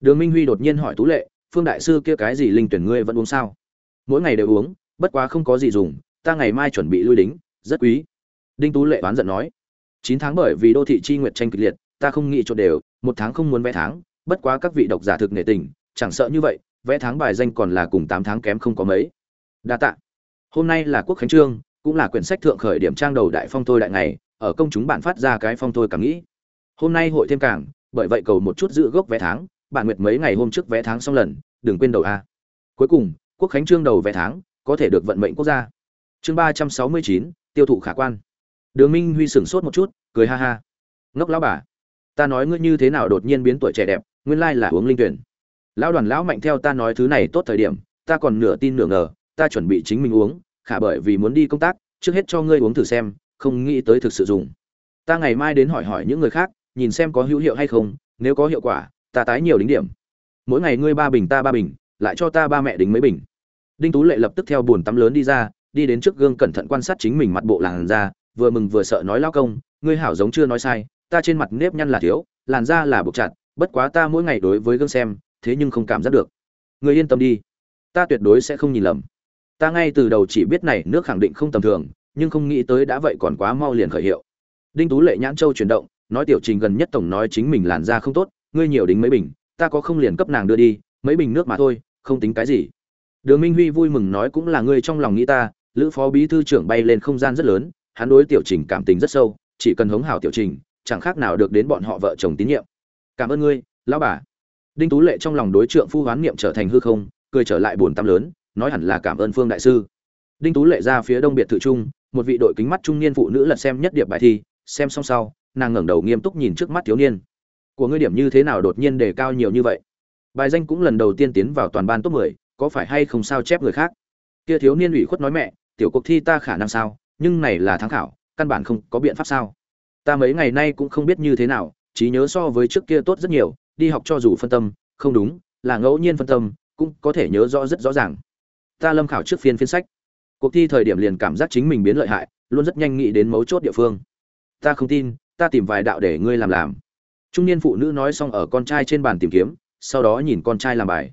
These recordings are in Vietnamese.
đường minh huy đột nhiên hỏi tú lệ, phương đại sư kia cái gì linh tuyển ngươi vẫn uống sao? Mỗi ngày đều uống, bất quá không có gì dùng, ta ngày mai chuẩn bị lui đính, rất quý. Đinh tú lệ oán giận nói, chín tháng bởi vì đô thị chi nguyệt tranh kịch liệt, ta không nghĩ cho đều, một tháng không muốn vé tháng, bất quá các vị độc giả thực nghệ tình, chẳng sợ như vậy vé tháng bài danh còn là cùng tám tháng kém không có mấy. Đa tạ. Hôm nay là quốc khánh trương, cũng là quyển sách thượng khởi điểm trang đầu đại phong thôi đại ngày, ở công chúng bạn phát ra cái phong thôi cảm nghĩ. Hôm nay hội thêm càng, bởi vậy cầu một chút giữ gốc vé tháng bạn nguyệt mấy ngày hôm trước vé tháng xong lần, đừng quên đầu a. Cuối cùng, quốc khánh trương đầu vé tháng, có thể được vận mệnh quốc gia. Chương ba trăm sáu mươi chín, tiêu thụ khả quan. Đường minh huy sửng sốt một chút, cười ha ha. Ngốc lão bà, ta nói ngươi như thế nào đột nhiên biến tuổi trẻ đẹp, nguyên lai là uống linh tuyển. Lão đoàn lão mạnh theo ta nói thứ này tốt thời điểm, ta còn nửa tin nửa ngờ, ta chuẩn bị chính mình uống, khả bởi vì muốn đi công tác, trước hết cho ngươi uống thử xem, không nghĩ tới thực sự dùng. Ta ngày mai đến hỏi hỏi những người khác, nhìn xem có hữu hiệu hay không, nếu có hiệu quả ta tái nhiều đính điểm. Mỗi ngày ngươi ba bình ta ba bình, lại cho ta ba mẹ đính mấy bình. Đinh tú lệ lập tức theo buồn tắm lớn đi ra, đi đến trước gương cẩn thận quan sát chính mình mặt bộ làn da, vừa mừng vừa sợ nói lao công, ngươi hảo giống chưa nói sai, ta trên mặt nếp nhăn là thiếu, làn da là buộc chặt, bất quá ta mỗi ngày đối với gương xem, thế nhưng không cảm giác được. Ngươi yên tâm đi, ta tuyệt đối sẽ không nhìn lầm. Ta ngay từ đầu chỉ biết này nước khẳng định không tầm thường, nhưng không nghĩ tới đã vậy còn quá mau liền khởi hiệu. Đinh tú lệ nhãn châu chuyển động, nói tiểu trình gần nhất tổng nói chính mình làn da không tốt ngươi nhiều đính mấy bình, ta có không liền cấp nàng đưa đi, mấy bình nước mà thôi, không tính cái gì. Đường minh huy vui mừng nói cũng là ngươi trong lòng nghĩ ta, lữ phó bí thư trưởng bay lên không gian rất lớn, hắn đối tiểu trình cảm tình rất sâu, chỉ cần hống hào tiểu trình, chẳng khác nào được đến bọn họ vợ chồng tín nhiệm. Cảm ơn ngươi, lão bà. Đinh tú lệ trong lòng đối trượng phu hoán niệm trở thành hư không, cười trở lại buồn tâm lớn, nói hẳn là cảm ơn phương đại sư. Đinh tú lệ ra phía đông biệt thự trung, một vị đội kính mắt trung niên phụ nữ lật xem nhất điệp bài thi, xem xong sau, nàng ngẩng đầu nghiêm túc nhìn trước mắt thiếu niên của ngươi điểm như thế nào đột nhiên đề cao nhiều như vậy? Bài danh cũng lần đầu tiên tiến vào toàn ban top 10, có phải hay không sao chép người khác? Kia thiếu niên ủy khuất nói mẹ tiểu cuộc thi ta khả năng sao? Nhưng này là tháng khảo căn bản không có biện pháp sao? Ta mấy ngày nay cũng không biết như thế nào trí nhớ so với trước kia tốt rất nhiều đi học cho dù phân tâm không đúng là ngẫu nhiên phân tâm cũng có thể nhớ rõ rất rõ ràng. Ta lâm khảo trước phiên phiên sách. Cuộc thi thời điểm liền cảm giác chính mình biến lợi hại luôn rất nhanh nghĩ đến mấu chốt địa phương. Ta không tin ta tìm vài đạo để ngươi làm làm trung niên phụ nữ nói xong ở con trai trên bàn tìm kiếm, sau đó nhìn con trai làm bài.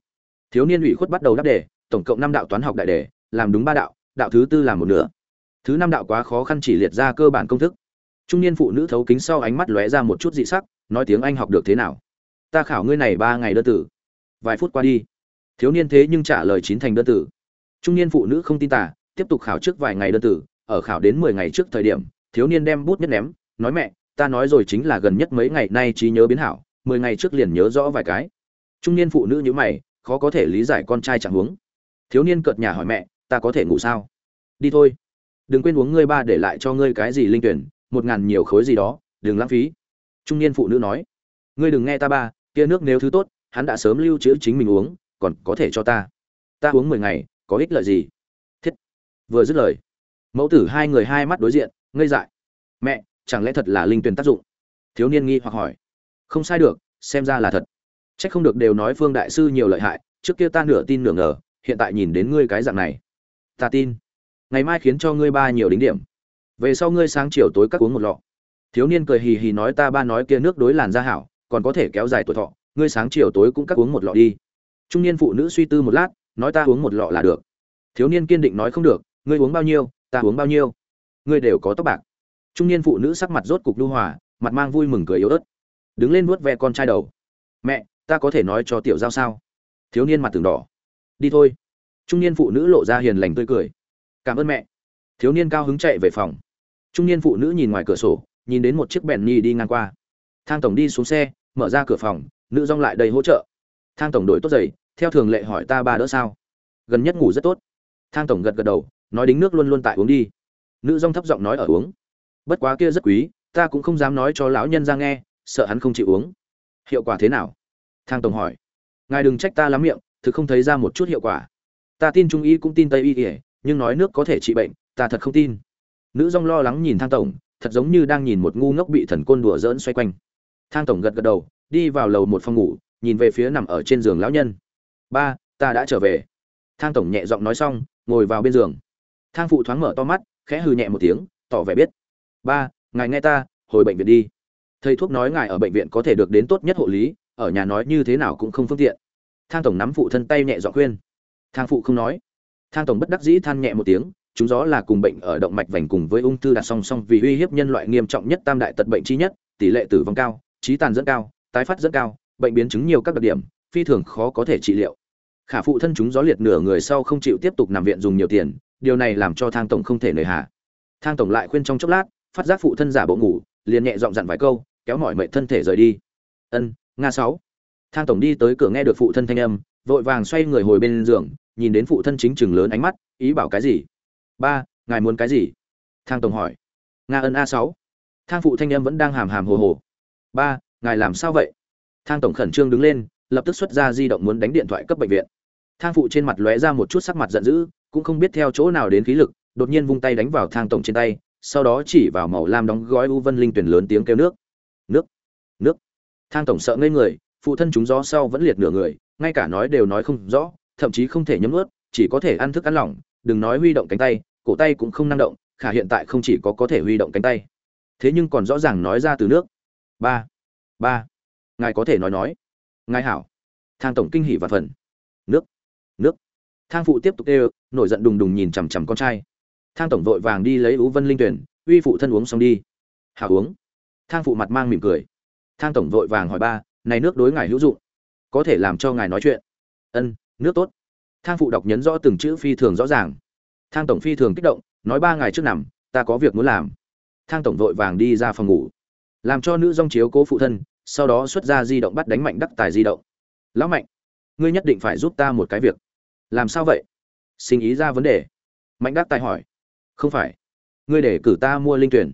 Thiếu niên ủy khuất bắt đầu đáp đề, tổng cộng năm đạo toán học đại đề, làm đúng ba đạo đạo thứ tư làm một nửa. Thứ năm đạo quá khó khăn chỉ liệt ra cơ bản công thức. Trung niên phụ nữ thấu kính sau ánh mắt lóe ra một chút dị sắc, nói tiếng anh học được thế nào? Ta khảo ngươi này ba ngày đơn tử. Vài phút qua đi. Thiếu niên thế nhưng trả lời chín thành đơn tử. Trung niên phụ nữ không tin tả tiếp tục khảo trước vài ngày đơn tử, ở khảo đến mười ngày trước thời điểm, thiếu niên đem bút nhất ném, nói mẹ ta nói rồi chính là gần nhất mấy ngày nay trí nhớ biến hảo, mười ngày trước liền nhớ rõ vài cái. Trung niên phụ nữ như mày, khó có thể lý giải con trai chẳng huống. Thiếu niên cợt nhà hỏi mẹ, ta có thể ngủ sao? Đi thôi. Đừng quên uống ngươi ba để lại cho ngươi cái gì linh tuyển, một ngàn nhiều khối gì đó, đừng lãng phí. Trung niên phụ nữ nói. Ngươi đừng nghe ta ba, kia nước nếu thứ tốt, hắn đã sớm lưu trữ chính mình uống, còn có thể cho ta. Ta uống mười ngày, có ích lợi gì? Thiết. Vừa dứt lời, mẫu tử hai người hai mắt đối diện, ngây dại. Mẹ chẳng lẽ thật là linh tuyền tác dụng? Thiếu niên nghi hoặc hỏi. Không sai được, xem ra là thật. C h ắ c không được đều nói phương đại sư nhiều lợi hại, trước kia ta nửa tin nửa ngờ, hiện tại nhìn đến ngươi cái dạng này. Ta tin. Ngày mai khiến cho ngươi ba nhiều đính điểm. Về sau ngươi sáng chiều tối cắt uống một lọ. Thiếu niên cười hì hì nói ta ba nói kia nước đối làn da hảo, còn có thể kéo dài tuổi thọ, ngươi sáng chiều tối cũng cắt uống một lọ đi. Trung niên phụ nữ suy tư một lát, nói ta uống một lọ là được. Thiếu niên kiên định nói không được, ngươi uống bao nhiêu, ta uống bao nhiêu. Ngươi đều có tóc bạc trung niên phụ nữ sắc mặt rốt cục lưu hòa, mặt mang vui mừng cười yếu ớt. Đứng lên vuốt ve con trai đầu. Mẹ, ta có thể nói cho tiểu giao sao? Thiếu niên mặt từng đỏ. Đi thôi. Trung niên phụ nữ lộ ra hiền lành tươi cười. Cảm ơn mẹ. Thiếu niên cao hứng chạy về phòng. Trung niên phụ nữ nhìn ngoài cửa sổ, nhìn đến một chiếc bèn ni đi ngang qua. Thang tổng đi xuống xe, mở ra cửa phòng, nữ rong lại đầy hỗ trợ. Thang tổng đổi tốt giày, theo thường lệ hỏi ta ba đỡ sao? Gần nhất ngủ rất tốt. Thang tổng gật gật đầu, nói đính nước luôn luôn tại uống đi. Nữ rong thấp giọng nói ở uống bất quá kia rất quý, ta cũng không dám nói cho lão nhân ra nghe, sợ hắn không chịu uống. Hiệu quả thế nào? Thang tổng hỏi. Ngài đừng trách ta lắm miệng, thực không thấy ra một chút hiệu quả. Ta tin trung y cũng tin tây y ỉa nhưng nói nước có thể trị bệnh, ta thật không tin. Nữ dong lo lắng nhìn thang tổng, thật giống như đang nhìn một ngu ngốc bị thần côn đùa dỡn xoay quanh. Thang tổng gật gật đầu, đi vào lầu một phòng ngủ, nhìn về phía nằm ở trên giường lão nhân. Ba, ta đã trở về. Thang tổng nhẹ giọng nói xong, ngồi vào bên giường. Thang phụ thoáng mở to mắt, khẽ hừ nhẹ một tiếng, tỏ vẻ biết ba, ngài nghe ta, hồi bệnh viện đi. Thầy thuốc nói ngài ở bệnh viện có thể được đến tốt nhất hộ lý, ở nhà nói như thế nào cũng không phương tiện. Thang tổng nắm phụ thân tay nhẹ dọn khuyên. Thang phụ không nói. Thang tổng bất đắc dĩ than nhẹ một tiếng, chúng gió là cùng bệnh ở động mạch vành cùng với ung thư đặt song song vì uy hiếp nhân loại nghiêm trọng nhất tam đại tật bệnh chi nhất, tỷ lệ tử vong cao, trí tàn dẫn cao, tái phát rất cao, bệnh biến chứng nhiều các đặc điểm, phi thường khó có thể trị liệu. Khả phụ thân chúng gió liệt nửa người sau không chịu tiếp tục nằm viện dùng nhiều tiền, điều này làm cho thang tổng không thể nời hà. Thang tổng lại khuyên trong chốc lát phát giác phụ thân giả bộ ngủ, liền nhẹ giọng dặn vài câu, kéo mọi mệnh thân thể rời đi. Ân, nga sáu. Thang tổng đi tới cửa nghe được phụ thân thanh âm, vội vàng xoay người hồi bên giường, nhìn đến phụ thân chính chừng lớn ánh mắt, ý bảo cái gì? Ba, ngài muốn cái gì? Thang tổng hỏi. Nga ân a sáu. Thang phụ thanh âm vẫn đang hàm hàm hồ hồ. Ba, ngài làm sao vậy? Thang tổng khẩn trương đứng lên, lập tức xuất ra di động muốn đánh điện thoại cấp bệnh viện. Thang phụ trên mặt lóe ra một chút sắc mặt giận dữ, cũng không biết theo chỗ nào đến khí lực, đột nhiên vung tay đánh vào thang tổng trên tay sau đó chỉ vào màu lam đóng gói u vân linh tuyển lớn tiếng kêu nước. Nước nước. Thang tổng sợ ngây người, phụ thân chúng gió sau vẫn liệt nửa người, ngay cả nói đều nói không rõ, thậm chí không thể nhấm ướt chỉ có thể ăn thức ăn lỏng, đừng nói huy động cánh tay, cổ tay cũng không năng động, khả hiện tại không chỉ có có thể huy động cánh tay. Thế nhưng còn rõ ràng nói ra từ nước. Ba ba. Ngài có thể nói nói. Ngài hảo. Thang tổng kinh hỉ và phần. Nước nước. Thang phụ tiếp tục đều nổi giận đùng đùng nhìn chằm chằm con trai thang tổng vội vàng đi lấy ú vân linh tuyển uy phụ thân uống xong đi. Hảo uống. Thang phụ mặt mang mỉm cười. Thang tổng vội vàng hỏi ba, này nước đối ngài hữu dụng, có thể làm cho ngài nói chuyện? Ân, nước tốt. Thang phụ đọc nhấn rõ từng chữ phi thường rõ ràng. Thang tổng phi thường kích động, nói ba ngày trước nằm, ta có việc muốn làm. Thang tổng vội vàng đi ra phòng ngủ. Làm cho nữ dong chiếu cố phụ thân, sau đó xuất ra di động bắt đánh mạnh đắc tài di động. Lão mạnh, ngươi nhất định phải giúp ta một cái việc. Làm sao vậy? Sinh ý ra vấn đề. Mạnh đắc tài hỏi không phải. Ngươi để cử ta mua linh tuyển.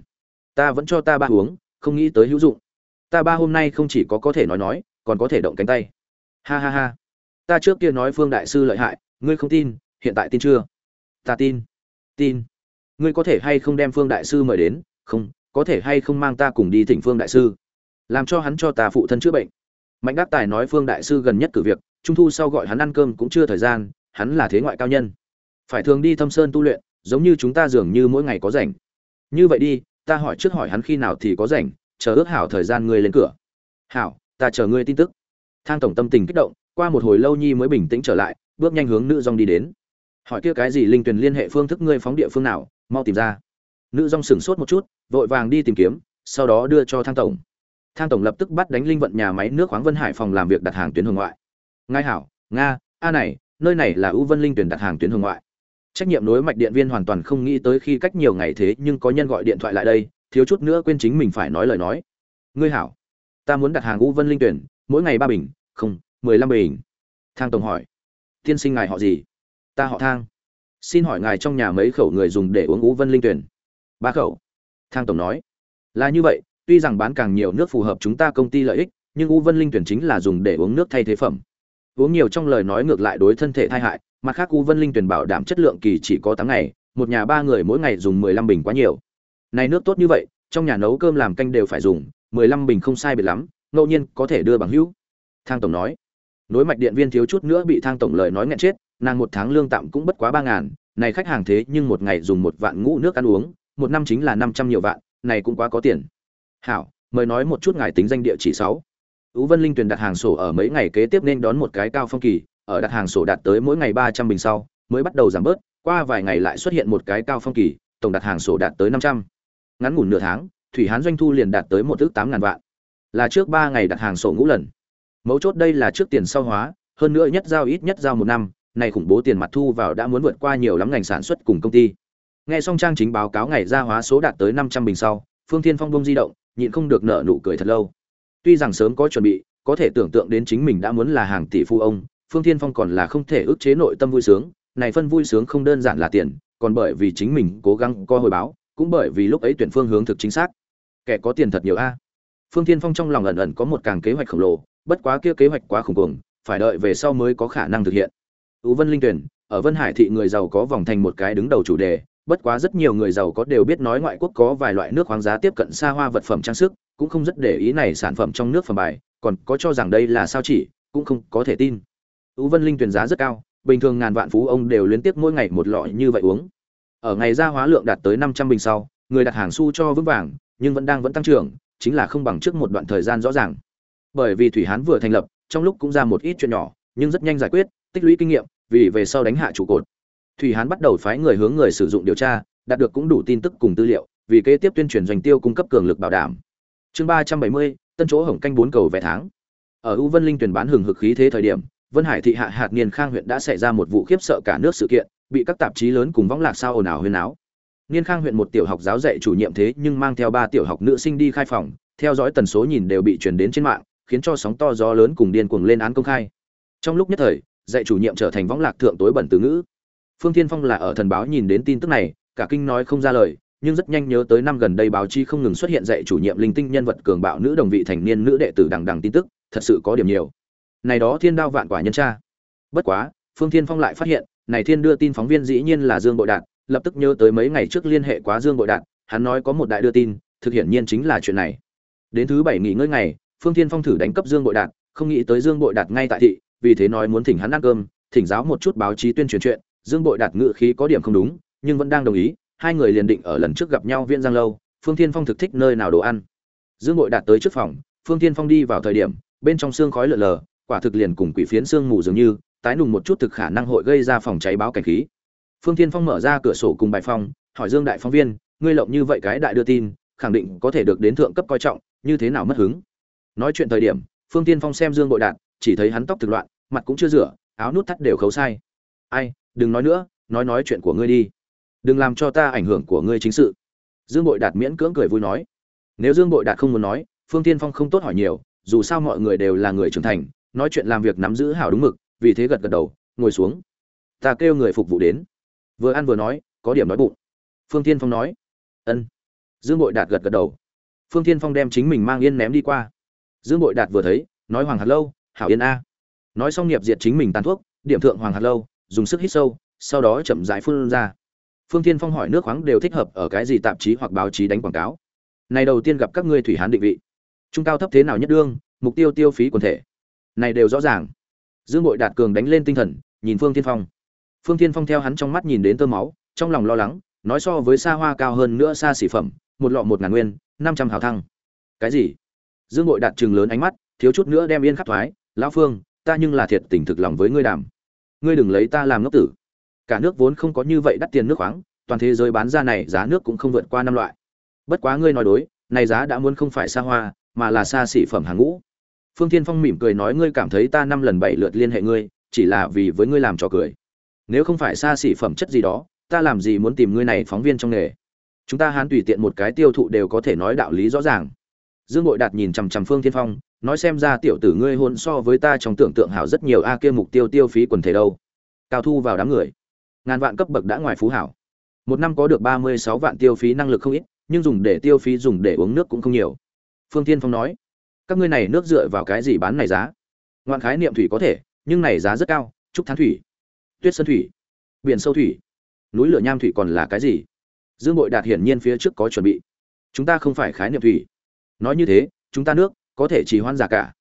Ta vẫn cho ta ba uống, không nghĩ tới hữu dụng. Ta ba hôm nay không chỉ có có thể nói nói, còn có thể động cánh tay. Ha ha ha. Ta trước kia nói phương đại sư lợi hại, ngươi không tin, hiện tại tin chưa? Ta tin. Tin. Ngươi có thể hay không đem phương đại sư mời đến? Không, có thể hay không mang ta cùng đi thỉnh phương đại sư? Làm cho hắn cho ta phụ thân chữa bệnh. Mạnh đắc tài nói phương đại sư gần nhất cử việc, trung thu sau gọi hắn ăn cơm cũng chưa thời gian, hắn là thế ngoại cao nhân. Phải thường đi thâm sơn tu luyện giống như chúng ta dường như mỗi ngày có rảnh. Như vậy đi, ta hỏi trước hỏi hắn khi nào thì có rảnh, chờ ước hảo thời gian ngươi lên cửa. Hảo, ta chờ ngươi tin tức. Thang tổng tâm tình kích động, qua một hồi lâu nhi mới bình tĩnh trở lại, bước nhanh hướng nữ dong đi đến. Hỏi kia cái gì linh tuyền liên hệ phương thức ngươi phóng địa phương nào, mau tìm ra. Nữ dong sửng sốt một chút, vội vàng đi tìm kiếm, sau đó đưa cho thang tổng. Thang tổng lập tức bắt đánh linh vận nhà máy nước khoáng vân hải phòng làm việc đặt hàng tuyến hồng ngoại. Ngai hảo, nga, a này, nơi này là ưu vân linh tuyển đặt hàng tuyến hồng ngoại trách nhiệm nối mạch điện viên hoàn toàn không nghĩ tới khi cách nhiều ngày thế nhưng có nhân gọi điện thoại lại đây, thiếu chút nữa quên chính mình phải nói lời nói. Ngươi hảo, ta muốn đặt hàng u vân linh tuyển, mỗi ngày ba bình, không, mười lăm bình. Thang tổng hỏi, tiên sinh ngài họ gì? Ta họ thang. Xin hỏi ngài trong nhà mấy khẩu người dùng để uống u vân linh tuyển? Ba khẩu. Thang tổng nói, là như vậy, tuy rằng bán càng nhiều nước phù hợp chúng ta công ty lợi ích, nhưng u vân linh tuyển chính là dùng để uống nước thay thế phẩm uống nhiều trong lời nói ngược lại đối thân thể tai hại, mặt khác u vân linh tuyển bảo đảm chất lượng kỳ chỉ có tám ngày, một nhà ba người mỗi ngày dùng mười lăm bình quá nhiều. Này nước tốt như vậy, trong nhà nấu cơm làm canh đều phải dùng, mười lăm bình không sai biệt lắm, ngẫu nhiên có thể đưa bằng hữu. Thang tổng nói. Nối mạch điện viên thiếu chút nữa bị thang tổng lời nói nghẹn chết, nàng một tháng lương tạm cũng bất quá ba ngàn, này khách hàng thế nhưng một ngày dùng một vạn ngũ nước ăn uống, một năm chính là năm trăm nhiều vạn, này cũng quá có tiền. Hảo, mời nói một chút ngài tính danh địa chỉ sáu. Ú Vân Linh tuyển đặt hàng sổ ở mấy ngày kế tiếp nên đón một cái cao phong kỳ, ở đặt hàng sổ đạt tới mỗi ngày 300 bình sau, mới bắt đầu giảm bớt, qua vài ngày lại xuất hiện một cái cao phong kỳ, tổng đặt hàng sổ đạt tới 500. Ngắn ngủn nửa tháng, Thủy Hán doanh thu liền đạt tới một ước 8000 vạn. Là trước 3 ngày đặt hàng sổ ngũ lần. Mấu chốt đây là trước tiền sau hóa, hơn nữa nhất giao ít nhất giao một năm, này khủng bố tiền mặt thu vào đã muốn vượt qua nhiều lắm ngành sản xuất cùng công ty. Nghe xong trang chính báo cáo ngày ra hóa số đạt tới 500 bình sau, Phương Thiên Phong bông di động, nhịn không được nở nụ cười thật lâu. Tuy rằng sớm có chuẩn bị, có thể tưởng tượng đến chính mình đã muốn là hàng tỷ phu ông, Phương Thiên Phong còn là không thể ức chế nội tâm vui sướng, này phân vui sướng không đơn giản là tiền, còn bởi vì chính mình cố gắng có hồi báo, cũng bởi vì lúc ấy tuyển phương hướng thực chính xác. Kẻ có tiền thật nhiều a. Phương Thiên Phong trong lòng ẩn ẩn có một càng kế hoạch khổng lồ, bất quá kia kế hoạch quá khủng cuồng, phải đợi về sau mới có khả năng thực hiện. Tú Vân Linh tuyển, ở Vân Hải thị người giàu có vòng thành một cái đứng đầu chủ đề, bất quá rất nhiều người giàu có đều biết nói ngoại quốc có vài loại nước khoáng giá tiếp cận xa hoa vật phẩm trang sức, cũng không rất để ý này sản phẩm trong nước phẩm bài, còn có cho rằng đây là sao chỉ, cũng không có thể tin. Ú Vân Linh tuyển giá rất cao, bình thường ngàn vạn phú ông đều liên tiếp mỗi ngày một lọ như vậy uống. Ở ngày ra hóa lượng đạt tới 500 bình sau, người đặt hàng xu cho vững vàng, nhưng vẫn đang vẫn tăng trưởng, chính là không bằng trước một đoạn thời gian rõ ràng. bởi vì thủy hán vừa thành lập trong lúc cũng ra một ít chuyện nhỏ nhưng rất nhanh giải quyết tích lũy kinh nghiệm vì về sau đánh hạ trụ cột thủy hán bắt đầu phái người hướng người sử dụng điều tra, đạt được cũng đủ tin tức cùng tư liệu, vì kế tiếp tuyên truyền doanh tiêu cung cấp cường lực bảo đảm. Chương ba trăm bảy mươi, tân chỗ hồng canh bốn cầu vé tháng. Ở u vân linh tuyển bán hừng hực khí thế thời điểm, vân hải thị hạ hạt niên khang huyện đã xảy ra một vụ khiếp sợ cả nước sự kiện, bị các tạp chí lớn cùng võng lạc sao ồn ào huyên áo niên khang huyện một tiểu học giáo dạy chủ nhiệm thế nhưng mang theo ba tiểu học nữ sinh đi khai phòng, theo dõi tần số nhìn đều bị truyền đến trên mạng, khiến cho sóng to gió lớn cùng điên cuồng lên án công khai. Trong lúc nhất thời, dạy chủ nhiệm trở thành võng lạc thượng tối bẩn từ ngữ phương thiên phong là ở thần báo nhìn đến tin tức này, cả kinh nói không ra lời, nhưng rất nhanh nhớ tới năm gần đây báo chí không ngừng xuất hiện dạy chủ nhiệm linh tinh nhân vật cường bạo nữ đồng vị thành niên nữ đệ tử đằng đằng tin tức, thật sự có điểm nhiều. Này đó thiên đao vạn quả nhân tra. Bất quá, phương thiên phong lại phát hiện, này thiên đưa tin phóng viên dĩ nhiên là dương bội đạt, lập tức nhớ tới mấy ngày trước liên hệ quá dương bội đạt, hắn nói có một đại đưa tin, thực hiện nhiên chính là chuyện này. Đến thứ bảy nghỉ ngơi ngày, phương thiên phong thử đánh cấp dương bội đạt, không nghĩ tới dương bội đạt ngay tại thị, vì thế nói muốn thỉnh hắn ăn cơm, thỉnh giáo một chút báo chí tuyên truyền chuyện dương bội đạt ngự khí có điểm không đúng nhưng vẫn đang đồng ý hai người liền định ở lần trước gặp nhau viên giang lâu phương thiên phong thực thích nơi nào đồ ăn. Dương bội đạt tới trước phòng phương thiên phong đi vào thời điểm bên trong xương khói lợn lờ quả thực liền cùng quỷ phiến xương mù dường như tái nùng một chút thực khả năng hội gây ra phòng cháy báo cảnh khí. Phương thiên phong mở ra cửa sổ cùng bài phòng, hỏi dương đại phóng viên ngươi lộng như vậy cái đại đưa tin khẳng định có thể được đến thượng cấp coi trọng như thế nào mất hứng? Nói chuyện thời điểm phương tiên phong xem dương bội đạt chỉ thấy hắn tóc thực loạn mặt cũng chưa rửa áo nút thắt đều khấu sai. Ai đừng nói nữa, nói nói chuyện của ngươi đi. Đừng làm cho ta ảnh hưởng của ngươi chính sự. Dương bội đạt miễn cưỡng cười vui nói. Nếu dương bội đạt không muốn nói, phương tiên phong không tốt hỏi nhiều, dù sao mọi người đều là người trưởng thành, nói chuyện làm việc nắm giữ hảo đúng mực, vì thế gật gật đầu, ngồi xuống. Ta kêu người phục vụ đến. Vừa ăn vừa nói, có điểm nói bụng. Phương tiên phong nói. Ân. Dương bội đạt gật gật đầu. Phương tiên phong đem chính mình mang yên ném đi qua. Dương bội đạt vừa thấy, nói hoàng hạt lâu, hảo yên a. Nói xong nghiệp diệt chính mình tàn thuốc, điểm thượng hoàng hạt lâu dùng sức hít sâu, sau đó chậm rãi phun ra. Phương tiên phong hỏi nước khoáng đều thích hợp ở cái gì tạp chí hoặc báo chí đánh quảng cáo? Này đầu tiên gặp các ngươi thủy hán định vị. Trung cao thấp thế nào nhất đương, mục tiêu tiêu phí quần thể. Này đều rõ ràng. Dương bội đạt cường đánh lên tinh thần, nhìn phương tiên phong. Phương tiên phong theo hắn trong mắt nhìn đến tơ máu, trong lòng lo lắng, nói so với xa hoa cao hơn nữa xa xỉ phẩm, một lọ một ngàn nguyên, năm trăm hào thăng. Cái gì? Dương bội đạt chừng lớn ánh mắt, thiếu chút nữa đem yên khắc thoái. Lão phương, ta nhưng là thiệt tình thực lòng với ngươi đàm ngươi đừng lấy ta làm ngốc tử. Cả nước vốn không có như vậy đắt tiền nước khoáng, toàn thế giới bán ra này giá nước cũng không vượt qua năm loại. Bất quá ngươi nói đối, này giá đã muốn không phải xa hoa, mà là xa xỉ phẩm hàng ngũ. Phương thiên phong mỉm cười nói ngươi cảm thấy ta năm lần bảy lượt liên hệ ngươi, chỉ là vì với ngươi làm trò cười. Nếu không phải xa xỉ phẩm chất gì đó, ta làm gì muốn tìm ngươi này phóng viên trong nghề? Chúng ta hán tùy tiện một cái tiêu thụ đều có thể nói đạo lý rõ ràng. Dương Nội đạt nhìn chằm chằm phương thiên phong nói xem ra tiểu tử ngươi hôn so với ta trong tưởng tượng hảo rất nhiều a, kia mục tiêu tiêu phí quần thể đâu. Cao thu vào đám người. Ngàn vạn cấp bậc đã ngoài phú hảo. Một năm có được ba mươi sáu vạn tiêu phí năng lực không ít, nhưng dùng để tiêu phí dùng để uống nước cũng không nhiều. Phương tiên phong nói, các ngươi này nước dựa vào cái gì bán này giá? Ngoạn khái niệm thủy có thể, nhưng này giá rất cao, trúc thán thủy, tuyết sơn thủy, biển sâu thủy, núi lửa nham thủy còn là cái gì? Dương bội đạt hiển nhiên phía trước có chuẩn bị. Chúng ta không phải khái niệm thủy. Nói như thế, chúng ta nước có thể trì hoãn giả cả,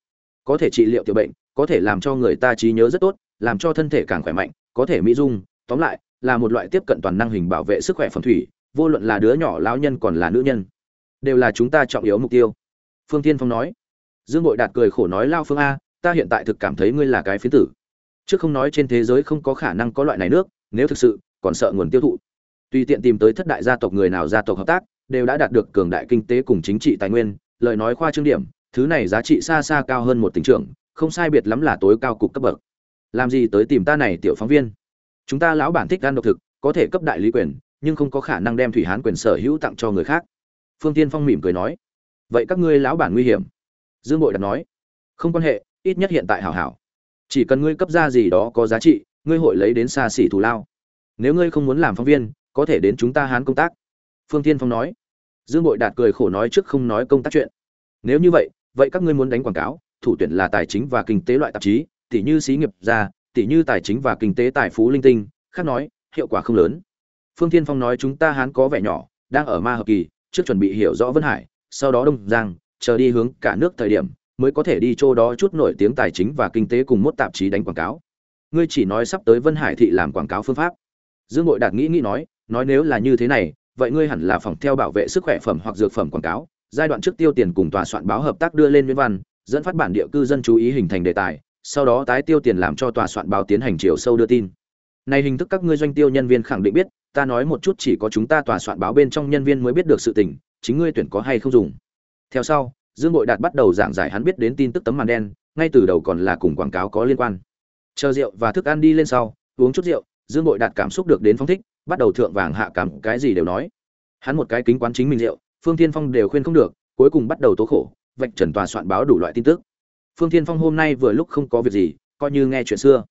có thể trị liệu tiểu bệnh, có thể làm cho người ta trí nhớ rất tốt, làm cho thân thể càng khỏe mạnh, có thể mỹ dung. Tóm lại, là một loại tiếp cận toàn năng hình bảo vệ sức khỏe phẩm thủy, vô luận là đứa nhỏ, lão nhân còn là nữ nhân, đều là chúng ta trọng yếu mục tiêu. Phương tiên phong nói. Dương bội đạt cười khổ nói, lao phương a, ta hiện tại thực cảm thấy ngươi là cái phiến tử. Trước không nói trên thế giới không có khả năng có loại này nước, nếu thực sự, còn sợ nguồn tiêu thụ. Tùy tiện tìm tới thất đại gia tộc người nào gia tộc hợp tác, đều đã đạt được cường đại kinh tế cùng chính trị tài nguyên, lời nói khoa trương điểm thứ này giá trị xa xa cao hơn một tỉnh trưởng, không sai biệt lắm là tối cao cục cấp bậc. Làm gì tới tìm ta này tiểu phóng viên? Chúng ta lão bản thích ăn độc thực, có thể cấp đại lý quyền, nhưng không có khả năng đem thủy hán quyền sở hữu tặng cho người khác. Phương tiên phong mỉm cười nói. Vậy các ngươi lão bản nguy hiểm? Dương bội đặt nói. Không quan hệ, ít nhất hiện tại hảo hảo. Chỉ cần ngươi cấp ra gì đó có giá trị, ngươi hội lấy đến xa xỉ thù lao. Nếu ngươi không muốn làm phóng viên, có thể đến chúng ta hán công tác. Phương tiên phong nói. Dương bội đạt cười khổ nói trước không nói công tác chuyện. Nếu như vậy vậy các ngươi muốn đánh quảng cáo, thủ tuyển là tài chính và kinh tế loại tạp chí tỷ như xí nghiệp gia tỷ như tài chính và kinh tế tài phú linh tinh, khác nói, hiệu quả không lớn. Phương tiên phong nói chúng ta hán có vẻ nhỏ, đang ở ma hợp kỳ, trước chuẩn bị hiểu rõ vân hải, sau đó đông giang, chờ đi hướng cả nước thời điểm, mới có thể đi chỗ đó chút nổi tiếng tài chính và kinh tế cùng một tạp chí đánh quảng cáo. Ngươi chỉ nói sắp tới vân hải thị làm quảng cáo phương pháp. Dương Nội đạt nghĩ nghĩ nói nói nếu là như thế này, vậy ngươi hẳn là phòng theo bảo vệ sức khỏe phẩm hoặc dược phẩm quảng cáo giai đoạn trước tiêu tiền cùng tòa soạn báo hợp tác đưa lên nguyên văn, dẫn phát bản địa cư dân chú ý hình thành đề tài, sau đó tái tiêu tiền làm cho tòa soạn báo tiến hành chiều sâu đưa tin. Này hình thức các ngươi doanh tiêu nhân viên khẳng định biết, ta nói một chút chỉ có chúng ta tòa soạn báo bên trong nhân viên mới biết được sự tình, chính ngươi tuyển có hay không dùng. Theo sau, dương bội đạt bắt đầu giảng giải hắn biết đến tin tức tấm màn đen, ngay từ đầu còn là cùng quảng cáo có liên quan. Chờ rượu và thức ăn đi lên sau, uống chút rượu, dương bội đạt cảm xúc được đến phong thích, bắt đầu thượng vàng hạ cảm, cái gì đều nói. Hắn một cái kính quán chính mình rượu phương Thiên phong đều khuyên không được, cuối cùng bắt đầu tố khổ, vạch trần tòa soạn báo đủ loại tin tức. Phương Thiên phong hôm nay vừa lúc không có việc gì, coi như nghe chuyện xưa.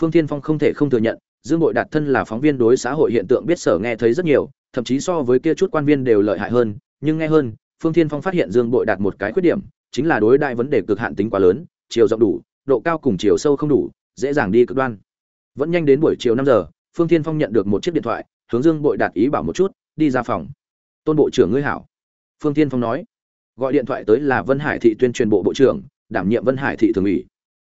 Phương Thiên phong không thể không thừa nhận, dương bội đạt thân là phóng viên đối xã hội hiện tượng biết sở nghe thấy rất nhiều, thậm chí so với kia chút quan viên đều lợi hại hơn, nhưng nghe hơn, phương Thiên phong phát hiện dương bội đạt một cái khuyết điểm, chính là đối đại vấn đề cực hạn tính quá lớn, chiều rộng đủ, độ cao cùng chiều sâu không đủ, dễ dàng đi cực đoan. Vẫn nhanh đến buổi chiều năm giờ, phương Thiên phong nhận được một chiếc điện thoại, hướng dương bội đạt ý bảo một chút, đi ra phòng. Tôn bộ trưởng ngươi hảo phương tiên phong nói. Gọi điện thoại tới là vân hải thị tuyên truyền bộ bộ trưởng, đảm nhiệm vân hải thị thường ủy.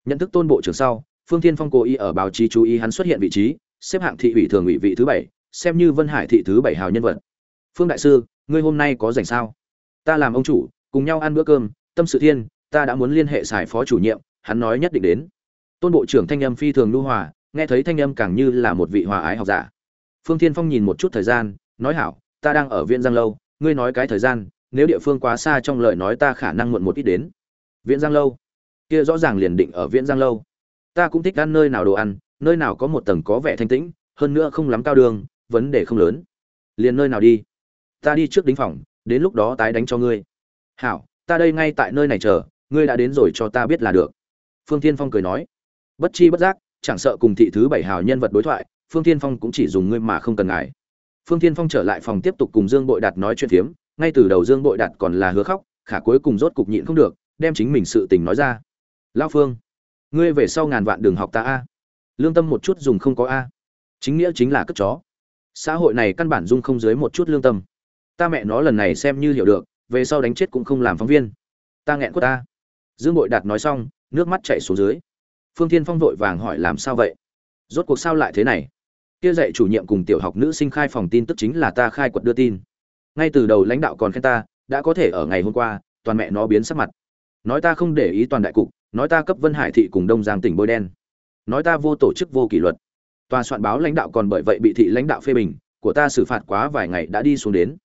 Nhận thức tôn bộ trưởng sau, phương tiên phong cố ý ở báo chí chú ý hắn xuất hiện vị trí, xếp hạng thị ủy thường ủy vị thứ bảy, xem như vân hải thị thứ bảy hào nhân vật. Phương đại sư, ngươi hôm nay có rảnh sao? Ta làm ông chủ, cùng nhau ăn bữa cơm, tâm sự thiên, ta đã muốn liên hệ xài phó chủ nhiệm, hắn nói nhất định đến. Tôn bộ trưởng thanh âm phi thường lưu hòa, nghe thấy thanh âm càng như là một vị hòa ái học giả. Phương thiên phong nhìn một chút thời gian, nói hảo, ta đang ở viện giang lâu, ngươi nói cái thời gian nếu địa phương quá xa trong lời nói ta khả năng muộn một ít đến. Viễn giang lâu. Kia rõ ràng liền định ở Viễn giang lâu. Ta cũng thích ăn nơi nào đồ ăn, nơi nào có một tầng có vẻ thanh tĩnh, hơn nữa không lắm cao đường, vấn đề không lớn. Liền nơi nào đi? Ta đi trước đính phòng, đến lúc đó tái đánh cho ngươi. Hảo, ta đây ngay tại nơi này chờ, ngươi đã đến rồi cho ta biết là được. Phương tiên phong cười nói. Bất chi bất giác, chẳng sợ cùng thị thứ bảy hào nhân vật đối thoại, phương tiên phong cũng chỉ dùng ngươi mà không cần ngại. Phương tiên phong trở lại phòng tiếp tục cùng dương bội đạt nói chuyện phiếm ngay từ đầu dương bội đạt còn là hứa khóc, khả cuối cùng rốt cục nhịn không được, đem chính mình sự tình nói ra. Lao phương, ngươi về sau ngàn vạn đường học ta a. Lương tâm một chút dùng không có a. Chính nghĩa chính là cất chó. Xã hội này căn bản dung không dưới một chút lương tâm. Ta mẹ nó lần này xem như hiểu được, về sau đánh chết cũng không làm phóng viên. Ta nghẹn của ta dương bội đạt nói xong, nước mắt chảy xuống dưới. Phương thiên phong vội vàng hỏi làm sao vậy? Rốt cuộc sao lại thế này? Kia dạy chủ nhiệm cùng tiểu học nữ sinh khai phòng tin tức chính là ta khai quật đưa tin ngay từ đầu lãnh đạo còn khen ta, đã có thể ở ngày hôm qua, toàn mẹ nó biến sắc mặt. Nói ta không để ý toàn đại cục, nói ta cấp vân hải thị cùng đông giang tỉnh bôi đen. Nói ta vô tổ chức, vô kỷ luật. Tòa soạn báo lãnh đạo còn bởi vậy bị thị lãnh đạo phê bình, của ta xử phạt quá vài ngày đã đi xuống đến.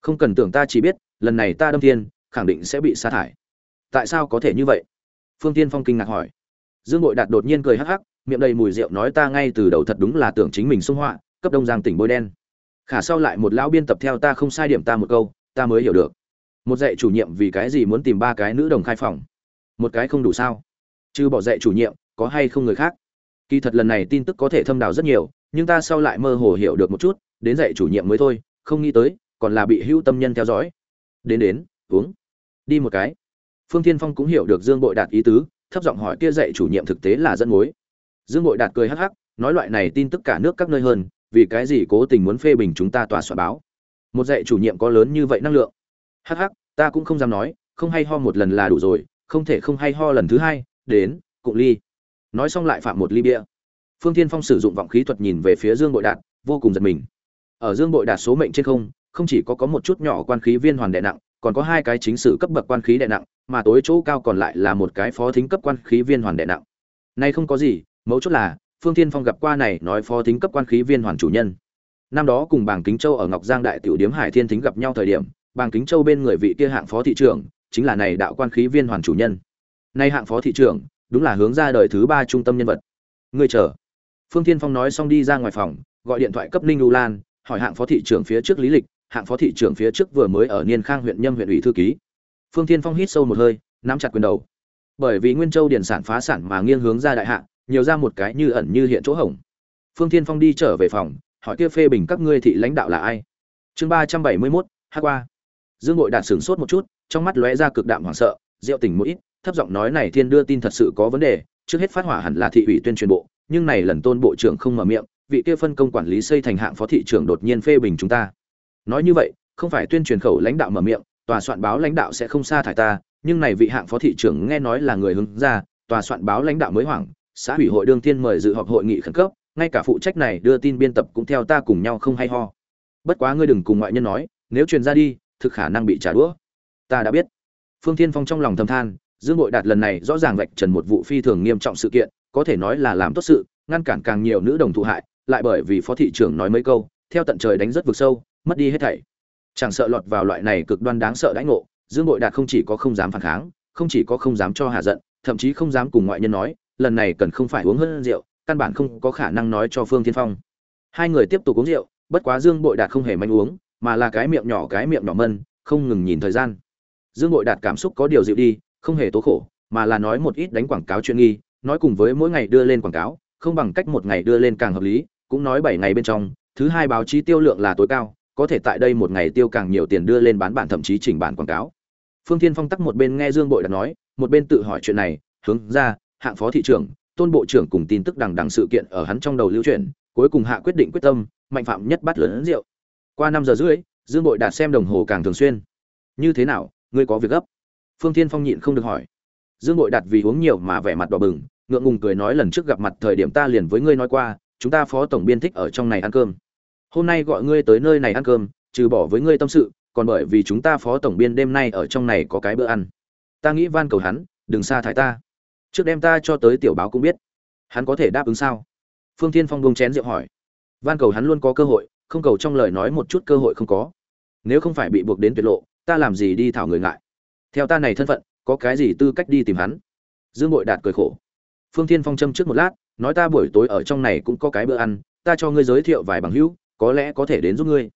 Không cần tưởng ta chỉ biết, lần này ta đâm thiên, khẳng định sẽ bị sa thải. Tại sao có thể như vậy? Phương tiên phong kinh ngạc hỏi. Dương nội đạt đột nhiên cười hắc hắc, miệng đầy mùi rượu nói ta ngay từ đầu thật đúng là tưởng chính mình xung họa, cấp đông giang tỉnh bôi đen khả sau lại một lão biên tập theo ta không sai điểm ta một câu, ta mới hiểu được. Một dạy chủ nhiệm vì cái gì muốn tìm ba cái nữ đồng khai phòng? Một cái không đủ sao? Chứ bỏ dạy chủ nhiệm, có hay không người khác? Kỳ thật lần này tin tức có thể thâm đào rất nhiều, nhưng ta sau lại mơ hồ hiểu được một chút, đến dạy chủ nhiệm mới thôi, không nghĩ tới, còn là bị hữu tâm nhân theo dõi. Đến đến, uống. Đi một cái. Phương thiên phong cũng hiểu được dương bội đạt ý tứ, thấp giọng hỏi kia dạy chủ nhiệm thực tế là dẫn mối. Dương bội đạt cười hắc hắc, nói loại này tin tức cả nước các nơi hơn vì cái gì cố tình muốn phê bình chúng ta tòa soạn báo? Một dạy chủ nhiệm có lớn như vậy năng lượng. Hắc hắc, ta cũng không dám nói, không hay ho một lần là đủ rồi, không thể không hay ho lần thứ hai, đến, cụng ly. Nói xong lại phạm một ly bia. Phương thiên phong sử dụng vọng khí thuật nhìn về phía dương bội đạt, vô cùng giật mình. Ở dương bội đạt số mệnh trên không không chỉ có có một chút nhỏ quan khí viên hoàn đệ nặng, còn có hai cái chính sử cấp bậc quan khí đệ nặng, mà tối chỗ cao còn lại là một cái phó thính cấp quan khí viên hoàn đệ nặng. Nay không có gì, mấu chốt là phương thiên phong gặp qua này nói phó thính cấp quan khí viên hoàn chủ nhân. Năm đó cùng bàng kính châu ở ngọc giang đại tiểu điếm hải thiên thính gặp nhau thời điểm, bàng kính châu bên người vị kia hạng phó thị trưởng, chính là này đạo quan khí viên hoàn chủ nhân. Nay hạng phó thị trưởng, đúng là hướng ra đời thứ ba trung tâm nhân vật. Ngươi chờ. Phương thiên phong nói xong đi ra ngoài phòng, gọi điện thoại cấp ninh u lan, hỏi hạng phó thị trưởng phía trước lý lịch, hạng phó thị trưởng phía trước vừa mới ở niên khang huyện nhâm huyện ủy thư ký. Phương thiên phong hít sâu một hơi, nắm chặt quyền đầu. Bởi vì nguyên châu điển sản phá sản mà nghiêng hướng ra đại hạ nhiều ra một cái như ẩn như hiện chỗ hổng. Phương thiên phong đi trở về phòng, hỏi kia phê bình các ngươi thị lãnh đạo là ai? Chương ba trăm bảy mươi mốt, hát qua. Dương Nội đạt sửng sốt một chút, trong mắt lóe ra cực đạm hoảng sợ, rượu tỉnh một ít, thấp giọng nói này thiên đưa tin thật sự có vấn đề, trước hết phát hỏa hẳn là thị ủy tuyên truyền bộ, nhưng này lần tôn bộ trưởng không mở miệng, vị kia phân công quản lý xây thành hạng phó thị trưởng đột nhiên phê bình chúng ta. Nói như vậy, không phải tuyên truyền khẩu lãnh đạo mở miệng, tòa soạn báo lãnh đạo sẽ không sa thải ta, nhưng này vị hạng phó thị trưởng nghe nói là người hướng ra, tòa soạn báo lãnh đạo mới hoảng xã ủy hội đương thiên mời dự họp hội nghị khẩn cấp, ngay cả phụ trách này đưa tin biên tập cũng theo ta cùng nhau không hay ho. Bất quá ngươi đừng cùng ngoại nhân nói, nếu truyền ra đi, thực khả năng bị trả đũa. Ta đã biết. Phương thiên phong trong lòng thầm than, dương bội đạt lần này rõ ràng vạch trần một vụ phi thường nghiêm trọng sự kiện, có thể nói là làm tốt sự, ngăn cản càng nhiều nữ đồng thụ hại, lại bởi vì phó thị trưởng nói mấy câu, theo tận trời đánh rất vực sâu, mất đi hết thảy. Chẳng sợ lọt vào loại này cực đoan đáng sợ đãi ngộ, dương bội đạt không chỉ có không dám phản kháng, không chỉ có không dám cho hạ giận, thậm chí không dám cùng ngoại nhân nói lần này cần không phải uống hơn rượu, căn bản không có khả năng nói cho phương thiên phong. Hai người tiếp tục uống rượu, bất quá dương bội đạt không hề manh uống, mà là cái miệng nhỏ cái miệng nhỏ mân, không ngừng nhìn thời gian. Dương bội đạt cảm xúc có điều dịu đi, không hề tố khổ, mà là nói một ít đánh quảng cáo chuyên nghi, nói cùng với mỗi ngày đưa lên quảng cáo, không bằng cách một ngày đưa lên càng hợp lý, cũng nói bảy ngày bên trong, thứ hai báo chí tiêu lượng là tối cao, có thể tại đây một ngày tiêu càng nhiều tiền đưa lên bán bản thậm chí chỉnh bản quảng cáo. Phương thiên phong tắc một bên nghe dương bội đạt nói, một bên tự hỏi chuyện này, hướng ra hạng phó thị trưởng, tôn bộ trưởng cùng tin tức đằng đằng sự kiện ở hắn trong đầu lưu truyền, cuối cùng hạ quyết định quyết tâm, mạnh phạm nhất bắt lớn rượu. Qua năm giờ rưỡi, dương bội đạt xem đồng hồ càng thường xuyên. Như thế nào, ngươi có việc gấp? Phương thiên phong nhịn không được hỏi. Dương bội đạt vì uống nhiều mà vẻ mặt đỏ bừng, ngượng ngùng cười nói lần trước gặp mặt thời điểm ta liền với ngươi nói qua, chúng ta phó tổng biên thích ở trong này ăn cơm. Hôm nay gọi ngươi tới nơi này ăn cơm, trừ bỏ với ngươi tâm sự, còn bởi vì chúng ta phó tổng biên đêm nay ở trong này có cái bữa ăn. Ta nghĩ van cầu hắn, đừng xa thải ta trước đem ta cho tới tiểu báo cũng biết. Hắn có thể đáp ứng sao? Phương thiên phong bông chén rượu hỏi. Van cầu hắn luôn có cơ hội, không cầu trong lời nói một chút cơ hội không có. Nếu không phải bị buộc đến tuyệt lộ, ta làm gì đi thảo người ngại? Theo ta này thân phận, có cái gì tư cách đi tìm hắn? Dương bội đạt cười khổ. Phương thiên phong châm trước một lát, nói ta buổi tối ở trong này cũng có cái bữa ăn, ta cho ngươi giới thiệu vài bằng hữu, có lẽ có thể đến giúp ngươi.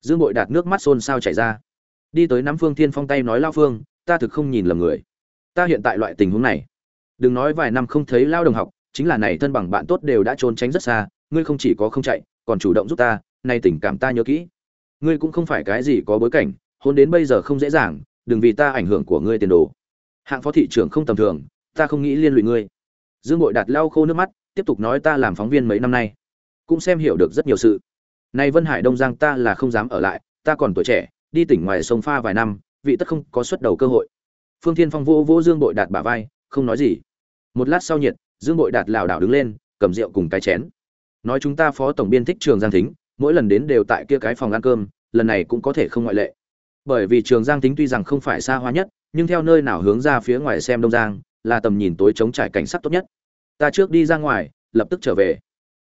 Dương bội đạt nước mắt xôn xao chảy ra. Đi tới nắm phương thiên phong tay nói lao phương, ta thực không nhìn lầm người. Ta hiện tại loại tình huống này đừng nói vài năm không thấy lao đồng học, chính là này thân bằng bạn tốt đều đã trốn tránh rất xa, ngươi không chỉ có không chạy, còn chủ động giúp ta nay tình cảm ta nhớ kỹ. Ngươi cũng không phải cái gì có bối cảnh, hôn đến bây giờ không dễ dàng, đừng vì ta ảnh hưởng của ngươi tiền đồ. Hạng phó thị trưởng không tầm thường, ta không nghĩ liên lụy ngươi. Dương bội đạt lau khô nước mắt, tiếp tục nói ta làm phóng viên mấy năm nay, cũng xem hiểu được rất nhiều sự. Nay vân hải đông giang ta là không dám ở lại, ta còn tuổi trẻ, đi tỉnh ngoài sông pha vài năm, vị tất không có xuất đầu cơ hội. Phương thiên phong vô vô dương bội đạt bả vai không nói gì. Một lát sau nhiệt, dương bội đạt lảo đảo đứng lên, cầm rượu cùng cái chén. Nói chúng ta phó tổng biên thích trường giang thính, mỗi lần đến đều tại kia cái phòng ăn cơm, lần này cũng có thể không ngoại lệ. Bởi vì trường giang thính tuy rằng không phải xa hoa nhất, nhưng theo nơi nào hướng ra phía ngoài xem đông giang, là tầm nhìn tối chống trải cảnh sắc tốt nhất. Ta trước đi ra ngoài, lập tức trở về.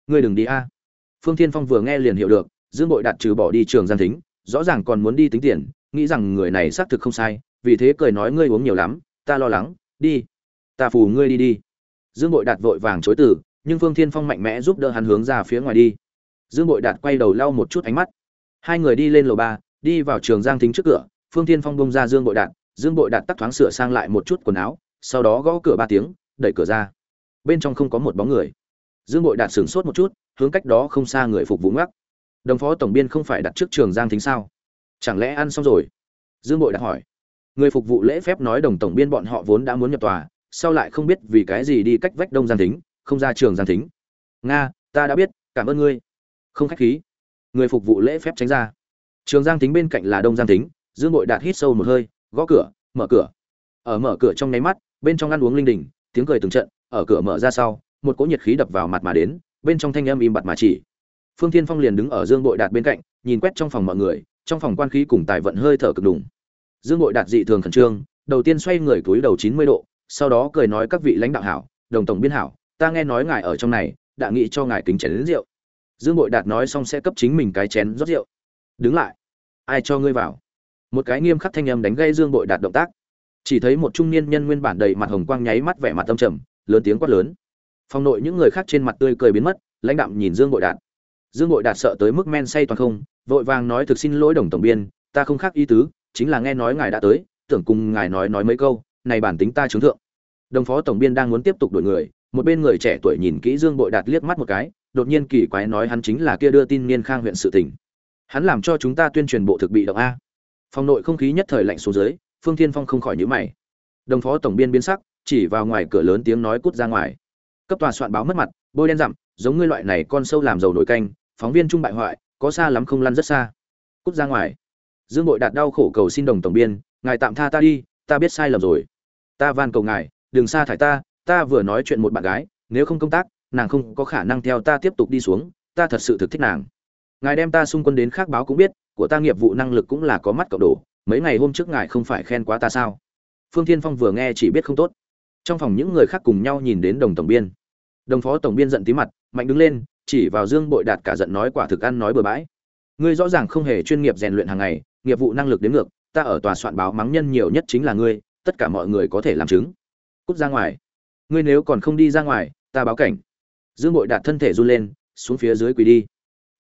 Ngươi đừng đi a. Phương thiên phong vừa nghe liền hiểu được, dương bội đạt trừ bỏ đi trường giang thính, rõ ràng còn muốn đi tính tiền, nghĩ rằng người này xác thực không sai, vì thế cười nói ngươi uống nhiều lắm, ta lo lắng, đi ta phù ngươi đi đi. Dương bội đạt vội vàng chối từ, nhưng phương thiên phong mạnh mẽ giúp đỡ hắn hướng ra phía ngoài đi. Dương bội đạt quay đầu lau một chút ánh mắt. Hai người đi lên lầu ba, đi vào trường giang thính trước cửa, phương thiên phong bông ra dương bội đạt, dương bội đạt tắt thoáng sửa sang lại một chút quần áo, sau đó gõ cửa ba tiếng, đẩy cửa ra. Bên trong không có một bóng người. Dương bội đạt sửng sốt một chút, hướng cách đó không xa người phục vụ ngắc đồng phó tổng biên không phải đặt trước trường giang thính sao? Chẳng lẽ ăn xong rồi? Dương bội đạt hỏi. Người phục vụ lễ phép nói đồng tổng biên bọn họ vốn đã muốn nhập tòa sau lại không biết vì cái gì đi cách vách đông giang thính, không ra trường giang thính. Nga, ta đã biết, cảm ơn ngươi. Không khách khí. Người phục vụ lễ phép tránh ra. Trường giang thính bên cạnh là đông giang thính, dương bội đạt hít sâu một hơi, gõ cửa, mở cửa. Ở mở cửa trong nháy mắt, bên trong ăn uống linh đình, tiếng cười từng trận, ở cửa mở ra sau, một cỗ nhiệt khí đập vào mặt mà đến, bên trong thanh âm im bặt mà chỉ. Phương thiên phong liền đứng ở dương bội đạt bên cạnh, nhìn quét trong phòng mọi người, trong phòng quan khí cùng tài vận hơi thở cực đùng. Dương bội đạt dị thường khẩn trương, đầu tiên xoay người cúi đầu chín mươi độ sau đó cười nói các vị lãnh đạo hảo, đồng tổng biên hảo, ta nghe nói ngài ở trong này, đã nghĩ cho ngài kính chén đến rượu. Dương bội đạt nói xong sẽ cấp chính mình cái chén rót rượu. Đứng lại. Ai cho ngươi vào? Một cái nghiêm khắc thanh âm đánh gây dương bội đạt động tác. Chỉ thấy một trung niên nhân nguyên bản đầy mặt hồng quang nháy mắt vẻ mặt tâm trầm, lớn tiếng quát lớn. Phòng nội những người khác trên mặt tươi cười biến mất, lãnh đạm nhìn dương bội đạt. Dương bội đạt sợ tới mức men say toàn không, vội vàng nói thực xin lỗi đồng tổng biên, ta không khác ý tứ, chính là nghe nói ngài đã tới, tưởng cùng ngài nói nói mấy câu này bản tính ta chứng thượng. Đồng phó tổng biên đang muốn tiếp tục đổi người, một bên người trẻ tuổi nhìn kỹ dương bội đạt liếc mắt một cái, đột nhiên kỳ quái nói hắn chính là kia đưa tin niên khang huyện sự tỉnh hắn làm cho chúng ta tuyên truyền bộ thực bị động a. Phòng nội không khí nhất thời lạnh xuống dưới, phương thiên phong không khỏi nhíu mày. Đồng phó tổng biên biến sắc, chỉ vào ngoài cửa lớn tiếng nói cút ra ngoài. Cấp tòa soạn báo mất mặt, bôi đen dặm, giống ngươi loại này con sâu làm dầu nổi canh, phóng viên trung bại hoại, có xa lắm không lăn rất xa. Cút ra ngoài. Dương bội đạt đau khổ cầu xin đồng tổng biên, ngài tạm tha ta đi ta biết sai lầm rồi. Ta van cầu ngài, đừng xa thải ta ta vừa nói chuyện một bạn gái, nếu không công tác, nàng không có khả năng theo ta tiếp tục đi xuống, ta thật sự thực thích nàng. Ngài đem ta xung quân đến khác báo cũng biết, của ta nghiệp vụ năng lực cũng là có mắt cậu đổ, mấy ngày hôm trước ngài không phải khen quá ta sao? Phương thiên phong vừa nghe chỉ biết không tốt. Trong phòng những người khác cùng nhau nhìn đến đồng tổng biên. Đồng phó tổng biên giận tí mặt, mạnh đứng lên, chỉ vào dương bội đạt cả giận nói quả thực ăn nói bừa bãi. Ngươi rõ ràng không hề chuyên nghiệp rèn luyện hàng ngày, nghiệp vụ năng lực đến ngược ta ở tòa soạn báo mắng nhân nhiều nhất chính là ngươi, tất cả mọi người có thể làm chứng. Cút ra ngoài. Ngươi nếu còn không đi ra ngoài, ta báo cảnh. Dương bội đạt thân thể run lên, xuống phía dưới quỳ đi.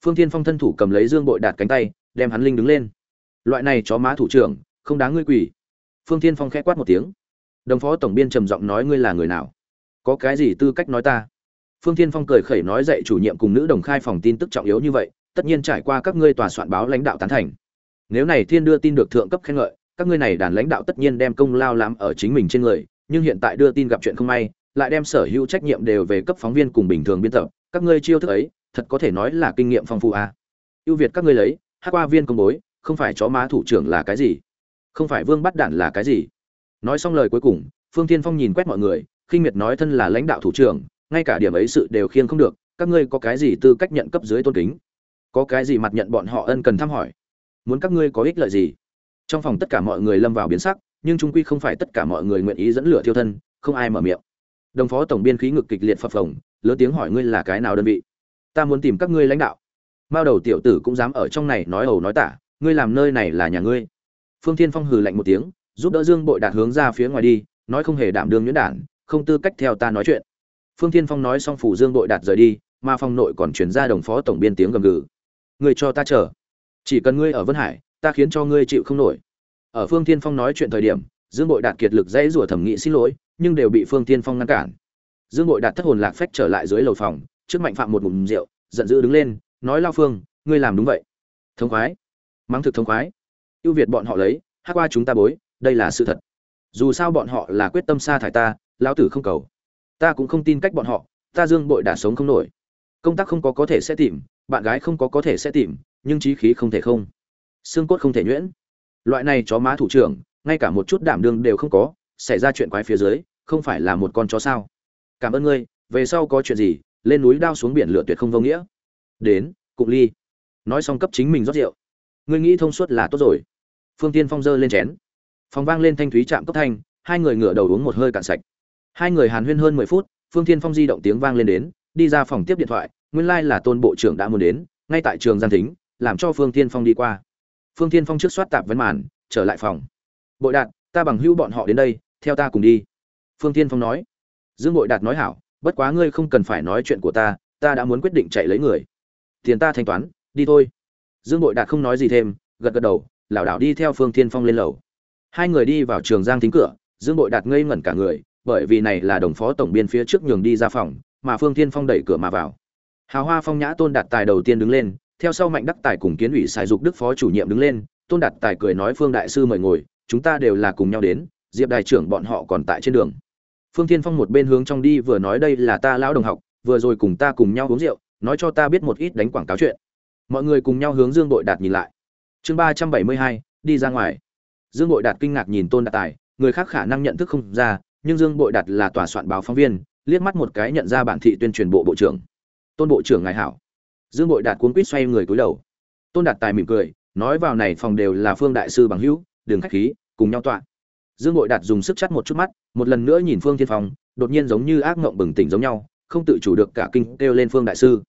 Phương thiên phong thân thủ cầm lấy dương bội đạt cánh tay, đem hắn linh đứng lên. Loại này chó má thủ trưởng, không đáng ngươi quỳ. Phương thiên phong khẽ quát một tiếng. Đồng phó tổng biên trầm giọng nói ngươi là người nào? Có cái gì tư cách nói ta? Phương thiên phong cười khẩy nói dạy chủ nhiệm cùng nữ đồng khai phòng tin tức trọng yếu như vậy, tất nhiên trải qua các ngươi tòa soạn báo lãnh đạo tán thành nếu này thiên đưa tin được thượng cấp khen ngợi, các ngươi này đàn lãnh đạo tất nhiên đem công lao làm ở chính mình trên người, nhưng hiện tại đưa tin gặp chuyện không may, lại đem sở hữu trách nhiệm đều về cấp phóng viên cùng bình thường biên tập, các ngươi chiêu thức ấy, thật có thể nói là kinh nghiệm phong phú à. ưu việt các ngươi lấy, hát qua viên công bối, không phải chó má thủ trưởng là cái gì? Không phải vương bắt đản là cái gì? Nói xong lời cuối cùng, phương tiên phong nhìn quét mọi người, khinh miệt nói thân là lãnh đạo thủ trưởng, ngay cả điểm ấy sự đều khiêng không được, các ngươi có cái gì tư cách nhận cấp dưới tôn kính? Có cái gì mặt nhận bọn họ ân cần thăm hỏi? Muốn các ngươi có ích lợi gì? Trong phòng tất cả mọi người lâm vào biến sắc, nhưng trung quy không phải tất cả mọi người nguyện ý dẫn lửa thiêu thân, không ai mở miệng. Đồng phó tổng biên khí ngực kịch liệt phập phồng, lớn tiếng hỏi ngươi là cái nào đơn vị? Ta muốn tìm các ngươi lãnh đạo. Mao đầu tiểu tử cũng dám ở trong này nói ẩu nói tả, ngươi làm nơi này là nhà ngươi. Phương thiên phong hừ lạnh một tiếng, giúp đỡ dương bội đạt hướng ra phía ngoài đi, nói không hề đảm đương nhuyễn đản, không tư cách theo ta nói chuyện. Phương thiên phong nói xong phủ dương bội đạt rời đi, mà phong nội còn chuyển ra đồng phó tổng biên tiếng gầm gừ. Ngươi cho ta chờ chỉ cần ngươi ở vân hải, ta khiến cho ngươi chịu không nổi. Ở phương thiên phong nói chuyện thời điểm, dương bội đạt kiệt lực dãy rủa thẩm nghị xin lỗi, nhưng đều bị phương thiên phong ngăn cản. Dương bội đạt thất hồn lạc phách trở lại dưới lầu phòng, trước mạnh phạm một ngụm rượu, giận dữ đứng lên, nói lao phương, ngươi làm đúng vậy. Thống khoái. Mắng thực thống khoái. Ưu việt bọn họ lấy, hát qua chúng ta bối, đây là sự thật. Dù sao bọn họ là quyết tâm sa thải ta, lão tử không cầu. Ta cũng không tin cách bọn họ, ta dương bội đã sống không nổi. Công tác không có có thể sẽ tìm, bạn gái không có có thể sẽ tìm nhưng trí khí không thể không. Xương cốt không thể nhuyễn. Loại này chó má thủ trưởng, ngay cả một chút đảm đương đều không có, xảy ra chuyện quái phía dưới, không phải là một con chó sao? Cảm ơn ngươi, về sau có chuyện gì, lên núi đao xuống biển lửa tuyệt không vô nghĩa. Đến, cụng ly. Nói xong cấp chính mình rót rượu. Ngươi nghĩ thông suốt là tốt rồi. Phương tiên phong dơ lên chén. Phòng vang lên thanh thúy chạm cốc thanh, hai người ngửa đầu uống một hơi cạn sạch. Hai người hàn huyên hơn mười phút, phương tiên phong di động tiếng vang lên đến, đi ra phòng tiếp điện thoại, nguyên lai là tôn bộ trưởng đã muốn đến, ngay tại trường gian thính làm cho phương tiên phong đi qua. Phương tiên phong trước soát tạp vấn màn, trở lại phòng. Bội đạt, ta bằng hữu bọn họ đến đây, theo ta cùng đi. Phương tiên phong nói. Dương bội đạt nói hảo, bất quá ngươi không cần phải nói chuyện của ta ta đã muốn quyết định chạy lấy người. Tiền ta thanh toán, đi thôi. Dương bội đạt không nói gì thêm, gật gật đầu, lảo đảo đi theo phương tiên phong lên lầu. Hai người đi vào trường giang thính cửa, dương bội đạt ngây ngẩn cả người, bởi vì này là đồng phó tổng biên phía trước nhường đi ra phòng, mà phương tiên phong đẩy cửa mà vào. Hào hoa phong nhã tôn đạt tài đầu tiên đứng lên theo sau mạnh đắc tài cùng kiến ủy xài dục đức phó chủ nhiệm đứng lên, tôn đạt tài cười nói, phương đại sư mời ngồi, chúng ta đều là cùng nhau đến, diệp đại trưởng bọn họ còn tại trên đường. Phương tiên phong một bên hướng trong đi vừa nói, đây là ta lão đồng học, vừa rồi cùng ta cùng nhau uống rượu, nói cho ta biết một ít đánh quảng cáo chuyện. Mọi người cùng nhau hướng dương đội đạt nhìn lại. Chương ba trăm bảy mươi hai, đi ra ngoài. Dương đội đạt kinh ngạc nhìn tôn đạt tài, người khác khả năng nhận thức không ra, nhưng dương bội đạt là tòa soạn báo phóng viên, liếc mắt một cái nhận ra bản thị tuyên truyền bộ bộ trưởng. Tôn bộ trưởng ngài hảo dương bội đạt cuốn quýt xoay người cúi đầu. Tôn đạt tài mỉm cười, nói vào này phòng đều là phương đại sư bằng hữu đường khách khí, cùng nhau tọa. Dương bội đạt dùng sức chắt một chút mắt, một lần nữa nhìn phương thiên phong đột nhiên giống như ác ngộng bừng tỉnh giống nhau, không tự chủ được cả kinh kêu lên phương đại sư.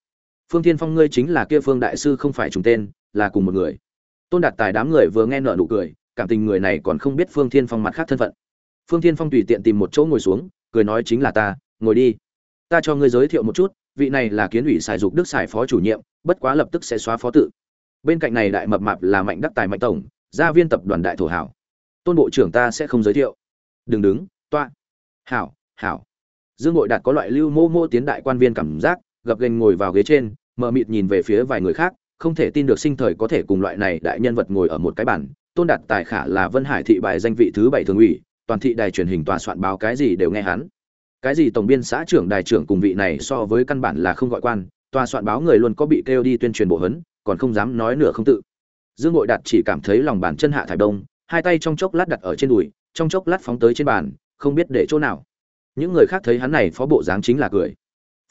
Phương thiên phong ngươi chính là kia phương đại sư không phải trùng tên, là cùng một người. Tôn đạt tài đám người vừa nghe nợ nụ cười, cảm tình người này còn không biết phương thiên phong mặt khác thân phận. Phương thiên phong tùy tiện tìm một chỗ ngồi xuống, cười nói chính là ta, ngồi đi. Ta cho ngươi giới thiệu một chút vị này là kiến ủy xài dục đức xài phó chủ nhiệm, bất quá lập tức sẽ xóa phó tự. Bên cạnh này đại mập mạp là mạnh đắc tài mạnh tổng, gia viên tập đoàn đại thổ hảo. Tôn bộ trưởng ta sẽ không giới thiệu. Đừng đứng, toa. Hảo hảo. Dương nội đạt có loại lưu mô mô tiến đại quan viên cảm giác, gập gành ngồi vào ghế trên, mờ mịt nhìn về phía vài người khác, không thể tin được sinh thời có thể cùng loại này đại nhân vật ngồi ở một cái bàn. Tôn đạt tài khả là vân hải thị bài danh vị thứ bảy thường ủy, toàn thị đài truyền hình tòa soạn báo cái gì đều nghe hắn cái gì tổng biên xã trưởng đài trưởng cùng vị này so với căn bản là không gọi quan, tòa soạn báo người luôn có bị kêu đi tuyên truyền bộ hấn còn không dám nói nửa không tự. Dương bội đạt chỉ cảm thấy lòng bàn chân hạ thải đông, hai tay trong chốc lát đặt ở trên đùi, trong chốc lát phóng tới trên bàn, không biết để chỗ nào. Những người khác thấy hắn này phó bộ dáng chính là cười.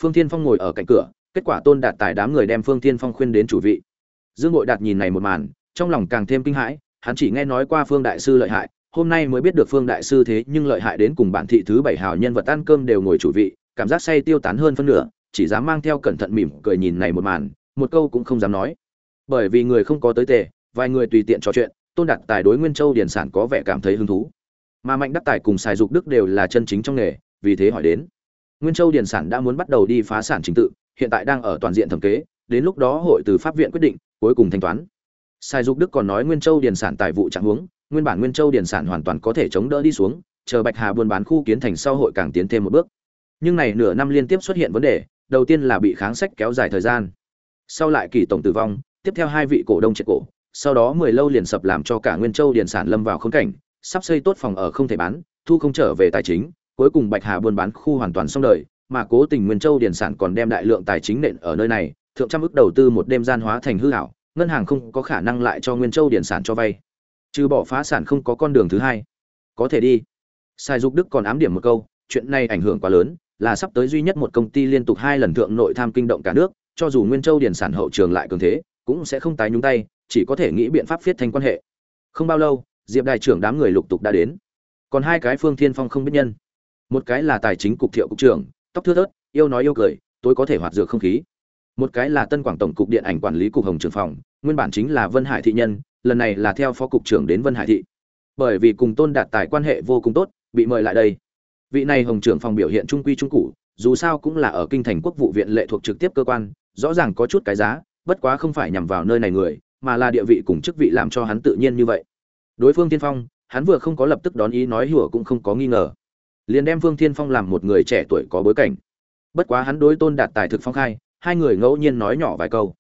Phương thiên phong ngồi ở cạnh cửa, kết quả tôn đạt tài đám người đem phương thiên phong khuyên đến chủ vị. Dương bội đạt nhìn này một màn, trong lòng càng thêm kinh hãi, hắn chỉ nghe nói qua phương đại sư lợi hại hôm nay mới biết được phương đại sư thế nhưng lợi hại đến cùng bản thị thứ bảy hào nhân vật ăn cơm đều ngồi chủ vị, cảm giác say tiêu tán hơn phân nửa, chỉ dám mang theo cẩn thận mỉm cười nhìn này một màn, một câu cũng không dám nói. Bởi vì người không có tới tề, vài người tùy tiện trò chuyện, tôn đạt tài đối nguyên châu điển sản có vẻ cảm thấy hứng thú. Mà mạnh đắc tài cùng xài dục đức đều là chân chính trong nghề, vì thế hỏi đến. Nguyên châu điển sản đã muốn bắt đầu đi phá sản chính tự, hiện tại đang ở toàn diện thẩm kế, đến lúc đó hội từ pháp viện quyết định, cuối cùng thanh toán. Xài dục đức còn nói nguyên châu điển sản tài vụ trạng huống nguyên bản nguyên châu điển sản hoàn toàn có thể chống đỡ đi xuống, chờ bạch hà buôn bán khu kiến thành sau hội càng tiến thêm một bước. Nhưng này nửa năm liên tiếp xuất hiện vấn đề, đầu tiên là bị kháng sách kéo dài thời gian. Sau lại kỳ tổng tử vong, tiếp theo hai vị cổ đông triệt cổ, sau đó mười lâu liền sập làm cho cả nguyên châu điển sản lâm vào khốn cảnh, sắp xây tốt phòng ở không thể bán, thu không trở về tài chính, cuối cùng bạch hà buôn bán khu hoàn toàn xong đời, mà cố tình nguyên châu điển sản còn đem đại lượng tài chính nện ở nơi này, thượng trăm ức đầu tư một đêm gian hóa thành hư hảo ngân hàng không có khả năng lại cho nguyên châu điển sản cho vay trừ bỏ phá sản không có con đường thứ hai. Có thể đi. Sai dục đức còn ám điểm một câu, chuyện này ảnh hưởng quá lớn, là sắp tới duy nhất một công ty liên tục hai lần thượng nội tham kinh động cả nước, cho dù nguyên châu điển sản hậu trường lại cường thế, cũng sẽ không tái nhúng tay, chỉ có thể nghĩ biện pháp viết thành quan hệ. Không bao lâu, diệp đại trưởng đám người lục tục đã đến. Còn hai cái phương thiên phong không biết nhân. Một cái là tài chính cục thiệu cục trưởng, tóc thưa thớt, yêu nói yêu cười tôi có thể hoạt dược không khí. Một cái là tân quảng tổng cục điện ảnh quản lý cục hồng trường phòng, nguyên bản chính là vân hải thị nhân lần này là theo phó cục trưởng đến vân hải thị. Bởi vì cùng tôn đạt tài quan hệ vô cùng tốt, bị mời lại đây. Vị này hồng trưởng phòng biểu hiện trung quy trung cụ, dù sao cũng là ở kinh thành quốc vụ viện lệ thuộc trực tiếp cơ quan, rõ ràng có chút cái giá, bất quá không phải nhằm vào nơi này người, mà là địa vị cùng chức vị làm cho hắn tự nhiên như vậy. Đối phương tiên phong, hắn vừa không có lập tức đón ý nói hùa cũng không có nghi ngờ. Liền đem phương thiên phong làm một người trẻ tuổi có bối cảnh. Bất quá hắn đối tôn đạt tài thực phong khai, hai người ngẫu nhiên nói nhỏ vài câu.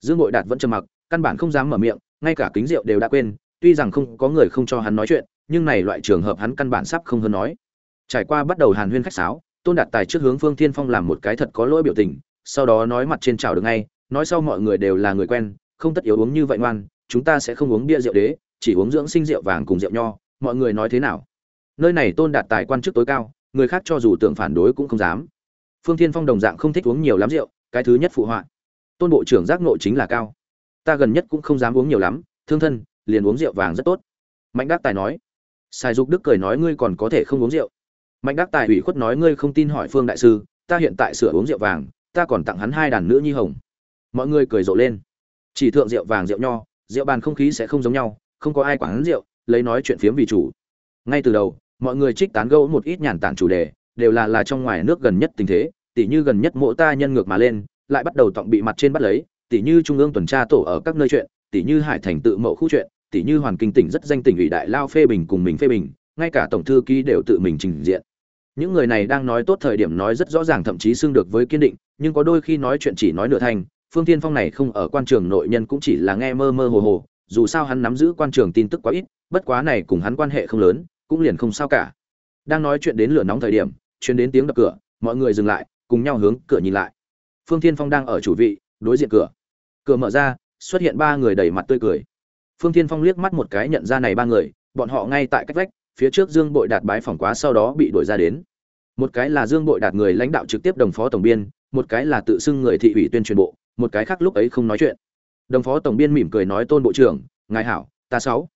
Dương Ngụy đạt vẫn trầm mặc, căn bản không dám mở miệng ngay cả kính rượu đều đã quên, tuy rằng không có người không cho hắn nói chuyện, nhưng này loại trường hợp hắn căn bản sắp không hơn nói. Trải qua bắt đầu hàn huyên khách sáo, tôn đạt tài trước hướng phương thiên phong làm một cái thật có lỗi biểu tình, sau đó nói mặt trên chào được ngay, nói sau mọi người đều là người quen, không tất yếu uống như vậy ngoan, chúng ta sẽ không uống bia rượu đế, chỉ uống dưỡng sinh rượu vàng cùng rượu nho, mọi người nói thế nào? Nơi này tôn đạt tài quan chức tối cao, người khác cho dù tưởng phản đối cũng không dám. Phương thiên phong đồng dạng không thích uống nhiều lắm rượu, cái thứ nhất phụ họa. Tôn bộ trưởng giác nội chính là cao ta gần nhất cũng không dám uống nhiều lắm, thương thân, liền uống rượu vàng rất tốt. Mạnh đắc tài nói. Sai dục đức cười nói ngươi còn có thể không uống rượu. Mạnh đắc tài ủy khuất nói ngươi không tin hỏi phương đại sư, ta hiện tại sửa uống rượu vàng, ta còn tặng hắn hai đàn nữ nhi hồng. Mọi người cười rộ lên. Chỉ thượng rượu vàng rượu nho, rượu bàn không khí sẽ không giống nhau, không có ai quản hắn rượu, lấy nói chuyện phiếm vì chủ. Ngay từ đầu, mọi người trích tán gẫu một ít nhàn tản chủ đề, đều là là trong ngoài nước gần nhất tình thế, tỉ như gần nhất mộ ta nhân ngược mà lên, lại bắt đầu tọng bị mặt trên bắt lấy tỉ như trung ương tuần tra tổ ở các nơi chuyện, tỉ như hải thành tự mậu khu chuyện, tỉ như hoàn kinh tỉnh rất danh tỉnh ủy đại lao phê bình cùng mình phê bình, ngay cả tổng thư ký đều tự mình trình diện. Những người này đang nói tốt thời điểm nói rất rõ ràng thậm chí xưng được với kiên định, nhưng có đôi khi nói chuyện chỉ nói nửa thành, phương thiên phong này không ở quan trường nội nhân cũng chỉ là nghe mơ mơ hồ hồ, dù sao hắn nắm giữ quan trường tin tức quá ít, bất quá này cùng hắn quan hệ không lớn, cũng liền không sao cả. Đang nói chuyện đến lửa nóng thời điểm chuyến đến tiếng đập cửa, mọi người dừng lại, cùng nhau hướng cửa nhìn lại. Phương thiên phong đang ở chủ vị, đối diện cửa cửa mở ra, xuất hiện ba người đầy mặt tươi cười. Phương thiên phong liếc mắt một cái nhận ra này ba người, bọn họ ngay tại cách vách, phía trước dương bội đạt bái phỏng quá sau đó bị đuổi ra đến. Một cái là dương bội đạt người lãnh đạo trực tiếp đồng phó tổng biên, một cái là tự xưng người thị ủy tuyên truyền bộ, một cái khác lúc ấy không nói chuyện. Đồng phó tổng biên mỉm cười nói, tôn bộ trưởng, ngài hảo, ta sáu.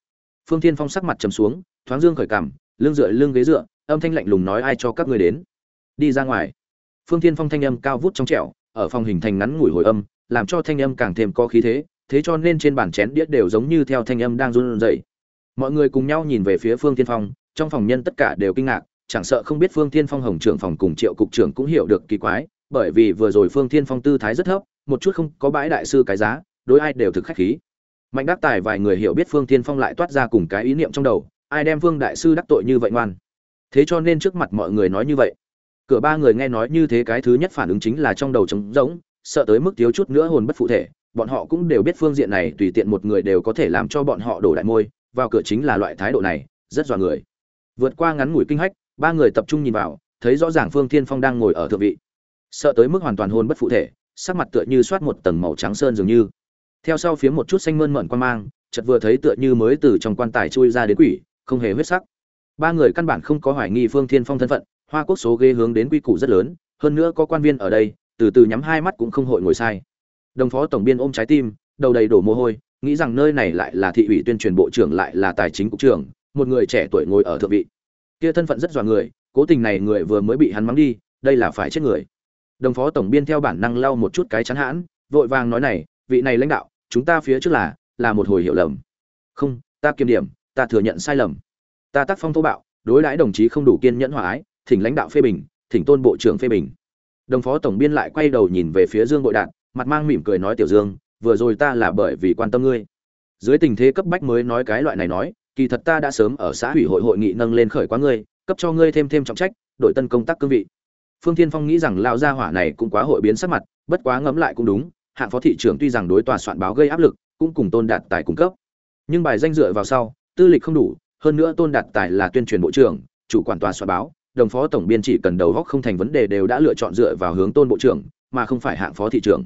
Phương thiên phong sắc mặt trầm xuống, thoáng dương khởi cảm, lưng dựa lưng ghế dựa, âm thanh lạnh lùng nói, ai cho các người đến? Đi ra ngoài. Phương thiên phong thanh âm cao vút trong trẻo, ở phòng hình thành ngắn ngủi hồi âm làm cho thanh âm càng thêm có khí thế thế cho nên trên bàn chén đĩa đều giống như theo thanh âm đang run rẩy. Mọi người cùng nhau nhìn về phía phương thiên phong, trong phòng nhân tất cả đều kinh ngạc, chẳng sợ không biết phương thiên phong hồng trưởng phòng cùng triệu cục trưởng cũng hiểu được kỳ quái, bởi vì vừa rồi phương thiên phong tư thái rất thấp, một chút không có bãi đại sư cái giá, đối ai đều thực khách khí. Mạnh đắc tài vài người hiểu biết phương thiên phong lại toát ra cùng cái ý niệm trong đầu, ai đem phương đại sư đắc tội như vậy ngoan. Thế cho nên trước mặt mọi người nói như vậy. Cửa ba người nghe nói như thế cái thứ nhất phản ứng chính là trong đầu trống rỗng sợ tới mức thiếu chút nữa hồn bất phụ thể, bọn họ cũng đều biết phương diện này tùy tiện một người đều có thể làm cho bọn họ đổ đại môi, vào cửa chính là loại thái độ này, rất dọa người. Vượt qua ngắn ngủi kinh hách, ba người tập trung nhìn vào, thấy rõ ràng phương thiên phong đang ngồi ở thượng vị. Sợ tới mức hoàn toàn hôn bất phụ thể, sắc mặt tựa như soát một tầng màu trắng sơn dường như. Theo sau phía một chút xanh mơn mởn quan mang, chợt vừa thấy tựa như mới từ trong quan tài chui ra đến quỷ, không hề huyết sắc. Ba người căn bản không có hoài nghi phương thiên phong thân phận, hoa quốc số ghê hướng đến quy củ rất lớn, hơn nữa có quan viên ở đây từ từ nhắm hai mắt cũng không hội ngồi sai. Đồng phó tổng biên ôm trái tim, đầu đầy đổ mồ hôi, nghĩ rằng nơi này lại là thị ủy tuyên truyền bộ trưởng, lại là tài chính cục trưởng, một người trẻ tuổi ngồi ở thượng vị. Kia thân phận rất dọa người, cố tình này người vừa mới bị hắn mắng đi, đây là phải chết người. Đồng phó tổng biên theo bản năng lau một chút cái chắn hãn, vội vàng nói này, vị này lãnh đạo, chúng ta phía trước là là một hồi hiểu lầm. Không, ta kiêm điểm, ta thừa nhận sai lầm. Ta tác phong thô bạo, đối đãi đồng chí không đủ kiên nhẫn hòa ái, thỉnh lãnh đạo phê bình, thỉnh tôn bộ trưởng phê bình đồng phó tổng biên lại quay đầu nhìn về phía dương bội đạt, mặt mang mỉm cười nói, tiểu dương, vừa rồi ta là bởi vì quan tâm ngươi. Dưới tình thế cấp bách mới nói cái loại này nói, kỳ thật ta đã sớm ở xã ủy hội hội nghị nâng lên khởi quá ngươi, cấp cho ngươi thêm thêm trọng trách, đội tân công tác cương vị. Phương thiên phong nghĩ rằng lao gia hỏa này cũng quá hội biến sắc mặt, bất quá ngẫm lại cũng đúng, hạng phó thị trưởng tuy rằng đối tòa soạn báo gây áp lực, cũng cùng tôn đạt tài cung cấp. Nhưng bài danh dựa vào sau, tư lịch không đủ, hơn nữa tôn đạt tài là tuyên truyền bộ trưởng, chủ quản tòa soạn báo đồng phó tổng biên chỉ cần đầu góc không thành vấn đề đều đã lựa chọn dựa vào hướng tôn bộ trưởng, mà không phải hạng phó thị trưởng.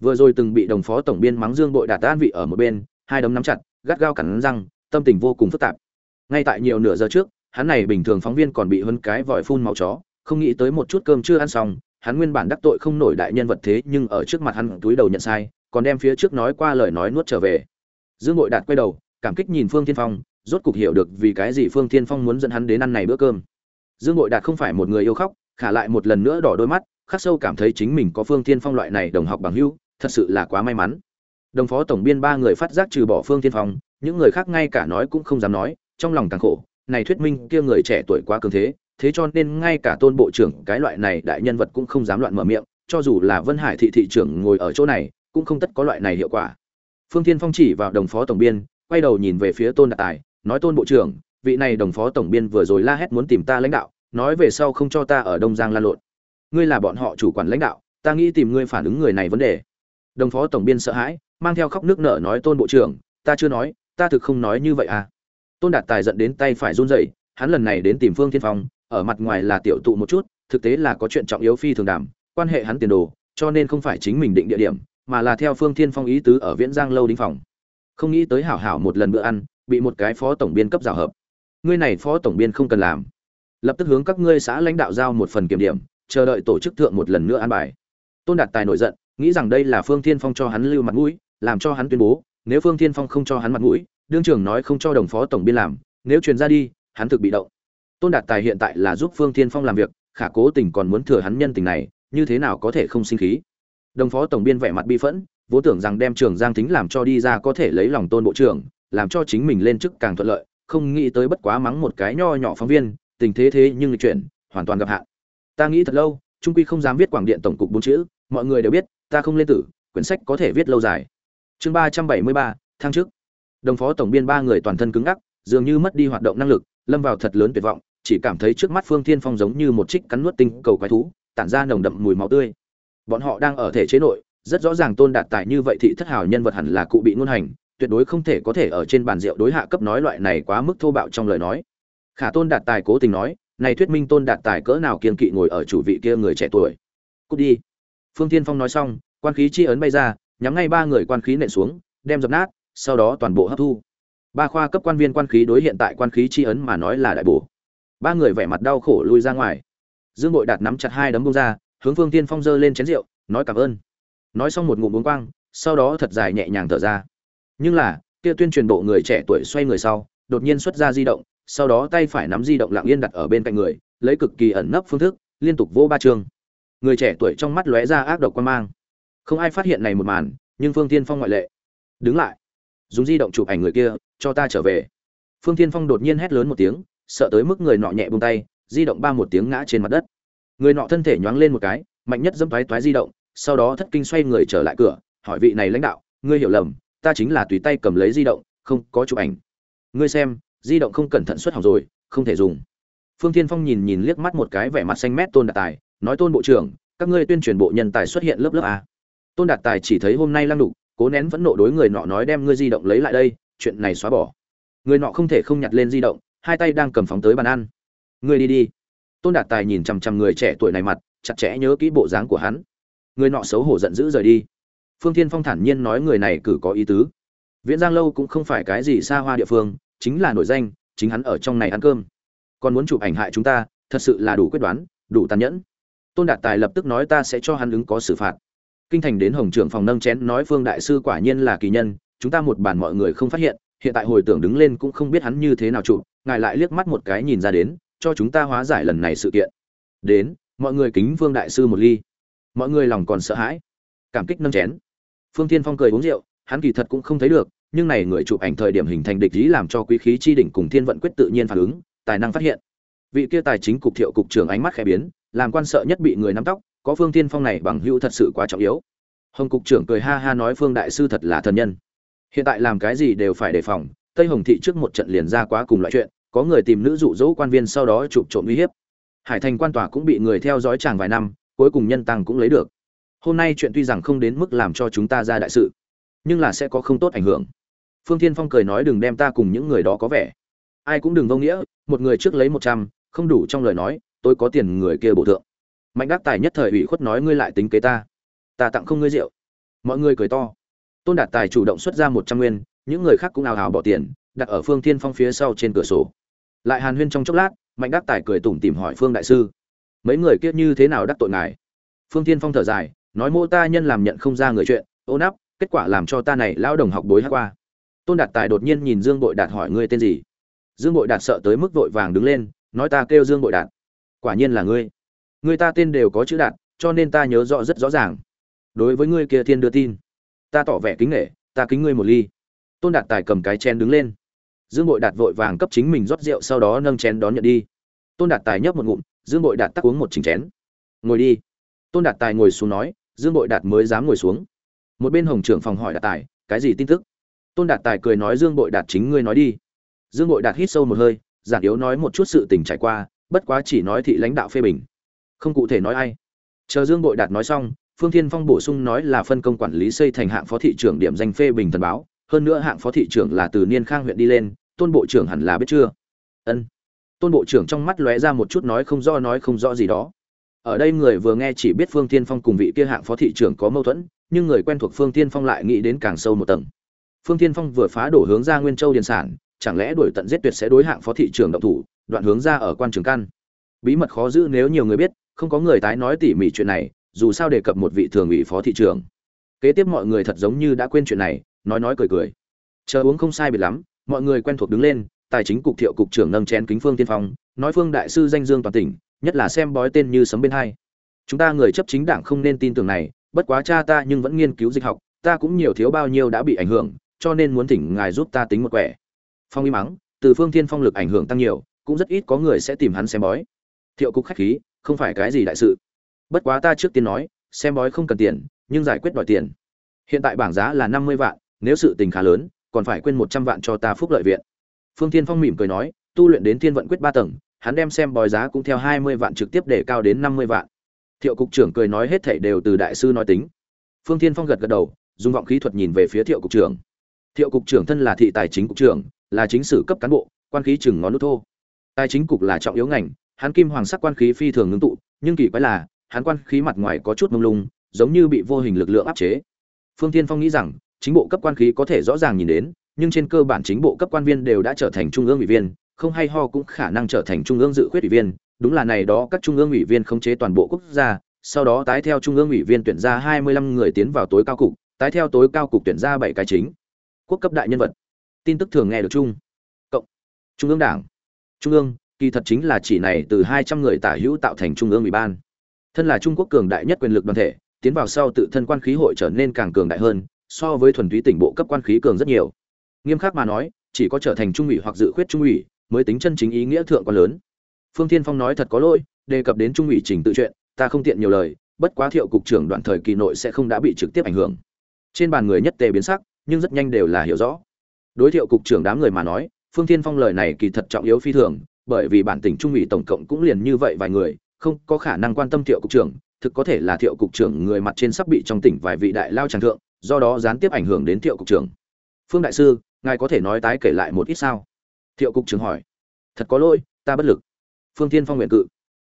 Vừa rồi từng bị đồng phó tổng biên mắng dương bội đạt an vị ở một bên, hai đấm nắm chặt, gắt gao cắn răng, tâm tình vô cùng phức tạp. Ngay tại nhiều nửa giờ trước, hắn này bình thường phóng viên còn bị hơn cái vòi phun máu chó, không nghĩ tới một chút cơm chưa ăn xong, hắn nguyên bản đắc tội không nổi đại nhân vật thế nhưng ở trước mặt hắn túi đầu nhận sai, còn đem phía trước nói qua lời nói nuốt trở về. Dương bội đạt quay đầu, cảm kích nhìn phương thiên phong, rốt cục hiểu được vì cái gì phương thiên phong muốn dẫn hắn đến ăn này bữa cơm dương bội đạt không phải một người yêu khóc, khả lại một lần nữa đỏ đôi mắt, khắc sâu cảm thấy chính mình có phương thiên phong loại này đồng học bằng hữu, thật sự là quá may mắn. Đồng phó tổng biên ba người phát giác trừ bỏ phương thiên phong, những người khác ngay cả nói cũng không dám nói, trong lòng càng khổ, này thuyết minh kia người trẻ tuổi quá cường thế thế cho nên ngay cả tôn bộ trưởng cái loại này đại nhân vật cũng không dám loạn mở miệng, cho dù là vân hải thị thị trưởng ngồi ở chỗ này, cũng không tất có loại này hiệu quả. Phương thiên phong chỉ vào đồng phó tổng biên, quay đầu nhìn về phía tôn đạt tài, nói tôn bộ trưởng vị này đồng phó tổng biên vừa rồi la hét muốn tìm ta lãnh đạo, nói về sau không cho ta ở đông giang lan lộn. Ngươi là bọn họ chủ quản lãnh đạo, ta nghĩ tìm ngươi phản ứng người này vấn đề. Đồng phó tổng biên sợ hãi, mang theo khóc nước nở nói tôn bộ trưởng, ta chưa nói, ta thực không nói như vậy à. Tôn đạt tài giận đến tay phải run rẩy, hắn lần này đến tìm phương thiên phong, ở mặt ngoài là tiểu tụ một chút, thực tế là có chuyện trọng yếu phi thường đảm, quan hệ hắn tiền đồ, cho nên không phải chính mình định địa điểm, mà là theo phương thiên phong ý tứ ở viễn giang lâu đinh phòng. Không nghĩ tới hảo hảo một lần bữa ăn, bị một cái phó tổng biên cấp rào hợp ngươi này phó tổng biên không cần làm. Lập tức hướng các ngươi xã lãnh đạo giao một phần kiểm điểm, chờ đợi tổ chức thượng một lần nữa an bài. Tôn đạt tài nổi giận, nghĩ rằng đây là phương thiên phong cho hắn lưu mặt mũi, làm cho hắn tuyên bố, nếu phương thiên phong không cho hắn mặt mũi, đương trưởng nói không cho đồng phó tổng biên làm, nếu truyền ra đi, hắn thực bị động. Tôn đạt tài hiện tại là giúp phương thiên phong làm việc, khả cố tình còn muốn thừa hắn nhân tình này, như thế nào có thể không sinh khí? Đồng phó tổng biên vẻ mặt bi phẫn, vốn tưởng rằng đem trường giang tính làm cho đi ra có thể lấy lòng tôn bộ trưởng, làm cho chính mình lên chức càng thuận lợi không nghĩ tới bất quá mắng một cái nho nhỏ phóng viên, tình thế thế nhưng lịch hoàn toàn gặp hạn. Ta nghĩ thật lâu, trung quy không dám viết quảng điện tổng cục bốn chữ, mọi người đều biết, ta không lên tử, quyển sách có thể viết lâu dài. Chương ba trăm bảy mươi ba, thăng chức. Đồng phó tổng biên ba người toàn thân cứng ngắc, dường như mất đi hoạt động năng lực, lâm vào thật lớn tuyệt vọng, chỉ cảm thấy trước mắt phương thiên phong giống như một trích cắn nuốt tinh cầu quái thú, tản ra nồng đậm mùi máu tươi. Bọn họ đang ở thể chế nội, rất rõ ràng tôn đạt tài như vậy thị thất hảo nhân vật hẳn là cụ bị ngôn hành tuyệt đối không thể có thể ở trên bàn rượu đối hạ cấp nói loại này quá mức thô bạo trong lời nói. Khả tôn đạt tài cố tình nói, này thuyết minh tôn đạt tài cỡ nào kiên kỵ ngồi ở chủ vị kia người trẻ tuổi. Cút đi. Phương tiên phong nói xong, quan khí chi ấn bay ra, nhắm ngay ba người quan khí nện xuống, đem dập nát, sau đó toàn bộ hấp thu. Ba khoa cấp quan viên quan khí đối hiện tại quan khí chi ấn mà nói là đại bổ. Ba người vẻ mặt đau khổ lui ra ngoài. Dương bội đạt nắm chặt hai đấm bông ra, hướng phương tiên phong giơ lên chén rượu, nói cảm ơn. Nói xong một ngụm uống quang, sau đó thật dài nhẹ nhàng thở ra nhưng là, kia tuyên truyền bộ người trẻ tuổi xoay người sau, đột nhiên xuất ra di động, sau đó tay phải nắm di động lặng yên đặt ở bên cạnh người, lấy cực kỳ ẩn nấp phương thức, liên tục vô ba chương. Người trẻ tuổi trong mắt lóe ra ác độc quan mang. Không ai phát hiện này một màn, nhưng phương tiên phong ngoại lệ. Đứng lại, dùng di động chụp ảnh người kia, cho ta trở về. Phương tiên phong đột nhiên hét lớn một tiếng, sợ tới mức người nọ nhẹ buông tay, di động ba một tiếng ngã trên mặt đất. Người nọ thân thể nhoáng lên một cái, mạnh nhất dẫm thoái toái di động, sau đó thất kinh xoay người trở lại cửa, hỏi vị này lãnh đạo, ngươi hiểu lầm ta chính là tùy tay cầm lấy di động, không có chụp ảnh. Ngươi xem, di động không cẩn thận xuất hỏng rồi, không thể dùng. Phương thiên phong nhìn nhìn liếc mắt một cái vẻ mặt xanh mét tôn đạt tài, nói, tôn bộ trưởng, các ngươi tuyên truyền bộ nhân tài xuất hiện lớp lớp a. Tôn đạt tài chỉ thấy hôm nay lăng đục, cố nén vẫn nộ đối người nọ nói, đem ngươi di động lấy lại đây, chuyện này xóa bỏ. Người nọ không thể không nhặt lên di động, hai tay đang cầm phóng tới bàn ăn. Ngươi đi đi. Tôn đạt tài nhìn chằm chằm người trẻ tuổi này mặt, chặt chẽ nhớ kỹ bộ dáng của hắn. Người nọ xấu hổ giận dữ rời đi phương thiên phong thản nhiên nói người này cử có ý tứ. Viễn giang lâu cũng không phải cái gì xa hoa địa phương, chính là nổi danh, chính hắn ở trong này ăn cơm. Còn muốn chụp ảnh hại chúng ta, thật sự là đủ quyết đoán, đủ tàn nhẫn. Tôn đạt tài lập tức nói ta sẽ cho hắn ứng có xử phạt. Kinh thành đến hồng trưởng phòng nâng chén, nói phương đại sư quả nhiên là kỳ nhân, chúng ta một bàn mọi người không phát hiện hiện tại hồi tưởng đứng lên cũng không biết hắn như thế nào chụp, ngài lại liếc mắt một cái nhìn ra đến, cho chúng ta hóa giải lần này sự kiện. Đến, mọi người kính vương đại sư một ly. Mọi người lòng còn sợ hãi. Cảm kích nâng chén phương Thiên phong cười uống rượu, hắn kỳ thật cũng không thấy được, nhưng này người chụp ảnh thời điểm hình thành địch ý làm cho quý khí chi đỉnh cùng thiên vận quyết tự nhiên phản ứng, tài năng phát hiện. Vị kia tài chính cục thiệu cục trưởng ánh mắt khẽ biến, làm quan sợ nhất bị người nắm tóc, có phương Thiên phong này bằng hữu thật sự quá trọng yếu. Hồng cục trưởng cười ha ha nói phương đại sư thật là thần nhân. Hiện tại làm cái gì đều phải đề phòng, tây hồng thị trước một trận liền ra quá cùng loại chuyện, có người tìm nữ dụ dỗ quan viên sau đó chụp trộm uy hiếp. Hải thành quan tòa cũng bị người theo dõi chàng vài năm, cuối cùng nhân tăng cũng lấy được hôm nay chuyện tuy rằng không đến mức làm cho chúng ta ra đại sự, nhưng là sẽ có không tốt ảnh hưởng. Phương thiên phong cười nói đừng đem ta cùng những người đó có vẻ. Ai cũng đừng vô nghĩa, một người trước lấy một trăm, không đủ trong lời nói, tôi có tiền người kia bổ thượng. Mạnh đắc tài nhất thời ủy khuất nói ngươi lại tính kế ta. Ta tặng không ngươi rượu. Mọi người cười to. Tôn đạt tài chủ động xuất ra một trăm nguyên, những người khác cũng ào ào bỏ tiền, đặt ở phương thiên phong phía sau trên cửa sổ. Lại hàn huyên trong chốc lát, mạnh đắc tài cười tủm tỉm hỏi phương đại sư, mấy người kia như thế nào đắc tội ngài? Phương thiên phong thở dài nói mô ta nhân làm nhận không ra người chuyện ô nắp kết quả làm cho ta này lão đồng học bối hát qua. Tôn đạt tài đột nhiên nhìn dương bội đạt hỏi ngươi tên gì? Dương bội đạt sợ tới mức vội vàng đứng lên, nói ta kêu dương bội đạt. Quả nhiên là ngươi. Người ta tên đều có chữ đạt, cho nên ta nhớ rõ rất rõ ràng. Đối với ngươi kia thiên đưa tin, ta tỏ vẻ kính nghệ ta kính ngươi một ly. Tôn đạt tài cầm cái chén đứng lên. Dương bội đạt vội vàng cấp chính mình rót rượu sau đó nâng chén đón nhận đi. Tôn đạt tài nhấp một ngụm, dương bội đạt tắc uống một chỉnh chén. Ngồi đi. Tôn đạt tài ngồi xuống nói dương bội đạt mới dám ngồi xuống. Một bên hồng trưởng phòng hỏi đạt tài, cái gì tin tức? Tôn đạt tài cười nói, dương bội đạt chính ngươi nói đi. Dương bội đạt hít sâu một hơi, giản yếu nói một chút sự tình trải qua, bất quá chỉ nói thị lãnh đạo phê bình. Không cụ thể nói ai. Chờ dương bội đạt nói xong, phương thiên phong bổ sung nói là phân công quản lý xây thành hạng phó thị trưởng điểm danh phê bình thần báo, hơn nữa hạng phó thị trưởng là từ niên khang huyện đi lên, tôn bộ trưởng hẳn là biết chưa? Ân. Tôn bộ trưởng trong mắt lóe ra một chút nói không rõ, nói không rõ gì đó ở đây người vừa nghe chỉ biết phương tiên phong cùng vị kia hạng phó thị trưởng có mâu thuẫn, nhưng người quen thuộc phương tiên phong lại nghĩ đến càng sâu một tầng. Phương tiên phong vừa phá đổ hướng ra nguyên châu điền sản, chẳng lẽ đuổi tận giết tuyệt sẽ đối hạng phó thị trưởng động thủ, đoạn hướng ra ở quan trường căn. Bí mật khó giữ nếu nhiều người biết, không có người tái nói tỉ mỉ chuyện này, dù sao đề cập một vị thường ủy phó thị trưởng. Kế tiếp mọi người thật giống như đã quên chuyện này, nói nói cười cười. Chờ uống không sai biệt lắm, mọi người quen thuộc đứng lên, tài chính cục thiệu cục trưởng nâng chén kính phương tiên phong, nói phương đại sư danh dương toàn tỉnh nhất là xem bói tên như sấm bên hai. Chúng ta người chấp chính đảng không nên tin tưởng này, bất quá cha ta nhưng vẫn nghiên cứu dịch học, ta cũng nhiều thiếu bao nhiêu đã bị ảnh hưởng, cho nên muốn thỉnh ngài giúp ta tính một quẻ. Phong y mắng, từ phương thiên phong lực ảnh hưởng tăng nhiều, cũng rất ít có người sẽ tìm hắn xem bói. Thiệu cục khách khí, không phải cái gì đại sự. Bất quá ta trước tiên nói, xem bói không cần tiền, nhưng giải quyết đòi tiền. Hiện tại bảng giá là năm mươi vạn, nếu sự tình khá lớn, còn phải quên một trăm vạn cho ta phúc lợi viện. Phương thiên phong mỉm cười nói, tu luyện đến thiên vận quyết ba tầng hắn đem xem bói giá cũng theo hai mươi vạn trực tiếp để cao đến năm mươi vạn. Thiệu cục trưởng cười nói hết thảy đều từ đại sư nói tính. Phương thiên phong gật gật đầu, dùng vọng khí thuật nhìn về phía thiệu cục trưởng. Thiệu cục trưởng thân là thị tài chính cục trưởng, là chính sử cấp cán bộ, quan khí chừng ngón nút thô. Tài chính cục là trọng yếu ngành, hắn kim hoàng sắc quan khí phi thường ngưng tụ, nhưng kỳ quái là, hắn quan khí mặt ngoài có chút mông lung, giống như bị vô hình lực lượng áp chế. Phương Thiên phong nghĩ rằng, chính bộ cấp quan khí có thể rõ ràng nhìn đến, nhưng trên cơ bản chính bộ cấp quan viên đều đã trở thành trung ương ủy viên không hay ho cũng khả năng trở thành trung ương dự khuyết ủy viên. Đúng là này đó, các trung ương ủy viên khống chế toàn bộ quốc gia, sau đó tái theo trung ương ủy viên tuyển ra 25 người tiến vào tối cao cục, tái theo tối cao cục tuyển ra bảy cái chính. Quốc cấp đại nhân vật. Tin tức thường nghe được chung. Cộng. Trung ương đảng. Trung ương, kỳ thật chính là chỉ này từ 200 người tả hữu tạo thành trung ương ủy ban. Thân là trung quốc cường đại nhất quyền lực đoàn thể, tiến vào sau tự thân quan khí hội trở nên càng cường đại hơn, so với thuần túy tỉnh bộ cấp quan khí cường rất nhiều. Nghiêm khắc mà nói, chỉ có trở thành trung ủy hoặc dự khuyết trung ủy mới tính chân chính ý nghĩa thượng quan lớn. Phương thiên phong nói thật có lỗi, đề cập đến trung ủy trình tự chuyện, ta không tiện nhiều lời, bất quá thiệu cục trưởng đoạn thời kỳ nội sẽ không đã bị trực tiếp ảnh hưởng. Trên bàn người nhất tề biến sắc, nhưng rất nhanh đều là hiểu rõ. Đối thiệu cục trưởng đám người mà nói, phương thiên phong lời này kỳ thật trọng yếu phi thường, bởi vì bản tỉnh trung ủy tổng cộng cũng liền như vậy vài người, không có khả năng quan tâm thiệu cục trưởng, thực có thể là thiệu cục trưởng người mặt trên sắp bị trong tỉnh vài vị đại lao tràng thượng, do đó gián tiếp ảnh hưởng đến thiệu cục trưởng. Phương đại sư, ngài có thể nói tái kể lại một ít sao? Thiệu cục trưởng hỏi. Thật có lỗi, ta bất lực. Phương tiên phong nguyện cự.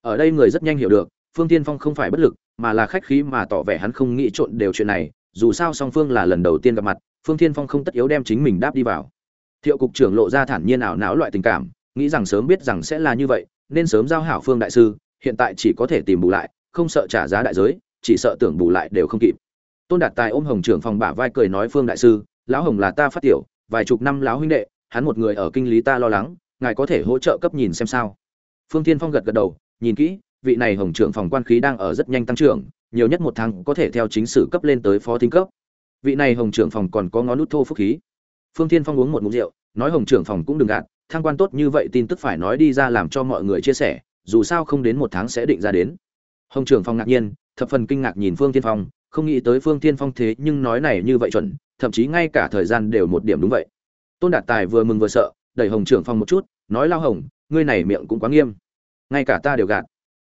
Ở đây người rất nhanh hiểu được, phương tiên phong không phải bất lực, mà là khách khí mà tỏ vẻ hắn không nghĩ trộn đều chuyện này. Dù sao song phương là lần đầu tiên gặp mặt, phương tiên phong không tất yếu đem chính mình đáp đi vào. Thiệu cục trưởng lộ ra thản nhiên ảo não loại tình cảm, nghĩ rằng sớm biết rằng sẽ là như vậy, nên sớm giao hảo phương đại sư, hiện tại chỉ có thể tìm bù lại, không sợ trả giá đại giới, chỉ sợ tưởng bù lại đều không kịp. Tôn đạt tài ôm hồng trưởng phòng bả vai cười nói phương đại sư, lão hồng là ta phát tiểu, vài chục năm lão huynh đệ hắn một người ở kinh lý ta lo lắng, ngài có thể hỗ trợ cấp nhìn xem sao? Phương tiên phong gật gật đầu, nhìn kỹ, vị này hồng trưởng phòng quan khí đang ở rất nhanh tăng trưởng, nhiều nhất một tháng có thể theo chính sử cấp lên tới phó thính cấp. Vị này hồng trưởng phòng còn có ngón nút thô phúc khí. Phương tiên phong uống một ngụm rượu, nói hồng trưởng phòng cũng đừng gạt thang quan tốt như vậy tin tức phải nói đi ra làm cho mọi người chia sẻ, dù sao không đến một tháng sẽ định ra đến. Hồng trưởng phòng ngạc nhiên, thập phần kinh ngạc nhìn phương tiên phong, không nghĩ tới phương tiên phong thế nhưng nói này như vậy chuẩn, thậm chí ngay cả thời gian đều một điểm đúng vậy tôn đạt tài vừa mừng vừa sợ, đẩy hồng trưởng phong một chút, nói lao hồng, ngươi này miệng cũng quá nghiêm. Ngay cả ta đều gạt.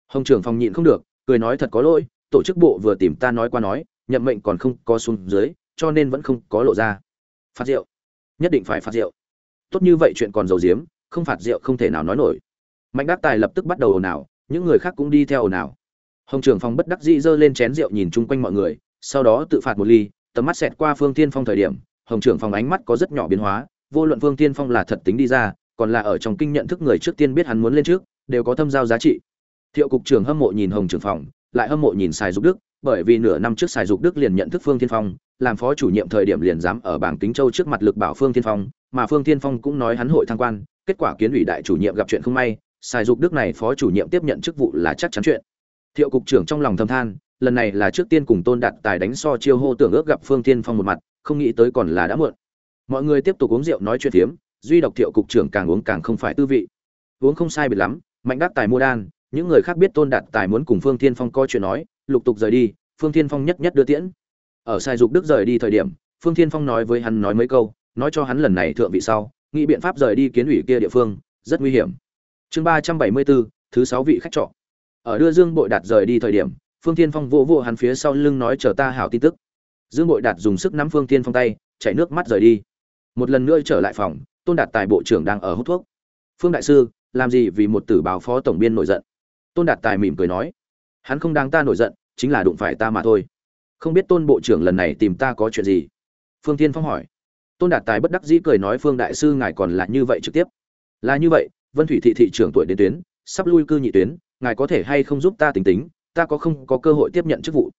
Hồng trưởng phong nhịn không được, cười nói thật có lỗi, tổ chức bộ vừa tìm ta nói qua nói, nhận mệnh còn không có xuống dưới, cho nên vẫn không có lộ ra. Phạt rượu. Nhất định phải phạt rượu. Tốt như vậy chuyện còn dầu diếm không phạt rượu không thể nào nói nổi. Mạnh đắc tài lập tức bắt đầu ồn ào, những người khác cũng đi theo ồn ào. Hồng trưởng phong bất đắc dĩ giơ lên chén rượu nhìn chung quanh mọi người, sau đó tự phạt một ly, tầm mắt xẹt qua phương tiên phong thời điểm, hồng trưởng phong ánh mắt có rất nhỏ biến hóa vô luận Vương tiên phong là thật tính đi ra, còn là ở trong kinh nhận thức người trước tiên biết hắn muốn lên trước, đều có thâm giao giá trị. Thiệu cục trưởng hâm mộ nhìn hồng trưởng phòng, lại hâm mộ nhìn Sài dục đức, bởi vì nửa năm trước Sài dục đức liền nhận thức phương Thiên phong, làm phó chủ nhiệm thời điểm liền dám ở bảng kính châu trước mặt lực bảo phương Thiên phong, mà phương Thiên phong cũng nói hắn hội thăng quan, kết quả kiến ủy đại chủ nhiệm gặp chuyện không may, Sài dục đức này phó chủ nhiệm tiếp nhận chức vụ là chắc chắn chuyện. Thiệu cục trưởng trong lòng thầm than, lần này là trước tiên cùng tôn đạt tài đánh so chiêu hô tưởng ước gặp phương Thiên phong một mặt, không nghĩ tới còn là đã muộn mọi người tiếp tục uống rượu nói chuyện phiếm, duy độc thiệu cục trưởng càng uống càng không phải tư vị. Uống không sai biệt lắm, mạnh đắc tài mua đan, những người khác biết tôn đạt tài muốn cùng phương thiên phong coi chuyện nói, lục tục rời đi, phương thiên phong nhất nhất đưa tiễn. Ở sai dục đức rời đi thời điểm, phương thiên phong nói với hắn nói mấy câu, nói cho hắn lần này thượng vị sau, nghĩ biện pháp rời đi kiến ủy kia địa phương, rất nguy hiểm. Chương ba trăm bảy mươi bốn, thứ sáu vị khách trọ. Ở đưa dương bội đạt rời đi thời điểm, phương thiên phong vỗ vỗ hắn phía sau lưng nói, chờ ta hảo tin tức. Dương bội đạt dùng sức nắm phương thiên phong tay, chảy nước mắt rời đi một lần nữa trở lại phòng, tôn đạt tài bộ trưởng đang ở hút thuốc. Phương đại sư, làm gì vì một tử báo phó tổng biên nổi giận? Tôn đạt tài mỉm cười nói. Hắn không đáng ta nổi giận, chính là đụng phải ta mà thôi. Không biết tôn bộ trưởng lần này tìm ta có chuyện gì? Phương tiên phong hỏi. Tôn đạt tài bất đắc dĩ cười nói, phương đại sư, ngài còn là như vậy trực tiếp? Là như vậy, vân thủy thị thị trưởng tuổi đến tuyến, sắp lui cư nhị tuyến, ngài có thể hay không giúp ta tính tính, ta có không có cơ hội tiếp nhận chức vụ.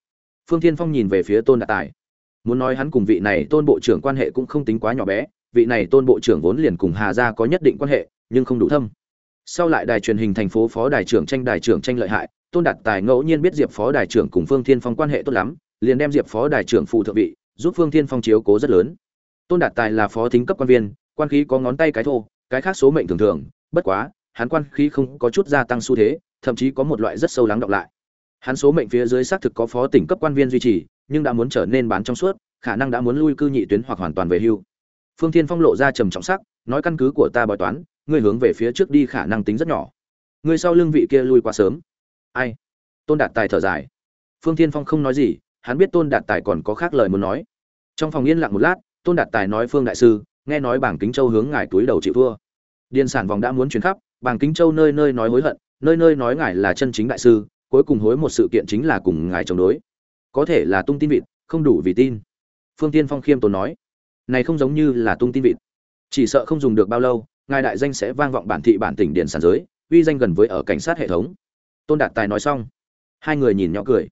Phương tiên phong nhìn về phía tôn đạt tài muốn nói hắn cùng vị này tôn bộ trưởng quan hệ cũng không tính quá nhỏ bé, vị này tôn bộ trưởng vốn liền cùng hà gia có nhất định quan hệ, nhưng không đủ thâm. Sau lại đài truyền hình thành phố phó đài trưởng tranh đài trưởng tranh lợi hại, tôn đạt tài ngẫu nhiên biết diệp phó đài trưởng cùng phương thiên phong quan hệ tốt lắm, liền đem diệp phó đài trưởng phụ thượng vị, giúp phương thiên phong chiếu cố rất lớn. Tôn đạt tài là phó thính cấp quan viên, quan khí có ngón tay cái thô, cái khác số mệnh thường thường, bất quá, hắn quan khí không có chút gia tăng xu thế, thậm chí có một loại rất sâu lắng đọng lại. Hắn số mệnh phía dưới xác thực có phó tỉnh cấp quan viên duy trì nhưng đã muốn trở nên bán trong suốt, khả năng đã muốn lui cư nhị tuyến hoặc hoàn toàn về hưu. Phương thiên phong lộ ra trầm trọng sắc, nói căn cứ của ta bói toán, ngươi hướng về phía trước đi khả năng tính rất nhỏ. Ngươi sau lưng vị kia lui quá sớm. Ai? Tôn đạt tài thở dài. Phương thiên phong không nói gì, hắn biết tôn đạt tài còn có khác lời muốn nói. Trong phòng yên lặng một lát, tôn đạt tài nói phương đại sư, nghe nói bảng kính châu hướng ngài túi đầu chịu thua. Điền sản vòng đã muốn chuyển khắp, bảng kính châu nơi nơi nói hối hận, nơi nơi nói ngài là chân chính đại sư, cuối cùng hối một sự kiện chính là cùng ngài chống đối có thể là tung tin vịt, không đủ vì tin. Phương tiên phong khiêm tốn nói, này không giống như là tung tin vịt. Chỉ sợ không dùng được bao lâu, ngài đại danh sẽ vang vọng bản thị bản tỉnh điện sản giới, uy danh gần với ở cảnh sát hệ thống. Tôn đạt tài nói xong, hai người nhìn nhỏ cười.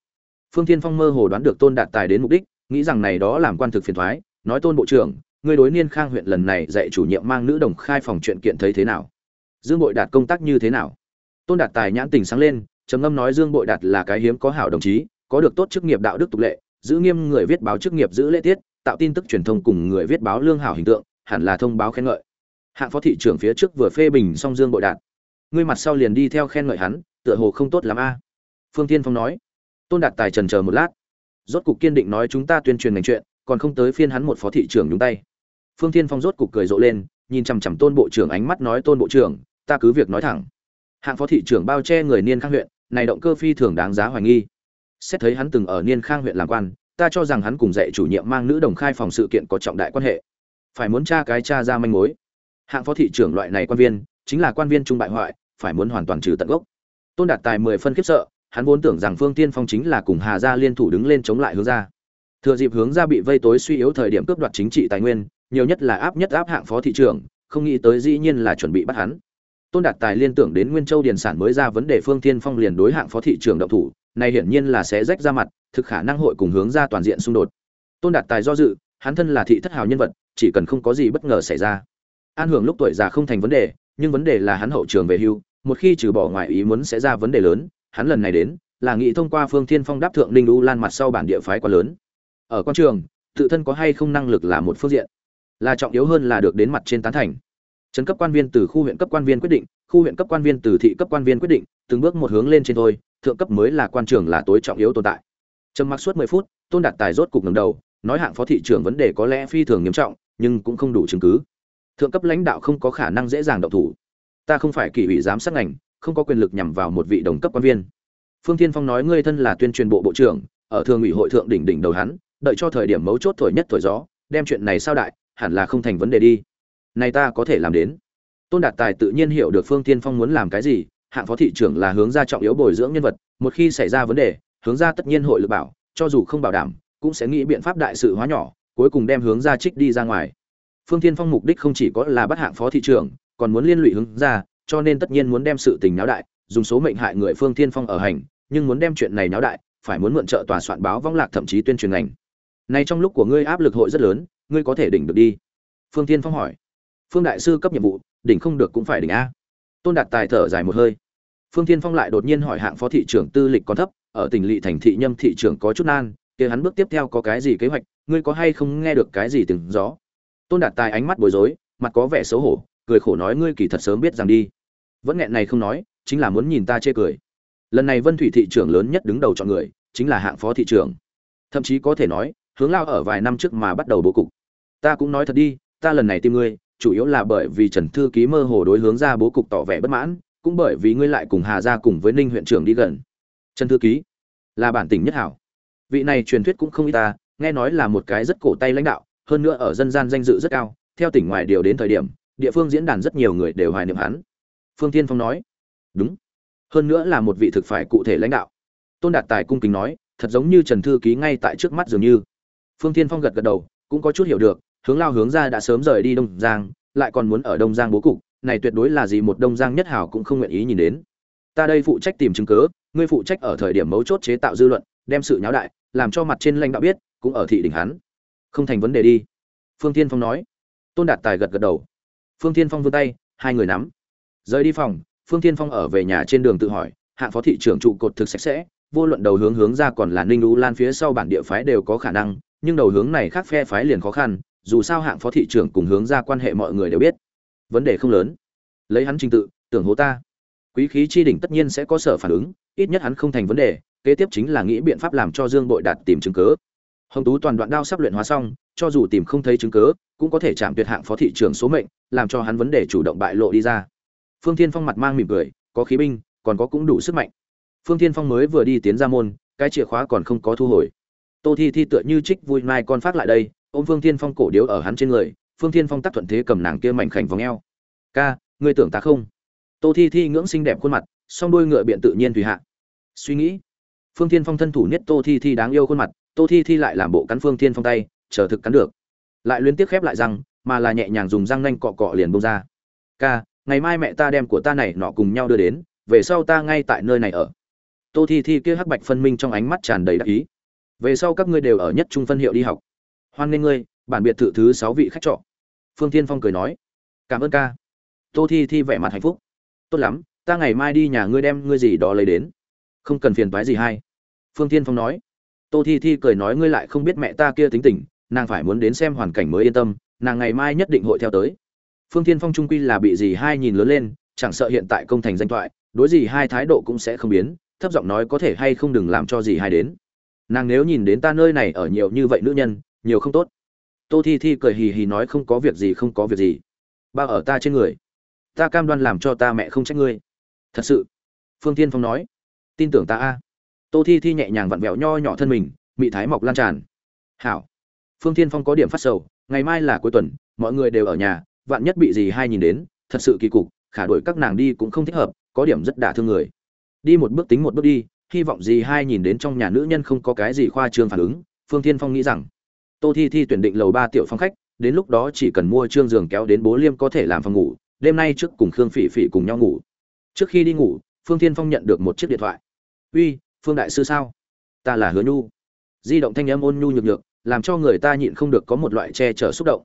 Phương tiên phong mơ hồ đoán được tôn đạt tài đến mục đích, nghĩ rằng này đó làm quan thực phiền thoái, nói, tôn bộ trưởng người đối niên khang huyện lần này dạy chủ nhiệm mang nữ đồng khai phòng chuyện kiện thấy thế nào? Dương bội đạt công tác như thế nào? Tôn đạt tài nhãn tình sáng lên, trầm ngâm nói, dương bội đạt là cái hiếm có hảo đồng chí có được tốt chức nghiệp đạo đức tục lệ, giữ nghiêm người viết báo chức nghiệp giữ lễ tiết, tạo tin tức truyền thông cùng người viết báo lương hảo hình tượng, hẳn là thông báo khen ngợi. Hạng phó thị trưởng phía trước vừa phê bình xong dương bội đạt. Ngươi mặt sau liền đi theo khen ngợi hắn, tựa hồ không tốt lắm a. Phương tiên phong nói. Tôn đạt tài trần chờ một lát. Rốt cục kiên định nói chúng ta tuyên truyền ngành chuyện, còn không tới phiên hắn một phó thị trưởng nhúng tay. Phương tiên phong rốt cục cười rộ lên, nhìn chằm chằm tôn bộ trưởng ánh mắt nói tôn bộ trưởng, ta cứ việc nói thẳng. Hạng phó thị trưởng bao che người niên khang huyện, này động cơ phi thường đáng giá hoài nghi xét thấy hắn từng ở niên khang huyện làm quan, ta cho rằng hắn cùng dạy chủ nhiệm mang nữ đồng khai phòng sự kiện có trọng đại quan hệ. Phải muốn tra cái tra ra manh mối. Hạng phó thị trưởng loại này quan viên, chính là quan viên trung bại hoại, phải muốn hoàn toàn trừ tận gốc. Tôn đạt tài mười phân khiếp sợ, hắn vốn tưởng rằng phương tiên phong chính là cùng hà gia liên thủ đứng lên chống lại hướng gia thừa dịp hướng gia bị vây tối suy yếu thời điểm cướp đoạt chính trị tài nguyên, nhiều nhất là áp nhất áp hạng phó thị trưởng, không nghĩ tới dĩ nhiên là chuẩn bị bắt hắn. Tôn đạt tài liên tưởng đến nguyên châu điền sản mới ra vấn đề phương tiên phong liền đối hạng phó thị trưởng động thủ này hiển nhiên là sẽ rách ra mặt, thực khả năng hội cùng hướng ra toàn diện xung đột. Tôn đạt tài do dự, hắn thân là thị thất hào nhân vật, chỉ cần không có gì bất ngờ xảy ra. An hưởng lúc tuổi già không thành vấn đề, nhưng vấn đề là hắn hậu trường về hưu, một khi trừ bỏ ngoài ý muốn sẽ ra vấn đề lớn, hắn lần này đến, là nghĩ thông qua phương thiên phong đáp thượng ninh u lan mặt sau bản địa phái quá lớn. Ở quan trường, tự thân có hay không năng lực là một phương diện, là trọng yếu hơn là được đến mặt trên tán thành. Trấn cấp quan viên từ khu huyện cấp quan viên quyết định, khu huyện cấp quan viên từ thị cấp quan viên quyết định, từng bước một hướng lên trên thôi thượng cấp mới là quan trường là tối trọng yếu tồn tại. Trầm mặc suốt mười phút, tôn đạt tài rốt cục ngẩng đầu, nói hạng phó thị trưởng vấn đề có lẽ phi thường nghiêm trọng, nhưng cũng không đủ chứng cứ. Thượng cấp lãnh đạo không có khả năng dễ dàng động thủ. Ta không phải kỷ ủy giám sát ngành, không có quyền lực nhằm vào một vị đồng cấp quan viên. Phương thiên phong nói ngươi thân là tuyên truyền bộ bộ trưởng, ở thường ủy hội thượng đỉnh đỉnh đầu hắn, đợi cho thời điểm mấu chốt thổi nhất thổi gió, đem chuyện này sao đại, hẳn là không thành vấn đề đi. Này ta có thể làm đến. Tôn đạt tài tự nhiên hiểu được phương thiên phong muốn làm cái gì hạng phó thị trưởng là hướng ra trọng yếu bồi dưỡng nhân vật, một khi xảy ra vấn đề, hướng ra tất nhiên hội lực bảo, cho dù không bảo đảm, cũng sẽ nghĩ biện pháp đại sự hóa nhỏ, cuối cùng đem hướng ra trích đi ra ngoài. Phương thiên phong mục đích không chỉ có là bắt hạng phó thị trưởng, còn muốn liên lụy hướng ra, cho nên tất nhiên muốn đem sự tình náo đại, dùng số mệnh hại người phương thiên phong ở hành, nhưng muốn đem chuyện này náo đại, phải muốn mượn trợ tòa soạn báo vong lạc thậm chí tuyên truyền ngành. Này trong lúc của ngươi áp lực hội rất lớn, ngươi có thể đỉnh được đi? Phương thiên phong hỏi. Phương đại sư cấp nhiệm vụ, đỉnh không được cũng phải đỉnh a. Tôn đạt tài thở dài một hơi phương thiên phong lại đột nhiên hỏi hạng phó thị trưởng tư lịch còn thấp, ở tỉnh lỵ thành thị nhâm thị trưởng có chút nan, kia hắn bước tiếp theo có cái gì kế hoạch, ngươi có hay không nghe được cái gì từng gió? Tôn đạt tài ánh mắt bối rối, mặt có vẻ xấu hổ, cười khổ nói ngươi kỳ thật sớm biết rằng đi. Vẫn nghẹn này không nói, chính là muốn nhìn ta chê cười. Lần này vân thủy thị trưởng lớn nhất đứng đầu chọn người, chính là hạng phó thị trưởng. Thậm chí có thể nói, hướng lao ở vài năm trước mà bắt đầu bố cục. Ta cũng nói thật đi, ta lần này tìm ngươi, chủ yếu là bởi vì trần thư ký mơ hồ đối hướng ra bố cục tỏ vẻ bất mãn cũng bởi vì ngươi lại cùng hà ra cùng với ninh huyện trưởng đi gần. Trần thư ký, là bản tỉnh nhất hảo. Vị này truyền thuyết cũng không ít ta, nghe nói là một cái rất cổ tay lãnh đạo, hơn nữa ở dân gian danh dự rất cao, theo tỉnh ngoài điều đến thời điểm, địa phương diễn đàn rất nhiều người đều hoài niệm hắn. Phương tiên phong nói, đúng, hơn nữa là một vị thực phải cụ thể lãnh đạo. Tôn đạt tài cung kính nói, thật giống như trần thư ký ngay tại trước mắt dường như. Phương tiên phong gật gật đầu, cũng có chút hiểu được, hướng lao hướng ra đã sớm rời đi đông giang, lại còn muốn ở đông giang bố cục này tuyệt đối là gì một đông giang nhất hảo cũng không nguyện ý nhìn đến. Ta đây phụ trách tìm chứng cứ, ngươi phụ trách ở thời điểm mấu chốt chế tạo dư luận, đem sự nháo đại, làm cho mặt trên lãnh đạo biết, cũng ở thị đỉnh hắn. Không thành vấn đề đi. Phương tiên phong nói. Tôn đạt tài gật gật đầu. Phương tiên phong vươn tay, hai người nắm. Rời đi phòng, phương tiên phong ở về nhà trên đường tự hỏi hạng phó thị trưởng trụ cột thực sạch sẽ, vô luận đầu hướng hướng ra còn là ninh lũ lan phía sau bản địa phái đều có khả năng, nhưng đầu hướng này khác phe phái liền khó khăn, dù sao hạng phó thị trưởng cùng hướng ra quan hệ mọi người đều biết vấn đề không lớn. Lấy hắn trình tự, tưởng hố ta. Quý khí chi đỉnh tất nhiên sẽ có sở phản ứng, ít nhất hắn không thành vấn đề, kế tiếp chính là nghĩ biện pháp làm cho dương bội đạt tìm chứng cớ hồng tú toàn đoạn đao sắp luyện hóa xong, cho dù tìm không thấy chứng cớ cũng có thể chạm tuyệt hạng phó thị trưởng số mệnh, làm cho hắn vấn đề chủ động bại lộ đi ra. Phương thiên phong mặt mang mỉm cười, có khí binh, còn có cũng đủ sức mạnh. Phương thiên phong mới vừa đi tiến ra môn, cái chìa khóa còn không có thu hồi. Tô thi thi tựa như trích vui mai con phát lại đây, ôm phương thiên phong cổ điếu ở hắn trên người phương thiên phong tắc thuận thế cầm nàng kia mảnh khảnh vòng eo. Ca, ngươi tưởng ta không? Tô thi thi ngưỡng xinh đẹp khuôn mặt, song đôi ngựa biện tự nhiên tùy hạ. Suy nghĩ. Phương thiên phong thân thủ nhất tô thi thi đáng yêu khuôn mặt, tô thi thi lại làm bộ cắn phương thiên phong tay, chờ thực cắn được. Lại liên tiếp khép lại răng, mà là nhẹ nhàng dùng răng nanh cọ cọ liền bông ra. Ca, ngày mai mẹ ta đem của ta này nọ cùng nhau đưa đến, về sau ta ngay tại nơi này ở. Tô thi thi kia hắc bạch phân minh trong ánh mắt tràn đầy đắc ý. Về sau các ngươi đều ở nhất trung phân hiệu đi học. Hoan nghênh ngươi bản biệt thự thứ sáu vị khách trọ. Phương tiên phong cười nói, cảm ơn ca. Tô thi thi vẻ mặt hạnh phúc. Tốt lắm, ta ngày mai đi nhà ngươi đem ngươi gì đó lấy đến. Không cần phiền toái gì hay. Phương tiên phong nói. Tô thi thi cười nói, ngươi lại không biết mẹ ta kia tính tình, nàng phải muốn đến xem hoàn cảnh mới yên tâm, nàng ngày mai nhất định hội theo tới. Phương tiên phong trung quy là bị gì hai nhìn lớn lên, chẳng sợ hiện tại công thành danh thoại, đối gì hai thái độ cũng sẽ không biến, thấp giọng nói có thể hay không đừng làm cho gì hai đến. Nàng nếu nhìn đến ta nơi này ở nhiều như vậy nữ nhân, nhiều không tốt tô thi thi cười hì hì nói không có việc gì, không có việc gì. Ba ở ta trên người. Ta cam đoan làm cho ta mẹ không trách ngươi. Thật sự. Phương tiên phong nói. Tin tưởng ta a. Tô thi thi nhẹ nhàng vặn vẹo nho nhỏ thân mình, mị thái mọc lan tràn. Hảo. Phương tiên phong có điểm phát sầu. Ngày mai là cuối tuần, mọi người đều ở nhà, vạn nhất bị gì hai nhìn đến, thật sự kỳ cục, khả đổi các nàng đi cũng không thích hợp, có điểm rất đả thương người. Đi một bước tính một bước đi, hy vọng gì hai nhìn đến trong nhà nữ nhân không có cái gì khoa trương phản ứng, phương tiên phong nghĩ rằng tô thi thi tuyển định lầu ba tiểu phòng khách, đến lúc đó chỉ cần mua trương giường kéo đến bố liêm có thể làm phòng ngủ, đêm nay trước cùng khương phỉ phỉ cùng nhau ngủ. Trước khi đi ngủ, phương thiên phong nhận được một chiếc điện thoại. Uy, phương đại sư sao? Ta là hứa nhu. Di động thanh âm ôn nhu nhược nhược, làm cho người ta nhịn không được có một loại che chở xúc động.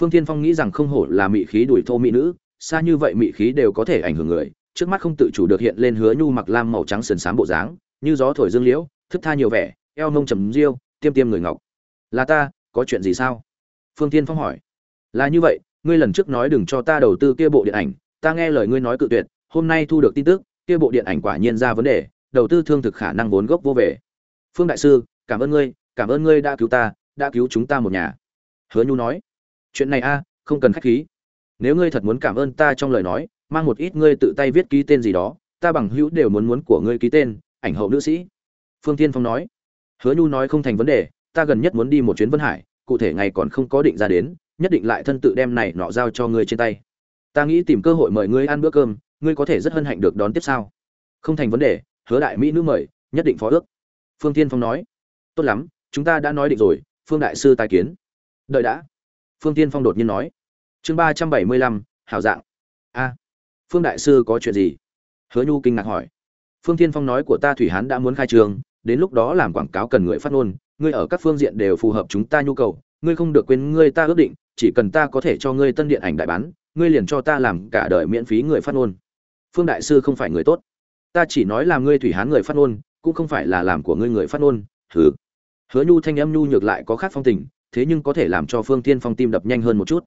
Phương thiên phong nghĩ rằng không hổ là mị khí đuổi thô mỹ nữ, xa như vậy mị khí đều có thể ảnh hưởng người, trước mắt không tự chủ được hiện lên hứa nhu mặc lam màu trắng sườn xám bộ dáng, như gió thổi dương liễu, thức tha nhiều vẻ, eo mông trầm riêu, tiêm tiêm người ngọc là ta, có chuyện gì sao? Phương tiên phong hỏi. Là như vậy, ngươi lần trước nói đừng cho ta đầu tư kia bộ điện ảnh, ta nghe lời ngươi nói cự tuyệt, hôm nay thu được tin tức, kia bộ điện ảnh quả nhiên ra vấn đề, đầu tư thương thực khả năng vốn gốc vô về. Phương đại sư, cảm ơn ngươi, cảm ơn ngươi đã cứu ta, đã cứu chúng ta một nhà. Hứa nhu nói. Chuyện này a, không cần khách khí. Nếu ngươi thật muốn cảm ơn ta trong lời nói, mang một ít ngươi tự tay viết ký tên gì đó, ta bằng hữu đều muốn muốn của ngươi ký tên, ảnh hậu nữ sĩ. Phương tiên phong nói. Hứa nhu nói không thành vấn đề ta gần nhất muốn đi một chuyến vân hải, cụ thể ngày còn không có định ra đến, nhất định lại thân tự đem này nọ giao cho ngươi trên tay. Ta nghĩ tìm cơ hội mời ngươi ăn bữa cơm, ngươi có thể rất hân hạnh được đón tiếp sao? Không thành vấn đề, hứa đại mỹ nữ mời, nhất định phó ước. Phương Thiên phong nói. Tốt lắm, chúng ta đã nói định rồi, phương đại sư tài kiến. Đợi đã. Phương Thiên phong đột nhiên nói. Chương ba trăm bảy mươi lăm, hảo dạng. A. Phương đại sư có chuyện gì? Hứa nhu kinh ngạc hỏi. Phương Thiên phong nói của ta thủy hán đã muốn khai trường, đến lúc đó làm quảng cáo cần người phát ngôn ngươi ở các phương diện đều phù hợp chúng ta nhu cầu, ngươi không được quên ngươi ta ước định, chỉ cần ta có thể cho ngươi tân điện ảnh đại bán, ngươi liền cho ta làm cả đời miễn phí người phát ngôn. Phương đại sư không phải người tốt. Ta chỉ nói là ngươi thủy hán người phát ngôn, cũng không phải là làm của ngươi người phát ngôn. Hứa hứa nhu thanh âm nhu nhược lại có khác phong tình, thế nhưng có thể làm cho phương tiên phong tim đập nhanh hơn một chút.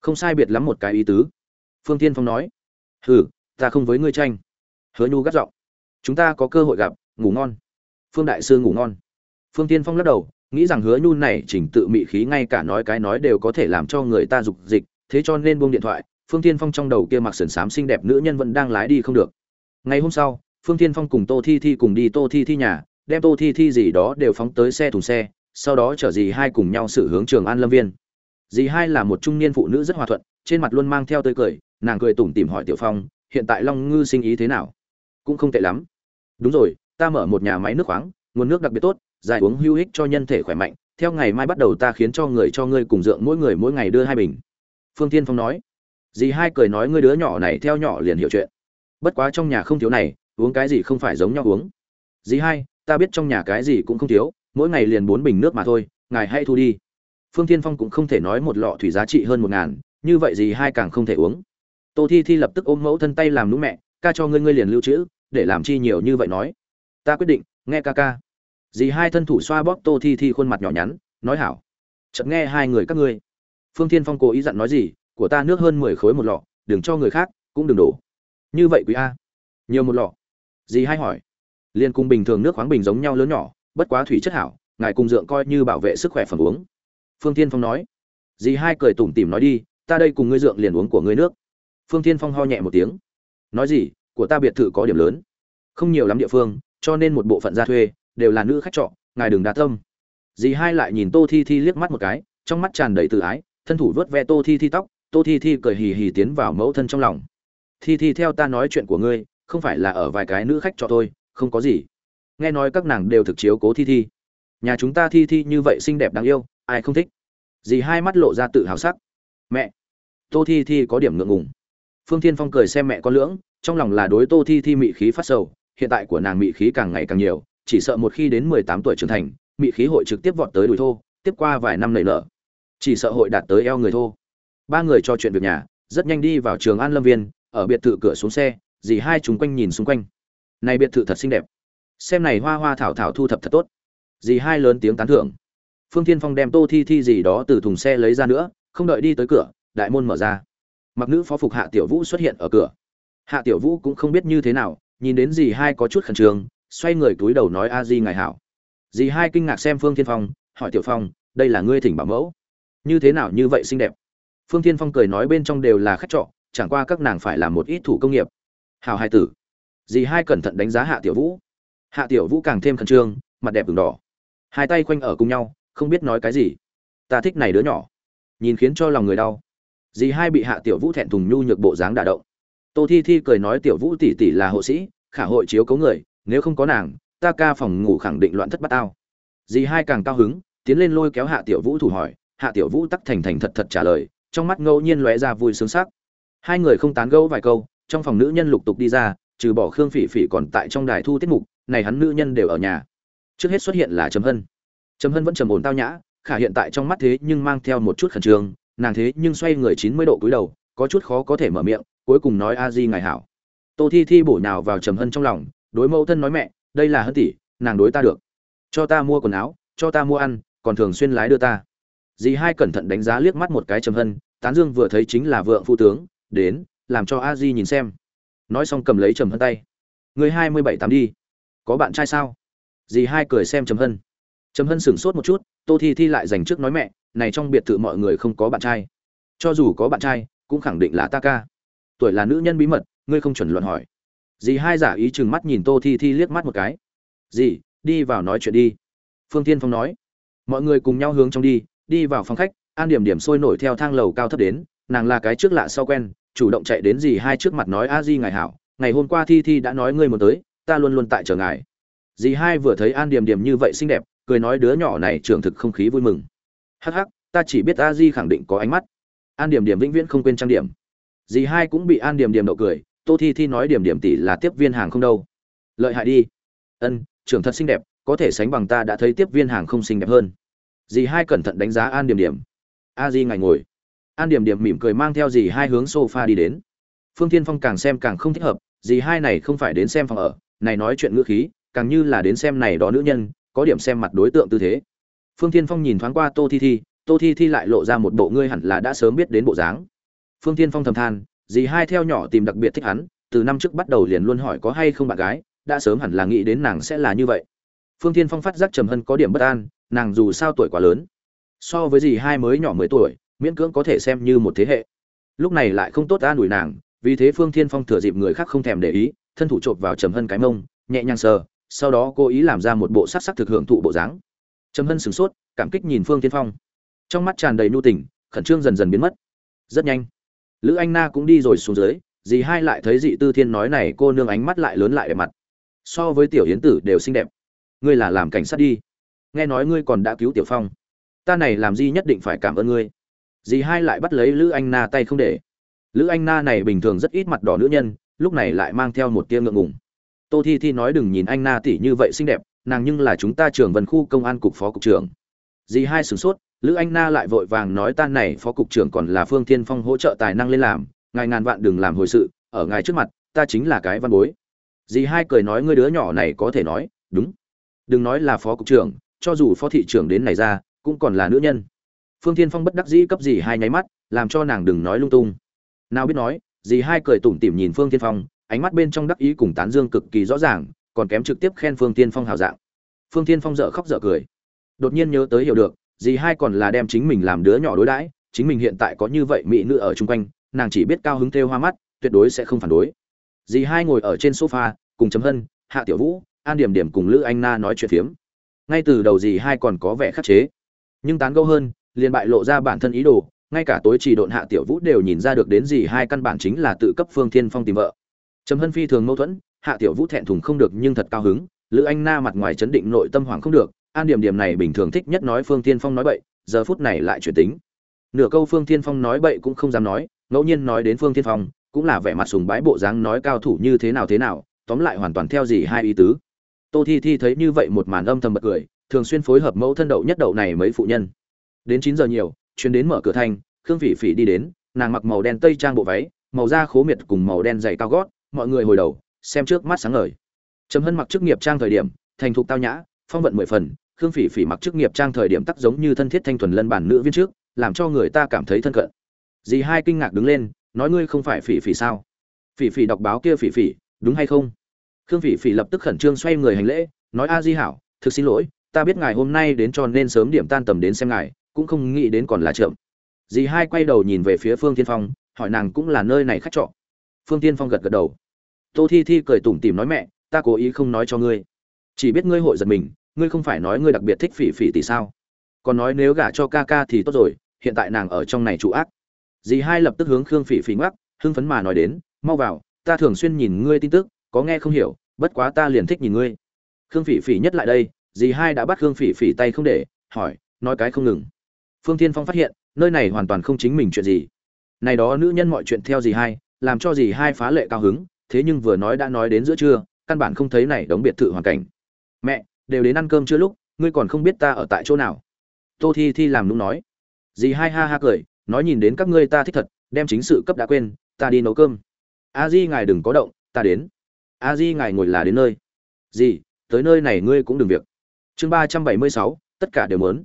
Không sai biệt lắm một cái ý tứ. Phương tiên phong nói. Hừ, ta không với ngươi tranh. Hứa nhu gắt giọng. Chúng ta có cơ hội gặp, ngủ ngon. Phương đại sư ngủ ngon phương tiên phong lắc đầu, nghĩ rằng hứa nhu này chỉnh tự mị khí ngay cả nói cái nói đều có thể làm cho người ta dục dịch, thế cho nên buông điện thoại, phương tiên phong trong đầu kia mặc sườn xám xinh đẹp nữ nhân vẫn đang lái đi không được. Ngày hôm sau, phương tiên phong cùng tô thi thi cùng đi tô thi thi nhà, đem tô thi thi gì đó đều phóng tới xe thùng xe, sau đó chở dì hai cùng nhau xử hướng trường an lâm viên. Dì hai là một trung niên phụ nữ rất hòa thuận, trên mặt luôn mang theo tươi cười, nàng cười tủm tỉm hỏi tiểu phong, hiện tại long ngư sinh ý thế nào? Cũng không tệ lắm. Đúng rồi, ta mở một nhà máy nước khoáng nguồn nước đặc biệt tốt giải uống hữu ích cho nhân thể khỏe mạnh, theo ngày mai bắt đầu ta khiến cho người cho ngươi cùng dượng mỗi người mỗi ngày đưa hai bình. Phương tiên phong nói. Dì hai cười nói, ngươi đứa nhỏ này theo nhỏ liền hiểu chuyện. Bất quá trong nhà không thiếu này, uống cái gì không phải giống nhau uống. Dì hai, ta biết trong nhà cái gì cũng không thiếu, mỗi ngày liền bốn bình nước mà thôi, ngài hãy thu đi. Phương tiên phong cũng không thể nói một lọ thủy giá trị hơn một ngàn, như vậy dì hai càng không thể uống. Tô thi thi lập tức ôm mẫu thân tay làm nũng mẹ, ca cho ngươi ngươi liền lưu trữ, để làm chi nhiều như vậy nói. Ta quyết định, nghe ca ca dì hai thân thủ xoa bóp tô thi thi khuôn mặt nhỏ nhắn, nói hảo. Chợt nghe hai người các ngươi. Phương thiên phong cố ý dặn nói gì, của ta nước hơn mười khối một lọ, đừng cho người khác, cũng đừng đổ. Như vậy quý a. Nhiều một lọ. Dì hai hỏi. Liên cung bình thường nước khoáng bình giống nhau lớn nhỏ, bất quá thủy chất hảo, ngài cùng dượng coi như bảo vệ sức khỏe phần uống. Phương thiên phong nói. Dì hai cười tủm tỉm nói đi, ta đây cùng ngươi dượng liền uống của ngươi nước. Phương thiên phong ho nhẹ một tiếng. Nói gì, của ta biệt thự có điểm lớn. Không nhiều lắm địa phương, cho nên một bộ phận ra thuê đều là nữ khách trọ, ngài đừng đa tâm. Dì hai lại nhìn tô thi thi liếc mắt một cái, trong mắt tràn đầy tự ái, thân thủ vớt ve tô thi thi tóc, tô thi thi cười hì hì tiến vào mẫu thân trong lòng. Thi thi, theo ta nói chuyện của ngươi, không phải là ở vài cái nữ khách trọ thôi, không có gì. Nghe nói các nàng đều thực chiếu cố thi thi. Nhà chúng ta thi thi như vậy xinh đẹp đáng yêu, ai không thích? Dì hai mắt lộ ra tự hào sắc. Mẹ! Tô thi thi có điểm ngượng ngùng. Phương thiên phong cười xem mẹ con lưỡng, trong lòng là đối tô thi thi mị khí phát sầu, hiện tại của nàng mị khí càng ngày càng nhiều chỉ sợ một khi đến mười tám tuổi trưởng thành, mị khí hội trực tiếp vọt tới đùi thô, tiếp qua vài năm nảy nở. Chỉ sợ hội đạt tới eo người thô. Ba người cho chuyện việc nhà, rất nhanh đi vào trường an lâm viên, ở biệt thự cửa xuống xe, dì hai chúng quanh nhìn xung quanh. Này biệt thự thật xinh đẹp. Xem này hoa hoa thảo thảo thu thập thật tốt. Dì hai lớn tiếng tán thưởng. Phương thiên phong đem tô thi thi gì đó từ thùng xe lấy ra nữa, không đợi đi tới cửa, đại môn mở ra. Mặc nữ phó phục hạ tiểu vũ xuất hiện ở cửa. Hạ tiểu vũ cũng không biết như thế nào, nhìn đến dì hai có chút khẩn trương xoay người túi đầu nói a di ngài hảo. Dì hai kinh ngạc xem phương thiên phong, hỏi tiểu phong, đây là ngươi thỉnh bảo mẫu. Như thế nào như vậy xinh đẹp? Phương thiên phong cười nói bên trong đều là khách trọ, chẳng qua các nàng phải làm một ít thủ công nghiệp. Hảo hai tử. Dì hai cẩn thận đánh giá hạ tiểu vũ. Hạ tiểu vũ càng thêm khẩn trương, mặt đẹp ửng đỏ. Hai tay quanh ở cùng nhau, không biết nói cái gì. Ta thích này đứa nhỏ. Nhìn khiến cho lòng người đau. Dì hai bị hạ tiểu vũ thẹn thùng nhu nhược bộ dáng đả động. Tô thi thi cười nói tiểu vũ tỷ tỷ là hộ sĩ, khả hội chiếu cấu người nếu không có nàng, ta ca phòng ngủ khẳng định loạn thất bát tao. Dì hai càng cao hứng, tiến lên lôi kéo hạ tiểu vũ thủ hỏi, hạ tiểu vũ tắc thành thành thật thật trả lời, trong mắt ngẫu nhiên lóe ra vui sướng sắc. Hai người không tán gẫu vài câu, trong phòng nữ nhân lục tục đi ra, trừ bỏ khương phỉ phỉ còn tại trong đài thu tiết mục, này hắn nữ nhân đều ở nhà. Trước hết xuất hiện là trầm hân. Trầm hân vẫn trầm ổn tao nhã, khả hiện tại trong mắt thế nhưng mang theo một chút khẩn trương, nàng thế nhưng xoay người chín mươi độ cúi đầu, có chút khó có thể mở miệng, cuối cùng nói a di ngài hảo. Tô thi thi bổ nhào vào trầm hân trong lòng đối mẫu thân nói mẹ, đây là hân tỷ, nàng đối ta được. Cho ta mua quần áo, cho ta mua ăn, còn thường xuyên lái đưa ta. Dì hai cẩn thận đánh giá liếc mắt một cái trầm hân, tán dương vừa thấy chính là vượng phụ tướng, đến, làm cho a di nhìn xem. Nói xong cầm lấy trầm hân tay. Người hai mươi bảy tám đi. Có bạn trai sao? Dì hai cười xem trầm hân. Trầm hân sửng sốt một chút, tô thi thi lại dành trước nói mẹ, này trong biệt thự mọi người không có bạn trai. Cho dù có bạn trai, cũng khẳng định là ta ca. Tuổi là nữ nhân bí mật, ngươi không chuẩn luận hỏi dì hai giả ý chừng mắt nhìn tô thi thi liếc mắt một cái. Dì, đi vào nói chuyện đi. Phương tiên phong nói. Mọi người cùng nhau hướng trong đi đi vào phòng khách, an điểm điểm sôi nổi theo thang lầu cao thấp đến, nàng là cái trước lạ sau quen, chủ động chạy đến dì hai trước mặt nói, a di ngài hảo, ngày hôm qua thi thi đã nói ngươi muốn tới, ta luôn luôn tại chờ ngài. Dì hai vừa thấy an điểm điểm như vậy xinh đẹp, cười nói, đứa nhỏ này trưởng thực không khí vui mừng. Hắc hắc, ta chỉ biết a di khẳng định có ánh mắt. An điểm điểm vĩnh viễn không quên trang điểm. Dì hai cũng bị an điểm điểm đậu cười tô thi thi nói điểm điểm tỷ là tiếp viên hàng không đâu. Lợi hại đi. Ân, trưởng thật xinh đẹp, có thể sánh bằng ta đã thấy tiếp viên hàng không xinh đẹp hơn. Dì hai cẩn thận đánh giá an điểm điểm. A di ngài ngồi. An điểm điểm mỉm cười mang theo dì hai hướng sofa đi đến. Phương tiên phong càng xem càng không thích hợp, dì hai này không phải đến xem phòng ở, này nói chuyện ngữ khí, càng như là đến xem này đó nữ nhân, có điểm xem mặt đối tượng tư thế. Phương tiên phong nhìn thoáng qua tô thi thi, tô thi thi lại lộ ra một bộ ngươi hẳn là đã sớm biết đến bộ dáng. Phương tiên phong thầm than dì hai theo nhỏ tìm đặc biệt thích hắn, từ năm trước bắt đầu liền luôn hỏi có hay không bạn gái, đã sớm hẳn là nghĩ đến nàng sẽ là như vậy. Phương tiên phong phát giác trầm hân có điểm bất an, nàng dù sao tuổi quá lớn, so với dì hai mới nhỏ mười tuổi, miễn cưỡng có thể xem như một thế hệ. Lúc này lại không tốt an ủi nàng, vì thế phương thiên phong thừa dịp người khác không thèm để ý, thân thủ chộp vào trầm hân cái mông, nhẹ nhàng sờ, sau đó cố ý làm ra một bộ sắc sắc thực hưởng thụ bộ dáng. Trầm hân sửng sốt, cảm kích nhìn phương thiên phong. Trong mắt tràn đầy nhu tình, khẩn trương dần dần biến mất. Rất nhanh lữ anh na cũng đi rồi xuống dưới, dì hai lại thấy dị tư thiên nói này, cô nương ánh mắt lại lớn lại đẹp mặt. So với tiểu hiến tử đều xinh đẹp. Ngươi là làm cảnh sát đi. Nghe nói ngươi còn đã cứu tiểu phong. Ta này làm gì nhất định phải cảm ơn ngươi. Dì hai lại bắt lấy lữ anh na tay không để. Lữ anh na này bình thường rất ít mặt đỏ nữ nhân, lúc này lại mang theo một tia ngượng ngùng. Tô thi thi nói đừng nhìn anh na tỷ như vậy xinh đẹp, nàng nhưng là chúng ta trưởng vân khu công an cục phó cục trưởng. Dì hai sửng sốt lữ anh na lại vội vàng nói tan này phó cục trưởng còn là phương thiên phong hỗ trợ tài năng lên làm, ngài ngàn vạn đừng làm hồi sự, ở ngài trước mặt, ta chính là cái văn bối. Dì hai cười nói ngươi đứa nhỏ này có thể nói, đúng. Đừng nói là phó cục trưởng, cho dù phó thị trưởng đến này ra, cũng còn là nữ nhân. Phương thiên phong bất đắc dĩ cấp dì hai nháy mắt, làm cho nàng đừng nói lung tung. Nào biết nói, dì hai cười tủm tỉm nhìn phương thiên phong, ánh mắt bên trong đắc ý cùng tán dương cực kỳ rõ ràng, còn kém trực tiếp khen phương thiên phong hào dạng. Phương thiên phong dở khóc dở cười. Đột nhiên nhớ tới hiểu được dì hai còn là đem chính mình làm đứa nhỏ đối đãi, chính mình hiện tại có như vậy mỹ nữ ở chung quanh, nàng chỉ biết cao hứng thêu hoa mắt, tuyệt đối sẽ không phản đối. Dì hai ngồi ở trên sofa, cùng chấm hân, hạ tiểu vũ, an điểm điểm cùng lữ anh na nói chuyện phiếm. Ngay từ đầu dì hai còn có vẻ khắc chế, nhưng tán gẫu hơn, liền bại lộ ra bản thân ý đồ, ngay cả tối chỉ độn hạ tiểu vũ đều nhìn ra được đến dì hai căn bản chính là tự cấp phương thiên phong tìm vợ. Chấm hân phi thường mâu thuẫn, hạ tiểu vũ thẹn thùng không được nhưng thật cao hứng, lữ anh na mặt ngoài chấn định nội tâm hoảng không được an điểm điểm này bình thường thích nhất nói phương thiên phong nói bậy giờ phút này lại chuyển tính. Nửa câu phương thiên phong nói bậy cũng không dám nói ngẫu nhiên nói đến phương thiên phong cũng là vẻ mặt sùng bái bộ dáng nói cao thủ như thế nào thế nào tóm lại hoàn toàn theo gì hai ý tứ. Tô thi thi thấy như vậy một màn âm thầm bật cười thường xuyên phối hợp mẫu thân đậu nhất đậu này mấy phụ nhân. Đến chín giờ nhiều chuyến đến mở cửa thành, khương phỉ phỉ đi đến nàng mặc màu đen tây trang bộ váy màu da khố miệt cùng màu đen dày cao gót mọi người hồi đầu xem trước mắt sáng ngời. Trầm hân mặc chức nghiệp trang thời điểm thành thục tao nhã phong vận mười phần khương phỉ phỉ mặc chức nghiệp trang thời điểm tắc giống như thân thiết thanh thuần lân bản nữ viên trước, làm cho người ta cảm thấy thân cận. Dì hai kinh ngạc đứng lên, nói ngươi không phải phỉ phỉ sao? Phỉ phỉ đọc báo kia phỉ phỉ, đúng hay không? Khương phỉ phỉ lập tức khẩn trương xoay người hành lễ, nói a di hảo, thực xin lỗi, ta biết ngài hôm nay đến cho nên sớm điểm tan tầm đến xem ngài, cũng không nghĩ đến còn là chậm. Dì hai quay đầu nhìn về phía phương tiên phong, hỏi nàng cũng là nơi này khách trọ. Phương tiên phong gật gật đầu. Tô thi thi cười tủm tìm nói mẹ, ta cố ý không nói cho ngươi. Chỉ biết ngươi hội giật mình ngươi không phải nói ngươi đặc biệt thích phỉ phỉ tỷ sao? Còn nói nếu gả cho ca ca thì tốt rồi, hiện tại nàng ở trong này trụ ác. Dì hai lập tức hướng khương phỉ phỉ ngoắc, hưng phấn mà nói đến, mau vào, ta thường xuyên nhìn ngươi tin tức, có nghe không hiểu, bất quá ta liền thích nhìn ngươi. Khương phỉ phỉ nhất lại đây, dì hai đã bắt khương phỉ phỉ tay không để, hỏi, nói cái không ngừng. Phương thiên phong phát hiện, nơi này hoàn toàn không chính mình chuyện gì. Này đó nữ nhân mọi chuyện theo dì hai, làm cho dì hai phá lệ cao hứng, thế nhưng vừa nói đã nói đến giữa trưa, căn bản không thấy này đóng biệt thự hoàn cảnh. Mẹ đều đến ăn cơm chưa lúc, ngươi còn không biết ta ở tại chỗ nào. Tô thi thi làm nũng nói. Dì hai ha ha cười, nói nhìn đến các ngươi ta thích thật, đem chính sự cấp đã quên, ta đi nấu cơm. A di ngài đừng có động, ta đến. A di ngài ngồi là đến nơi. Gì tới nơi này ngươi cũng đừng việc. Chương ba trăm bảy mươi sáu, tất cả đều muốn.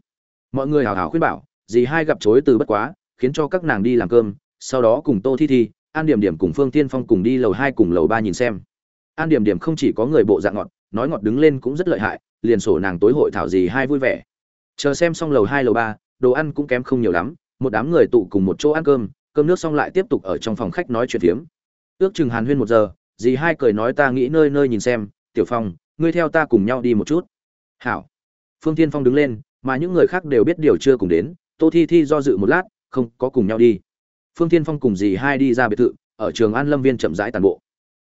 Mọi người hào hào khuyên bảo, dì hai gặp chối từ bất quá, khiến cho các nàng đi làm cơm, sau đó cùng tô thi thi, an điểm điểm cùng phương tiên phong cùng đi lầu hai cùng lầu ba nhìn xem. An điểm điểm không chỉ có người bộ dạng ngọt, nói ngọt đứng lên cũng rất lợi hại liền sổ nàng tối hội thảo gì hai vui vẻ. Chờ xem xong lầu hai, lầu ba, đồ ăn cũng kém không nhiều lắm, một đám người tụ cùng một chỗ ăn cơm cơm nước xong lại tiếp tục ở trong phòng khách nói chuyện phiếm. Ước chừng hàn huyên một giờ, dì hai cười nói ta nghĩ nơi nơi nhìn xem, tiểu phong, ngươi theo ta cùng nhau đi một chút. Hảo. Phương tiên phong đứng lên, mà những người khác đều biết điều chưa cùng đến, tô thi thi do dự một lát, không, có cùng nhau đi. Phương tiên phong cùng dì hai đi ra biệt thự, ở trường an lâm viên chậm rãi tàn bộ.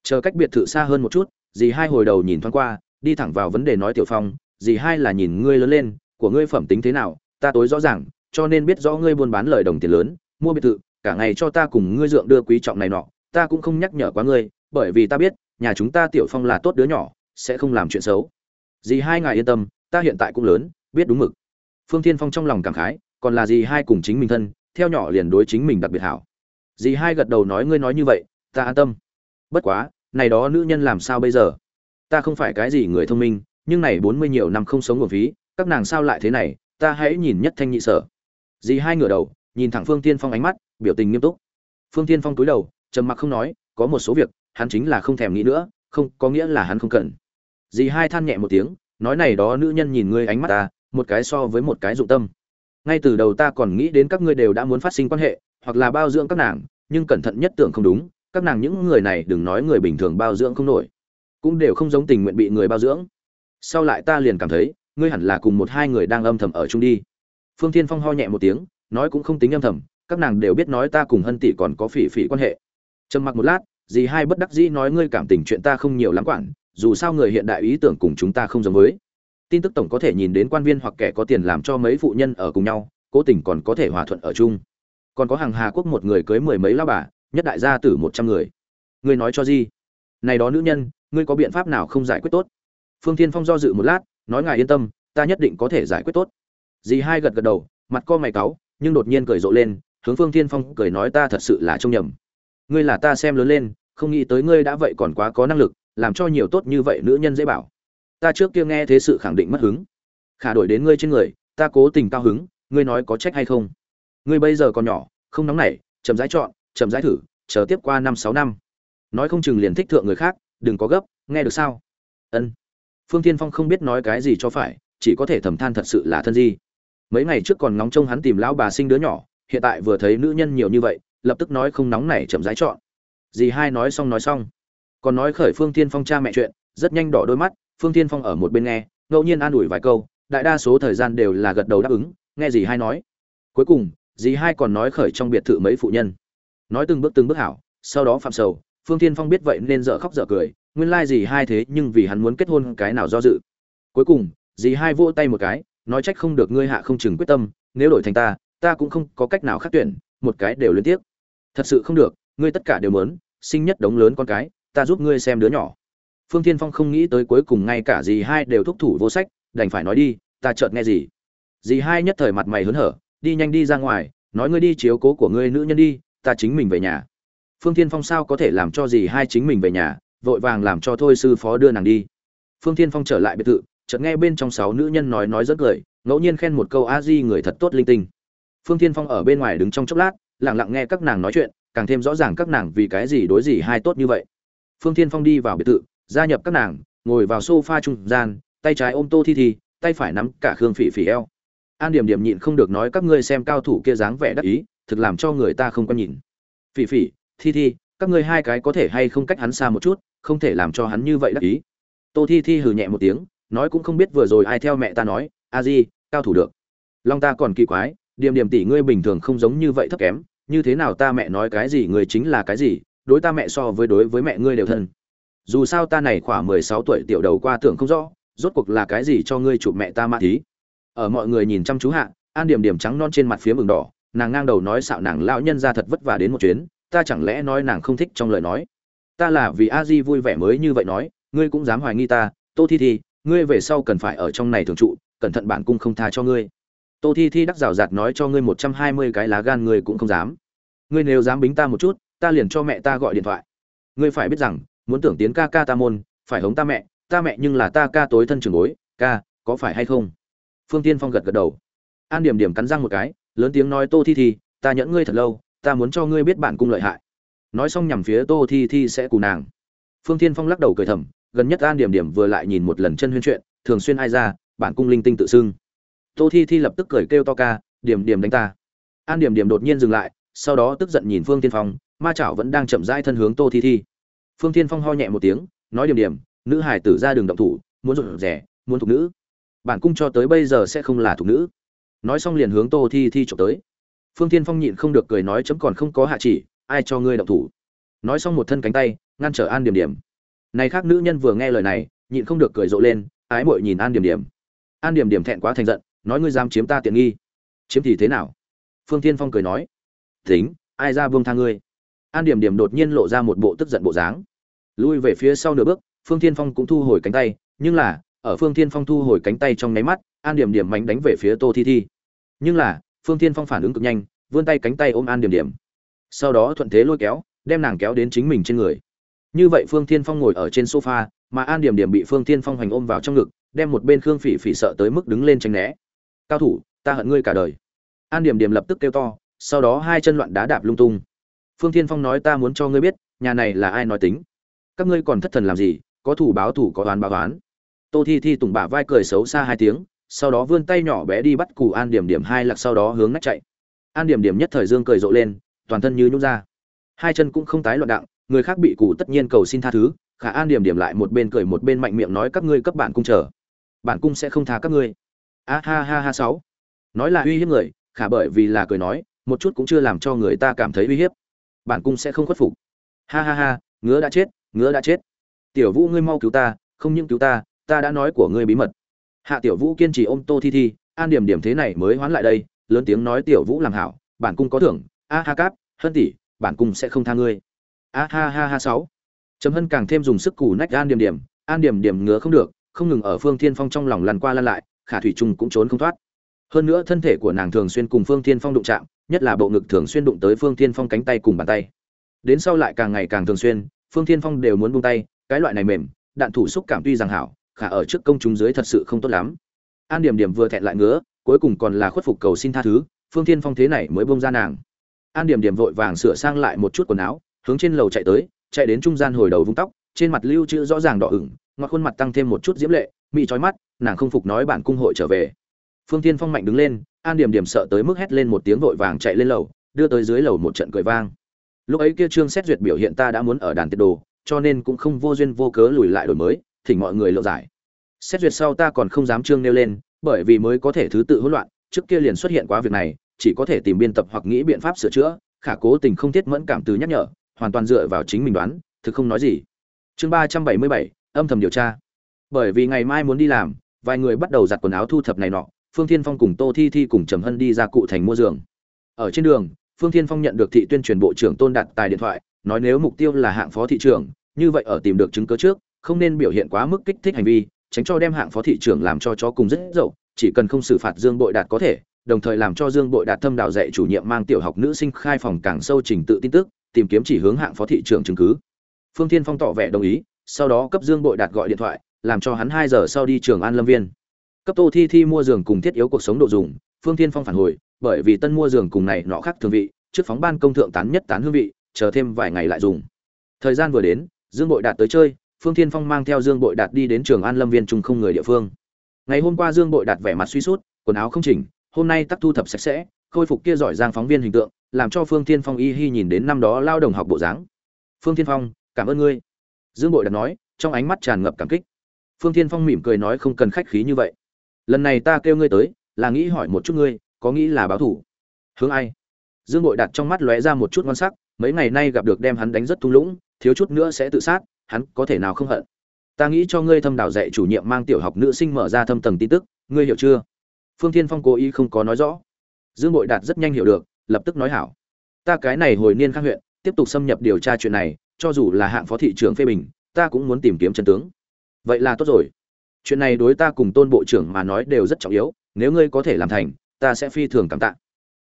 Chờ cách biệt thự xa hơn một chút, dì hai hồi đầu nhìn thoáng qua đi thẳng vào vấn đề nói tiểu phong dì hai là nhìn ngươi lớn lên, của ngươi phẩm tính thế nào, ta tối rõ ràng, cho nên biết rõ ngươi buôn bán lời đồng tiền lớn, mua biệt thự, cả ngày cho ta cùng ngươi dượng đưa quý trọng này nọ, ta cũng không nhắc nhở quá ngươi, bởi vì ta biết, nhà chúng ta tiểu phong là tốt đứa nhỏ, sẽ không làm chuyện xấu. Dì hai ngài yên tâm, ta hiện tại cũng lớn, biết đúng mực. Phương thiên phong trong lòng cảm khái, còn là dì hai cùng chính mình thân, theo nhỏ liền đối chính mình đặc biệt hảo. Dì hai gật đầu nói ngươi nói như vậy, ta an tâm. Bất quá, này đó nữ nhân làm sao bây giờ? Ta không phải cái gì người thông minh, nhưng này bốn mươi nhiều năm không sống nguồn phí, các nàng sao lại thế này, ta hãy nhìn nhất thanh nhị sở. Dì hai ngửa đầu, nhìn thẳng phương tiên phong ánh mắt, biểu tình nghiêm túc. Phương tiên phong cúi đầu, trầm mặc không nói, có một số việc, hắn chính là không thèm nghĩ nữa, không, có nghĩa là hắn không cần. Dì hai than nhẹ một tiếng, nói này đó nữ nhân nhìn ngươi ánh mắt ta, một cái so với một cái dụng tâm. Ngay từ đầu ta còn nghĩ đến các ngươi đều đã muốn phát sinh quan hệ, hoặc là bao dưỡng các nàng, nhưng cẩn thận nhất tưởng không đúng, các nàng những người này đừng nói người bình thường bao dưỡng không nổi cũng đều không giống tình nguyện bị người bao dưỡng. Sau lại ta liền cảm thấy, ngươi hẳn là cùng một hai người đang âm thầm ở chung đi. Phương thiên phong ho nhẹ một tiếng, nói cũng không tính âm thầm, các nàng đều biết nói ta cùng hân tỷ còn có phỉ phỉ quan hệ. Trầm mặc một lát, dì hai bất đắc dĩ nói ngươi cảm tình chuyện ta không nhiều lắm quản, dù sao người hiện đại ý tưởng cùng chúng ta không giống với. Tin tức tổng có thể nhìn đến quan viên hoặc kẻ có tiền làm cho mấy phụ nhân ở cùng nhau, cố tình còn có thể hòa thuận ở chung. Còn có hàng hà quốc một người cưới mười mấy lao bà, nhất đại gia tử một trăm người. Ngươi nói cho gì? Này đó nữ nhân ngươi có biện pháp nào không giải quyết tốt? Phương thiên phong do dự một lát, nói ngài yên tâm, ta nhất định có thể giải quyết tốt. Dì hai gật gật đầu, mặt co mày cáu, nhưng đột nhiên cười rộ lên, hướng phương thiên phong cười nói ta thật sự là trông nhầm. Ngươi là ta xem lớn lên, không nghĩ tới ngươi đã vậy còn quá có năng lực, làm cho nhiều tốt như vậy nữ nhân dễ bảo. Ta trước kia nghe thế sự khẳng định mất hứng. Khả đổi đến ngươi trên người, ta cố tình cao hứng, ngươi nói có trách hay không? Ngươi bây giờ còn nhỏ, không nóng nảy, chậm rãi chọn, chậm rãi thử, chờ tiếp qua năm sáu năm. Nói không chừng liền thích thượng người khác đừng có gấp, nghe được sao? Ân. Phương tiên phong không biết nói cái gì cho phải, chỉ có thể thầm than thật sự là thân di. Mấy ngày trước còn nóng trông hắn tìm lão bà sinh đứa nhỏ, hiện tại vừa thấy nữ nhân nhiều như vậy, lập tức nói không nóng này chậm rãi chọn. Dì hai nói xong nói xong. Còn nói khởi phương tiên phong cha mẹ chuyện, rất nhanh đỏ đôi mắt, phương tiên phong ở một bên nghe, ngẫu nhiên an ủi vài câu, đại đa số thời gian đều là gật đầu đáp ứng, nghe dì hai nói. Cuối cùng, dì hai còn nói khởi trong biệt thự mấy phụ nhân. Nói từng bước từng bước hảo, sau đó phạm sầu phương Thiên phong biết vậy nên dở khóc dở cười, nguyên lai gì hai thế nhưng vì hắn muốn kết hôn cái nào do dự. Cuối cùng, dì hai vỗ tay một cái, nói trách không được ngươi hạ không chừng quyết tâm, nếu đổi thành ta ta cũng không có cách nào khác tuyển, một cái đều liên tiếp. Thật sự không được, ngươi tất cả đều muốn. sinh nhất đống lớn con cái, ta giúp ngươi xem đứa nhỏ. Phương thiên phong không nghĩ tới cuối cùng ngay cả dì hai đều thúc thủ vô sách, đành phải nói đi, ta chợt nghe gì. Dì hai nhất thời mặt mày hớn hở, đi nhanh đi ra ngoài, nói ngươi đi chiếu cố của ngươi nữ nhân đi, ta chính mình về nhà phương thiên phong sao có thể làm cho gì hai chính mình về nhà, vội vàng làm cho thôi sư phó đưa nàng đi. Phương thiên phong trở lại biệt thự, chợt nghe bên trong sáu nữ nhân nói nói rất cười, ngẫu nhiên khen một câu a di người thật tốt linh tinh. Phương thiên phong ở bên ngoài đứng trong chốc lát, lặng lặng nghe các nàng nói chuyện, càng thêm rõ ràng các nàng vì cái gì đối gì hai tốt như vậy. Phương thiên phong đi vào biệt thự, gia nhập các nàng, ngồi vào sofa trung gian, tay trái ôm tô thi thi, tay phải nắm cả khương phỉ phỉ eo. An điểm điểm nhịn không được nói các ngươi xem cao thủ kia dáng vẻ đắc ý, thực làm cho người ta không có nhìn. Phỉ phỉ thi thi, các ngươi hai cái có thể hay không cách hắn xa một chút, không thể làm cho hắn như vậy đắc ý. Tô thi thi hừ nhẹ một tiếng, nói cũng không biết vừa rồi ai theo mẹ ta nói, a di, cao thủ được. Long ta còn kỳ quái, điểm điểm tỷ ngươi bình thường không giống như vậy thấp kém, như thế nào ta mẹ nói cái gì người chính là cái gì, đối ta mẹ so với đối với mẹ ngươi đều thân. Dù sao ta này khoảng mười sáu tuổi tiểu đầu qua tưởng không rõ, rốt cuộc là cái gì cho ngươi chụp mẹ ta mạ thí. Ở mọi người nhìn chăm chú hạ, an điểm điểm trắng non trên mặt phía mừng đỏ, nàng ngang đầu nói xạo nàng lão nhân ra thật vất vả đến một chuyến ta chẳng lẽ nói nàng không thích trong lời nói? Ta là vì a di vui vẻ mới như vậy nói, ngươi cũng dám hoài nghi ta. Tô thi thi, ngươi về sau cần phải ở trong này thường trụ, cẩn thận bản cung không tha cho ngươi. Tô thi thi đắc rào rạt nói cho ngươi một trăm hai mươi cái lá gan ngươi cũng không dám. Ngươi nếu dám bính ta một chút, ta liền cho mẹ ta gọi điện thoại. Ngươi phải biết rằng, muốn tưởng tiến ca ca ta môn, phải hống ta mẹ ta mẹ nhưng là ta ca tối thân trường bối, ca, có phải hay không? Phương tiên phong gật gật đầu. An điểm điểm cắn răng một cái, lớn tiếng nói, tô thi thi, ta nhẫn ngươi thật lâu ta muốn cho ngươi biết bản cung lợi hại. Nói xong nhằm phía tô thi thi sẽ cù nàng. Phương Thiên phong lắc đầu cười thầm, gần nhất an điểm điểm vừa lại nhìn một lần chân huyên chuyện, thường xuyên ai ra, bản cung linh tinh tự xưng. Tô thi thi lập tức cười kêu to ca, điểm điểm đánh ta. An điểm điểm đột nhiên dừng lại, sau đó tức giận nhìn phương tiên phong, ma chảo vẫn đang chậm rãi thân hướng tô thi thi. Phương tiên phong ho nhẹ một tiếng, nói, điểm điểm, nữ hải tử ra đường động thủ, muốn rụt rẻ muốn thục nữ. Bản cung cho tới bây giờ sẽ không là thục nữ. Nói xong liền hướng tô thi thi trộm tới phương tiên phong nhịn không được cười nói chấm còn không có hạ chỉ, ai cho ngươi động thủ? Nói xong một thân cánh tay, ngăn trở an điểm điểm. Này khác nữ nhân vừa nghe lời này, nhịn không được cười rộ lên, ái mội nhìn an điểm điểm. An điểm điểm thẹn quá thành giận, nói ngươi dám chiếm ta tiện nghi. Chiếm thì thế nào? Phương tiên phong cười nói. Tính, ai ra vương tha ngươi? An điểm điểm đột nhiên lộ ra một bộ tức giận bộ dáng. Lui về phía sau nửa bước, phương tiên phong cũng thu hồi cánh tay, nhưng là, ở phương tiên phong thu hồi cánh tay trong nháy mắt, an điểm điểm mánh đánh về phía tô thi thi. Nhưng là phương Thiên phong phản ứng cực nhanh, vươn tay cánh tay ôm an điểm điểm. Sau đó thuận thế lôi kéo, đem nàng kéo đến chính mình trên người. Như vậy phương Thiên phong ngồi ở trên sofa, mà an điểm điểm bị phương Thiên phong hoành ôm vào trong ngực, đem một bên khương phỉ phỉ sợ tới mức đứng lên tránh né. Cao thủ, ta hận ngươi cả đời. An điểm điểm lập tức kêu to, sau đó hai chân loạn đá đạp lung tung. Phương Thiên phong nói ta muốn cho ngươi biết, nhà này là ai nói tính? Các ngươi còn thất thần làm gì, có thủ báo thủ có oán báo oán. Tô thi thi tùng bả vai cười xấu xa hai tiếng sau đó vươn tay nhỏ bé đi bắt cù an điểm điểm hai lạc sau đó hướng nách chạy. An điểm điểm nhất thời dương cười rộ lên, toàn thân như nhút ra. Hai chân cũng không tái loạn đặng, người khác bị củ tất nhiên cầu xin tha thứ, khả an điểm điểm lại một bên cười một bên mạnh miệng nói các ngươi cấp bản cung chờ. Bản cung sẽ không tha các ngươi. A ha ha ha sáu. Nói là uy hiếp người, khả bởi vì là cười nói, một chút cũng chưa làm cho người ta cảm thấy uy hiếp. Bản cung sẽ không khuất phục. Ha ha ha, ngứa đã chết, ngứa đã chết. Tiểu vũ ngươi mau cứu ta, không những cứu ta ta đã nói của ngươi bí mật hạ tiểu vũ kiên trì ôm tô thi thi, an điểm điểm thế này mới hoán lại đây, lớn tiếng nói tiểu vũ làm hảo, bản cung có thưởng, a ha cáp, hân tỷ, bản cung sẽ không tha ngươi. A ha ha ha sáu. Chấm hân càng thêm dùng sức cù nách an điểm điểm, an điểm điểm ngứa không được, không ngừng ở phương thiên phong trong lòng lăn qua lăn lại, khả thủy trung cũng trốn không thoát. Hơn nữa thân thể của nàng thường xuyên cùng phương thiên phong đụng chạm, nhất là bộ ngực thường xuyên đụng tới phương thiên phong cánh tay cùng bàn tay. Đến sau lại càng ngày càng thường xuyên, phương thiên phong đều muốn buông tay, cái loại này mềm, đạn thủ xúc cảm tuy rằng hảo khả ở trước công chúng dưới thật sự không tốt lắm. An điểm điểm vừa thẹn lại ngứa, cuối cùng còn là khuất phục cầu xin tha thứ, phương thiên phong thế này mới buông ra nàng. An điểm điểm vội vàng sửa sang lại một chút quần áo, hướng trên lầu chạy tới, chạy đến trung gian hồi đầu vung tóc, trên mặt lưu chữ rõ ràng đỏ ửng ngọt khuôn mặt tăng thêm một chút diễm lệ, mị trói mắt, nàng không phục nói bản cung hội trở về. Phương thiên phong mạnh đứng lên, an điểm điểm sợ tới mức hét lên một tiếng vội vàng chạy lên lầu, đưa tới dưới lầu một trận cười vang. Lúc ấy kia trương xét duyệt biểu hiện ta đã muốn ở đàn tiệt đồ, cho nên cũng không vô duyên vô cớ lùi lại đổi mới thỉnh mọi người lộ giải. Xét duyệt sau ta còn không dám trương nêu lên, bởi vì mới có thể thứ tự hỗn loạn, trước kia liền xuất hiện quá việc này, chỉ có thể tìm biên tập hoặc nghĩ biện pháp sửa chữa, khả cố tình không thiết mẫn cảm từ nhắc nhở, hoàn toàn dựa vào chính mình đoán, thực không nói gì. Chương ba trăm bảy mươi bảy, âm thầm điều tra. Bởi vì ngày mai muốn đi làm, vài người bắt đầu giặt quần áo thu thập này nọ, phương thiên phong cùng tô thi thi cùng trầm hân đi ra cụ thành mua giường. Ở trên đường, phương thiên phong nhận được thị tuyên truyền bộ trưởng tôn đạt tài điện thoại, nói nếu mục tiêu là hạng phó thị trưởng, như vậy ở tìm được chứng cứ trước không nên biểu hiện quá mức kích thích hành vi, tránh cho đem hạng phó thị trưởng làm cho chó cùng rất dậu, chỉ cần không xử phạt dương bội đạt có thể, đồng thời làm cho dương bội đạt thâm đạo dạy chủ nhiệm mang tiểu học nữ sinh khai phòng càng sâu trình tự tin tức, tìm kiếm chỉ hướng hạng phó thị trưởng chứng cứ. Phương thiên phong tỏ vẻ đồng ý, sau đó cấp dương bội đạt gọi điện thoại, làm cho hắn hai giờ sau đi trường an lâm viên. Cấp tô thi thi mua giường cùng thiết yếu cuộc sống độ dùng, phương thiên phong phản hồi, bởi vì tân mua giường cùng này nọ khác thường vị, trước phóng ban công thượng tán nhất tán hương vị, chờ thêm vài ngày lại dùng. Thời gian vừa đến, dương bội đạt tới chơi phương thiên phong mang theo dương bội đạt đi đến trường an lâm viên trung không người địa phương. Ngày hôm qua dương bội đạt vẻ mặt suy sút, quần áo không chỉnh, hôm nay tắc thu thập sạch sẽ, khôi phục kia giỏi giang phóng viên hình tượng, làm cho phương thiên phong y hi nhìn đến năm đó lao đồng học bộ dáng. Phương thiên phong, cảm ơn ngươi. Dương bội đạt nói, trong ánh mắt tràn ngập cảm kích. Phương thiên phong mỉm cười nói không cần khách khí như vậy. Lần này ta kêu ngươi tới, là nghĩ hỏi một chút ngươi, có nghĩ là báo thủ? Hướng ai? Dương bội Đạt trong mắt lóe ra một chút ngon sắc, mấy ngày nay gặp được đem hắn đánh rất thung lũng, thiếu chút nữa sẽ tự sát hắn có thể nào không hận? Ta nghĩ cho ngươi thâm đảo dạy chủ nhiệm mang tiểu học nữ sinh mở ra thâm tầng tin tức, ngươi hiểu chưa? Phương thiên phong cố ý không có nói rõ. Dương bội đạt rất nhanh hiểu được, lập tức nói hảo. Ta cái này hồi niên khang huyện, tiếp tục xâm nhập điều tra chuyện này, cho dù là hạng phó thị trưởng phê bình, ta cũng muốn tìm kiếm chân tướng. Vậy là tốt rồi. Chuyện này đối ta cùng tôn bộ trưởng mà nói đều rất trọng yếu, nếu ngươi có thể làm thành, ta sẽ phi thường cảm tạ.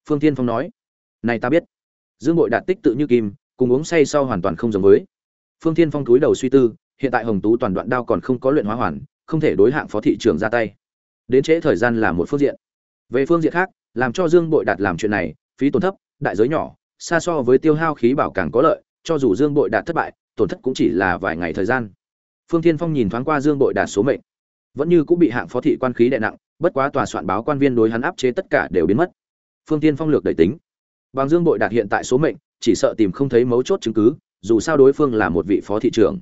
Phương Thiên phong nói. Này ta biết. Dương bội đạt tích tự như kim, cùng uống say sau hoàn toàn không giống với phương thiên phong túi đầu suy tư, hiện tại hồng tú toàn đoạn đao còn không có luyện hóa hoàn, không thể đối hạng phó thị trưởng ra tay. Đến trễ thời gian là một phương diện. Về phương diện khác, làm cho dương bội đạt làm chuyện này, phí tổn thấp, đại giới nhỏ, xa so với tiêu hao khí bảo càng có lợi, cho dù dương bội đạt thất bại, tổn thất cũng chỉ là vài ngày thời gian. Phương thiên phong nhìn thoáng qua dương bội đạt số mệnh, vẫn như cũng bị hạng phó thị quan khí đè nặng, bất quá tòa soạn báo quan viên đối hắn áp chế tất cả đều biến mất. Phương thiên phong lược đẩy tính. Bằng dương bội đạt hiện tại số mệnh, chỉ sợ tìm không thấy mấu chốt chứng cứ dù sao đối phương là một vị phó thị trưởng.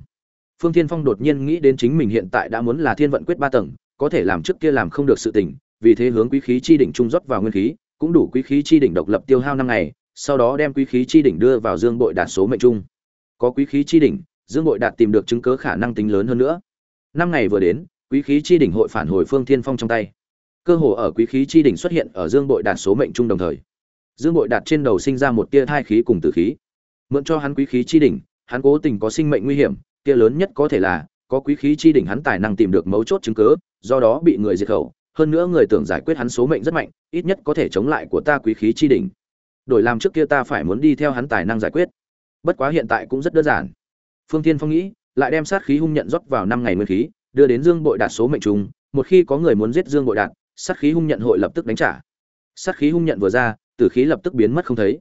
Phương thiên phong đột nhiên nghĩ đến chính mình hiện tại đã muốn là thiên vận quyết ba tầng, có thể làm trước kia làm không được sự tình, vì thế hướng quý khí chi đỉnh trung rót vào nguyên khí, cũng đủ quý khí chi đỉnh độc lập tiêu hao năm ngày, sau đó đem quý khí chi đỉnh đưa vào dương bội đạt số mệnh trung. Có quý khí chi đỉnh, dương bội đạt tìm được chứng cứ khả năng tính lớn hơn nữa. Năm ngày vừa đến, quý khí chi đỉnh hội phản hồi phương thiên phong trong tay. Cơ hồ ở quý khí chi đỉnh xuất hiện ở dương bội đạt số mệnh trung đồng thời. Dương bội đạt trên đầu sinh ra một tia thai khí cùng tử khí mượn cho hắn quý khí chi đỉnh, hắn cố tình có sinh mệnh nguy hiểm, kia lớn nhất có thể là, có quý khí chi đỉnh hắn tài năng tìm được mấu chốt chứng cứ, do đó bị người diệt khẩu. Hơn nữa người tưởng giải quyết hắn số mệnh rất mạnh, ít nhất có thể chống lại của ta quý khí chi đỉnh. Đổi làm trước kia ta phải muốn đi theo hắn tài năng giải quyết. Bất quá hiện tại cũng rất đơn giản. Phương tiên phong nghĩ, lại đem sát khí hung nhận rót vào năm ngày nguyên khí, đưa đến dương bội đạt số mệnh trùng, một khi có người muốn giết dương bội đạt, sát khí hung nhận hội lập tức đánh trả. Sát khí hung nhận vừa ra, tử khí lập tức biến mất không thấy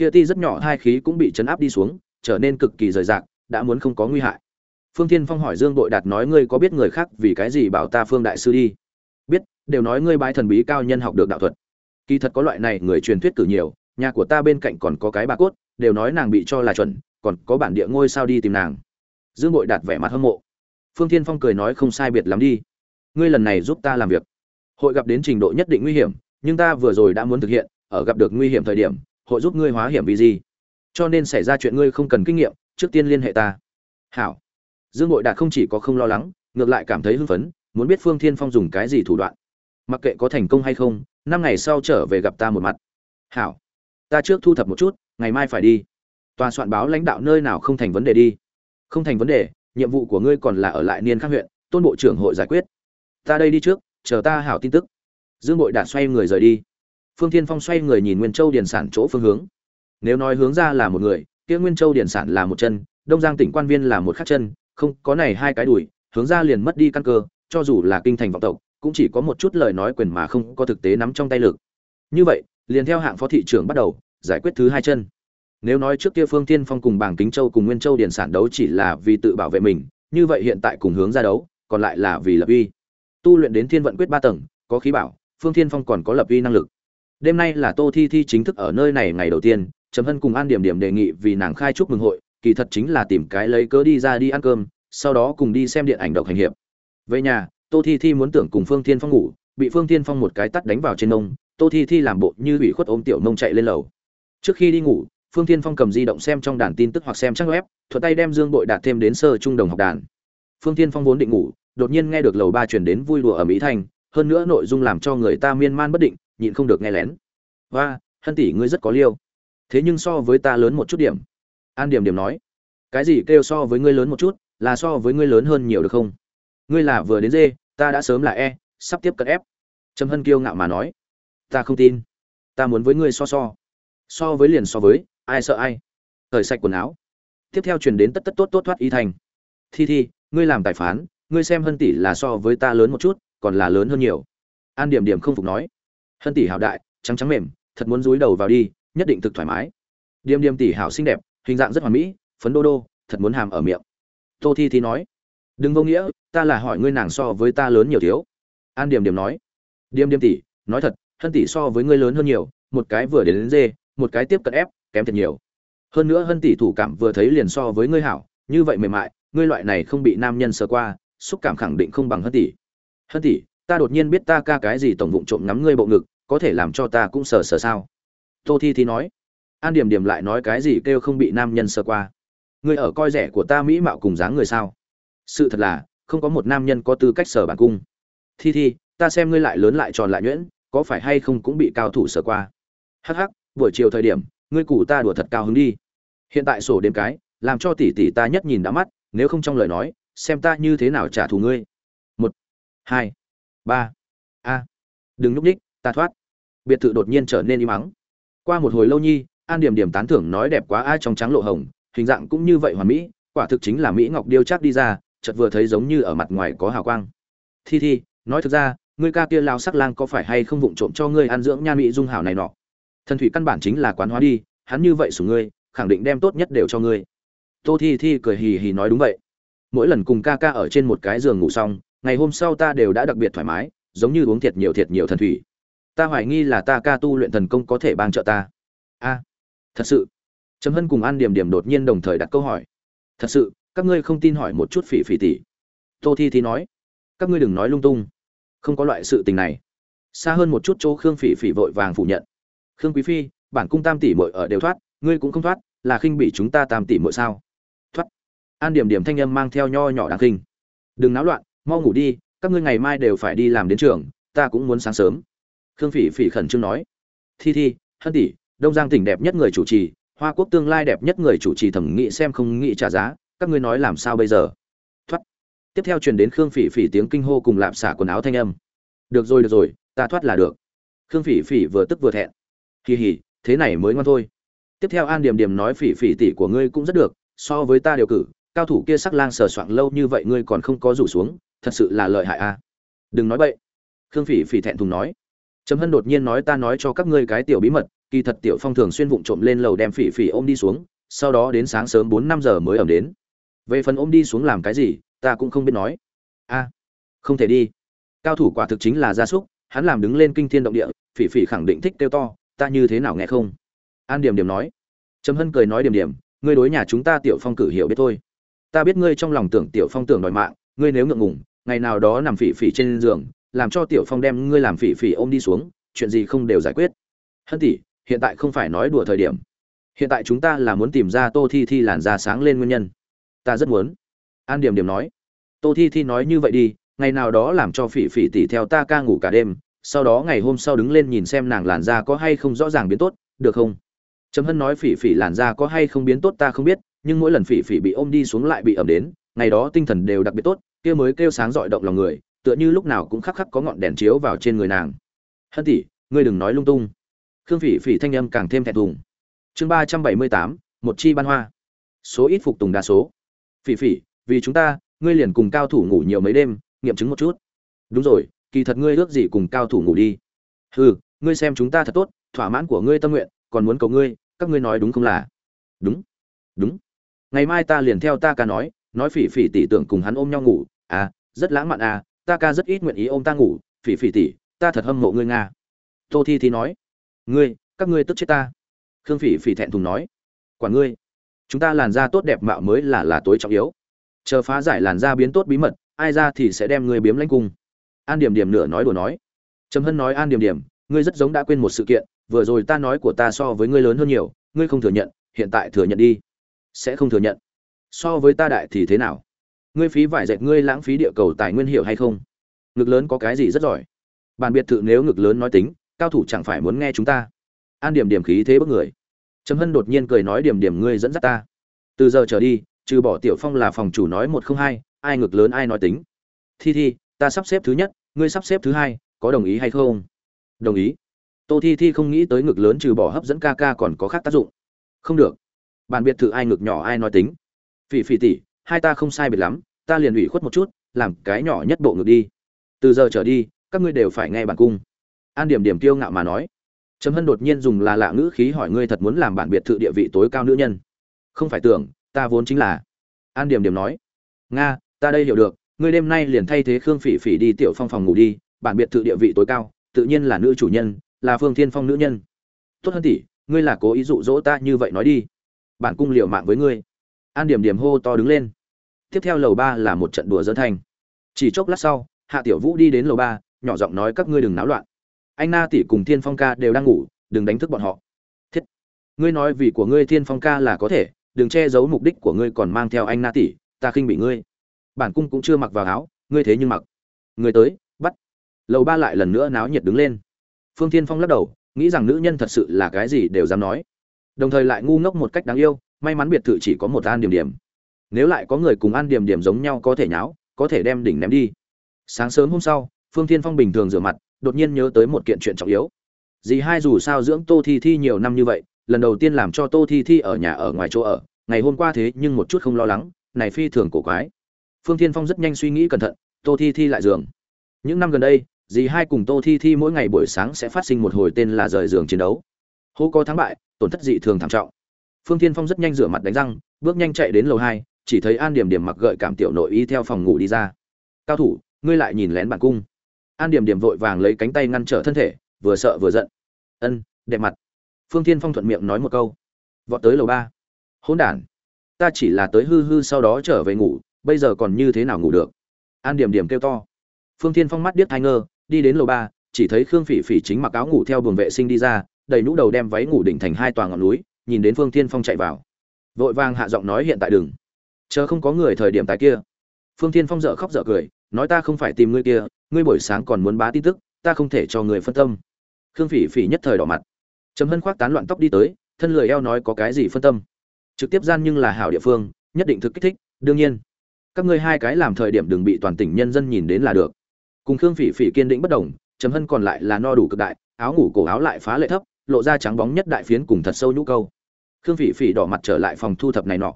kia ti rất nhỏ hai khí cũng bị chấn áp đi xuống, trở nên cực kỳ rời rạc, đã muốn không có nguy hại. Phương thiên phong hỏi dương đội đạt nói, ngươi có biết người khác vì cái gì bảo ta phương đại sư đi? Biết, đều nói ngươi bái thần bí cao nhân học được đạo thuật. Kỳ thật có loại này người truyền thuyết cử nhiều, nhà của ta bên cạnh còn có cái bà cốt, đều nói nàng bị cho là chuẩn, còn có bản địa ngôi sao đi tìm nàng. Dương bội đạt vẻ mặt hâm mộ. Phương thiên phong cười nói, không sai biệt lắm đi. Ngươi lần này giúp ta làm việc. Hội gặp đến trình độ nhất định nguy hiểm, nhưng ta vừa rồi đã muốn thực hiện, ở gặp được nguy hiểm thời điểm hội giúp ngươi hóa hiểm vì gì? Cho nên xảy ra chuyện ngươi không cần kinh nghiệm, trước tiên liên hệ ta. Hảo. Dương bội đạt không chỉ có không lo lắng, ngược lại cảm thấy hưng phấn, muốn biết phương thiên phong dùng cái gì thủ đoạn. Mặc kệ có thành công hay không, năm ngày sau trở về gặp ta một mặt. Hảo. Ta trước thu thập một chút, ngày mai phải đi. Tòa soạn báo lãnh đạo nơi nào không thành vấn đề đi. Không thành vấn đề, nhiệm vụ của ngươi còn là ở lại niên khắc huyện, tôn bộ trưởng hội giải quyết. Ta đây đi trước, chờ ta hảo tin tức. Dương bội đạt xoay người rời đi phương thiên phong xoay người nhìn nguyên châu điền sản chỗ phương hướng. Nếu nói hướng ra là một người, kia nguyên châu điền sản là một chân, đông giang tỉnh quan viên là một khắc chân, không, có này hai cái đùi, hướng ra liền mất đi căn cơ, cho dù là kinh thành vọng tộc, cũng chỉ có một chút lời nói quyền mà không có thực tế nắm trong tay lực. Như vậy, liền theo hạng phó thị trưởng bắt đầu, giải quyết thứ hai chân. Nếu nói trước kia phương tiên phong cùng bảng kính châu cùng nguyên châu điền sản đấu chỉ là vì tự bảo vệ mình, như vậy hiện tại cùng hướng ra đấu, còn lại là vì lập uy. Tu luyện đến thiên vận quyết ba tầng, có khí bảo, phương tiên phong còn có lập uy năng lực đêm nay là tô thi thi chính thức ở nơi này ngày đầu tiên, trầm hân cùng an điểm điểm đề nghị vì nàng khai chúc mừng hội, kỳ thật chính là tìm cái lấy cớ đi ra đi ăn cơm, sau đó cùng đi xem điện ảnh độc hành hiệp. Về nhà, tô thi thi muốn tưởng cùng phương tiên phong ngủ, bị phương tiên phong một cái tắt đánh vào trên nông, tô thi thi làm bộ như bị khuất ôm tiểu nông chạy lên lầu. Trước khi đi ngủ, phương tiên phong cầm di động xem trong đàn tin tức hoặc xem trang web thuật tay đem dương bội đạt thêm đến sơ trung đồng học đàn. Phương tiên phong vốn định ngủ, đột nhiên nghe được lầu ba chuyển đến vui đùa ở mỹ thành, hơn nữa nội dung làm cho người ta miên man bất định nhịn không được nghe lén. Và hân tỷ ngươi rất có liêu. Thế nhưng so với ta lớn một chút điểm. An điểm điểm nói. Cái gì kêu so với ngươi lớn một chút, là so với ngươi lớn hơn nhiều được không? Ngươi là vừa đến dê, ta đã sớm là e sắp tiếp cận ép. Trầm hân kiêu ngạo mà nói. Ta không tin. Ta muốn với ngươi so so. So với liền so với, ai sợ ai. Thời sạch quần áo. Tiếp theo truyền đến tất tất tốt tốt thoát y thành. Thi thi, ngươi làm tài phán, ngươi xem hân tỷ là so với ta lớn một chút, còn là lớn hơn nhiều. An điểm điểm không phục nói hân tỷ hảo đại trắng trắng mềm thật muốn rúi đầu vào đi nhất định thực thoải mái. Điềm điềm tỷ hảo xinh đẹp hình dạng rất hoàn mỹ phấn đô đô thật muốn hàm ở miệng. Tô thi thi nói đừng vô nghĩa ta là hỏi ngươi nàng so với ta lớn nhiều thiếu. An điềm điềm nói điềm điềm tỷ nói thật hân tỷ so với ngươi lớn hơn nhiều một cái vừa đến, đến dê một cái tiếp cận ép kém thật nhiều. Hơn nữa hân tỷ thủ cảm vừa thấy liền so với ngươi hảo như vậy mềm mại ngươi loại này không bị nam nhân sờ qua xúc cảm khẳng định không bằng hân tỷ. Hân tỷ ta đột nhiên biết ta ca cái gì tổng vụng trộm ngắm ngươi bộ ngực, có thể làm cho ta cũng sờ sờ sao? Tô thi thi nói. An điểm điểm lại nói cái gì kêu không bị nam nhân sờ qua. Ngươi ở coi rẻ của ta mỹ mạo cùng dáng người sao? Sự thật là, không có một nam nhân có tư cách sờ bản cung. Thi thi, ta xem ngươi lại lớn lại tròn lại nhuyễn, có phải hay không cũng bị cao thủ sờ qua? Hắc hắc, buổi chiều thời điểm, ngươi củ ta đùa thật cao hứng đi. Hiện tại sổ đêm cái, làm cho tỷ tỷ ta nhất nhìn đã mắt, nếu không trong lời nói, xem ta như thế nào trả thù ngươi. Một, hai ba. A. Đừng núp ních ta thoát. Biệt thự đột nhiên trở nên im mắng qua một hồi lâu nhi, an điểm điểm tán thưởng nói đẹp quá, ai trong trắng lộ hồng, hình dạng cũng như vậy hoàn mỹ, quả thực chính là mỹ ngọc điêu chắc đi ra, chợt vừa thấy giống như ở mặt ngoài có hào quang. Thi thi, nói thực ra, ngươi ca kia lao sắc lang có phải hay không vụng trộm cho ngươi ăn dưỡng nhan mỹ dung hảo này nọ? Thần thủy căn bản chính là quán hóa đi, hắn như vậy sủng ngươi, khẳng định đem tốt nhất đều cho ngươi. Tô thi thi cười hì hì nói đúng vậy. Mỗi lần cùng ca ca ở trên một cái giường ngủ xong ngày hôm sau ta đều đã đặc biệt thoải mái, giống như uống thiệt nhiều thiệt nhiều thần thủy. Ta hoài nghi là ta ca tu luyện thần công có thể bang trợ ta. A, thật sự. Trầm hân cùng an điểm điểm đột nhiên đồng thời đặt câu hỏi. Thật sự, các ngươi không tin hỏi một chút phỉ phỉ tỷ. Tô thi thi nói. Các ngươi đừng nói lung tung. Không có loại sự tình này. Xa hơn một chút chỗ khương phỉ phỉ vội vàng phủ nhận. Khương quý phi, bản cung tam tỷ mội ở đều thoát, ngươi cũng không thoát, là khinh bị chúng ta tam tỷ mội sao? Thoát. An điểm điểm thanh âm mang theo nho nhỏ đáng khinh. Đừng náo loạn mau ngủ đi, các ngươi ngày mai đều phải đi làm đến trường, ta cũng muốn sáng sớm. Khương phỉ phỉ khẩn trương nói. Thi thi, hân tỷ, đông giang tỉnh đẹp nhất người chủ trì, hoa quốc tương lai đẹp nhất người chủ trì thẩm nghị xem không nghĩ trả giá, các ngươi nói làm sao bây giờ? Thoát. Tiếp theo truyền đến khương phỉ phỉ tiếng kinh hô cùng lạp xả quần áo thanh âm. Được rồi được rồi, ta thoát là được. Khương phỉ phỉ vừa tức vừa thẹn. Kỳ hỉ thế này mới ngon thôi. Tiếp theo an điểm điểm nói, phỉ phỉ tỷ của ngươi cũng rất được, so với ta điều cử, cao thủ kia sắc lang sờ soạng lâu như vậy ngươi còn không có rủ xuống thật sự là lợi hại a đừng nói bậy. khương phỉ phỉ thẹn thùng nói. Trầm hân đột nhiên nói ta nói cho các ngươi cái tiểu bí mật, kỳ thật tiểu phong thường xuyên vụng trộm lên lầu đem phỉ phỉ ôm đi xuống, sau đó đến sáng sớm bốn năm giờ mới ẩm đến. Về phần ôm đi xuống làm cái gì, ta cũng không biết nói. A không thể đi. Cao thủ quả thực chính là gia súc, hắn làm đứng lên kinh thiên động địa, phỉ phỉ khẳng định thích kêu to, ta như thế nào nghe không? An điểm điểm nói. Trầm hân cười nói điểm điểm, ngươi đối nhà chúng ta tiểu phong cử hiểu biết thôi. Ta biết ngươi trong lòng tưởng tiểu phong tưởng đòi mạng, ngươi nếu ngượng ngùng ngày nào đó nằm phỉ phỉ trên giường, làm cho tiểu phong đem ngươi làm phỉ phỉ ôm đi xuống, chuyện gì không đều giải quyết. Hân tỷ, hiện tại không phải nói đùa thời điểm. Hiện tại chúng ta là muốn tìm ra tô thi thi làn da sáng lên nguyên nhân. Ta rất muốn. An điểm điểm nói. Tô thi thi nói như vậy đi, ngày nào đó làm cho phỉ phỉ tỉ theo ta ca ngủ cả đêm, sau đó ngày hôm sau đứng lên nhìn xem nàng làn da có hay không rõ ràng biến tốt, được không? Trầm hân nói phỉ phỉ làn da có hay không biến tốt ta không biết, nhưng mỗi lần phỉ phỉ bị ôm đi xuống lại bị ẩm đến, ngày đó tinh thần đều đặc biệt tốt kia mới kêu sáng rọi động lòng người, tựa như lúc nào cũng khắc khắc có ngọn đèn chiếu vào trên người nàng. Hân tỷ, ngươi đừng nói lung tung. Khương phỉ phỉ thanh âm càng thêm thẹn thùng. Chương ba trăm bảy mươi tám, một chi ban hoa. Số ít phục tùng đa số. Phỉ phỉ, vì chúng ta, ngươi liền cùng cao thủ ngủ nhiều mấy đêm, nghiệm chứng một chút. Đúng rồi, kỳ thật ngươi ước gì cùng cao thủ ngủ đi. Hừ, ngươi xem chúng ta thật tốt, thỏa mãn của ngươi tâm nguyện, còn muốn cầu ngươi, các ngươi nói đúng không là? Đúng đúng. Ngày mai ta liền theo ta ca nói nói phỉ phỉ tỷ tưởng cùng hắn ôm nhau ngủ à rất lãng mạn à ta ca rất ít nguyện ý ôm ta ngủ, phỉ phỉ tỷ ta thật hâm mộ ngươi nga. Tô thi thi nói, ngươi, các ngươi tức chết ta. Khương phỉ phỉ thẹn thùng nói, quả ngươi, chúng ta làn da tốt đẹp mạo mới là là tối trọng yếu. Chờ phá giải làn da biến tốt bí mật, ai ra thì sẽ đem ngươi biếm lãnh cung. An điểm điểm nửa nói đùa nói, trầm hân nói, an điểm điểm, ngươi rất giống đã quên một sự kiện, vừa rồi ta nói của ta so với ngươi lớn hơn nhiều, ngươi không thừa nhận, hiện tại thừa nhận đi. Sẽ không thừa nhận so với ta đại thì thế nào? Ngươi phí vải dệt, ngươi lãng phí địa cầu tài nguyên hiệu hay không? Ngực lớn có cái gì rất giỏi? Bàn biệt thự nếu ngực lớn nói tính, cao thủ chẳng phải muốn nghe chúng ta. An điểm điểm khí thế bức người. Trầm hân đột nhiên cười nói điểm điểm ngươi dẫn dắt ta. Từ giờ trở đi, trừ bỏ tiểu phong là phòng chủ nói một không hai, ai ngực lớn ai nói tính. Thi thi, ta sắp xếp thứ nhất, ngươi sắp xếp thứ hai, có đồng ý hay không? Đồng ý. Tô thi thi không nghĩ tới ngực lớn trừ bỏ hấp dẫn ca ca còn có khác tác dụng. Không được. Bàn biệt thự ai ngực nhỏ ai nói tính phỉ phỉ tỉ, hai ta không sai biệt lắm, ta liền ủy khuất một chút, làm cái nhỏ nhất bộ ngực đi. Từ giờ trở đi, các ngươi đều phải nghe bản cung. An điểm điểm kiêu ngạo mà nói. Trầm hân đột nhiên dùng là lạ ngữ khí hỏi ngươi thật muốn làm bản biệt thự địa vị tối cao nữ nhân. Không phải tưởng, ta vốn chính là. An điểm điểm nói. Nga, ta đây hiểu được, ngươi đêm nay liền thay thế khương phỉ phỉ đi tiểu phong phòng ngủ đi, bản biệt thự địa vị tối cao, tự nhiên là nữ chủ nhân, là phương thiên phong nữ nhân. Tốt hơn tỷ ngươi là cố ý dụ dỗ ta như vậy nói đi. Bản cung liều mạng với ngươi an điểm điểm hô to đứng lên. Tiếp theo lầu ba là một trận đùa dân thành chỉ chốc lát sau, hạ tiểu vũ đi đến lầu ba, nhỏ giọng nói các ngươi đừng náo loạn. Anh na tỷ cùng thiên phong ca đều đang ngủ, đừng đánh thức bọn họ. Thiết, ngươi nói vì của ngươi thiên phong ca là có thể, đừng che giấu mục đích của ngươi còn mang theo anh na tỷ, ta khinh bị ngươi. Bản cung cũng chưa mặc vào áo, ngươi thế nhưng mặc. Người tới, bắt. Lầu ba lại lần nữa náo nhiệt đứng lên. Phương thiên phong lắc đầu, nghĩ rằng nữ nhân thật sự là cái gì đều dám nói. Đồng thời lại ngu ngốc một cách đáng yêu may mắn biệt thự chỉ có một an điểm điểm. Nếu lại có người cùng an điểm điểm giống nhau có thể nháo, có thể đem đỉnh ném đi. Sáng sớm hôm sau, phương thiên phong bình thường rửa mặt, đột nhiên nhớ tới một kiện chuyện trọng yếu. Dì hai dù sao dưỡng tô thi thi nhiều năm như vậy, lần đầu tiên làm cho tô thi thi ở nhà ở ngoài chỗ ở, ngày hôm qua thế nhưng một chút không lo lắng, này phi thường cổ quái. Phương thiên phong rất nhanh suy nghĩ cẩn thận, tô thi thi lại giường. Những năm gần đây, dì hai cùng tô thi thi mỗi ngày buổi sáng sẽ phát sinh một hồi tên là rời giường chiến đấu. Hô có thắng bại, tổn thất dị thường thảm trọng phương thiên phong rất nhanh rửa mặt đánh răng, bước nhanh chạy đến lầu hai, chỉ thấy an điểm điểm mặc gợi cảm tiểu nội y theo phòng ngủ đi ra. Cao thủ, ngươi lại nhìn lén bản cung. An điểm điểm vội vàng lấy cánh tay ngăn trở thân thể, vừa sợ vừa giận. Ân, đẹp mặt. Phương thiên phong thuận miệng nói một câu. Vọt tới lầu ba. Hỗn đản, ta chỉ là tới hư hư sau đó trở về ngủ, bây giờ còn như thế nào ngủ được? An điểm điểm kêu to. Phương thiên phong mắt điếc thai ngơ, đi đến lầu ba, chỉ thấy khương phỉ phỉ chính mặc áo ngủ theo buồng vệ sinh đi ra, đầy nũ đầu đem váy ngủ đỉnh thành hai tòa ngọn núi nhìn đến phương thiên phong chạy vào. Vội vàng hạ giọng nói hiện tại đừng. Chờ không có người thời điểm tại kia. Phương thiên phong dở khóc dở cười, nói ta không phải tìm ngươi kia, ngươi buổi sáng còn muốn bá tin tức, ta không thể cho người phân tâm. Khương phỉ phỉ nhất thời đỏ mặt. Chấm hân khoác tán loạn tóc đi tới, thân lười eo nói có cái gì phân tâm. Trực tiếp gian nhưng là hảo địa phương, nhất định thực kích thích, đương nhiên. Các ngươi hai cái làm thời điểm đừng bị toàn tỉnh nhân dân nhìn đến là được. Cùng khương phỉ phỉ kiên định bất đồng chấm hân còn lại là no đủ cực đại, áo ngủ cổ áo lại phá lệ thấp, lộ ra trắng bóng nhất đại phiến cùng thật sâu nhũ câu khương phỉ phỉ đỏ mặt trở lại phòng thu thập này nọ.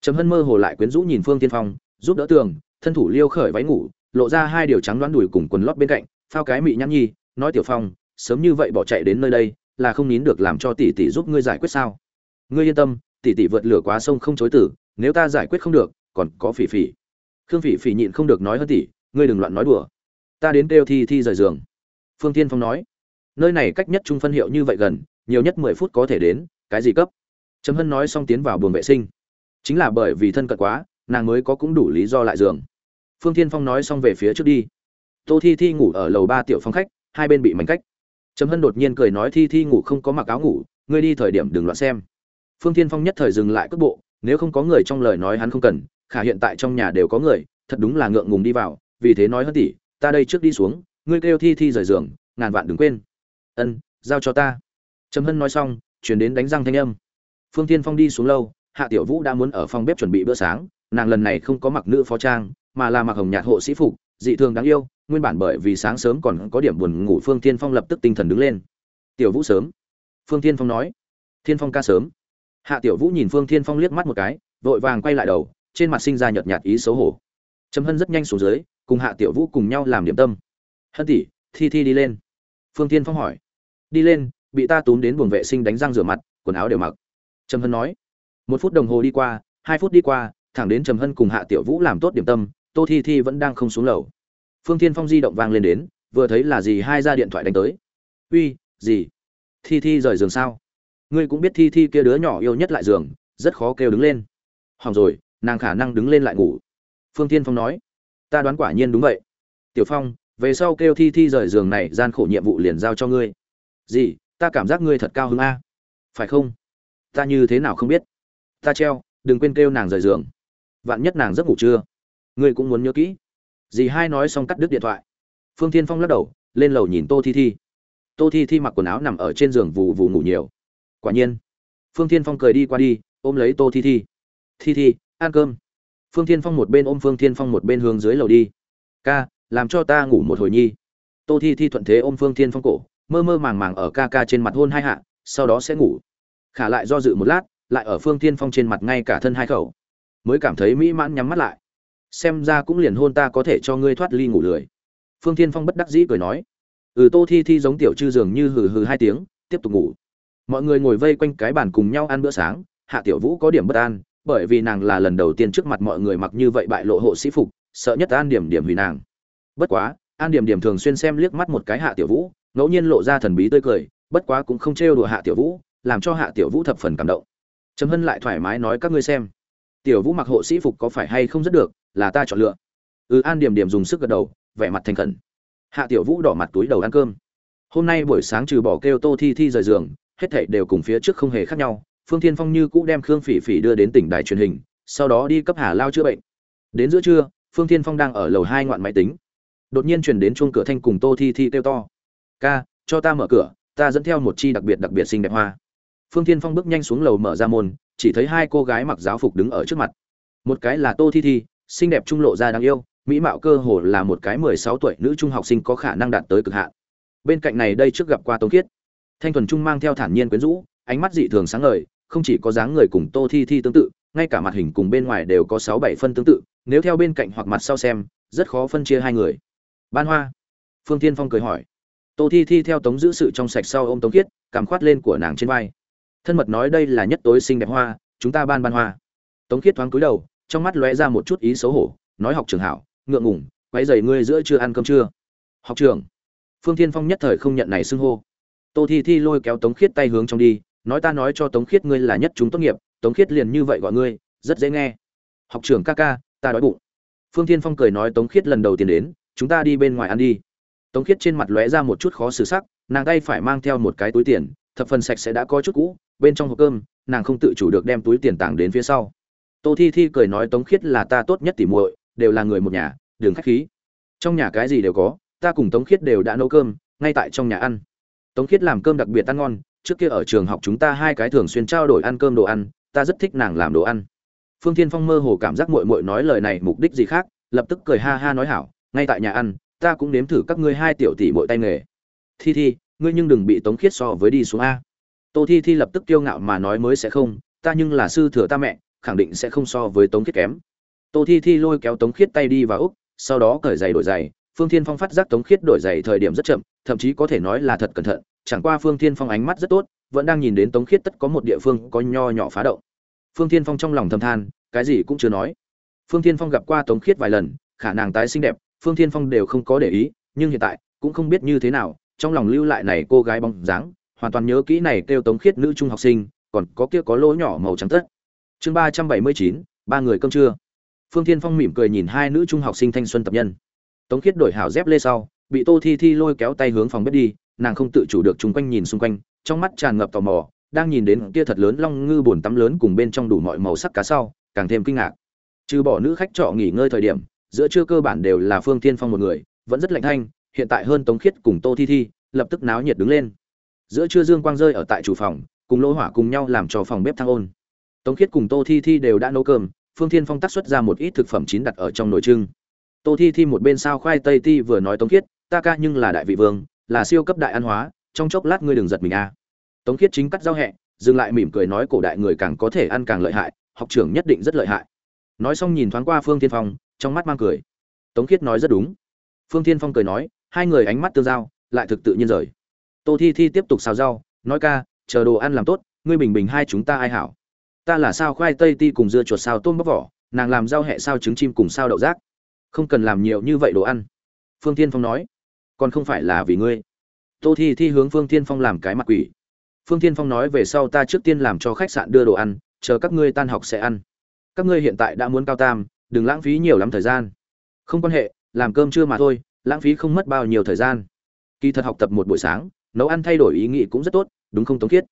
Trầm hân mơ hồ lại quyến rũ nhìn phương tiên phong, giúp đỡ tường, thân thủ liêu khởi váy ngủ, lộ ra hai điều trắng đoán đùi cùng quần lót bên cạnh, phao cái mị nhăn nhi, nói tiểu phong, sớm như vậy bỏ chạy đến nơi đây, là không nín được làm cho tỷ tỷ giúp ngươi giải quyết sao? Ngươi yên tâm, tỷ tỷ vượt lửa quá sông không chối tử nếu ta giải quyết không được, còn có phỉ phỉ. Khương phỉ phỉ nhịn không được nói hơn tỷ, ngươi đừng loạn nói đùa. Ta đến kêu thi thi rời giường. Phương tiên phong nói. Nơi này cách nhất trung phân hiệu như vậy gần, nhiều nhất mười phút có thể đến, cái gì cấp? Trầm hân nói xong tiến vào buồng vệ sinh. Chính là bởi vì thân cận quá, nàng mới có cũng đủ lý do lại giường. Phương Thiên phong nói xong về phía trước đi. Tô thi thi ngủ ở lầu ba tiểu phong khách, hai bên bị mảnh cách. Trầm hân đột nhiên cười nói thi thi ngủ không có mặc áo ngủ, ngươi đi thời điểm đừng loạn xem. Phương Thiên phong nhất thời dừng lại cước bộ, nếu không có người trong lời nói hắn không cần, khả hiện tại trong nhà đều có người, thật đúng là ngượng ngùng đi vào, vì thế nói hơn tỷ ta đây trước đi xuống, ngươi kêu thi thi rời giường, ngàn vạn đừng quên. Ân, giao cho ta. Trầm hân nói xong, chuyển đến đánh răng thanh âm phương tiên phong đi xuống lâu, hạ tiểu vũ đã muốn ở phòng bếp chuẩn bị bữa sáng, nàng lần này không có mặc nữ phó trang, mà là mặc hồng nhạt hộ sĩ phục, dị thường đáng yêu, nguyên bản bởi vì sáng sớm còn có điểm buồn ngủ phương tiên phong lập tức tinh thần đứng lên. Tiểu vũ sớm. Phương tiên phong nói. Thiên phong ca sớm. Hạ tiểu vũ nhìn phương Thiên phong liếc mắt một cái, vội vàng quay lại đầu, trên mặt sinh ra nhợt nhạt ý xấu hổ. Trầm hân rất nhanh xuống dưới, cùng hạ tiểu vũ cùng nhau làm điểm tâm. Hân tỷ, thi thi đi lên. Phương Thiên phong hỏi. Đi lên, bị ta túm đến buồng vệ sinh đánh răng rửa mặt, quần áo đều mặc trầm hân nói. Một phút đồng hồ đi qua, hai phút đi qua, thẳng đến trầm hân cùng hạ tiểu vũ làm tốt điểm tâm, tô thi thi vẫn đang không xuống lầu. Phương tiên phong di động vang lên đến, vừa thấy là gì hai ra điện thoại đánh tới. Uy, gì? Thi thi rời giường sao? Ngươi cũng biết thi thi kia đứa nhỏ yêu nhất lại giường, rất khó kêu đứng lên. Hỏng rồi, nàng khả năng đứng lên lại ngủ. Phương tiên phong nói. Ta đoán quả nhiên đúng vậy. Tiểu phong, về sau kêu thi thi rời giường này gian khổ nhiệm vụ liền giao cho ngươi. Gì? Ta cảm giác ngươi thật cao hứng a. Phải không? Ta như thế nào không biết. Ta treo, đừng quên kêu nàng rời giường. Vạn nhất nàng giấc ngủ chưa ngươi cũng muốn nhớ kỹ. Dì hai nói xong cắt đứt điện thoại. Phương thiên phong lắc đầu, lên lầu nhìn tô thi thi. Tô thi thi mặc quần áo nằm ở trên giường vù vù ngủ nhiều. Quả nhiên. Phương thiên phong cười đi qua đi, ôm lấy tô thi thi. Thi thi, ăn cơm. Phương thiên phong một bên ôm phương thiên phong một bên hướng dưới lầu đi. Ca, làm cho ta ngủ một hồi nhi. Tô thi thi thuận thế ôm phương thiên phong cổ, mơ mơ màng màng ở ca ca trên mặt hôn hai hạ, sau đó sẽ ngủ khả lại do dự một lát, lại ở phương thiên phong trên mặt ngay cả thân hai khẩu, mới cảm thấy mỹ mãn nhắm mắt lại. Xem ra cũng liền hôn ta có thể cho ngươi thoát ly ngủ lười. Phương thiên phong bất đắc dĩ cười nói. Ừ tô thi thi giống tiểu chư dường như hừ hừ hai tiếng, tiếp tục ngủ. Mọi người ngồi vây quanh cái bàn cùng nhau ăn bữa sáng, hạ tiểu vũ có điểm bất an, bởi vì nàng là lần đầu tiên trước mặt mọi người mặc như vậy bại lộ hộ sĩ phục, sợ nhất an điểm điểm vì nàng. Bất quá, an điểm điểm thường xuyên xem liếc mắt một cái hạ tiểu vũ, ngẫu nhiên lộ ra thần bí tươi cười, bất quá cũng không trêu đùa hạ tiểu vũ làm cho hạ tiểu vũ thập phần cảm động. Trầm hân lại thoải mái nói các ngươi xem. Tiểu vũ mặc hộ sĩ phục có phải hay không rất được, là ta chọn lựa. Ừ an điểm điểm dùng sức gật đầu, vẻ mặt thành khẩn. Hạ tiểu vũ đỏ mặt túi đầu ăn cơm. Hôm nay buổi sáng trừ bỏ kêu tô thi thi rời giường, hết thảy đều cùng phía trước không hề khác nhau. Phương thiên phong như cũ đem khương phỉ phỉ đưa đến tỉnh đài truyền hình, sau đó đi cấp hà lao chữa bệnh. Đến giữa trưa, phương thiên phong đang ở lầu hai ngoạn máy tính. Đột nhiên chuyển đến chuông cửa thanh cùng tô thi thi kêu to. Ca, cho ta mở cửa, ta dẫn theo một chi đặc biệt đặc biệt xinh đẹp hoa phương thiên phong bước nhanh xuống lầu mở ra môn, chỉ thấy hai cô gái mặc giáo phục đứng ở trước mặt. Một cái là tô thi thi, xinh đẹp trung lộ ra đáng yêu, mỹ mạo cơ hồ là một cái mười sáu tuổi nữ trung học sinh có khả năng đạt tới cực hạn. Bên cạnh này đây trước gặp qua tống khiết. Thanh thuần trung mang theo thản nhiên quyến rũ, ánh mắt dị thường sáng ngời, không chỉ có dáng người cùng tô thi thi tương tự, ngay cả mặt hình cùng bên ngoài đều có sáu bảy phân tương tự, nếu theo bên cạnh hoặc mặt sau xem, rất khó phân chia hai người. Ban hoa. Phương tiên phong cười hỏi. Tô thi thi theo tống giữ sự trong sạch sau ô m tống khiết, cảm khoát lên của nàng trên vai thân mật nói đây là nhất tối xinh đẹp hoa, chúng ta ban ban hoa. Tống khiết thoáng cúi đầu, trong mắt lóe ra một chút ý xấu hổ, nói học trường hảo, ngượng ngủng quấy dày ngươi giữa chưa ăn cơm chưa? Học trường phương thiên phong nhất thời không nhận này xưng hô. Tô thi thi lôi kéo tống khiết tay hướng trong đi, nói ta nói cho tống khiết ngươi là nhất chúng tốt nghiệp, tống khiết liền như vậy gọi ngươi, rất dễ nghe. Học trưởng ca ca, ta đói bụng. Phương thiên phong cười nói tống khiết lần đầu tiên đến, chúng ta đi bên ngoài ăn đi. Tống khiết trên mặt lóe ra một chút khó xử sắc, nàng tay phải mang theo một cái túi tiền thập phần sạch sẽ đã có chút cũ, bên trong hộp cơm, nàng không tự chủ được đem túi tiền tàng đến phía sau. Tô thi thi cười nói tống khiết là ta tốt nhất tỉ muội, đều là người một nhà đường khách khí. Trong nhà cái gì đều có, ta cùng tống khiết đều đã nấu cơm, ngay tại trong nhà ăn. Tống khiết làm cơm đặc biệt ăn ngon, trước kia ở trường học chúng ta hai cái thường xuyên trao đổi ăn cơm đồ ăn, ta rất thích nàng làm đồ ăn. Phương thiên phong mơ hồ cảm giác muội muội nói lời này mục đích gì khác, lập tức cười ha ha nói hảo, ngay tại nhà ăn, ta cũng nếm thử các ngươi hai tiểu tỷ muội tay nghề. Thi thi ngươi nhưng đừng bị tống khiết so với đi xuống a. Tô thi thi lập tức kiêu ngạo mà nói mới sẽ không, ta nhưng là sư thừa ta mẹ, khẳng định sẽ không so với tống khiết kém. Tô thi thi lôi kéo tống khiết tay đi vào úc, sau đó cởi giày đổi giày. Phương thiên phong phát giác tống khiết đổi giày thời điểm rất chậm, thậm chí có thể nói là thật cẩn thận, chẳng qua phương thiên phong ánh mắt rất tốt, vẫn đang nhìn đến tống khiết tất có một địa phương có nho nhỏ phá động. Phương thiên phong trong lòng thầm than, cái gì cũng chưa nói. Phương thiên phong gặp qua tống khiết vài lần, khả năng tái xinh đẹp, phương thiên phong đều không có để ý, nhưng hiện tại cũng không biết như thế nào trong lòng lưu lại này cô gái bóng dáng, hoàn toàn nhớ kỹ này kêu tống khiết nữ trung học sinh, còn có kia có lỗ nhỏ màu trắng tất. Chương ba trăm bảy mươi chín, ba người cơm trưa. Phương thiên phong mỉm cười nhìn hai nữ trung học sinh thanh xuân tập nhân. Tống khiết đổi hảo dép lê sau, bị tô thi thi lôi kéo tay hướng phòng bếp đi, nàng không tự chủ được chung quanh nhìn xung quanh, trong mắt tràn ngập tò mò, đang nhìn đến kia thật lớn long ngư bồn tắm lớn cùng bên trong đủ mọi màu sắc cá sau, càng thêm kinh ngạc. Trừ bỏ nữ khách trọ nghỉ ngơi thời điểm, giữa trưa cơ bản đều là phương thiên phong một người, vẫn rất lạnh thanh hiện tại hơn tống khiết cùng tô thi thi lập tức náo nhiệt đứng lên. Giữa trưa dương quang rơi ở tại chủ phòng, cùng lỗ hỏa cùng nhau làm cho phòng bếp thăng ôn. Tống khiết cùng tô thi thi đều đã nấu cơm, phương thiên phong tác xuất ra một ít thực phẩm chín đặt ở trong nồi trưng. Tô thi thi một bên sao khoai tây ti vừa nói tống khiết, ta ca nhưng là đại vị vương, là siêu cấp đại ăn hóa, trong chốc lát ngươi đừng giật mình a. À. tống khiết chính cắt rau hẹ, dừng lại mỉm cười nói cổ đại người càng có thể ăn càng lợi hại, học trưởng nhất định rất lợi hại. Nói xong nhìn thoáng qua phương thiên phong, trong mắt mang cười. Tống khiết nói rất đúng. Phương thiên phong cười nói hai người ánh mắt tương giao, lại thực tự nhiên rời. Tô thi thi tiếp tục xào rau, nói ca, chờ đồ ăn làm tốt, ngươi bình bình hai chúng ta ai hảo? Ta là sao khoai tây ti cùng dưa chuột sao tôm bóc vỏ, nàng làm rau hẹ sao trứng chim cùng sao đậu rác? Không cần làm nhiều như vậy đồ ăn. Phương tiên phong nói. Còn không phải là vì ngươi. Tô thi thi hướng phương tiên phong làm cái mặt quỷ. Phương tiên phong nói về sau ta trước tiên làm cho khách sạn đưa đồ ăn, chờ các ngươi tan học sẽ ăn. Các ngươi hiện tại đã muốn cao tam, đừng lãng phí nhiều lắm thời gian. Không quan hệ, làm cơm trưa mà thôi lãng phí không mất bao nhiêu thời gian. Kỳ thật học tập một buổi sáng, nấu ăn thay đổi ý nghĩ cũng rất tốt, đúng không tống khiết?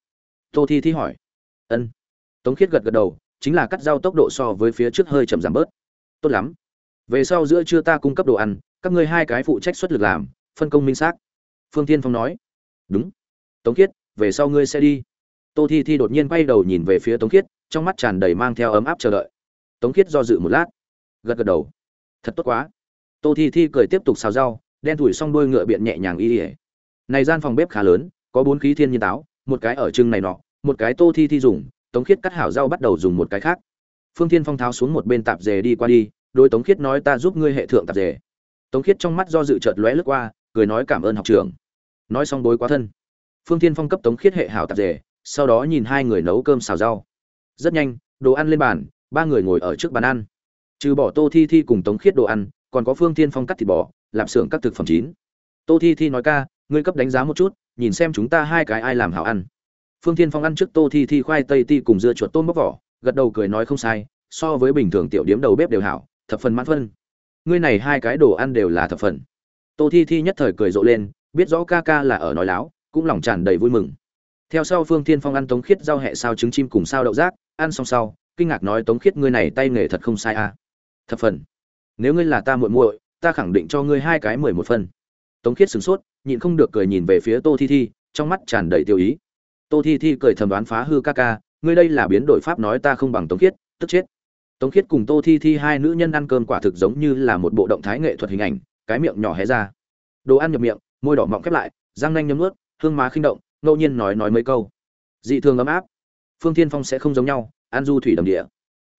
Tô thi thi hỏi. Ân. Tống khiết gật gật đầu, chính là cắt rau tốc độ so với phía trước hơi chậm giảm bớt. Tốt lắm. Về sau giữa trưa ta cung cấp đồ ăn, các ngươi hai cái phụ trách xuất lực làm, phân công minh xác. Phương tiên phong nói. Đúng. Tống khiết, về sau ngươi sẽ đi. Tô thi thi đột nhiên quay đầu nhìn về phía tống khiết, trong mắt tràn đầy mang theo ấm áp chờ đợi. Tống khiết do dự một lát. Gật gật đầu. Thật tốt quá tô thi thi cười tiếp tục xào rau, đen thủi xong đôi ngựa biện nhẹ nhàng y ỉa này gian phòng bếp khá lớn, có bốn khí thiên nhiên táo, một cái ở trưng này nọ, một cái tô thi thi dùng, tống khiết cắt hảo rau bắt đầu dùng một cái khác. Phương thiên phong tháo xuống một bên tạp dề đi qua đi đôi tống khiết nói ta giúp ngươi hệ thượng tạp dề. Tống khiết trong mắt do dự chợt lóe lướt qua, cười nói cảm ơn học trưởng. Nói xong bối quá thân. Phương thiên phong cấp tống khiết hệ hảo tạp dề, sau đó nhìn hai người nấu cơm xào rau. Rất nhanh, đồ ăn lên bàn, ba người ngồi ở trước bàn ăn. Trừ bỏ tô thi thi cùng tống khiết đồ ăn còn có phương thiên phong cắt thịt bò làm xưởng các thực phẩm chín. Tô thi thi nói ca, ngươi cấp đánh giá một chút, nhìn xem chúng ta hai cái ai làm hảo ăn. Phương thiên phong ăn trước tô thi thi khoai tây ti cùng dưa chuột tôm bóc vỏ, gật đầu cười nói không sai, so với bình thường tiểu điếm đầu bếp đều hảo, thập phần mãn phân. Ngươi này hai cái đồ ăn đều là thập phần. Tô thi thi nhất thời cười rộ lên, biết rõ ca ca là ở nói láo, cũng lòng tràn đầy vui mừng. Theo sau phương thiên phong ăn tống khiết rau hẹ sao trứng chim cùng sao đậu rác, ăn xong sau, kinh ngạc nói tống khiết ngươi này tay nghề thật không sai à. Thập phần nếu ngươi là ta muội muội, ta khẳng định cho ngươi hai cái mười một phân. Tống khiết sửng sốt, nhịn không được cười nhìn về phía tô thi thi, trong mắt tràn đầy tiêu ý. Tô thi thi cười thầm đoán phá hư ca ca, ngươi đây là biến đổi pháp nói ta không bằng tống khiết, tức chết. Tống khiết cùng tô thi thi hai nữ nhân ăn cơm quả thực giống như là một bộ động thái nghệ thuật hình ảnh, cái miệng nhỏ hé ra. Đồ ăn nhập miệng, môi đỏ mọng khép lại, răng nanh nhấm ướt hương má khinh động, ngẫu nhiên nói nói mấy câu. Dị thường ấm áp. Phương thiên phong sẽ không giống nhau, an du thủy đầm địa.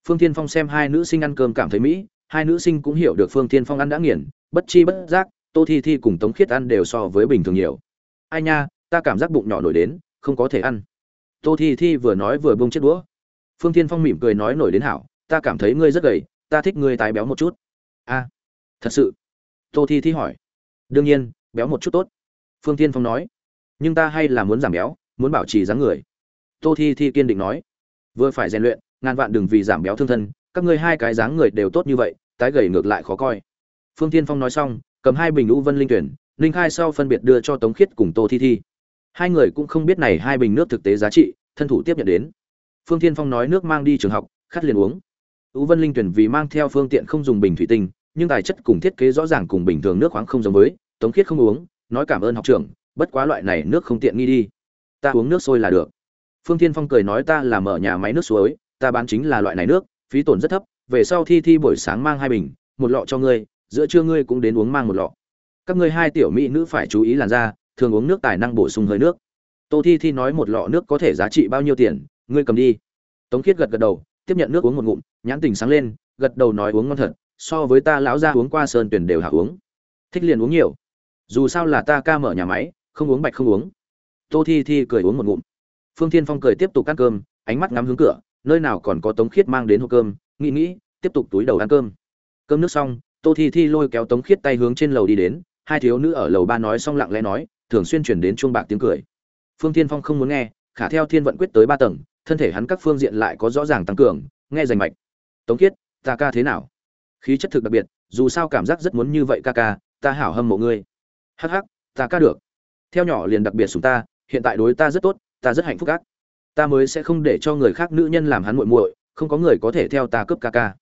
Phương Thiên phong xem hai nữ sinh ăn cơm cảm thấy mỹ hai nữ sinh cũng hiểu được phương thiên phong ăn đã nghiền, bất chi bất giác, tô thi thi cùng tống khiết ăn đều so với bình thường nhiều. Ai nha, ta cảm giác bụng nhỏ nổi đến, không có thể ăn. Tô thi thi vừa nói vừa bông chiếc đũa. Phương thiên phong mỉm cười nói nổi đến hảo, ta cảm thấy ngươi rất gầy, ta thích ngươi tái béo một chút. A, thật sự? Tô thi thi hỏi. Đương nhiên, béo một chút tốt. Phương thiên phong nói. Nhưng ta hay là muốn giảm béo, muốn bảo trì dáng người. Tô thi thi kiên định nói. Vừa phải rèn luyện, ngàn vạn đừng vì giảm béo thương thân, các ngươi hai cái dáng người đều tốt như vậy tái gầy ngược lại khó coi. Phương tiên phong nói xong, cầm hai bình lũ vân linh tuyển, linh khai sau phân biệt đưa cho tống khiết cùng tô thi thi. Hai người cũng không biết này hai bình nước thực tế giá trị, thân thủ tiếp nhận đến. Phương tiên phong nói nước mang đi trường học khát liền uống. Lũ vân linh tuyển vì mang theo phương tiện không dùng bình thủy tinh, nhưng tài chất cùng thiết kế rõ ràng cùng bình thường nước khoáng không giống với, tống khiết không uống, nói cảm ơn học trưởng, bất quá loại này nước không tiện nghi đi. Ta uống nước sôi là được. Phương tiên phong cười nói ta là mở nhà máy nước suối, ta bán chính là loại này nước, phí tổn rất thấp về sau thi thi buổi sáng mang hai bình, một lọ cho ngươi, giữa trưa ngươi cũng đến uống mang một lọ. Các ngươi hai tiểu mỹ nữ phải chú ý làn da, thường uống nước tài năng bổ sung hơi nước. Tô thi thi nói một lọ nước có thể giá trị bao nhiêu tiền, ngươi cầm đi. Tống khiết gật gật đầu, tiếp nhận nước uống một ngụm, nhãn tình sáng lên, gật đầu nói uống ngon thật, so với ta lão ra uống qua sơn tuyển đều hạ uống. Thích liền uống nhiều. Dù sao là ta ca mở nhà máy, không uống bạch không uống. Tô thi thi cười uống một ngụm. Phương thiên phong cười tiếp tục ăn cơm, ánh mắt ngắm hướng cửa, nơi nào còn có tống khiết mang đến hộp cơm nghĩ nghĩ, tiếp tục túi đầu ăn cơm. Cơm nước xong, tô thi thi lôi kéo tống khiết tay hướng trên lầu đi đến. Hai thiếu nữ ở lầu ba nói xong lặng lẽ nói, thường xuyên chuyển đến chuông bạc tiếng cười. Phương thiên phong không muốn nghe, khả theo thiên vận quyết tới ba tầng, thân thể hắn các phương diện lại có rõ ràng tăng cường, nghe rành mạch. Tống khiết, ta ca thế nào? Khí chất thực đặc biệt, dù sao cảm giác rất muốn như vậy ca ca, ta hảo hâm mộ ngươi. Hắc hắc, ta ca được. Theo nhỏ liền đặc biệt xuống ta, hiện tại đối ta rất tốt, ta rất hạnh phúc ác ta mới sẽ không để cho người khác nữ nhân làm hắn muội muội không có người có thể theo ta cướp ca ca.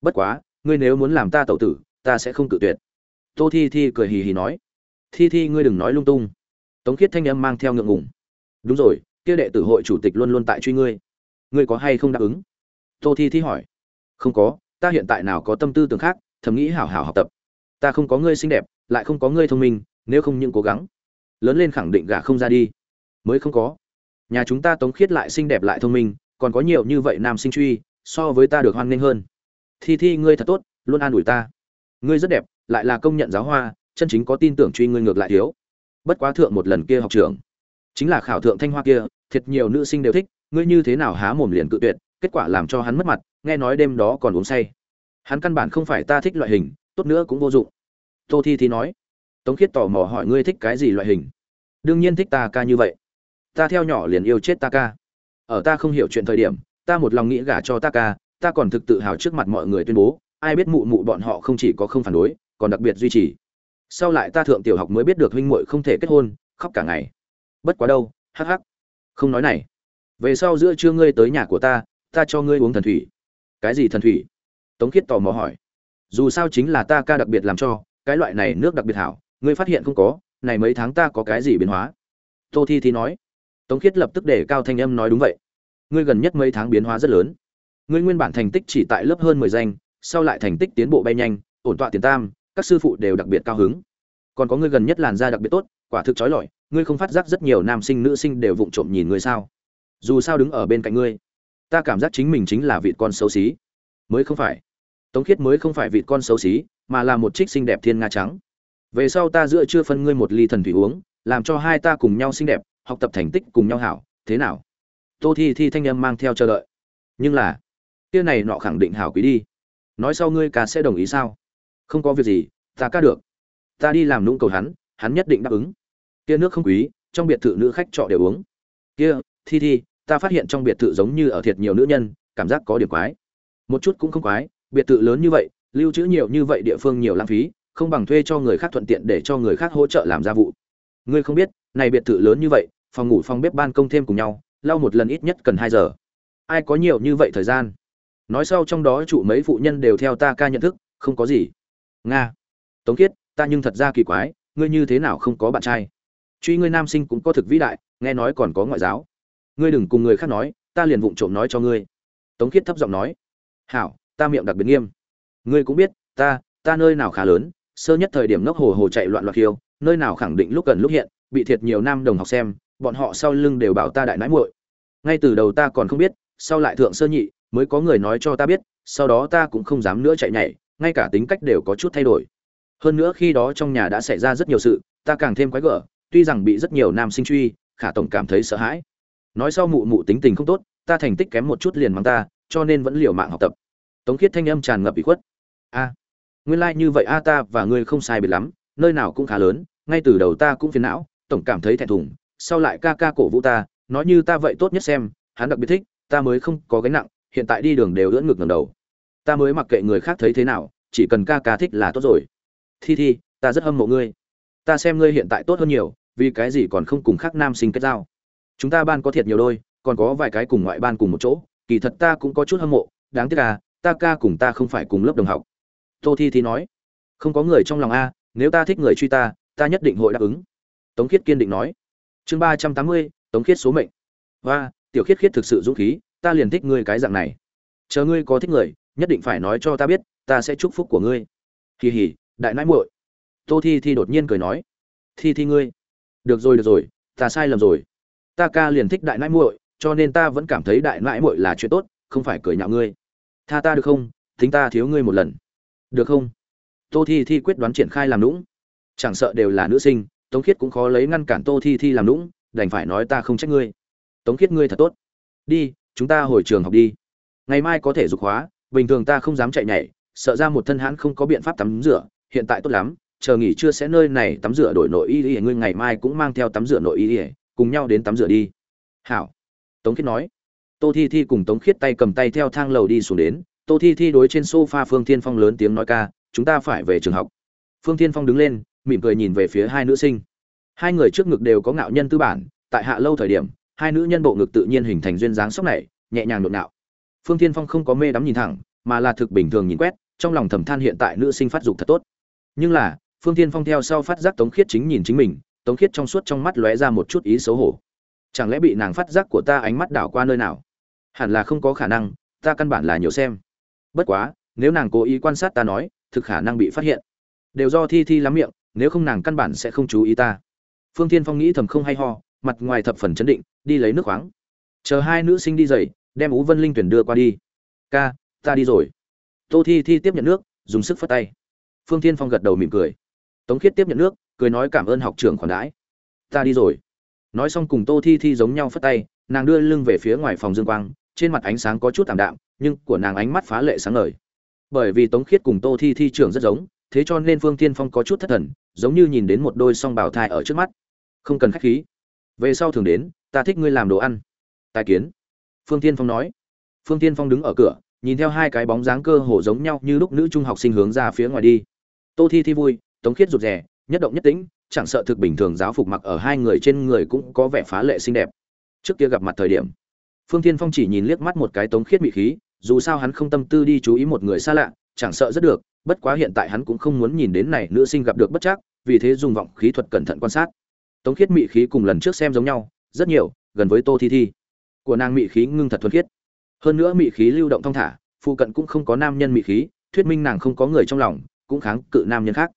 Bất quá, ngươi nếu muốn làm ta tẩu tử, ta sẽ không cự tuyệt. Tô thi thi cười hì hì nói. Thi thi, ngươi đừng nói lung tung. Tống khiết thanh âm mang theo ngượng ngùng. Đúng rồi, kia đệ tử hội chủ tịch luôn luôn tại truy ngươi. Ngươi có hay không đáp ứng? Tô thi thi hỏi. Không có, ta hiện tại nào có tâm tư tưởng khác, thầm nghĩ hảo hảo học tập. Ta không có ngươi xinh đẹp, lại không có ngươi thông minh, nếu không những cố gắng. Lớn lên khẳng định gả không ra đi. Mới không có. Nhà chúng ta tống khiết lại xinh đẹp lại thông minh còn có nhiều như vậy nam sinh truy, so với ta được hoan nghênh hơn. Thi thi, ngươi thật tốt, luôn an ủi ta. Ngươi rất đẹp, lại là công nhận giáo hoa, chân chính có tin tưởng truy ngươi ngược lại thiếu. Bất quá thượng một lần kia học trưởng chính là khảo thượng thanh hoa kia, thiệt nhiều nữ sinh đều thích, ngươi như thế nào há mồm liền cự tuyệt, kết quả làm cho hắn mất mặt, nghe nói đêm đó còn uống say. Hắn căn bản không phải ta thích loại hình, tốt nữa cũng vô dụng. Tô thi thi nói. Tống khiết tò mò hỏi ngươi thích cái gì loại hình? Đương nhiên thích ta ca như vậy. Ta theo nhỏ liền yêu chết ta ca ở ta không hiểu chuyện thời điểm, ta một lòng nghĩ gả cho ta ca, ta còn thực tự hào trước mặt mọi người tuyên bố, ai biết mụ mụ bọn họ không chỉ có không phản đối, còn đặc biệt duy trì. Sau lại ta thượng tiểu học mới biết được huynh muội không thể kết hôn, khóc cả ngày. Bất quá đâu, hắc hắc. Không nói này. Về sau giữa trưa ngươi tới nhà của ta ta cho ngươi uống thần thủy. Cái gì thần thủy? Tống khiết tò mò hỏi. Dù sao chính là ta ca đặc biệt làm cho, cái loại này nước đặc biệt hảo, ngươi phát hiện không có, này mấy tháng ta có cái gì biến hóa? Tô thi thi nói tống khiết lập tức để cao thanh âm nói đúng vậy. Ngươi gần nhất mấy tháng biến hóa rất lớn. Ngươi nguyên bản thành tích chỉ tại lớp hơn mười danh, sau lại thành tích tiến bộ bay nhanh, ổn tọa tiền tam, các sư phụ đều đặc biệt cao hứng. Còn có ngươi gần nhất làn da đặc biệt tốt, quả thực trói lọi, ngươi không phát giác rất nhiều nam sinh, nữ sinh đều vụng trộm nhìn ngươi sao? Dù sao đứng ở bên cạnh ngươi, ta cảm giác chính mình chính là vị con xấu xí. Mới không phải. Tống khiết mới không phải vị con xấu xí, mà là một trích xinh đẹp thiên nga trắng. Về sau ta giữa chưa phân ngươi một ly thần thủy uống, làm cho hai ta cùng nhau xinh đẹp học tập thành tích cùng nhau hảo, thế nào? Tô thi thi thanh âm mang theo chờ đợi. Nhưng là, kia này nọ khẳng định hảo quý đi. Nói sau ngươi ca sẽ đồng ý sao? Không có việc gì, ta ca được. Ta đi làm nũng cầu hắn hắn nhất định đáp ứng. Kia nước không quý, trong biệt thự nữ khách trọ đều uống. Kia, thi thi, ta phát hiện trong biệt thự giống như ở thiệt nhiều nữ nhân, cảm giác có điểm quái. Một chút cũng không quái, biệt thự lớn như vậy, lưu trữ nhiều như vậy địa phương nhiều lãng phí, không bằng thuê cho người khác thuận tiện để cho người khác hỗ trợ làm gia vụ. Ngươi không biết này biệt thự lớn như vậy, phòng ngủ, phòng bếp, ban công thêm cùng nhau, lau một lần ít nhất cần hai giờ. Ai có nhiều như vậy thời gian? Nói sau trong đó trụ mấy phụ nhân đều theo ta ca nhận thức, không có gì. Nga. Tống kiết ta nhưng thật ra kỳ quái, ngươi như thế nào không có bạn trai? Truy ngươi nam sinh cũng có thực vĩ đại, nghe nói còn có ngoại giáo. Ngươi đừng cùng người khác nói, ta liền vụng trộm nói cho ngươi. Tống kiết thấp giọng nói. Hảo, ta miệng đặc biệt nghiêm. Ngươi cũng biết, ta ta nơi nào khá lớn, sơ nhất thời điểm ngốc hồ hồ chạy loạn loạn khiêu, nơi nào khẳng định lúc cần lúc hiện bị thiệt nhiều nam đồng học xem, bọn họ sau lưng đều bảo ta đại nãi muội. Ngay từ đầu ta còn không biết, sau lại thượng sơ nhị, mới có người nói cho ta biết, sau đó ta cũng không dám nữa chạy nhảy, ngay cả tính cách đều có chút thay đổi. Hơn nữa khi đó trong nhà đã xảy ra rất nhiều sự, ta càng thêm quái gở, tuy rằng bị rất nhiều nam sinh truy, khả tổng cảm thấy sợ hãi. Nói sau mụ mụ tính tình không tốt, ta thành tích kém một chút liền mắng ta, cho nên vẫn liều mạng học tập. Tống khiết thanh âm tràn ngập bị khuất. A, nguyên lai như vậy a, ta và ngươi không sai biệt lắm, nơi nào cũng khá lớn, ngay từ đầu ta cũng phiền não tổng cảm thấy thẹn thùng, sau lại ca ca cổ vũ ta, nói như ta vậy tốt nhất xem, hắn đặc biệt thích, ta mới không có gánh nặng, hiện tại đi đường đều ưỡn ngực ngầm đầu. Ta mới mặc kệ người khác thấy thế nào, chỉ cần ca ca thích là tốt rồi. Thi thi, ta rất hâm mộ ngươi. Ta xem ngươi hiện tại tốt hơn nhiều, vì cái gì còn không cùng khác nam sinh kết giao? Chúng ta ban có thiệt nhiều đôi, còn có vài cái cùng ngoại ban cùng một chỗ, kỳ thật ta cũng có chút hâm mộ, đáng tiếc là ta ca cùng ta không phải cùng lớp đồng học. Tô thi thi nói, không có người trong lòng a, nếu ta thích người truy ta ta nhất định hội đáp ứng tống khiết kiên định nói. Chương ba trăm tám mươi, tống khiết số mệnh. Và tiểu khiết khiết thực sự dũng khí, ta liền thích ngươi cái dạng này. Chờ ngươi có thích người, nhất định phải nói cho ta biết, ta sẽ chúc phúc của ngươi. Kỳ hỉ đại nãi muội. Tô thi thi đột nhiên cười nói. Thi thi ngươi. Được rồi được rồi, ta sai lầm rồi. Ta ca liền thích đại nãi muội, cho nên ta vẫn cảm thấy đại nãi muội là chuyện tốt, không phải cười nhạo ngươi. Tha ta được không? Thính ta thiếu ngươi một lần. Được không? Tô thi thi quyết đoán triển khai làm lũng chẳng sợ đều là nữ sinh tống khiết cũng khó lấy ngăn cản tô thi thi làm lũng đành phải nói ta không trách ngươi. Tống khiết ngươi thật tốt. Đi, chúng ta hồi trường học đi. Ngày mai có thể dục hóa, bình thường ta không dám chạy nhảy, sợ ra một thân hãn không có biện pháp tắm rửa, hiện tại tốt lắm, chờ nghỉ trưa sẽ nơi này tắm rửa đổi nội y ỉa ngươi ngày mai cũng mang theo tắm rửa nội y ỉa cùng nhau đến tắm rửa đi. Hảo. Tống khiết nói. Tô thi thi cùng tống khiết tay cầm tay theo thang lầu đi xuống đến, tô thi thi đối trên sofa phương thiên phong lớn tiếng nói ca, chúng ta phải về trường học. Phương thiên phong đứng lên mỉm cười nhìn về phía hai nữ sinh. Hai người trước ngực đều có ngạo nhân tư bản, tại hạ lâu thời điểm, hai nữ nhân bộ ngực tự nhiên hình thành duyên dáng sốc này, nhẹ nhàng nhộn nạo. Phương thiên phong không có mê đắm nhìn thẳng, mà là thực bình thường nhìn quét, trong lòng thầm than hiện tại nữ sinh phát dục thật tốt. Nhưng là, phương thiên phong theo sau phát giác tống khiết chính nhìn chính mình, tống khiết trong suốt trong mắt lóe ra một chút ý xấu hổ. Chẳng lẽ bị nàng phát giác của ta ánh mắt đảo qua nơi nào? Hẳn là không có khả năng, ta căn bản là nhiều xem. Bất quá, nếu nàng cố ý quan sát ta nói, thực khả năng bị phát hiện. Đều do thi thi lắm miệng nếu không nàng căn bản sẽ không chú ý ta. Phương thiên phong nghĩ thầm không hay ho, mặt ngoài thập phần chấn định, đi lấy nước khoáng. Chờ hai nữ sinh đi dậy, đem ú vân linh tuyển đưa qua đi. Ca, ta đi rồi. Tô thi thi tiếp nhận nước, dùng sức phất tay. Phương thiên phong gật đầu mỉm cười. Tống khiết tiếp nhận nước, cười nói cảm ơn học trưởng khoản đãi. Ta đi rồi. Nói xong cùng tô thi thi giống nhau phất tay, nàng đưa lưng về phía ngoài phòng dương quang, trên mặt ánh sáng có chút tạm đạm, nhưng của nàng ánh mắt phá lệ sáng ngời. Bởi vì tống khiết cùng tô thi thi trưởng rất giống, thế cho nên phương tiên phong có chút thất thần giống như nhìn đến một đôi song bào thai ở trước mắt. Không cần khách khí. Về sau thường đến, ta thích ngươi làm đồ ăn. Tài kiến. Phương tiên phong nói. Phương tiên phong đứng ở cửa, nhìn theo hai cái bóng dáng cơ hồ giống nhau như lúc nữ trung học sinh hướng ra phía ngoài đi. Tô thi thi vui, tống khiết rụt rè, nhất động nhất tĩnh, chẳng sợ thực bình thường giáo phục mặc ở hai người trên người cũng có vẻ phá lệ xinh đẹp. Trước kia gặp mặt thời điểm, phương tiên phong chỉ nhìn liếc mắt một cái tống khiết bị khí, dù sao hắn không tâm tư đi chú ý một người xa lạ chẳng sợ rất được, bất quá hiện tại hắn cũng không muốn nhìn đến này nữ sinh gặp được bất chắc, vì thế dùng vọng khí thuật cẩn thận quan sát. Tống khiết mị khí cùng lần trước xem giống nhau, rất nhiều, gần với tô thi thi. Của nàng mị khí ngưng thật thuần khiết. Hơn nữa mị khí lưu động thong thả, phụ cận cũng không có nam nhân mị khí, thuyết minh nàng không có người trong lòng, cũng kháng cự nam nhân khác.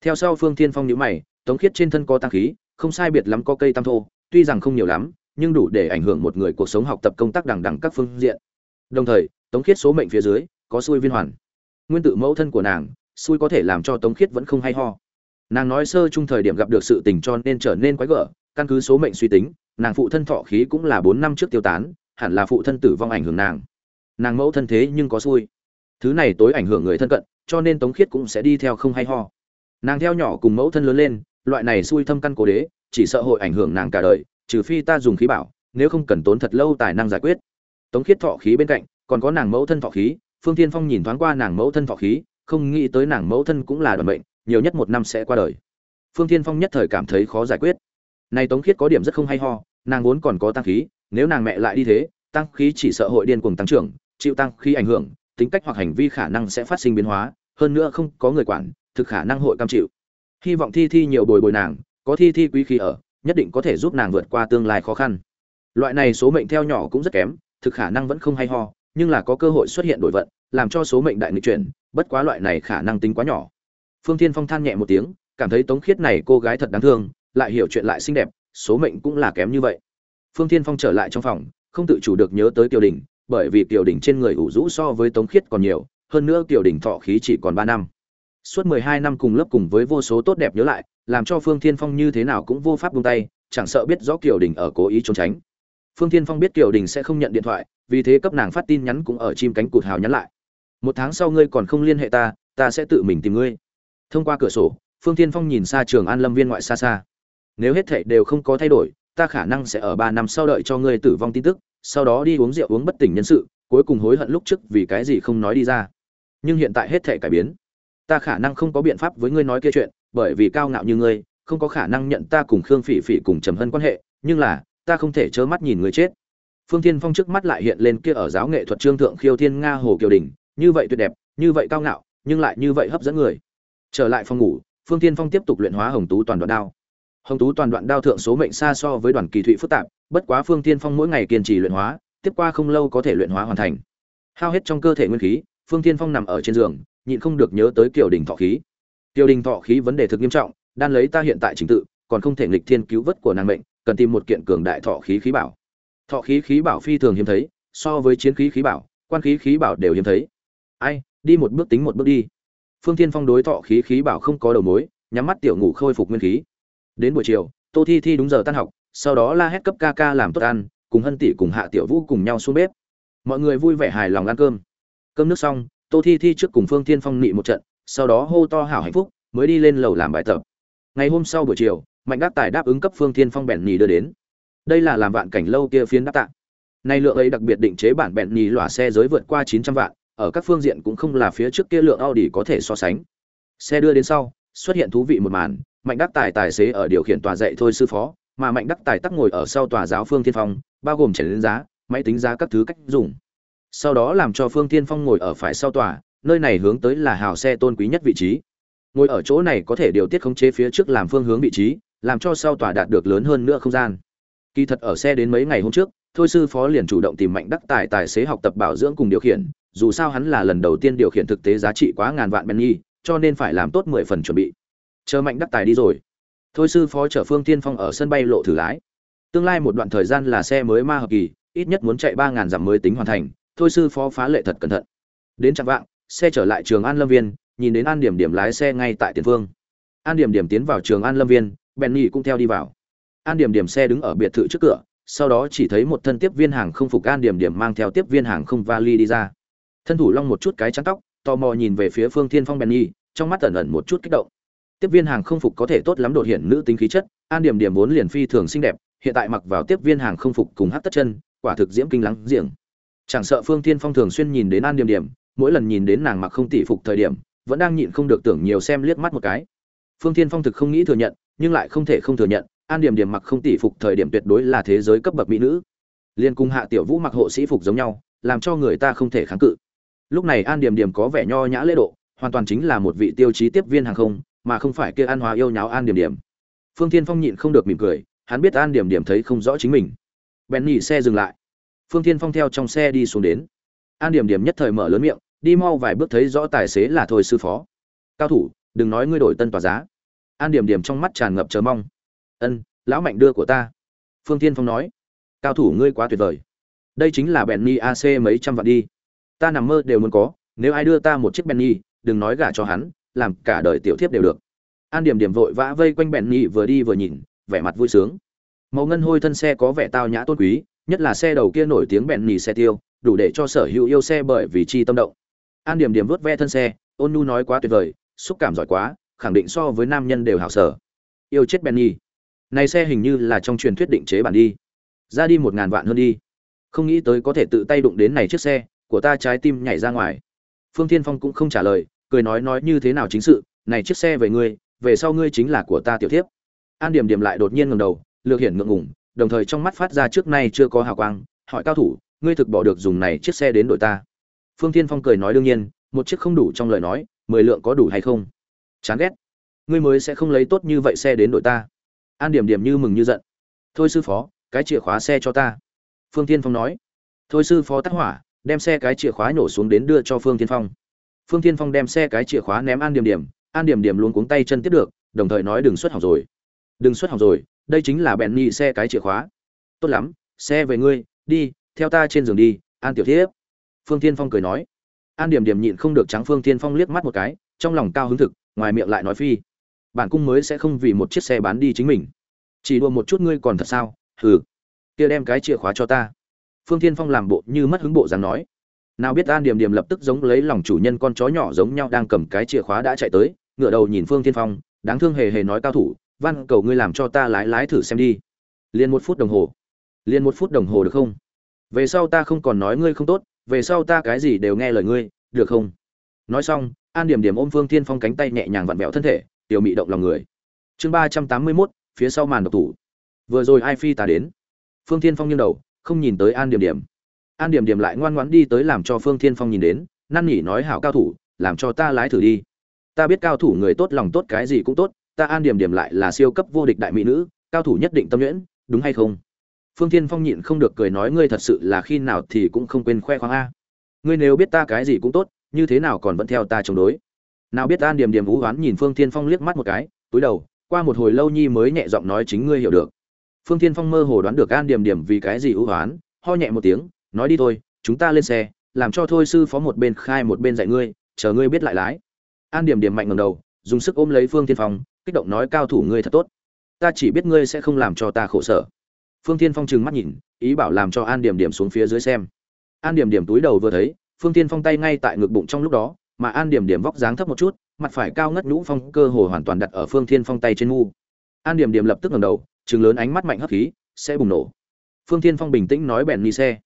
Theo sau phương thiên phong nhíu mày, tống khiết trên thân có tăng khí, không sai biệt lắm có cây tam thô, tuy rằng không nhiều lắm, nhưng đủ để ảnh hưởng một người cuộc sống học tập công tác đằng đằng các phương diện. Đồng thời, tống khiết số mệnh phía dưới, có xui viên hoàn nguyên tử mẫu thân của nàng, xui có thể làm cho tống khiết vẫn không hay ho. Nàng nói sơ chung thời điểm gặp được sự tình cho nên trở nên quái gở, căn cứ số mệnh suy tính, nàng phụ thân thọ khí cũng là bốn năm trước tiêu tán, hẳn là phụ thân tử vong ảnh hưởng nàng. Nàng mẫu thân thế nhưng có xui. Thứ này tối ảnh hưởng người thân cận, cho nên tống khiết cũng sẽ đi theo không hay ho. Nàng theo nhỏ cùng mẫu thân lớn lên, loại này xui thâm căn cố đế, chỉ sợ hội ảnh hưởng nàng cả đời, trừ phi ta dùng khí bảo, nếu không cần tốn thật lâu tài năng giải quyết. Tống khiết thọ khí bên cạnh, còn có nàng mẫu thân thọ khí phương tiên phong nhìn thoáng qua nàng mẫu thân thọ khí, không nghĩ tới nàng mẫu thân cũng là đoạn bệnh nhiều nhất một năm sẽ qua đời. Phương tiên phong nhất thời cảm thấy khó giải quyết. Này tống khiết có điểm rất không hay ho, nàng vốn còn có tăng khí, nếu nàng mẹ lại đi thế, tăng khí chỉ sợ hội điên cuồng tăng trưởng, chịu tăng khí ảnh hưởng, tính cách hoặc hành vi khả năng sẽ phát sinh biến hóa, hơn nữa không có người quản, thực khả năng hội cam chịu. Hy vọng thi thi nhiều bồi bồi nàng, có thi thi quý khí ở, nhất định có thể giúp nàng vượt qua tương lai khó khăn. Loại này số mệnh theo nhỏ cũng rất kém, thực khả năng vẫn không hay ho nhưng là có cơ hội xuất hiện đổi vận làm cho số mệnh đại nghịch chuyển bất quá loại này khả năng tính quá nhỏ phương thiên phong than nhẹ một tiếng cảm thấy tống khiết này cô gái thật đáng thương lại hiểu chuyện lại xinh đẹp số mệnh cũng là kém như vậy phương thiên phong trở lại trong phòng không tự chủ được nhớ tới kiều đình bởi vì Kiều Đình trên người ủ rũ so với Tống Khiết còn nhiều, hơn nữa Kiều Đình thọ khí chỉ còn 3 năm. Suốt 12 năm cùng lớp cùng với vô số tốt đẹp nhớ lại, làm cho Phương Thiên Phong như thế nào cũng vô pháp buông tay, chẳng sợ biết rõ Kiều Đình ở cố ý trốn tránh. Phương Thiên Phong biết Kiều Đình sẽ không nhận điện thoại, vì thế cấp nàng phát tin nhắn cũng ở chim cánh cụt hào nhắn lại. Một tháng sau ngươi còn không liên hệ ta, ta sẽ tự mình tìm ngươi. Thông qua cửa sổ, Phương Thiên Phong nhìn xa Trường An Lâm Viên ngoại xa xa. Nếu hết thảy đều không có thay đổi, ta khả năng sẽ ở 3 năm sau đợi cho ngươi tử vong tin tức, sau đó đi uống rượu uống bất tỉnh nhân sự, cuối cùng hối hận lúc trước vì cái gì không nói đi ra. Nhưng hiện tại hết thảy cải biến. Ta khả năng không có biện pháp với ngươi nói kia chuyện, bởi vì cao ngạo như ngươi, không có khả năng nhận ta cùng Khương Phỉ Phỉ cùng Trầm Hân quan hệ, nhưng là, ta không thể trơ mắt nhìn ngươi chết. Phương Thiên Phong trước mắt lại hiện lên kia ở giáo nghệ thuật trương thượng khiêu thiên nga hồ kiều đỉnh, như vậy tuyệt đẹp, như vậy cao ngạo, nhưng lại như vậy hấp dẫn người. Trở lại phòng ngủ, Phương Thiên Phong tiếp tục luyện hóa Hồng Tú toàn đoạn đao. Hồng Tú toàn đoạn đao thượng số mệnh xa so với đoàn kỳ thụy phức tạp, bất quá Phương Thiên Phong mỗi ngày kiên trì luyện hóa, tiếp qua không lâu có thể luyện hóa hoàn thành. Hao hết trong cơ thể nguyên khí, Phương Thiên Phong nằm ở trên giường, nhịn không được nhớ tới Kiều Đình thọ khí. Kiều Đình thọ khí vấn đề thực nghiêm trọng, đan lấy ta hiện tại trình tự, còn không thể nghịch thiên cứu vớt của nàng mệnh, cần tìm một kiện cường đại thọ khí khí bảo. Thọ khí khí bảo phi thường hiếm thấy, so với chiến khí khí bảo, quan khí khí bảo đều hiếm thấy. Ai, đi một bước tính một bước đi. Phương Thiên Phong đối thọ khí khí bảo không có đầu mối, nhắm mắt tiểu ngủ khôi phục nguyên khí. Đến buổi chiều, Tô Thi Thi đúng giờ tan học, sau đó la hét cấp ca ca làm tốt ăn, cùng Hân tỷ cùng Hạ Tiểu Vũ cùng nhau xuống bếp. Mọi người vui vẻ hài lòng ăn cơm. Cơm nước xong, Tô Thi Thi trước cùng Phương Thiên Phong nị một trận, sau đó hô to hảo hạnh phúc, mới đi lên lầu làm bài tập. Ngày hôm sau buổi chiều, Mạnh Đắc Tài đáp ứng cấp Phương Thiên Phong bèn nhì đưa đến. Đây là làm vạn cảnh lâu kia phiến đáp tạ. Nay lượng ấy đặc biệt định chế bản bẹn nhì lỏa xe giới vượt qua 900 vạn, ở các phương diện cũng không là phía trước kia lượng Audi có thể so sánh. Xe đưa đến sau, xuất hiện thú vị một màn, Mạnh Đắc Tài tài xế ở điều khiển tòa dạy thôi sư phó, mà Mạnh Đắc Tài tắc ngồi ở sau tòa giáo Phương Thiên Phong, bao gồm chèn đến giá, máy tính giá các thứ cách dùng. Sau đó làm cho Phương Thiên Phong ngồi ở phải sau tòa, nơi này hướng tới là hào xe tôn quý nhất vị trí. Ngồi ở chỗ này có thể điều tiết khống chế phía trước làm phương hướng vị trí, làm cho sau tòa đạt được lớn hơn nữa không gian. Kỳ thật ở xe đến mấy ngày hôm trước, thôi sư phó liền chủ động tìm Mạnh Đắc Tài tài xế học tập bảo dưỡng cùng điều khiển, dù sao hắn là lần đầu tiên điều khiển thực tế giá trị quá ngàn vạn penny, cho nên phải làm tốt mười phần chuẩn bị. Chờ Mạnh Đắc Tài đi rồi, thôi sư phó chở Phương Tiên Phong ở sân bay lộ thử lái. Tương lai một đoạn thời gian là xe mới ma hợp kỳ, ít nhất muốn chạy ba ngàn dặm mới tính hoàn thành, thôi sư phó phá lệ thật cẩn thận. Đến chặng vạng, xe trở lại trường An Lâm Viên, nhìn đến An Điểm Điểm lái xe ngay tại tiền phương. An Điểm Điểm tiến vào trường An Lâm Viên, Benny cũng theo đi vào. An Điểm Điểm xe đứng ở biệt thự trước cửa, sau đó chỉ thấy một thân tiếp viên hàng không phục An Điểm Điểm mang theo tiếp viên hàng không vali đi ra. Thân thủ long một chút cái trắng tóc tò mò nhìn về phía phương thiên phong bèn nhi trong mắt ẩn ẩn một chút kích động. Tiếp viên hàng không phục có thể tốt lắm đột hiện nữ tính khí chất an điểm điểm vốn liền phi thường xinh đẹp hiện tại mặc vào tiếp viên hàng không phục cùng hát tất chân quả thực diễm kinh lắng diễng chẳng sợ phương thiên phong thường xuyên nhìn đến an điểm điểm mỗi lần nhìn đến nàng mặc không tỷ phục thời điểm vẫn đang nhịn không được tưởng nhiều xem liếc mắt một cái. Phương thiên phong thực không nghĩ thừa nhận nhưng lại không thể không thừa nhận an điểm điểm mặc không tỷ phục thời điểm tuyệt đối là thế giới cấp bậc mỹ nữ. Liên cung hạ tiểu vũ mặc hộ sĩ phục giống nhau, làm cho người ta không thể kháng cự. Lúc này an điểm điểm có vẻ nho nhã lễ độ, hoàn toàn chính là một vị tiêu chí tiếp viên hàng không, mà không phải kia an hòa yêu nháo an điểm điểm. Phương thiên phong nhịn không được mỉm cười, hắn biết an điểm điểm thấy không rõ chính mình. Bèn nhỉ xe dừng lại. Phương thiên phong theo trong xe đi xuống đến. An điểm điểm nhất thời mở lớn miệng, đi mau vài bước thấy rõ tài xế là thôi sư phó. Cao thủ, đừng nói ngươi đổi tân tòa giá. An điểm điểm trong mắt tràn ngập chờ mong ân, lão mạnh đưa của ta. Phương thiên phong nói. Cao thủ ngươi quá tuyệt vời. Đây chính là bèn ni ac mấy trăm vạn đi. Ta nằm mơ đều muốn có, nếu ai đưa ta một chiếc benny, đừng nói gả cho hắn, làm cả đời tiểu thiếp đều được. An điểm điểm vội vã vây quanh benny vừa đi vừa nhìn, vẻ mặt vui sướng. Màu ngân hôi thân xe có vẻ tao nhã tôn quý, nhất là xe đầu kia nổi tiếng benny xe tiêu, đủ để cho sở hữu yêu xe bởi vì chi tâm động. An điểm điểm vớt ve thân xe, ôn nu nói quá tuyệt vời, xúc cảm giỏi quá, khẳng định so với nam nhân đều hào sở. Yêu chết benny này xe hình như là trong truyền thuyết định chế bản đi. Ra đi một ngàn vạn hơn đi. Không nghĩ tới có thể tự tay đụng đến này chiếc xe, của ta trái tim nhảy ra ngoài. Phương thiên phong cũng không trả lời, cười nói nói như thế nào chính sự, này chiếc xe về ngươi, về sau ngươi chính là của ta tiểu thiếp. An điểm điểm lại đột nhiên ngẩng đầu, lược hiển ngượng ngùng, đồng thời trong mắt phát ra trước nay chưa có hào quang, hỏi cao thủ, ngươi thực bỏ được dùng này chiếc xe đến đội ta? Phương thiên phong cười nói đương nhiên, một chiếc không đủ trong lời nói, mười lượng có đủ hay không? Chán ghét. Ngươi mới sẽ không lấy tốt như vậy xe đến đội ta an điểm điểm như mừng như giận. Thôi sư phó, cái chìa khóa xe cho ta. Phương thiên phong nói. Thôi sư phó tắt hỏa, đem xe cái chìa khóa nổ xuống đến đưa cho phương tiên phong. Phương tiên phong đem xe cái chìa khóa ném an điểm điểm, an điểm điểm luôn cuống tay chân tiếp được, đồng thời nói đừng xuất học rồi. Đừng xuất học rồi, đây chính là bẹn nhị xe cái chìa khóa. Tốt lắm, xe về ngươi, đi, theo ta trên giường đi, an tiểu thiếp. Phương tiên phong cười nói. An điểm điểm nhịn không được trắng phương tiên phong liếc mắt một cái, trong lòng cao hứng thực, ngoài miệng lại nói phi bản cung mới sẽ không vì một chiếc xe bán đi chính mình. Chỉ đùa một chút ngươi còn thật sao? Hừ. Kia đem cái chìa khóa cho ta. Phương thiên phong làm bộ như mất hứng bộ dáng nói. Nào biết an điểm điểm lập tức giống lấy lòng chủ nhân con chó nhỏ giống nhau đang cầm cái chìa khóa đã chạy tới ngựa đầu nhìn phương thiên phong, đáng thương hề hề nói cao thủ, văn cầu ngươi làm cho ta lái lái thử xem đi. Liền một phút đồng hồ. Liền một phút đồng hồ được không? Về sau ta không còn nói ngươi không tốt, về sau ta cái gì đều nghe lời ngươi, được không? Nói xong, an điểm điểm ôm phương thiên phong cánh tay nhẹ nhàng vặn vẹo thân thể tiểu mị động lòng người. Chương ba trăm tám mươi mốt, phía sau màn độc thủ. Vừa rồi ai phi ta đến? Phương Thiên phong nghiêng đầu, không nhìn tới an điểm điểm. An điểm điểm lại ngoan ngoãn đi tới làm cho phương Thiên phong nhìn đến, năn nỉ nói hảo cao thủ, làm cho ta lái thử đi. Ta biết cao thủ người tốt lòng tốt cái gì cũng tốt, ta an điểm điểm lại là siêu cấp vô địch đại mỹ nữ, cao thủ nhất định tâm nhuyễn, đúng hay không? Phương Thiên phong nhịn không được cười nói ngươi thật sự là khi nào thì cũng không quên khoe khoang a. Ngươi nếu biết ta cái gì cũng tốt, như thế nào còn vẫn theo ta chống đối? Nào biết an điểm điểm vũ hoán nhìn phương Thiên phong liếc mắt một cái, túi đầu, qua một hồi lâu nhi mới nhẹ giọng nói chính ngươi hiểu được. Phương Thiên phong mơ hồ đoán được an điểm điểm vì cái gì vũ hoán ho nhẹ một tiếng, nói đi thôi, chúng ta lên xe, làm cho thôi sư phó một bên khai một bên dạy ngươi, chờ ngươi biết lại lái. An điểm điểm mạnh ngầm đầu, dùng sức ôm lấy phương Thiên phong, kích động nói cao thủ ngươi thật tốt. Ta chỉ biết ngươi sẽ không làm cho ta khổ sở. Phương Thiên phong trừng mắt nhìn, ý bảo làm cho an điểm điểm xuống phía dưới xem. An điểm điểm túi đầu vừa thấy, phương Thiên phong tay ngay tại ngực bụng trong lúc đó mà an điểm điểm vóc dáng thấp một chút, mặt phải cao ngất nhũ phong cơ hồ hoàn toàn đặt ở phương thiên phong tay trên ngu an điểm điểm lập tức ngẩng đầu chừng lớn ánh mắt mạnh hấp khí, sẽ bùng nổ. Phương thiên phong bình tĩnh nói bèn ni xe.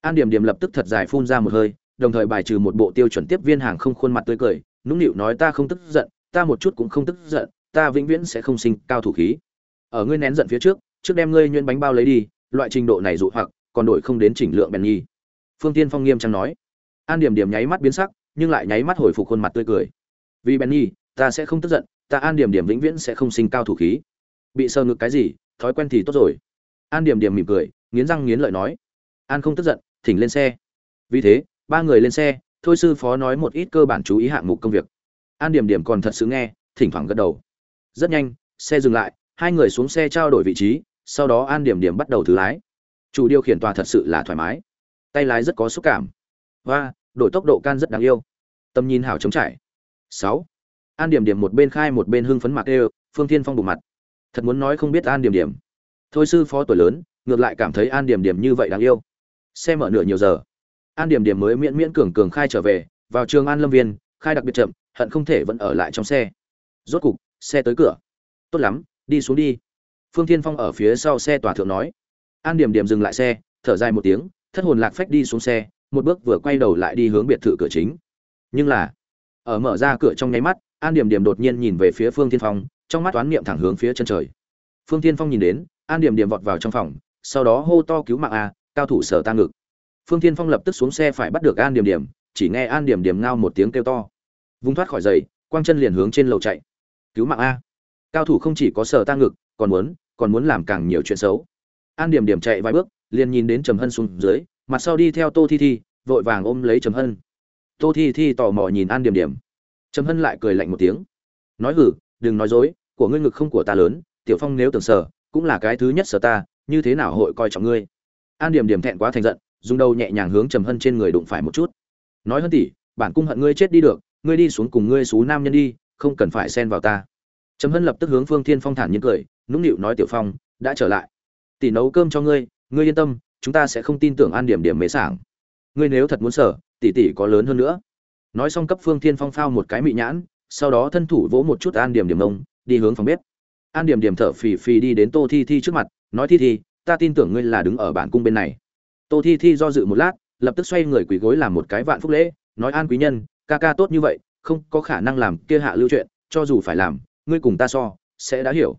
An điểm điểm lập tức thật dài phun ra một hơi, đồng thời bài trừ một bộ tiêu chuẩn tiếp viên hàng không khuôn mặt tươi cười, nũng nịu nói ta không tức giận, ta một chút cũng không tức giận, ta vĩnh viễn sẽ không sinh cao thủ khí. Ở ngươi nén giận phía trước trước đem ngươi nhuyễn bánh bao lấy đi, loại trình độ này dụ hoặc, còn đổi không đến chỉnh lượng bèn nhi. Phương tiên phong nghiêm trang nói. An điểm điểm nháy mắt biến sắc nhưng lại nháy mắt hồi phục khuôn mặt tươi cười. Vì benny, ta sẽ không tức giận, ta an điểm điểm vĩnh viễn sẽ không sinh cao thủ khí. Bị sờ ngực cái gì, thói quen thì tốt rồi. An điểm điểm mỉm cười, nghiến răng nghiến lợi nói. An không tức giận, thỉnh lên xe. Vì thế, ba người lên xe, thôi sư phó nói một ít cơ bản chú ý hạng mục công việc. An điểm điểm còn thật sự nghe, thỉnh thoảng gật đầu. Rất nhanh, xe dừng lại, hai người xuống xe trao đổi vị trí, sau đó an điểm điểm bắt đầu thử lái. Chủ điều khiển tòa thật sự là thoải mái. Tay lái rất có xúc cảm. Và đổi tốc độ can rất đáng yêu. Tầm nhìn hảo chống trải. Sáu. An điểm điểm một bên khai một bên hưng phấn mặc đều phương thiên phong bù mặt. Thật muốn nói không biết an điểm điểm. Thôi sư phó tuổi lớn, ngược lại cảm thấy an điểm điểm như vậy đáng yêu. Xe mở nửa nhiều giờ. An điểm điểm mới miễn miễn cường cường khai trở về, vào trường an lâm viên, khai đặc biệt chậm, hận không thể vẫn ở lại trong xe. Rốt cục, xe tới cửa. Tốt lắm, đi xuống đi. Phương thiên phong ở phía sau xe tòa thượng nói. An điểm điểm dừng lại xe, thở dài một tiếng, thất hồn lạc phách đi xuống xe một bước vừa quay đầu lại đi hướng biệt thự cửa chính. Nhưng là, ở mở ra cửa trong nháy mắt, an điểm điểm đột nhiên nhìn về phía phương thiên phong, trong mắt toán niệm thẳng hướng phía chân trời. Phương thiên phong nhìn đến, an điểm điểm vọt vào trong phòng, sau đó hô to cứu mạng a, cao thủ sở ta ngực. Phương thiên phong lập tức xuống xe phải bắt được an điểm điểm, chỉ nghe an điểm điểm ngao một tiếng kêu to. Vung thoát khỏi giày, quang chân liền hướng trên lầu chạy. Cứu mạng a. Cao thủ không chỉ có sở ta ngực, còn muốn còn muốn làm càng nhiều chuyện xấu. An điểm điểm chạy vài bước, liền nhìn đến trầm hân xuống dưới mặt sau đi theo tô thi thi, vội vàng ôm lấy trầm hân. Tô thi thi tò mò nhìn an điểm điểm. Trầm hân lại cười lạnh một tiếng. Nói hử, đừng nói dối, của ngươi ngực không của ta lớn, tiểu phong nếu tưởng sở, cũng là cái thứ nhất sở ta, như thế nào hội coi trọng ngươi? An điểm điểm thẹn quá thành giận, dùng đầu nhẹ nhàng hướng trầm hân trên người đụng phải một chút. Nói hơn tỷ, bản cung hận ngươi chết đi được, ngươi đi xuống cùng ngươi xú nam nhân đi, không cần phải xen vào ta. Trầm hân lập tức hướng phương thiên phong thản nhiên cười, nũng nịu nói tiểu phong, đã trở lại. Tỷ nấu cơm cho ngươi ngươi yên tâm chúng ta sẽ không tin tưởng an điểm điểm mế sảng. Ngươi nếu thật muốn sở, tỷ tỷ có lớn hơn nữa. Nói xong cấp phương thiên phong phao một cái mị nhãn, sau đó thân thủ vỗ một chút an điểm điểm nông đi hướng phòng bếp. An điểm điểm thở phì phì đi đến tô thi thi trước mặt, nói thi thi, ta tin tưởng ngươi là đứng ở bản cung bên này. Tô thi thi do dự một lát, lập tức xoay người quỳ gối làm một cái vạn phúc lễ, nói an quý nhân, ca ca tốt như vậy, không có khả năng làm kia hạ lưu chuyện, cho dù phải làm, ngươi cùng ta so, sẽ đã hiểu.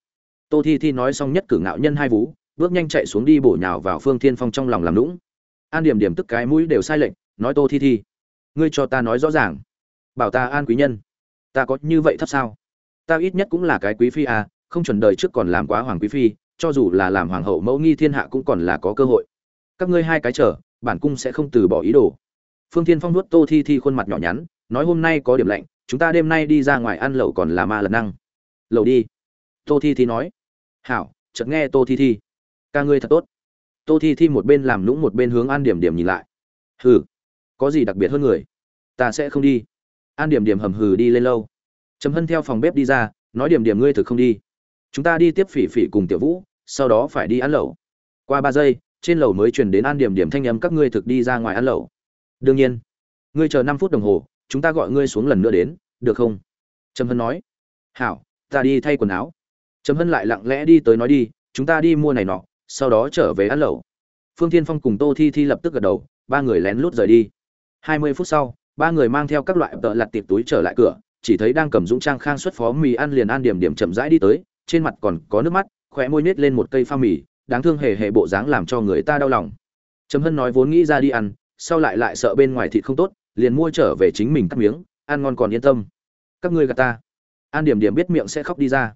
Tô thi thi nói xong nhất cử ngạo nhân hai vú bước nhanh chạy xuống đi bổ nhào vào phương thiên phong trong lòng làm lũng an điểm điểm tức cái mũi đều sai lệnh nói tô thi thi, ngươi cho ta nói rõ ràng. Bảo ta an quý nhân. Ta có như vậy thấp sao? Ta ít nhất cũng là cái quý phi à không chuẩn đời trước còn làm quá hoàng quý phi, cho dù là làm hoàng hậu mẫu nghi thiên hạ cũng còn là có cơ hội. Các ngươi hai cái chờ, bản cung sẽ không từ bỏ ý đồ. Phương thiên phong nuốt tô thi thi khuôn mặt nhỏ nhắn, nói hôm nay có điểm lạnh, chúng ta đêm nay đi ra ngoài ăn lẩu còn là ma lần năng. Lẩu đi. Tô thi thi nói. Hảo, chợt nghe tô thi thi ca ngươi thật tốt. Tô thi thi một bên làm lũng một bên hướng an điểm điểm nhìn lại. Hừ, có gì đặc biệt hơn người? Ta sẽ không đi. An điểm điểm hầm hừ đi lên lâu. Trầm hân theo phòng bếp đi ra, nói điểm điểm ngươi thực không đi. Chúng ta đi tiếp phỉ phỉ cùng tiểu vũ, sau đó phải đi ăn lẩu. Qua ba giây, trên lầu mới truyền đến an điểm điểm thanh âm các ngươi thực đi ra ngoài ăn lẩu. Đương nhiên, ngươi chờ năm phút đồng hồ, chúng ta gọi ngươi xuống lần nữa đến, được không? Trầm hân nói. Hảo, ta đi thay quần áo. Trầm hân lại lặng lẽ đi tới nói đi, chúng ta đi mua này nọ sau đó trở về ăn lẩu. Phương thiên phong cùng tô thi thi lập tức gật đầu, ba người lén lút rời đi. Hai mươi phút sau, ba người mang theo các loại tợ lặt tiệp túi trở lại cửa, chỉ thấy đang cầm dũng trang khang xuất phó mì ăn liền ăn điểm điểm chậm rãi đi tới, trên mặt còn có nước mắt khỏe môi nết lên một cây pha mì, đáng thương hề hề bộ dáng làm cho người ta đau lòng. Trầm hân nói vốn nghĩ ra đi ăn, sau lại lại sợ bên ngoài thịt không tốt, liền mua trở về chính mình cắt miếng, ăn ngon còn yên tâm. Các ngươi gạt ta. An điểm điểm biết miệng sẽ khóc đi ra.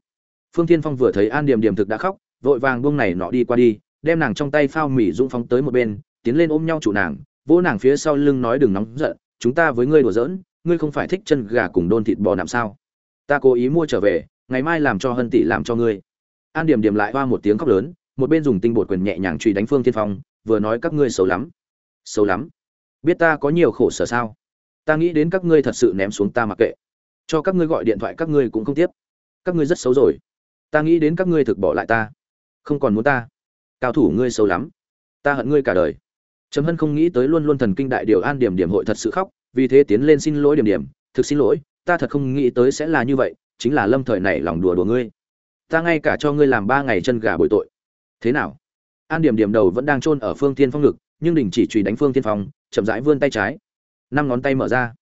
Phương thiên phong vừa thấy an điểm điểm thực đã khóc vội vàng buông này nọ đi qua đi, đem nàng trong tay phao mỉ dũng phóng tới một bên, tiến lên ôm nhau chủ nàng, vỗ nàng phía sau lưng nói đừng nóng giận, chúng ta với ngươi đùa giỡn, ngươi không phải thích chân gà cùng đôn thịt bò nạm sao? Ta cố ý mua trở về, ngày mai làm cho hân tỷ làm cho ngươi. An điểm điểm lại hoa một tiếng khóc lớn, một bên dùng tinh bột quyền nhẹ nhàng truy đánh phương thiên phong, vừa nói các ngươi xấu lắm. Xấu lắm? Biết ta có nhiều khổ sở sao? Ta nghĩ đến các ngươi thật sự ném xuống ta mặc kệ. Cho các ngươi gọi điện thoại các ngươi cũng không tiếp. Các ngươi rất xấu rồi. Ta nghĩ đến các ngươi thực bỏ lại ta không còn muốn ta. Cao thủ ngươi xấu lắm. Ta hận ngươi cả đời. Trầm hân không nghĩ tới luôn luôn thần kinh đại điều an điểm điểm hội thật sự khóc, vì thế tiến lên xin lỗi điểm điểm. Thực xin lỗi, ta thật không nghĩ tới sẽ là như vậy, chính là lâm thời này lòng đùa đùa ngươi. Ta ngay cả cho ngươi làm ba ngày chân gà bồi tội. Thế nào? An điểm điểm đầu vẫn đang chôn ở phương thiên phong ngực, nhưng đình chỉ truy đánh phương thiên phong, chậm rãi vươn tay trái. Năm ngón tay mở ra.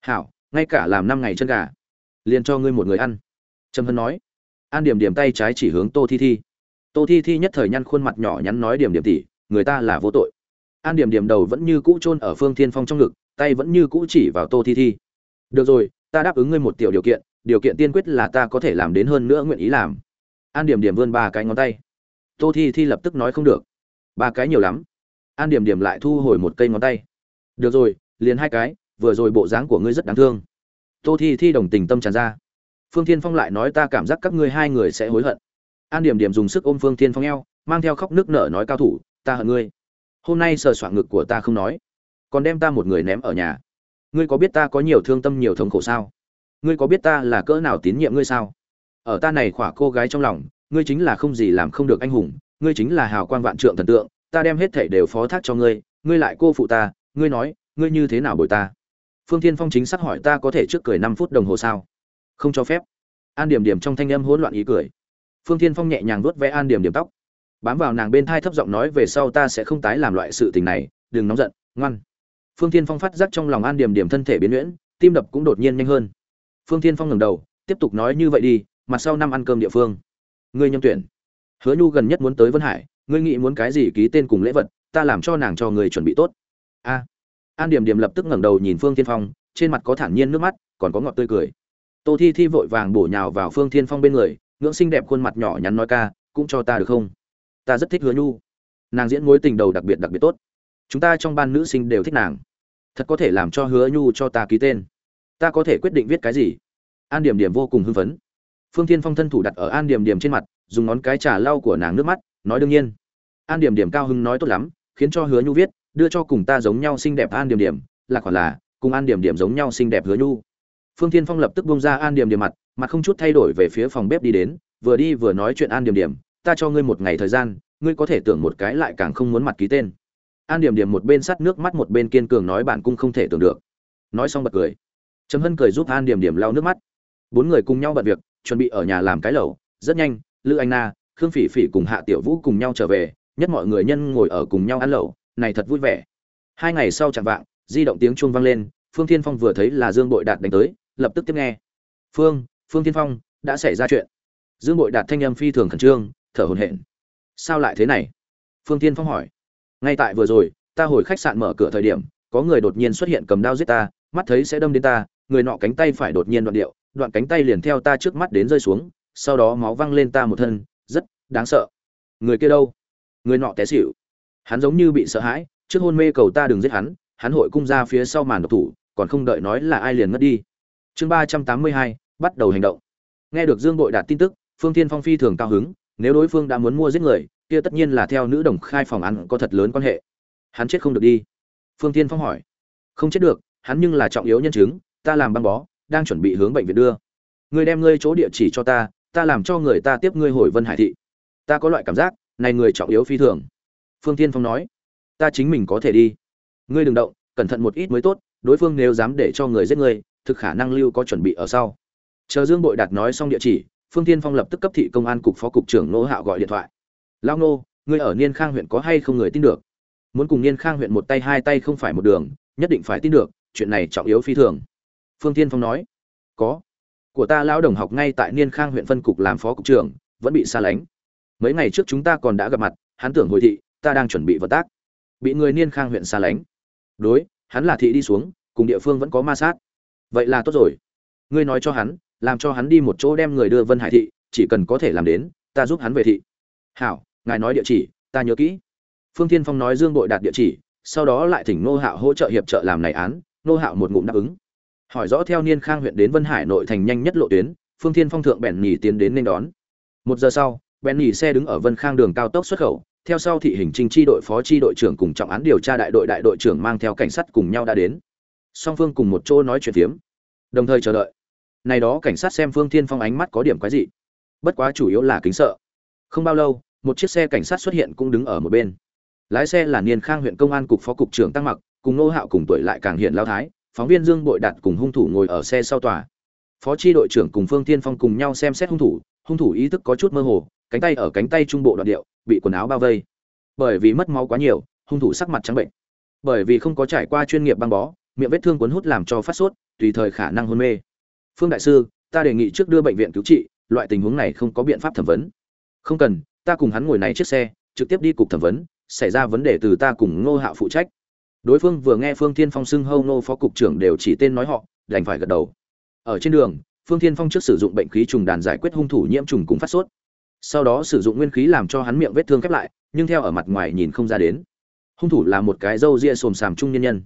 Hảo, ngay cả làm năm ngày chân gà, liền cho ngươi một người ăn. Trầm hân nói. An điểm điểm tay trái chỉ hướng tô thi thi tô thi thi nhất thời nhăn khuôn mặt nhỏ nhắn nói điểm điểm tỉ, người ta là vô tội. An điểm điểm đầu vẫn như cũ chôn ở phương thiên phong trong ngực, tay vẫn như cũ chỉ vào tô thi thi. Được rồi, ta đáp ứng ngươi một tiểu điều kiện điều kiện tiên quyết là ta có thể làm đến hơn nữa nguyện ý làm. An điểm điểm vươn ba cái ngón tay. Tô thi thi lập tức nói không được. Ba cái nhiều lắm. An điểm điểm lại thu hồi một cây ngón tay. Được rồi, liền hai cái, vừa rồi bộ dáng của ngươi rất đáng thương. Tô thi thi đồng tình tâm tràn ra. Phương thiên phong lại nói ta cảm giác các ngươi hai người sẽ hối hận an điểm điểm dùng sức ôm phương thiên phong eo, mang theo khóc nước nở nói, cao thủ, ta hận ngươi. Hôm nay sờ soạn ngực của ta không nói, còn đem ta một người ném ở nhà. Ngươi có biết ta có nhiều thương tâm nhiều thống khổ sao? Ngươi có biết ta là cỡ nào tín nhiệm ngươi sao? Ở ta này khỏa cô gái trong lòng, ngươi chính là không gì làm không được anh hùng, ngươi chính là hào quang vạn trượng thần tượng, ta đem hết thảy đều phó thác cho ngươi ngươi lại cô phụ ta, ngươi nói, ngươi như thế nào bồi ta? Phương thiên phong chính xác hỏi, ta có thể trước cười năm phút đồng hồ sao? Không cho phép. An điểm điểm trong thanh âm hỗn loạn ý cười phương thiên phong nhẹ nhàng vuốt vẽ an điểm điểm tóc. Bám vào nàng bên thai thấp giọng nói về sau ta sẽ không tái làm loại sự tình này, đừng nóng giận, ngoan. Phương thiên phong phát giác trong lòng an điểm điểm thân thể biến nhuyễn, tim đập cũng đột nhiên nhanh hơn. Phương thiên phong ngẩng đầu, tiếp tục nói như vậy đi mặt sau năm ăn cơm địa phương. Ngươi nhâm tuyển. Hứa nhu gần nhất muốn tới vân hải, ngươi nghĩ muốn cái gì ký tên cùng lễ vật, ta làm cho nàng cho người chuẩn bị tốt. A. An điểm điểm lập tức ngẩng đầu nhìn phương thiên phong, trên mặt có thản nhiên nước mắt, còn có ngọt tươi cười. Tô thi thi vội vàng bổ nhào vào phương thiên phong bên người ngưỡng xinh đẹp khuôn mặt nhỏ nhắn nói ca, cũng cho ta được không? Ta rất thích hứa nhu. Nàng diễn mối tình đầu đặc biệt đặc biệt tốt. Chúng ta trong ban nữ sinh đều thích nàng. Thật có thể làm cho hứa nhu cho ta ký tên. Ta có thể quyết định viết cái gì? An điểm điểm vô cùng hưng phấn. Phương thiên phong thân thủ đặt ở an điểm điểm trên mặt, dùng ngón cái trà lau của nàng nước mắt, nói đương nhiên. An điểm điểm cao hưng nói tốt lắm, khiến cho hứa nhu viết, đưa cho cùng ta giống nhau xinh đẹp an điểm điểm, là khoản là, cùng an điểm điểm giống nhau xinh đẹp hứa nhu. Phương thiên phong lập tức bông ra an điểm điểm mặt mặt không chút thay đổi về phía phòng bếp đi đến, vừa đi vừa nói chuyện an điểm điểm, ta cho ngươi một ngày thời gian, ngươi có thể tưởng một cái lại càng không muốn mặt ký tên. An điểm điểm một bên sắt nước mắt một bên kiên cường nói bạn cũng không thể tưởng được. Nói xong bật cười. Trầm hân cười giúp an điểm điểm lau nước mắt. Bốn người cùng nhau bật việc, chuẩn bị ở nhà làm cái lẩu. Rất nhanh, lữ anh na, khương phỉ phỉ cùng hạ tiểu vũ cùng nhau trở về, nhất mọi người nhân ngồi ở cùng nhau ăn lẩu. Này thật vui vẻ. Hai ngày sau chẳng vạng, di động tiếng chuông vang lên, phương thiên phong vừa thấy là dương bội đạt đánh tới, lập tức tiếp nghe. Phương phương thiên phong, đã xảy ra chuyện. Dương bội đạt thanh âm phi thường khẩn trương, thở hổn hển. Sao lại thế này? Phương thiên phong hỏi. Ngay tại vừa rồi, ta hồi khách sạn mở cửa thời điểm, có người đột nhiên xuất hiện cầm đao giết ta, mắt thấy sẽ đâm đến ta, người nọ cánh tay phải đột nhiên đoạn điệu, đoạn cánh tay liền theo ta trước mắt đến rơi xuống, sau đó máu văng lên ta một thân, rất đáng sợ. Người kia đâu? Người nọ té xỉu. Hắn giống như bị sợ hãi, trước hôn mê cầu ta đừng giết hắn hắn hội cung ra phía sau màn độc thủ, còn không đợi nói là ai liền ngất đi. Chương ba trăm tám mươi hai bắt đầu hành động. Nghe được dương bội đạt tin tức, phương thiên phong phi thường cao hứng, nếu đối phương đã muốn mua giết người, kia tất nhiên là theo nữ đồng khai phòng ăn có thật lớn quan hệ. Hắn chết không được đi. Phương thiên phong hỏi. Không chết được, hắn nhưng là trọng yếu nhân chứng, ta làm băng bó, đang chuẩn bị hướng bệnh viện đưa. Ngươi đem ngươi chỗ địa chỉ cho ta ta làm cho người ta tiếp ngươi hồi vân hải thị. Ta có loại cảm giác, này người trọng yếu phi thường. Phương tiên phong nói. Ta chính mình có thể đi. Ngươi đừng động, cẩn thận một ít mới tốt, đối phương nếu dám để cho người giết ngươi, thực khả năng lưu có chuẩn bị ở sau chờ dương bội đạt nói xong địa chỉ, phương tiên phong lập tức cấp thị công an cục phó cục trưởng nô hạo gọi điện thoại. Lao nô ngươi ở niên khang huyện có hay không người tin được? Muốn cùng niên khang huyện một tay hai tay không phải một đường, nhất định phải tin được, chuyện này trọng yếu phi thường. Phương tiên phong nói. Có. Của ta lão đồng học ngay tại niên khang huyện phân cục làm phó cục trưởng, vẫn bị xa lánh. Mấy ngày trước chúng ta còn đã gặp mặt, hắn tưởng hồi thị, ta đang chuẩn bị vật tác. Bị người niên khang huyện xa lánh. Đối, hắn là thị đi xuống, cùng địa phương vẫn có ma sát. Vậy là tốt rồi. Ngươi nói cho hắn làm cho hắn đi một chỗ đem người đưa vân hải thị, chỉ cần có thể làm đến, ta giúp hắn về thị. Hảo, ngài nói địa chỉ, ta nhớ kỹ. Phương tiên phong nói dương bội đạt địa chỉ, sau đó lại thỉnh nô hạo hỗ trợ hiệp trợ làm này án nô hạo một ngụm đáp ứng. Hỏi rõ theo niên khang huyện đến vân hải nội thành nhanh nhất lộ tuyến, phương tiên phong thượng bèn nhì tiến đến nên đón. Một giờ sau, bèn nhì xe đứng ở vân khang đường cao tốc xuất khẩu, theo sau thị hình trinh tri đội phó tri đội trưởng cùng trọng án điều tra đại đội đại đội trưởng mang theo cảnh sát cùng nhau đã đến. Song phương cùng một chỗ nói chuyện phiếm, đồng thời chờ đợi này đó cảnh sát xem phương thiên phong ánh mắt có điểm quái dị. Bất quá chủ yếu là kính sợ. Không bao lâu, một chiếc xe cảnh sát xuất hiện cũng đứng ở một bên. Lái xe là niên khang huyện công an cục phó cục trưởng tăng mặc, cùng nô hạo cùng tuổi lại càng hiện lao thái, phóng viên dương bội đạt cùng hung thủ ngồi ở xe sau tòa. Phó tri đội trưởng cùng phương Thiên phong cùng nhau xem xét hung thủ hung thủ ý thức có chút mơ hồ, cánh tay ở cánh tay trung bộ đoạn điệu, bị quần áo bao vây. Bởi vì mất máu quá nhiều, hung thủ sắc mặt trắng bệnh. Bởi vì không có trải qua chuyên nghiệp băng bó, miệng vết thương cuốn hút làm cho phát sốt, tùy thời khả năng hôn mê phương đại sư, ta đề nghị trước đưa bệnh viện cứu trị, loại tình huống này không có biện pháp thẩm vấn. Không cần, ta cùng hắn ngồi này chiếc xe, trực tiếp đi cục thẩm vấn, xảy ra vấn đề từ ta cùng ngô hạo phụ trách. Đối phương vừa nghe phương thiên phong xưng hâu nô phó cục trưởng đều chỉ tên nói họ, đành phải gật đầu. Ở trên đường, phương thiên phong trước sử dụng bệnh khí trùng đàn giải quyết hung thủ nhiễm trùng cùng phát sốt. Sau đó sử dụng nguyên khí làm cho hắn miệng vết thương khép lại, nhưng theo ở mặt ngoài nhìn không ra đến. Hung thủ là một cái râu ria xồm xàm trung nhân nhân.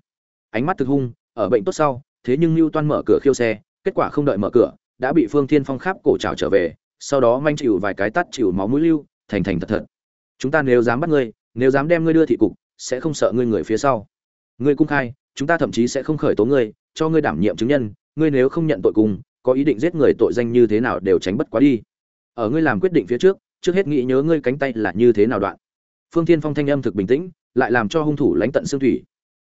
Ánh mắt thực hung, ở bệnh tốt sau, thế nhưng lưu toan mở cửa khiêu xe kết quả không đợi mở cửa, đã bị phương thiên phong kháp cổ trào trở về, sau đó manh chịu vài cái tắt chịu máu mũi lưu, thành thành thật thật. Chúng ta nếu dám bắt ngươi, nếu dám đem ngươi đưa thị cục, sẽ không sợ ngươi người phía sau. Ngươi cung khai, chúng ta thậm chí sẽ không khởi tố ngươi, cho ngươi đảm nhiệm chứng nhân, ngươi nếu không nhận tội cùng, có ý định giết người tội danh như thế nào đều tránh bất quá đi. Ở ngươi làm quyết định phía trước trước hết nghĩ nhớ ngươi cánh tay là như thế nào đoạn. Phương thiên phong thanh âm thực bình tĩnh, lại làm cho hung thủ lãnh tận xương thủy.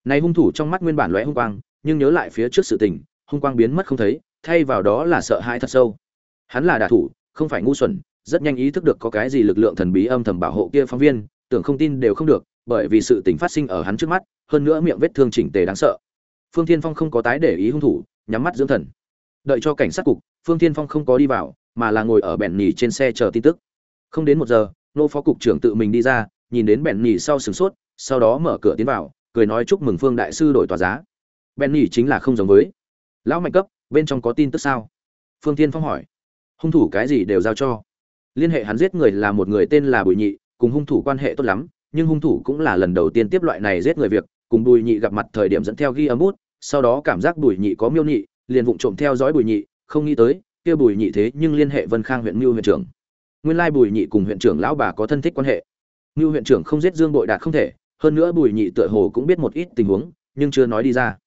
Này hung thủ trong mắt nguyên bản lóe hung quang, nhưng nhớ lại phía trước sự tình hung quang biến mất không thấy, thay vào đó là sợ hãi thật sâu. Hắn là đả thủ, không phải ngu xuẩn, rất nhanh ý thức được có cái gì lực lượng thần bí âm thầm bảo hộ kia phóng viên, tưởng không tin đều không được, bởi vì sự tình phát sinh ở hắn trước mắt, hơn nữa miệng vết thương chỉnh tề đáng sợ. Phương thiên phong không có tái để ý hung thủ, nhắm mắt dưỡng thần. Đợi cho cảnh sát cục, phương thiên phong không có đi vào, mà là ngồi ở bẹn nhì trên xe chờ tin tức. Không đến một giờ, nô phó cục trưởng tự mình đi ra, nhìn đến bẹn nhì sau sửng sốt, sau đó mở cửa tiến vào, cười nói chúc mừng phương đại sư đổi tòa giá. Bẹn nhì chính là không giống với lão mạnh cấp, bên trong có tin tức sao? Phương thiên phong hỏi. Hung thủ cái gì đều giao cho. Liên hệ hắn giết người là một người tên là bùi nhị, cùng hung thủ quan hệ tốt lắm, nhưng hung thủ cũng là lần đầu tiên tiếp loại này giết người việc, cùng bùi nhị gặp mặt thời điểm dẫn theo ghi âm bút, sau đó cảm giác bùi nhị có miêu nhị, liền vụng trộm theo dõi bùi nhị, không nghĩ tới, kia bùi nhị thế nhưng liên hệ vân khang huyện mưu huyện trưởng. Nguyên lai bùi nhị cùng huyện trưởng lão bà có thân thích quan hệ. Mưu huyện trưởng không giết dương bội đạt không thể, hơn nữa bùi nhị tựa hồ cũng biết một ít tình huống, nhưng chưa nói đi ra.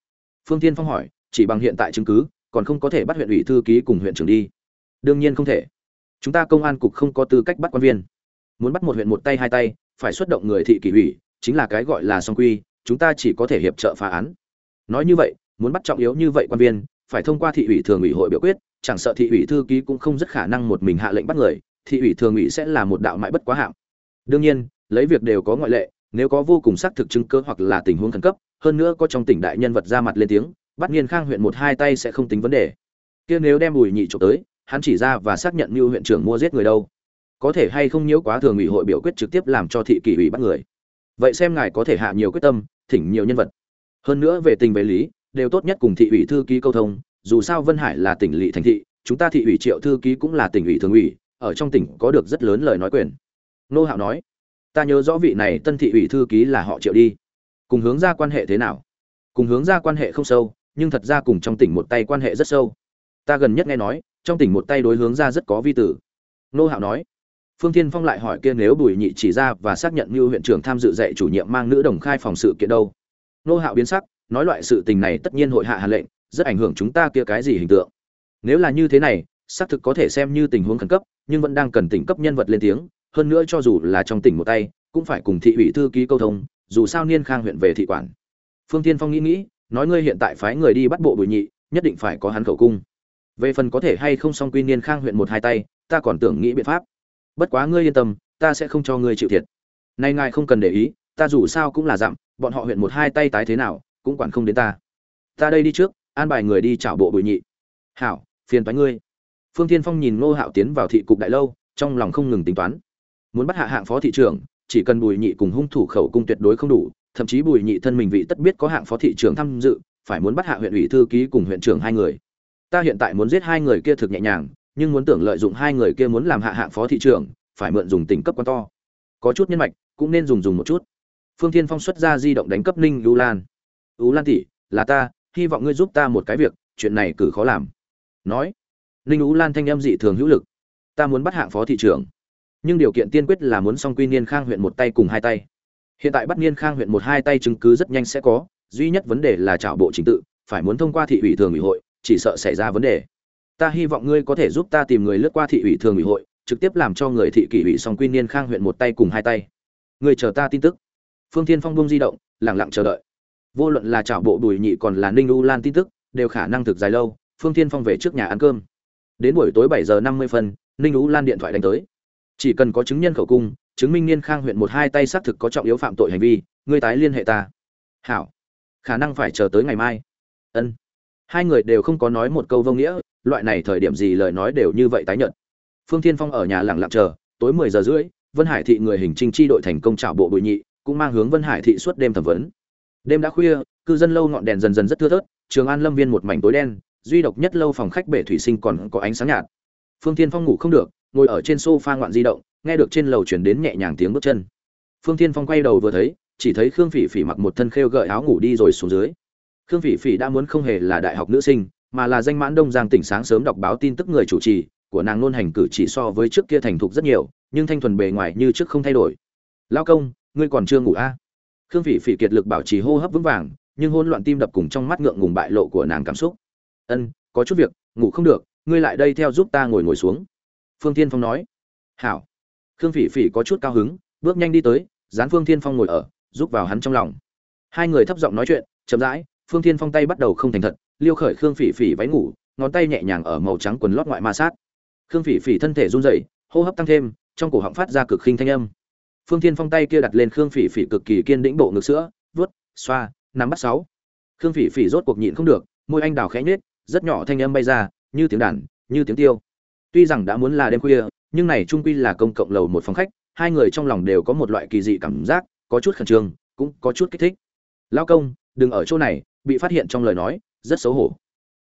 Phương tiên phong hỏi chỉ bằng hiện tại chứng cứ, còn không có thể bắt huyện ủy thư ký cùng huyện trưởng đi. Đương nhiên không thể. Chúng ta công an cục không có tư cách bắt quan viên. Muốn bắt một huyện một tay hai tay, phải xuất động người thị kỷ ủy, chính là cái gọi là song quy, chúng ta chỉ có thể hiệp trợ phá án. Nói như vậy, muốn bắt trọng yếu như vậy quan viên, phải thông qua thị ủy thường ủy hội biểu quyết, chẳng sợ thị ủy thư ký cũng không rất khả năng một mình hạ lệnh bắt người, thị ủy thường ủy sẽ là một đạo mãi bất quá hạng. Đương nhiên, lấy việc đều có ngoại lệ, nếu có vô cùng xác thực chứng cơ hoặc là tình huống khẩn cấp, hơn nữa có trong tỉnh đại nhân vật ra mặt lên tiếng bắt nghiên khang huyện một hai tay sẽ không tính vấn đề. Kia nếu đem bùi nhị trộm tới, hắn chỉ ra và xác nhận như huyện trưởng mua giết người đâu. Có thể hay không nhiễu quá thường ủy hội biểu quyết trực tiếp làm cho thị kỷ ủy bắt người. Vậy xem ngài có thể hạ nhiều quyết tâm, thỉnh nhiều nhân vật. Hơn nữa về tình về lý, đều tốt nhất cùng thị ủy thư ký câu thông, dù sao vân hải là tỉnh lỵ thành thị, chúng ta thị ủy triệu thư ký cũng là tỉnh ủy thường ủy, ở trong tỉnh có được rất lớn lời nói quyền. Nô hạo nói, ta nhớ rõ vị này tân thị ủy thư ký là họ triệu đi. Cùng hướng ra quan hệ thế nào? Cùng hướng ra quan hệ không sâu nhưng thật ra cùng trong tỉnh một tay quan hệ rất sâu. Ta gần nhất nghe nói, trong tỉnh một tay đối hướng ra rất có vi tử. Nô hạo nói. Phương thiên phong lại hỏi kia nếu bùi nhị chỉ ra và xác nhận như huyện trưởng tham dự dạy chủ nhiệm mang nữ đồng khai phòng sự kiện đâu. Nô hạo biến sắc, nói loại sự tình này tất nhiên hội hạ hạ lệnh, rất ảnh hưởng chúng ta kia cái gì hình tượng. Nếu là như thế này, xác thực có thể xem như tình huống khẩn cấp, nhưng vẫn đang cần tỉnh cấp nhân vật lên tiếng, hơn nữa cho dù là trong tỉnh một tay, cũng phải cùng thị ủy thư ký câu thông, dù sao niên khang huyện về thị quản. Phương tiên phong nghĩ nghĩ nói ngươi hiện tại phái người đi bắt bộ bùi nhị, nhất định phải có hắn khẩu cung. Về phần có thể hay không xong quy niên khang huyện một hai tay, ta còn tưởng nghĩ biện pháp. Bất quá ngươi yên tâm, ta sẽ không cho ngươi chịu thiệt. Nay ngài không cần để ý, ta dù sao cũng là dặm, bọn họ huyện một hai tay tái thế nào, cũng quản không đến ta. Ta đây đi trước, an bài người đi chảo bộ bùi nhị. Hảo, phiền toái ngươi. Phương tiên phong nhìn ngô hạo tiến vào thị cục đại lâu, trong lòng không ngừng tính toán. Muốn bắt hạ hạng phó thị trưởng, chỉ cần bùi nhị cùng hung thủ khẩu cung tuyệt đối không đủ thậm chí bùi nhị thân mình vị tất biết có hạng phó thị trưởng tham dự, phải muốn bắt hạ huyện ủy thư ký cùng huyện trưởng hai người. Ta hiện tại muốn giết hai người kia thực nhẹ nhàng, nhưng muốn tưởng lợi dụng hai người kia muốn làm hạ hạng phó thị trưởng, phải mượn dùng tỉnh cấp quan to. Có chút nhân mạch, cũng nên dùng dùng một chút. Phương thiên phong xuất ra di động đánh cấp ninh ưu lan. Ưu lan tỷ, là ta, hy vọng ngươi giúp ta một cái việc, chuyện này cử khó làm. Nói, ninh ưu lan thanh âm dị thường hữu lực. Ta muốn bắt hạng phó thị trưởng, nhưng điều kiện tiên quyết là muốn xong quy niên khang huyện một tay cùng hai tay hiện tại bắt niên khang huyện một hai tay chứng cứ rất nhanh sẽ có, duy nhất vấn đề là trảo bộ chính tự, phải muốn thông qua thị ủy thường ủy hội, chỉ sợ xảy ra vấn đề. Ta hy vọng ngươi có thể giúp ta tìm người lướt qua thị ủy thường ủy hội, trực tiếp làm cho người thị kỷ ủy xong quy niên khang huyện một tay cùng hai tay. Người chờ ta tin tức. Phương thiên phong bông di động lẳng lặng chờ đợi. Vô luận là trảo bộ bùi nhị còn là ninh u lan tin tức, đều khả năng thực dài lâu, phương thiên phong về trước nhà ăn cơm. Đến buổi tối bảy giờ năm mươi phân, ninh u lan điện thoại đánh tới. Chỉ cần có chứng nhân khẩu cung chứng minh niên khang huyện một hai tay xác thực có trọng yếu phạm tội hành vi, ngươi tái liên hệ ta. Hảo. Khả năng phải chờ tới ngày mai. Ân. Hai người đều không có nói một câu vô nghĩa, loại này thời điểm gì lời nói đều như vậy tái nhận phương thiên phong ở nhà lặng lặng chờ, tối mười giờ rưỡi, vân hải thị người hình trinh chi đội thành công trảo bộ bụi nhị, cũng mang hướng vân hải thị suốt đêm thẩm vấn. Đêm đã khuya, cư dân lâu ngọn đèn dần dần rất thưa thớt, trường an lâm viên một mảnh tối đen, duy độc nhất lâu phòng khách bể thủy sinh còn có ánh sáng nhạt. Phương thiên phong ngủ không được, ngồi ở trên sofa ngoạn di động nghe được trên lầu chuyển đến nhẹ nhàng tiếng bước chân. Phương thiên phong quay đầu vừa thấy, chỉ thấy khương phỉ phỉ mặc một thân khêu gợi áo ngủ đi rồi xuống dưới. Khương phỉ phỉ đã muốn không hề là đại học nữ sinh, mà là danh mãn đông giang tỉnh sáng sớm đọc báo tin tức người chủ trì, của nàng luôn hành cử chỉ so với trước kia thành thục rất nhiều, nhưng thanh thuần bề ngoài như trước không thay đổi. Lao công, ngươi còn chưa ngủ a à? khương phỉ phỉ kiệt lực bảo trì hô hấp vững vàng, nhưng hôn loạn tim đập cùng trong mắt ngượng ngùng bại lộ của nàng cảm xúc. Ân, có chút việc, ngủ không được, ngươi lại đây theo giúp ta ngồi ngồi xuống. Phương tiên phong nói. Hảo khương phỉ phỉ có chút cao hứng, bước nhanh đi tới, dán phương Thiên phong ngồi ở giúp vào hắn trong lòng. Hai người thấp giọng nói chuyện, chậm rãi, phương Thiên phong tay bắt đầu không thành thật, liêu khởi khương phỉ phỉ váy ngủ, ngón tay nhẹ nhàng ở màu trắng quần lót ngoại ma sát. Khương phỉ phỉ thân thể run rẩy, hô hấp tăng thêm, trong cổ họng phát ra cực khinh thanh âm. Phương Thiên phong tay kia đặt lên khương phỉ phỉ cực kỳ kiên đĩnh bộ ngực sữa, vuốt, xoa, nắm bắt sáu. Khương phỉ phỉ rốt cuộc nhịn không được, môi anh đào khẽ nhếch, rất nhỏ thanh âm bay ra, như tiếng đàn, như tiếng tiêu. Tuy rằng đã muốn là đêm khuya nhưng này trung quy là công cộng lầu một phòng khách, hai người trong lòng đều có một loại kỳ dị cảm giác, có chút khẩn trương, cũng có chút kích thích. Lao công, đừng ở chỗ này, bị phát hiện trong lời nói, rất xấu hổ.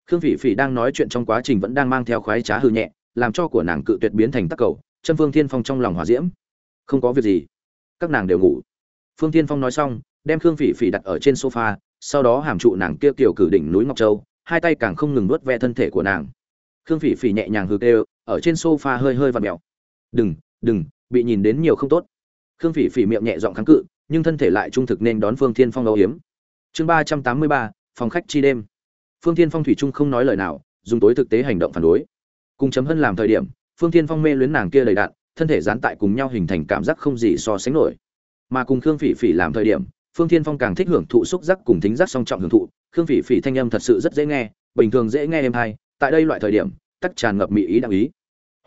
Khương phỉ phỉ đang nói chuyện trong quá trình vẫn đang mang theo khoái trá hư nhẹ, làm cho của nàng cự tuyệt biến thành tắc cầu chân phương thiên phong trong lòng hòa diễm. Không có việc gì. Các nàng đều ngủ. Phương thiên phong nói xong, đem khương phỉ phỉ đặt ở trên sofa, sau đó hàm trụ nàng kia kiểu cử đỉnh núi ngọc châu, hai tay càng không ngừng nuốt ve thân thể của nàng khương phỉ phỉ nhẹ nhàng hừ kêu, ở trên sofa hơi hơi và mèo. Đừng đừng, bị nhìn đến nhiều không tốt. Khương phỉ phỉ miệng nhẹ giọng kháng cự, nhưng thân thể lại trung thực nên đón phương thiên phong âu hiếm chương ba trăm tám mươi ba, phòng khách chi đêm. Phương thiên phong thủy trung không nói lời nào, dùng tối thực tế hành động phản đối. Cùng chấm hân làm thời điểm, phương thiên phong mê luyến nàng kia đầy đạn, thân thể dán tại cùng nhau hình thành cảm giác không gì so sánh nổi. Mà cùng khương phỉ phỉ làm thời điểm, phương thiên phong càng thích hưởng thụ xúc giác cùng thính giác song trọng hưởng thụ. Khương phỉ phỉ thanh âm thật sự rất dễ nghe, bình thường dễ nghe êm hay tại đây loại thời điểm, tắc tràn ngập mỹ ý đạo ý.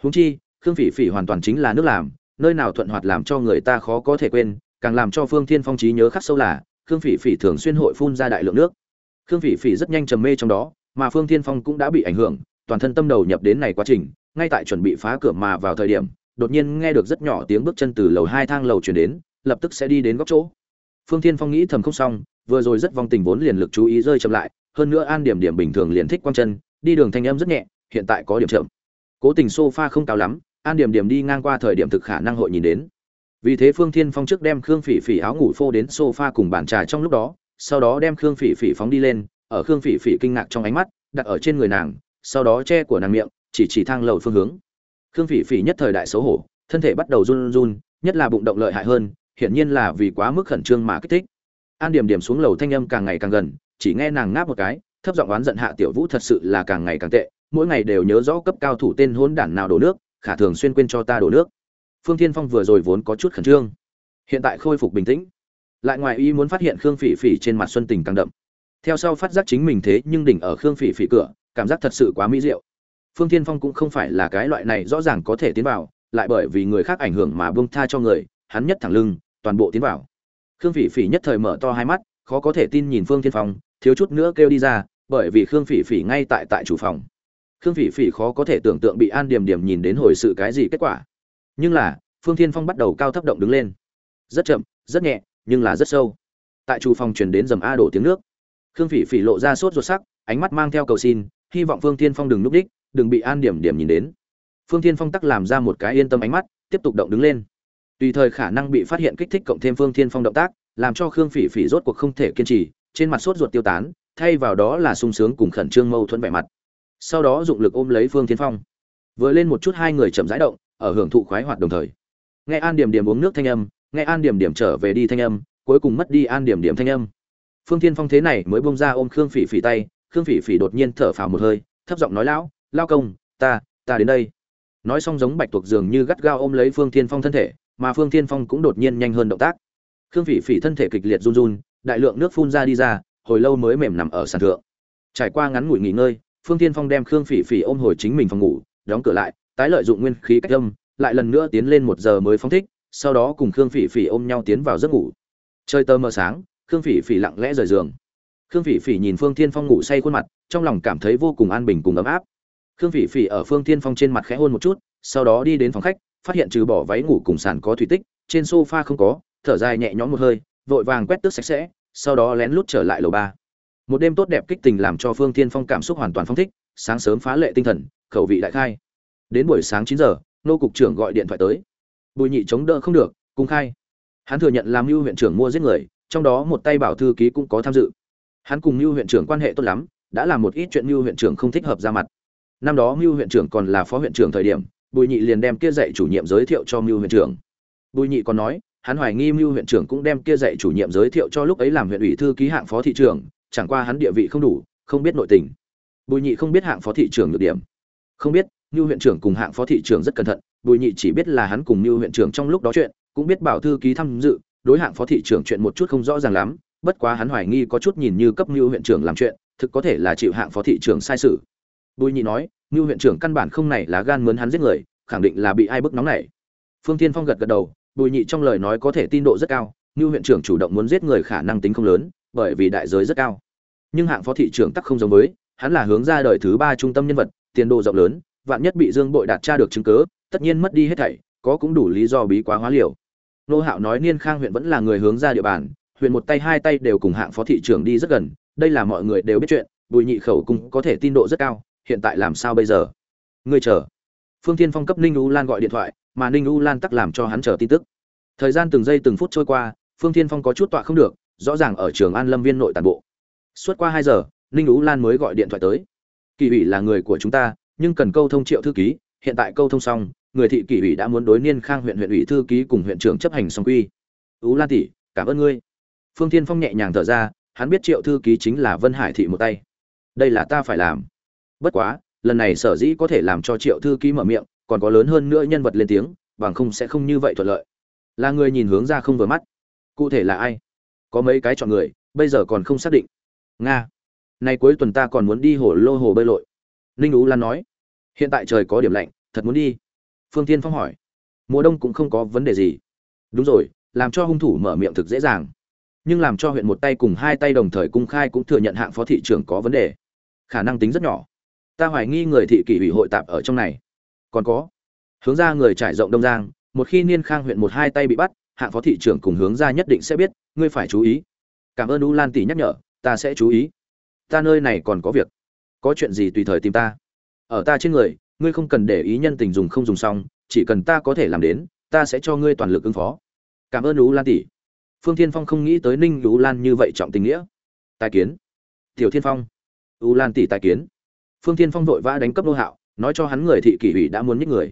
Huống chi, khương phỉ phỉ hoàn toàn chính là nước làm, nơi nào thuận hoạt làm cho người ta khó có thể quên, càng làm cho phương thiên phong trí nhớ khắc sâu là, khương phỉ phỉ thường xuyên hội phun ra đại lượng nước. Khương phỉ phỉ rất nhanh trầm mê trong đó, mà phương thiên phong cũng đã bị ảnh hưởng, toàn thân tâm đầu nhập đến này quá trình, ngay tại chuẩn bị phá cửa mà vào thời điểm, đột nhiên nghe được rất nhỏ tiếng bước chân từ lầu hai thang lầu chuyển đến, lập tức sẽ đi đến góc chỗ. Phương thiên phong nghĩ thầm không xong, vừa rồi rất vong tình vốn liền lực chú ý rơi chậm lại, hơn nữa an điểm điểm bình thường liền thích quang chân đi đường thanh âm rất nhẹ, hiện tại có điểm chậm. Cố tình sofa không cao lắm, an điểm điểm đi ngang qua thời điểm thực khả năng hội nhìn đến. Vì thế phương thiên phong trước đem khương phỉ phỉ áo ngủ phô đến sofa cùng bàn trà trong lúc đó, sau đó đem khương phỉ phỉ phóng đi lên, ở khương phỉ phỉ kinh ngạc trong ánh mắt, đặt ở trên người nàng, sau đó che của nàng miệng, chỉ chỉ thang lầu phương hướng. Khương phỉ phỉ nhất thời đại xấu hổ, thân thể bắt đầu run run, nhất là bụng động lợi hại hơn, hiển nhiên là vì quá mức khẩn trương mà kích thích. An điểm điểm xuống lầu thanh âm càng ngày càng gần, chỉ nghe nàng ngáp một cái thấp giọng oán giận hạ tiểu vũ thật sự là càng ngày càng tệ, mỗi ngày đều nhớ rõ cấp cao thủ tên hỗn đản nào đổ nước, khả thường xuyên quên cho ta đổ nước. Phương thiên phong vừa rồi vốn có chút khẩn trương, hiện tại khôi phục bình tĩnh. Lại ngoài ý muốn phát hiện khương phỉ phỉ trên mặt xuân tình càng đậm. Theo sau phát giác chính mình thế nhưng đỉnh ở khương phỉ phỉ cửa, cảm giác thật sự quá mỹ diệu. Phương thiên phong cũng không phải là cái loại này rõ ràng có thể tiến vào, lại bởi vì người khác ảnh hưởng mà bông tha cho người, hắn nhất thẳng lưng, toàn bộ tiến vào. Khương phỉ phỉ nhất thời mở to hai mắt, khó có thể tin nhìn phương thiên phong, thiếu chút nữa kêu đi ra bởi vì khương phỉ phỉ ngay tại tại chủ phòng. Khương phỉ phỉ khó có thể tưởng tượng bị an điểm điểm nhìn đến hồi sự cái gì kết quả. Nhưng là, phương thiên phong bắt đầu cao thấp động đứng lên. Rất chậm, rất nhẹ, nhưng là rất sâu. Tại chủ phòng truyền đến dầm a đổ tiếng nước. Khương phỉ phỉ lộ ra sốt ruột sắc, ánh mắt mang theo cầu xin, hy vọng phương thiên phong đừng núp đích, đừng bị an điểm điểm nhìn đến. Phương thiên phong tắc làm ra một cái yên tâm ánh mắt, tiếp tục động đứng lên. Tùy thời khả năng bị phát hiện kích thích cộng thêm phương thiên phong động tác, làm cho khương phỉ phỉ rốt cuộc không thể kiên trì, trên mặt sốt ruột tiêu tán thay vào đó là sung sướng cùng khẩn trương mâu thuẫn vẻ mặt. Sau đó dụng lực ôm lấy phương thiên phong. Vừa lên một chút hai người chậm rãi động, ở hưởng thụ khoái hoạt đồng thời. Nghe an điểm điểm uống nước thanh âm, nghe an điểm điểm trở về đi thanh âm, cuối cùng mất đi an điểm điểm thanh âm. Phương thiên phong thế này mới bông ra ôm khương phỉ phỉ tay, khương phỉ phỉ đột nhiên thở phào một hơi, thấp giọng nói, lão lao công, ta ta đến đây. Nói xong giống bạch tuộc dường như gắt gao ôm lấy phương thiên phong thân thể, mà phương thiên phong cũng đột nhiên nhanh hơn động tác. Khương phỉ phỉ thân thể kịch liệt run run, đại lượng nước phun ra đi ra hồi lâu mới mềm nằm ở sàn thượng. Trải qua ngắn ngủi nghỉ ngơi, phương thiên phong đem khương phỉ phỉ ôm hồi chính mình phòng ngủ, đóng cửa lại, tái lợi dụng nguyên khí cách âm, lại lần nữa tiến lên một giờ mới phóng thích, sau đó cùng khương phỉ phỉ ôm nhau tiến vào giấc ngủ. Chơi tơ mờ sáng, khương phỉ phỉ lặng lẽ rời giường. Khương phỉ phỉ nhìn phương thiên phong ngủ say khuôn mặt, trong lòng cảm thấy vô cùng an bình cùng ấm áp. Khương phỉ phỉ ở phương thiên phong trên mặt khẽ hôn một chút, sau đó đi đến phòng khách, phát hiện trừ bỏ váy ngủ cùng sàn có thủy tích, trên sofa không có, thở dài nhẹ nhõm một hơi, vội vàng quét tước sạch sẽ sau đó lén lút trở lại lầu ba. Một đêm tốt đẹp kích tình làm cho phương thiên phong cảm xúc hoàn toàn phong thích, sáng sớm phá lệ tinh thần, khẩu vị đại khai. Đến buổi sáng chín giờ, nô cục trưởng gọi điện thoại tới. Bùi nhị chống đỡ không được cung khai. Hắn thừa nhận làm mưu huyện trưởng mua giết người, trong đó một tay bảo thư ký cũng có tham dự. Hắn cùng mưu huyện trưởng quan hệ tốt lắm, đã làm một ít chuyện mưu huyện trưởng không thích hợp ra mặt. Năm đó mưu huyện trưởng còn là phó huyện trưởng thời điểm, bùi nhị liền đem kia dạy chủ nhiệm giới thiệu cho mưu huyện trưởng. Bùi nhị còn nói hắn hoài nghi mưu huyện trưởng cũng đem kia dạy chủ nhiệm giới thiệu cho lúc ấy làm huyện ủy thư ký hạng phó thị trưởng chẳng qua hắn địa vị không đủ, không biết nội tình. Bùi nhị không biết hạng phó thị trưởng được điểm. Không biết, mưu huyện trưởng cùng hạng phó thị trưởng rất cẩn thận, bùi nhị chỉ biết là hắn cùng mưu huyện trưởng trong lúc đó chuyện, cũng biết bảo thư ký tham dự, đối hạng phó thị trưởng chuyện một chút không rõ ràng lắm, bất quá hắn hoài nghi có chút nhìn như cấp mưu huyện trưởng làm chuyện, thực có thể là chịu hạng phó thị trưởng sai sự. Bùi nhị nói, mưu huyện trưởng căn bản không này là gan mướn hắn giết người, khẳng định là bị ai bức nóng này. Phương tiên phong gật gật đầu bùi nhị trong lời nói có thể tin độ rất cao như huyện trưởng chủ động muốn giết người khả năng tính không lớn bởi vì đại giới rất cao. Nhưng hạng phó thị trưởng tắc không giống với hắn là hướng ra đời thứ ba trung tâm nhân vật tiền đồ rộng lớn vạn nhất bị dương bội đạt tra được chứng cứ, tất nhiên mất đi hết thảy có cũng đủ lý do bí quá hóa liều. Nô hạo nói niên khang huyện vẫn là người hướng ra địa bàn huyện một tay hai tay đều cùng hạng phó thị trưởng đi rất gần đây là mọi người đều biết chuyện bùi nhị khẩu cung có thể tin độ rất cao hiện tại làm sao bây giờ? Người chờ. Phương tiên phong cấp ninh u lan gọi điện thoại mà ninh u lan tắc làm cho hắn chờ tin tức. Thời gian từng giây từng phút trôi qua, phương Thiên phong có chút tọa không được, rõ ràng ở trường an lâm viên nội tàn bộ. Suốt qua hai giờ, ninh u lan mới gọi điện thoại tới. Kỳ ủy là người của chúng ta, nhưng cần câu thông triệu thư ký, hiện tại câu thông xong, người thị kỳ ủy đã muốn đối niên khang huyện huyện ủy thư ký cùng huyện trưởng chấp hành xong quy. U lan tỷ, cảm ơn ngươi. Phương Thiên phong nhẹ nhàng thở ra, hắn biết triệu thư ký chính là vân hải thị một tay. Đây là ta phải làm. Bất quá, lần này sở dĩ có thể làm cho triệu thư ký mở miệng còn có lớn hơn nữa nhân vật lên tiếng, bằng không sẽ không như vậy thuận lợi. Là người nhìn hướng ra không vừa mắt. Cụ thể là ai? Có mấy cái chọn người, bây giờ còn không xác định. Nga. Nay cuối tuần ta còn muốn đi hồ lô hồ bơi lội. Ninh ú lan nói. Hiện tại trời có điểm lạnh, thật muốn đi. Phương tiên phong hỏi. Mùa đông cũng không có vấn đề gì. Đúng rồi, làm cho hung thủ mở miệng thực dễ dàng. Nhưng làm cho huyện một tay cùng hai tay đồng thời cung khai cũng thừa nhận hạng phó thị trưởng có vấn đề. Khả năng tính rất nhỏ. Ta hoài nghi người thị kỷ ủy hội tạp ở trong này còn có. Hướng ra người trải rộng đông giang, một khi niên khang huyện một hai tay bị bắt hạng phó thị trưởng cùng hướng ra nhất định sẽ biết, ngươi phải chú ý. Cảm ơn u lan tỷ nhắc nhở, ta sẽ chú ý. Ta nơi này còn có việc. Có chuyện gì tùy thời tìm ta. Ở ta trên người, ngươi không cần để ý nhân tình dùng không dùng xong, chỉ cần ta có thể làm đến, ta sẽ cho ngươi toàn lực ứng phó. Cảm ơn u lan tỷ. Phương thiên phong không nghĩ tới ninh u lan như vậy trọng tình nghĩa. Tài kiến. Tiểu thiên phong. U lan tỷ tài kiến. Phương thiên phong vội vã đánh cấp đô hạo nói cho hắn người thị kỷ ủy đã muốn nhích người.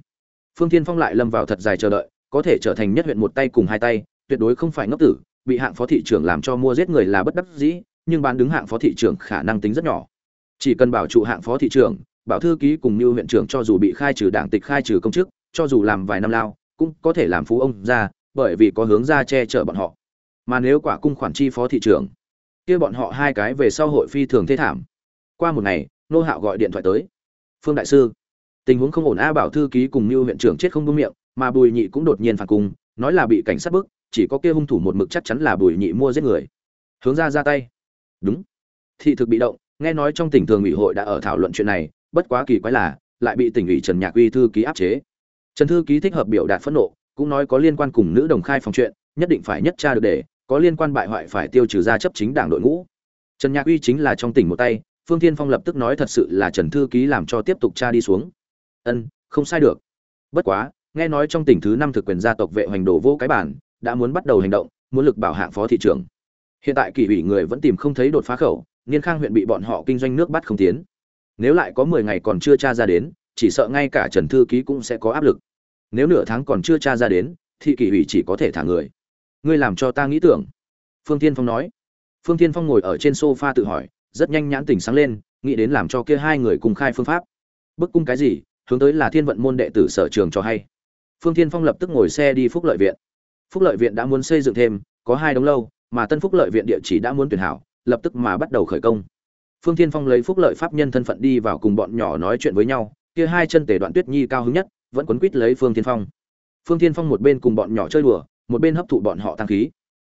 Phương thiên phong lại lâm vào thật dài chờ đợi, có thể trở thành nhất huyện một tay cùng hai tay, tuyệt đối không phải ngốc tử, bị hạng phó thị trưởng làm cho mua giết người là bất đắc dĩ, nhưng bán đứng hạng phó thị trưởng khả năng tính rất nhỏ. Chỉ cần bảo trụ hạng phó thị trưởng, bảo thư ký cùng như huyện trưởng cho dù bị khai trừ đảng tịch khai trừ công chức, cho dù làm vài năm lao, cũng có thể làm phú ông ra, bởi vì có hướng ra che chở bọn họ. Mà nếu quả cung khoản chi phó thị trưởng, kia bọn họ hai cái về sau hội phi thường thế thảm. Qua một ngày, nô hạo gọi điện thoại tới phương đại sư. Tình huống không ổn a bảo thư ký cùng như huyện trưởng chết không đúng miệng, mà bùi nhị cũng đột nhiên phản cung, nói là bị cảnh sát bức, chỉ có kia hung thủ một mực chắc chắn là bùi nhị mua giết người. Hướng ra ra tay. Đúng. Thị thực bị động, nghe nói trong tỉnh thường ủy hội đã ở thảo luận chuyện này, bất quá kỳ quái là, lại bị tỉnh ủy trần nhạc uy thư ký áp chế. Trần thư ký thích hợp biểu đạt phẫn nộ, cũng nói có liên quan cùng nữ đồng khai phòng chuyện, nhất định phải nhất tra được để, có liên quan bại hoại phải tiêu trừ ra chấp chính đảng đội ngũ. Trần nhạc uy chính là trong tỉnh một tay phương tiên phong lập tức nói thật sự là trần thư ký làm cho tiếp tục tra đi xuống. Ân, không sai được. Bất quá, nghe nói trong tỉnh thứ năm thực quyền gia tộc vệ hoành đổ vô cái bản, đã muốn bắt đầu hành động, muốn lực bảo hạng phó thị trưởng. Hiện tại kỷ ủy người vẫn tìm không thấy đột phá khẩu, niên khang huyện bị bọn họ kinh doanh nước bắt không tiến. Nếu lại có mười ngày còn chưa tra ra đến, chỉ sợ ngay cả trần thư ký cũng sẽ có áp lực. Nếu nửa tháng còn chưa tra ra đến, thì kỷ ủy chỉ có thể thả người. Ngươi làm cho ta nghĩ tưởng. Phương tiên phong nói. Phương tiên phong ngồi ở trên sofa tự hỏi rất nhanh nhãn tỉnh sáng lên, nghĩ đến làm cho kia hai người cùng khai phương pháp. Bức cung cái gì, hướng tới là thiên vận môn đệ tử sở trường cho hay. Phương Thiên phong lập tức ngồi xe đi phúc lợi viện. Phúc lợi viện đã muốn xây dựng thêm, có hai đống lâu, mà tân phúc lợi viện địa chỉ đã muốn tuyển hảo, lập tức mà bắt đầu khởi công. Phương Thiên phong lấy phúc lợi pháp nhân thân phận đi vào cùng bọn nhỏ nói chuyện với nhau, kia hai chân tề đoạn tuyết nhi cao hứng nhất, vẫn quấn quýt lấy phương Thiên phong. Phương Thiên phong một bên cùng bọn nhỏ chơi đùa, một bên hấp thụ bọn họ tăng khí.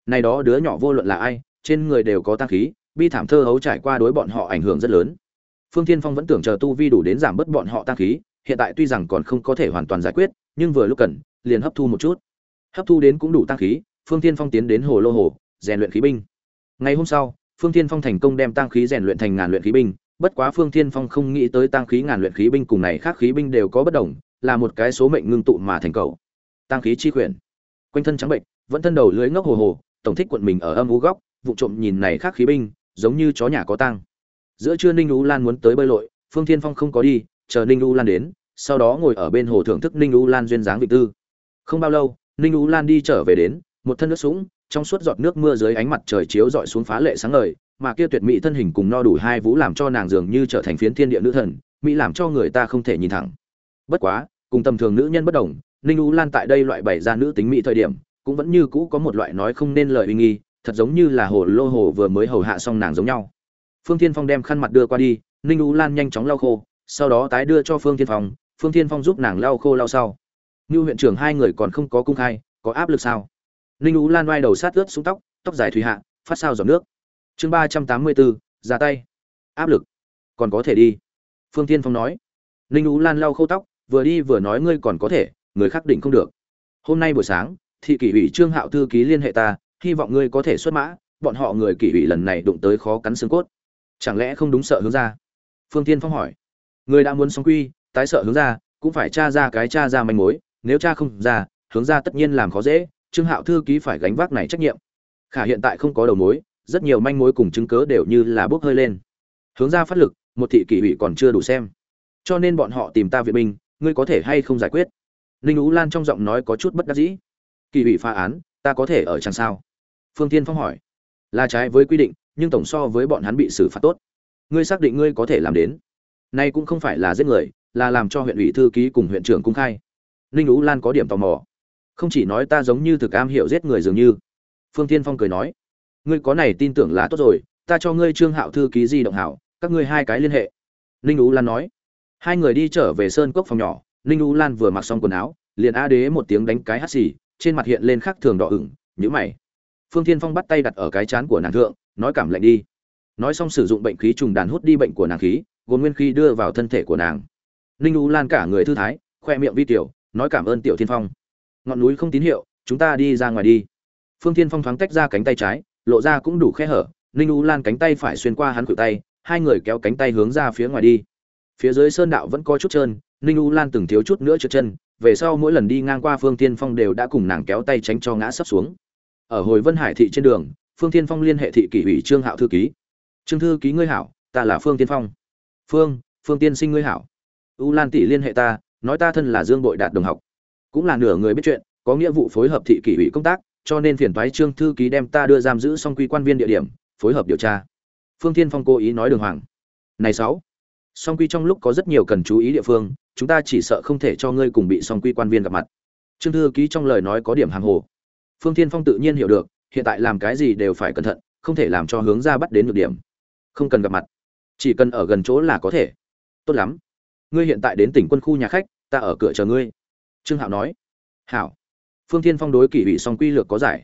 Này đó đứa nhỏ vô luận là ai, trên người đều có tăng khí bi thảm thơ hấu trải qua đối bọn họ ảnh hưởng rất lớn. Phương Thiên phong vẫn tưởng chờ tu vi đủ đến giảm bớt bọn họ tăng khí, hiện tại tuy rằng còn không có thể hoàn toàn giải quyết, nhưng vừa lúc cần, liền hấp thu một chút. Hấp thu đến cũng đủ tăng khí, phương Thiên phong tiến đến hồ lô hồ, rèn luyện khí binh. Ngày hôm sau, phương Thiên phong thành công đem tăng khí rèn luyện thành ngàn luyện khí binh, bất quá phương Thiên phong không nghĩ tới tăng khí ngàn luyện khí binh cùng này khác khí binh đều có bất đồng, là một cái số mệnh ngưng tụ mà thành cầu. Tăng khí chi quyển quanh thân trắng bệnh, vẫn thân đầu lưới ngốc hồ hồ, tổng thích quận mình ở âm u góc, vụ trộm nhìn này khác khí binh giống như chó nhà có tăng giữa trưa ninh u lan muốn tới bơi lội, phương thiên phong không có đi, chờ ninh u lan đến, sau đó ngồi ở bên hồ thưởng thức ninh u lan duyên dáng vị tư. Không bao lâu, ninh u lan đi trở về đến, một thân nước sũng, trong suốt giọt nước mưa dưới ánh mặt trời chiếu rọi xuống phá lệ sáng ngời, mà kia tuyệt mỹ thân hình cùng no đủ hai vũ làm cho nàng dường như trở thành phiến thiên địa nữ thần, mỹ làm cho người ta không thể nhìn thẳng. Bất quá, cùng tầm thường nữ nhân bất đồng, ninh u lan tại đây loại bày ra nữ tính mỹ thời điểm, cũng vẫn như cũ có một loại nói không nên lời uy nghi thật giống như là hồ lô hồ vừa mới hầu hạ xong nàng giống nhau. Phương thiên phong đem khăn mặt đưa qua đi, ninh u lan nhanh chóng lau khô, sau đó tái đưa cho phương thiên phong, phương thiên phong giúp nàng lau khô lau sau. Như huyện trưởng hai người còn không có cung khai, có áp lực sao? Ninh u lan vai đầu sát ướt xuống tóc tóc dài thủy hạ, phát sao giọt nước. Chương ba trăm tám mươi bốn, ra tay. Áp lực. Còn có thể đi. Phương thiên phong nói. Ninh u lan lau khô tóc, vừa đi vừa nói ngươi còn có thể, người khác định không được. Hôm nay buổi sáng, thị kỷ ủy trương hạo thư ký liên hệ ta hy vọng ngươi có thể xuất mã, bọn họ người kỷ ủy lần này đụng tới khó cắn xương cốt. Chẳng lẽ không đúng sợ hướng ra? Phương tiên phong hỏi. Người đã muốn xong quy, tái sợ hướng ra, cũng phải tra ra cái tra ra manh mối, nếu cha không ra, hướng ra tất nhiên làm khó dễ, trương hạo thư ký phải gánh vác này trách nhiệm. Khả hiện tại không có đầu mối, rất nhiều manh mối cùng chứng cớ đều như là bốc hơi lên. Hướng ra phát lực, một thị kỷ ủy còn chưa đủ xem. Cho nên bọn họ tìm ta viện binh, ngươi có thể hay không giải quyết? Ninh ú lan trong giọng nói có chút bất đắc dĩ. Kỳ ủy phá án, ta có thể ở chẳng sao phương tiên phong hỏi. Là trái với quy định, nhưng tổng so với bọn hắn bị xử phạt tốt. Ngươi xác định ngươi có thể làm đến. Nay cũng không phải là giết người, là làm cho huyện ủy thư ký cùng huyện trưởng cung khai. Ninh ú lan có điểm tò mò. Không chỉ nói ta giống như thực am hiểu giết người dường như. Phương tiên phong cười nói. Ngươi có này tin tưởng là tốt rồi, ta cho ngươi trương hạo thư ký di động hảo, các ngươi hai cái liên hệ. Ninh ú lan nói. Hai người đi trở về sơn cốc phòng nhỏ, ninh ú lan vừa mặc xong quần áo, liền a đế một tiếng đánh cái hắt xì, trên mặt hiện lên khắc thường đỏ ửng nhữ mày phương thiên phong bắt tay đặt ở cái chán của nàng thượng, nói cảm lạnh đi. Nói xong sử dụng bệnh khí trùng đàn hút đi bệnh của nàng khí, gồm nguyên khí đưa vào thân thể của nàng. Ninh u lan cả người thư thái, khoe miệng vi tiểu, nói cảm ơn tiểu thiên phong. Ngọn núi không tín hiệu, chúng ta đi ra ngoài đi. Phương thiên phong thoáng tách ra cánh tay trái, lộ ra cũng đủ khe hở. Ninh u lan cánh tay phải xuyên qua hắn cự tay, hai người kéo cánh tay hướng ra phía ngoài đi. Phía dưới sơn đạo vẫn có chút trơn, ninh u lan từng thiếu chút nữa trượt chân, về sau mỗi lần đi ngang qua phương tiên phong đều đã cùng nàng kéo tay tránh cho ngã sấp xuống ở hồi vân hải thị trên đường, phương tiên phong liên hệ thị kỷ ủy trương hạo thư ký. Trương thư ký ngươi hảo, ta là phương tiên phong. Phương phương tiên sinh ngươi hảo. U lan tỷ liên hệ ta, nói ta thân là dương bội đạt đồng học. Cũng là nửa người biết chuyện, có nghĩa vụ phối hợp thị kỷ ủy công tác, cho nên phiền toái trương thư ký đem ta đưa giam giữ song quy quan viên địa điểm, phối hợp điều tra. Phương thiên phong cố ý nói đường hoàng. Này sáu, song quy trong lúc có rất nhiều cần chú ý địa phương, chúng ta chỉ sợ không thể cho ngươi cùng bị song quy quan viên gặp mặt. Trương thư ký trong lời nói có điểm hàng hồ phương thiên phong tự nhiên hiểu được, hiện tại làm cái gì đều phải cẩn thận, không thể làm cho hướng ra bắt đến được điểm. Không cần gặp mặt. Chỉ cần ở gần chỗ là có thể. Tốt lắm. Ngươi hiện tại đến tỉnh quân khu nhà khách, ta ở cửa chờ ngươi. Trương hạo nói. Hảo. Phương thiên phong đối kỷ ủy song quy lược có giải.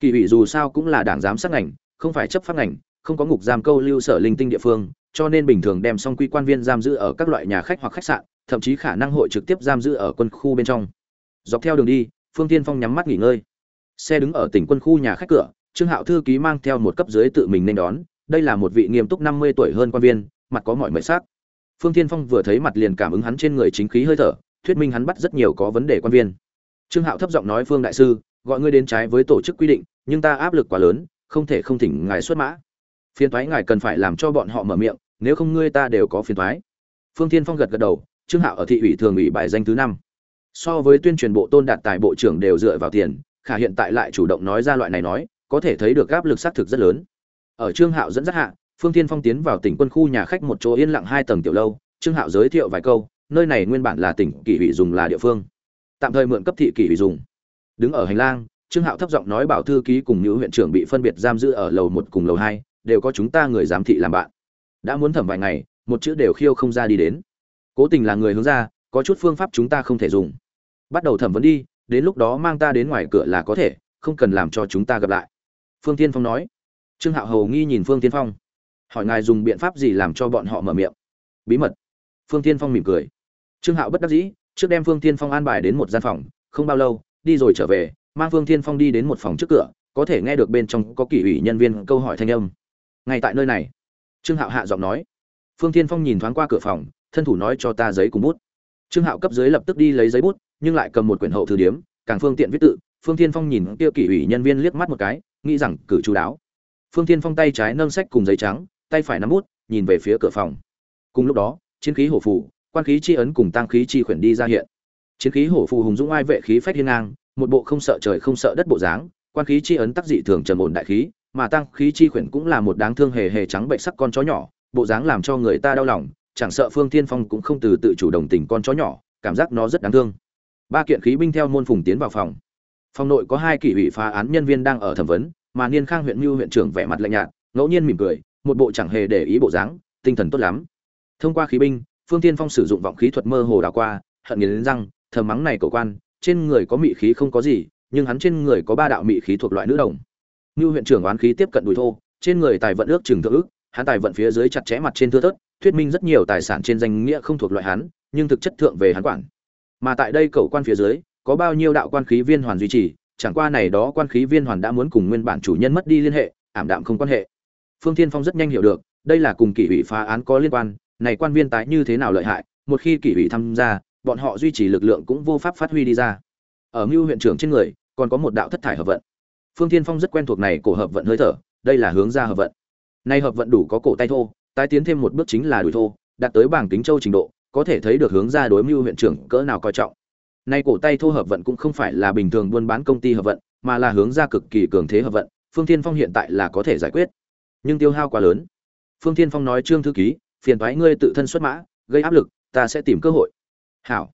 Kỷ ủy dù sao cũng là đảng giám sát ngành, không phải chấp pháp ngành, không có ngục giam câu lưu sở linh tinh địa phương, cho nên bình thường đem song quy quan viên giam giữ ở các loại nhà khách hoặc khách sạn, thậm chí khả năng hội trực tiếp giam giữ ở quân khu bên trong. Dọc theo đường đi, phương Thiên phong nhắm mắt nghỉ ngơi xe đứng ở tỉnh quân khu nhà khách cửa, trương hạo thư ký mang theo một cấp dưới tự mình nên đón. Đây là một vị nghiêm túc năm mươi tuổi hơn quan viên, mặt có mọi mệt sắc. Phương tiên phong vừa thấy mặt liền cảm ứng hắn trên người chính khí hơi thở, thuyết minh hắn bắt rất nhiều có vấn đề quan viên. Trương hạo thấp giọng nói, phương đại sư, gọi ngươi đến trái với tổ chức quy định, nhưng ta áp lực quá lớn, không thể không thỉnh ngài xuất mã. Phiền thoái ngài cần phải làm cho bọn họ mở miệng, nếu không ngươi ta đều có phiền thoái phương tiên phong gật gật đầu, trương hạo ở thị ủy thường ủy bài danh thứ năm. So với tuyên truyền bộ tôn đạt tài bộ trưởng đều dựa vào tiền khả hiện tại lại chủ động nói ra loại này nói, có thể thấy được áp lực xác thực rất lớn. Ở trương hạo dẫn dắt hạ, phương tiên phong tiến vào tỉnh quân khu nhà khách một chỗ yên lặng hai tầng tiểu lâu, trương hạo giới thiệu vài câu, nơi này nguyên bản là tỉnh kỷ ủy dùng là địa phương. Tạm thời mượn cấp thị kỷ ủy dùng. Đứng ở hành lang, trương hạo thấp giọng nói bảo thư ký cùng nữ huyện trưởng bị phân biệt giam giữ ở lầu một cùng lầu hai, đều có chúng ta người giám thị làm bạn. Đã muốn thẩm vài ngày, một chữ đều khiêu không ra đi đến. Cố tình là người hướng ra, có chút phương pháp chúng ta không thể dùng. Bắt đầu thẩm vấn đi đến lúc đó mang ta đến ngoài cửa là có thể, không cần làm cho chúng ta gặp lại. Phương tiên phong nói. Trương hạo hầu nghi nhìn phương tiên phong. Hỏi ngài dùng biện pháp gì làm cho bọn họ mở miệng? Bí mật. Phương tiên phong mỉm cười. Trương hạo bất đắc dĩ, trước đem phương tiên phong an bài đến một gian phòng, không bao lâu, đi rồi trở về, mang phương tiên phong đi đến một phòng trước cửa, có thể nghe được bên trong có kỷ ủy nhân viên câu hỏi thanh âm. Ngay tại nơi này. Trương hạo hạ giọng nói. Phương tiên phong nhìn thoáng qua cửa phòng, thân thủ nói cho ta giấy cùng bút. Trương hạo cấp dưới lập tức đi lấy giấy bút nhưng lại cầm một quyển hậu thư điếm, càng phương tiện viết tự, phương tiên phong nhìn kia kỷ ủy nhân viên liếc mắt một cái, nghĩ rằng cử chú đáo. Phương tiên phong tay trái nâng sách cùng giấy trắng, tay phải nắm bút, nhìn về phía cửa phòng. Cùng lúc đó, chiến khí hổ phù, quan khí chi ấn cùng tăng khí chi khuyển đi ra hiện. Chiến khí hổ phù hùng dũng ai vệ khí phách hiên ngang, một bộ không sợ trời không sợ đất bộ dáng, quan khí chi ấn tác dị thường trầm ổn đại khí, mà tăng khí chi khuyển cũng là một đáng thương hề hề trắng bệnh sắc con chó nhỏ, bộ dáng làm cho người ta đau lòng, chẳng sợ phương tiên phong cũng không từ tự chủ đồng tình con chó nhỏ, cảm giác nó rất đáng thương ba kiện khí binh theo môn phùng tiến vào phòng. Phòng nội có hai kỷ ủy phá án nhân viên đang ở thẩm vấn, mà niên khang huyện mưu huyện trưởng vẻ mặt lạnh nhạt, ngẫu nhiên mỉm cười, một bộ chẳng hề để ý bộ dáng, tinh thần tốt lắm. Thông qua khí binh, phương tiên phong sử dụng vọng khí thuật mơ hồ đào qua, hận nghiến răng thầm mắng này cổ quan, trên người có mị khí không có gì, nhưng hắn trên người có ba đạo mị khí thuộc loại nữ đồng. Mưu huyện trưởng oán khí tiếp cận đùi thô, trên người tài vận ước chừng thượng ước hắn tài vận phía dưới chặt chẽ mặt trên thưa thớt, thuyết minh rất nhiều tài sản trên danh nghĩa không thuộc loại hắn, nhưng thực chất thượng về hắn quản mà tại đây cầu quan phía dưới, có bao nhiêu đạo quan khí viên hoàn duy trì, chẳng qua này đó quan khí viên hoàn đã muốn cùng nguyên bản chủ nhân mất đi liên hệ, ảm đạm không quan hệ. Phương thiên phong rất nhanh hiểu được, đây là cùng kỷ ủy phá án có liên quan, này quan viên tái như thế nào lợi hại, một khi kỷ ủy tham gia, bọn họ duy trì lực lượng cũng vô pháp phát huy đi ra. Ở mưu huyện trưởng trên người, còn có một đạo thất thải hợp vận. Phương thiên phong rất quen thuộc này cổ hợp vận hơi thở, đây là hướng ra hợp vận. Nay hợp vận đủ có cổ tay thô, tái tiến thêm một bước chính là đuổi thô, đạt tới bảng tính châu trình độ có thể thấy được hướng ra đối mưu huyện trưởng cỡ nào coi trọng. Nay cổ tay thô hợp vận cũng không phải là bình thường buôn bán công ty hợp vận, mà là hướng ra cực kỳ cường thế hợp vận, phương thiên phong hiện tại là có thể giải quyết. Nhưng tiêu hao quá lớn. Phương thiên phong nói trương thư ký, phiền thoái ngươi tự thân xuất mã, gây áp lực, ta sẽ tìm cơ hội. Hảo.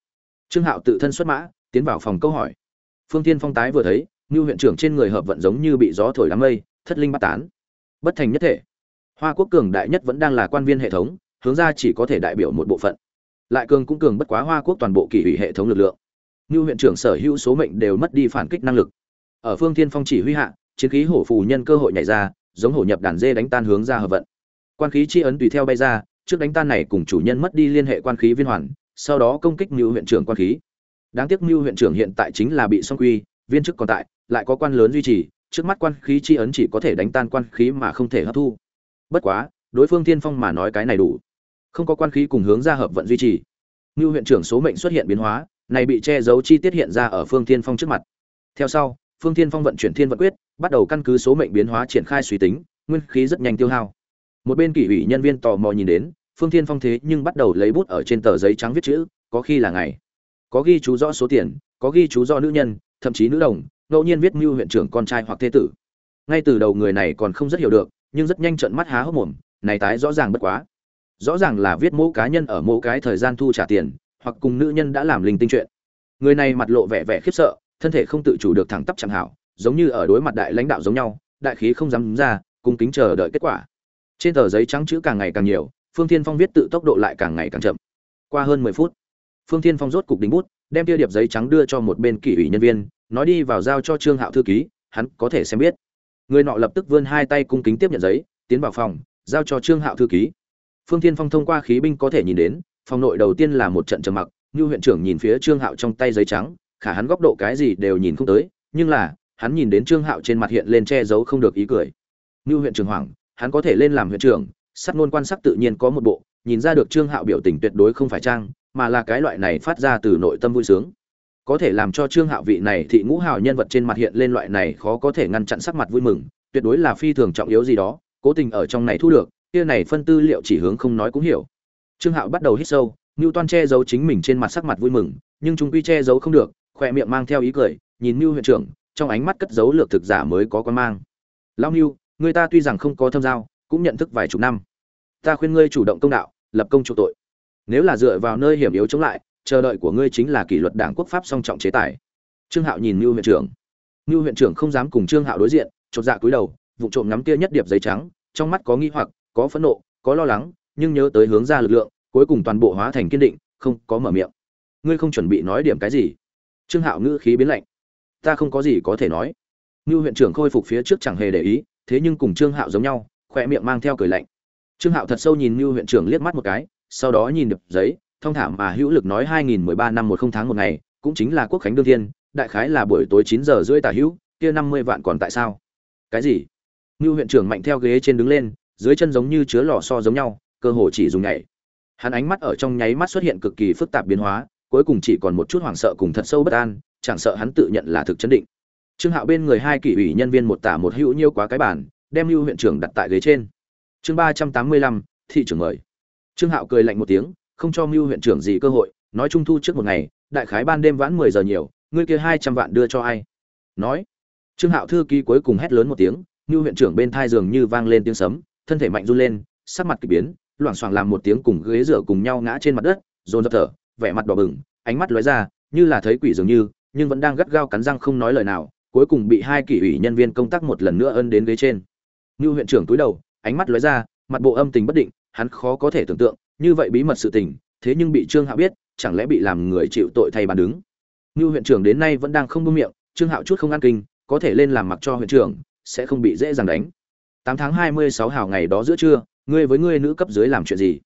Trương hạo tự thân xuất mã, tiến vào phòng câu hỏi. Phương thiên phong tái vừa thấy như huyện trưởng trên người hợp vận giống như bị gió thổi đám mây, thất linh bắt tán. Bất thành nhất thể. Hoa quốc cường đại nhất vẫn đang là quan viên hệ thống, hướng ra chỉ có thể đại biểu một bộ phận lại cường cũng cường bất quá hoa quốc toàn bộ kỷ ủy hệ thống lực lượng. Như huyện trưởng sở hữu số mệnh đều mất đi phản kích năng lực. Ở phương thiên phong chỉ huy hạ, chiến khí hổ phù nhân cơ hội nhảy ra, giống hổ nhập đàn dê đánh tan hướng ra hợp vận. Quan khí chi ấn tùy theo bay ra, trước đánh tan này cùng chủ nhân mất đi liên hệ quan khí viên hoàn, sau đó công kích như huyện trưởng quan khí. Đáng tiếc như huyện trưởng hiện tại chính là bị song quy, viên chức còn tại, lại có quan lớn duy trì, trước mắt quan khí chi ấn chỉ có thể đánh tan quan khí mà không thể hấp thu. Bất quá, đối phương Thiên phong mà nói cái này đủ không có quan khí cùng hướng ra hợp vận duy trì. Ngưu huyện trưởng số mệnh xuất hiện biến hóa, này bị che giấu chi tiết hiện ra ở phương Thiên phong trước mặt. Theo sau, phương Thiên phong vận chuyển thiên vận quyết, bắt đầu căn cứ số mệnh biến hóa triển khai suy tính, nguyên khí rất nhanh tiêu hao. Một bên kỷ ủy nhân viên tò mò nhìn đến, phương thiên phong thế nhưng bắt đầu lấy bút ở trên tờ giấy trắng viết chữ, có khi là ngày. Có ghi chú rõ số tiền, có ghi chú rõ nữ nhân, thậm chí nữ đồng, ngẫu nhiên viết mưu huyện trưởng con trai hoặc thế tử. Ngay từ đầu người này còn không rất hiểu được, nhưng rất nhanh trợn mắt há hốc mồm, này tái rõ ràng bất quá rõ ràng là viết mẫu cá nhân ở mẫu cái thời gian thu trả tiền, hoặc cùng nữ nhân đã làm linh tinh chuyện. Người này mặt lộ vẻ vẻ khiếp sợ, thân thể không tự chủ được thẳng tắp chẳng hảo, giống như ở đối mặt đại lãnh đạo giống nhau, đại khí không dám ra, cung kính chờ đợi kết quả. Trên tờ giấy trắng chữ càng ngày càng nhiều, phương thiên phong viết tự tốc độ lại càng ngày càng chậm. Qua hơn mười phút, phương thiên phong rốt cục đính bút, đem tiêu điệp giấy trắng đưa cho một bên kỷ ủy nhân viên, nói đi vào giao cho trương hạo thư ký, hắn có thể xem biết. Người nọ lập tức vươn hai tay cung kính tiếp nhận giấy, tiến vào phòng, giao cho trương hạo thư ký phương thiên phong thông qua khí binh có thể nhìn đến, phòng nội đầu tiên là một trận trầm mặc như huyện trưởng nhìn phía trương hạo trong tay giấy trắng, khả hắn góc độ cái gì đều nhìn không tới, nhưng là, hắn nhìn đến trương hạo trên mặt hiện lên che giấu không được ý cười. Như huyện trưởng hoảng, hắn có thể lên làm huyện trưởng sắt ngôn quan sắc tự nhiên có một bộ, nhìn ra được trương hạo biểu tình tuyệt đối không phải trang, mà là cái loại này phát ra từ nội tâm vui sướng. Có thể làm cho trương hạo vị này thị ngũ hào nhân vật trên mặt hiện lên loại này khó có thể ngăn chặn sắc mặt vui mừng, tuyệt đối là phi thường trọng yếu gì đó, cố tình ở trong này thu được kia này phân tư liệu chỉ hướng không nói cũng hiểu. Trương hạo bắt đầu hít sâu ngưu toan che giấu chính mình trên mặt sắc mặt vui mừng, nhưng chúng quy che giấu không được, khoe miệng mang theo ý cười, nhìn ngưu huyện trưởng, trong ánh mắt cất giấu lược thực giả mới có quan mang. Lao ngưu người ta tuy rằng không có thâm giao, cũng nhận thức vài chục năm. Ta khuyên ngươi chủ động công đạo, lập công chủ tội. Nếu là dựa vào nơi hiểm yếu chống lại, chờ đợi của ngươi chính là kỷ luật đảng quốc pháp song trọng chế tài. Trương hạo nhìn ngưu huyện trưởng. Ngưu huyện trưởng không dám cùng trương hạo đối diện, chột dạ cúi đầu vụ trộm ngắm kia nhất điệp giấy trắng, trong mắt có nghi hoặc có phẫn nộ, có lo lắng, nhưng nhớ tới hướng ra lực lượng, cuối cùng toàn bộ hóa thành kiên định, không có mở miệng. Ngươi không chuẩn bị nói điểm cái gì? Trương hạo ngữ khí biến lạnh. Ta không có gì có thể nói. Ngưu huyện trưởng khôi phục phía trước chẳng hề để ý, thế nhưng cùng trương hạo giống nhau, khỏe miệng mang theo cười lạnh. Trương hạo thật sâu nhìn ngưu huyện trưởng liếc mắt một cái, sau đó nhìn được giấy thông thả mà hữu lực nói 2013 năm một không tháng một ngày, cũng chính là quốc khánh đương thiên, đại khái là buổi tối 9 giờ rưỡi tả hữu, kia 50 vạn còn tại sao? Cái gì? Ngưu huyện trưởng mạnh theo ghế trên đứng lên dưới chân giống như chứa lò xo giống nhau, cơ hồ chỉ dùng nhảy. Hắn ánh mắt ở trong nháy mắt xuất hiện cực kỳ phức tạp biến hóa, cuối cùng chỉ còn một chút hoảng sợ cùng thật sâu bất an, chẳng sợ hắn tự nhận là thực chấn định. Trương hạo bên người hai kỷ ủy nhân viên một tả một hữu nhiêu quá cái bản đem lưu huyện trưởng đặt tại ghế trên. Chương ba trăm tám mươi lăm, thị trưởng mời. Trương hạo cười lạnh một tiếng, không cho mưu huyện trưởng gì cơ hội, nói trung thu trước một ngày, đại khái ban đêm vãn mười giờ nhiều, ngươi kia hai trăm vạn đưa cho ai? Nói. Trương hạo thư ký cuối cùng hét lớn một tiếng, lưu huyện trưởng bên thai giường như vang lên tiếng sấm thân thể mạnh run lên, sắc mặt kỳ biến, loảng xoảng làm một tiếng cùng ghế rửa cùng nhau ngã trên mặt đất, dồn dập thở, vẻ mặt đỏ bừng, ánh mắt lóe ra, như là thấy quỷ dường như, nhưng vẫn đang gắt gao cắn răng không nói lời nào, cuối cùng bị hai kỷ ủy nhân viên công tác một lần nữa ân đến ghế trên. Như huyện trưởng túi đầu, ánh mắt lóe ra, mặt bộ âm tình bất định, hắn khó có thể tưởng tượng, như vậy bí mật sự tình, thế nhưng bị trương hạo biết, chẳng lẽ bị làm người chịu tội thay bàn đứng. Như huyện trưởng đến nay vẫn đang không buông miệng, trương hạo chút không ăn kinh, có thể lên làm mặc cho huyện trưởng, sẽ không bị dễ dàng đánh tám tháng hai mươi sáu hào ngày đó giữa trưa, ngươi với ngươi nữ cấp dưới làm chuyện gì?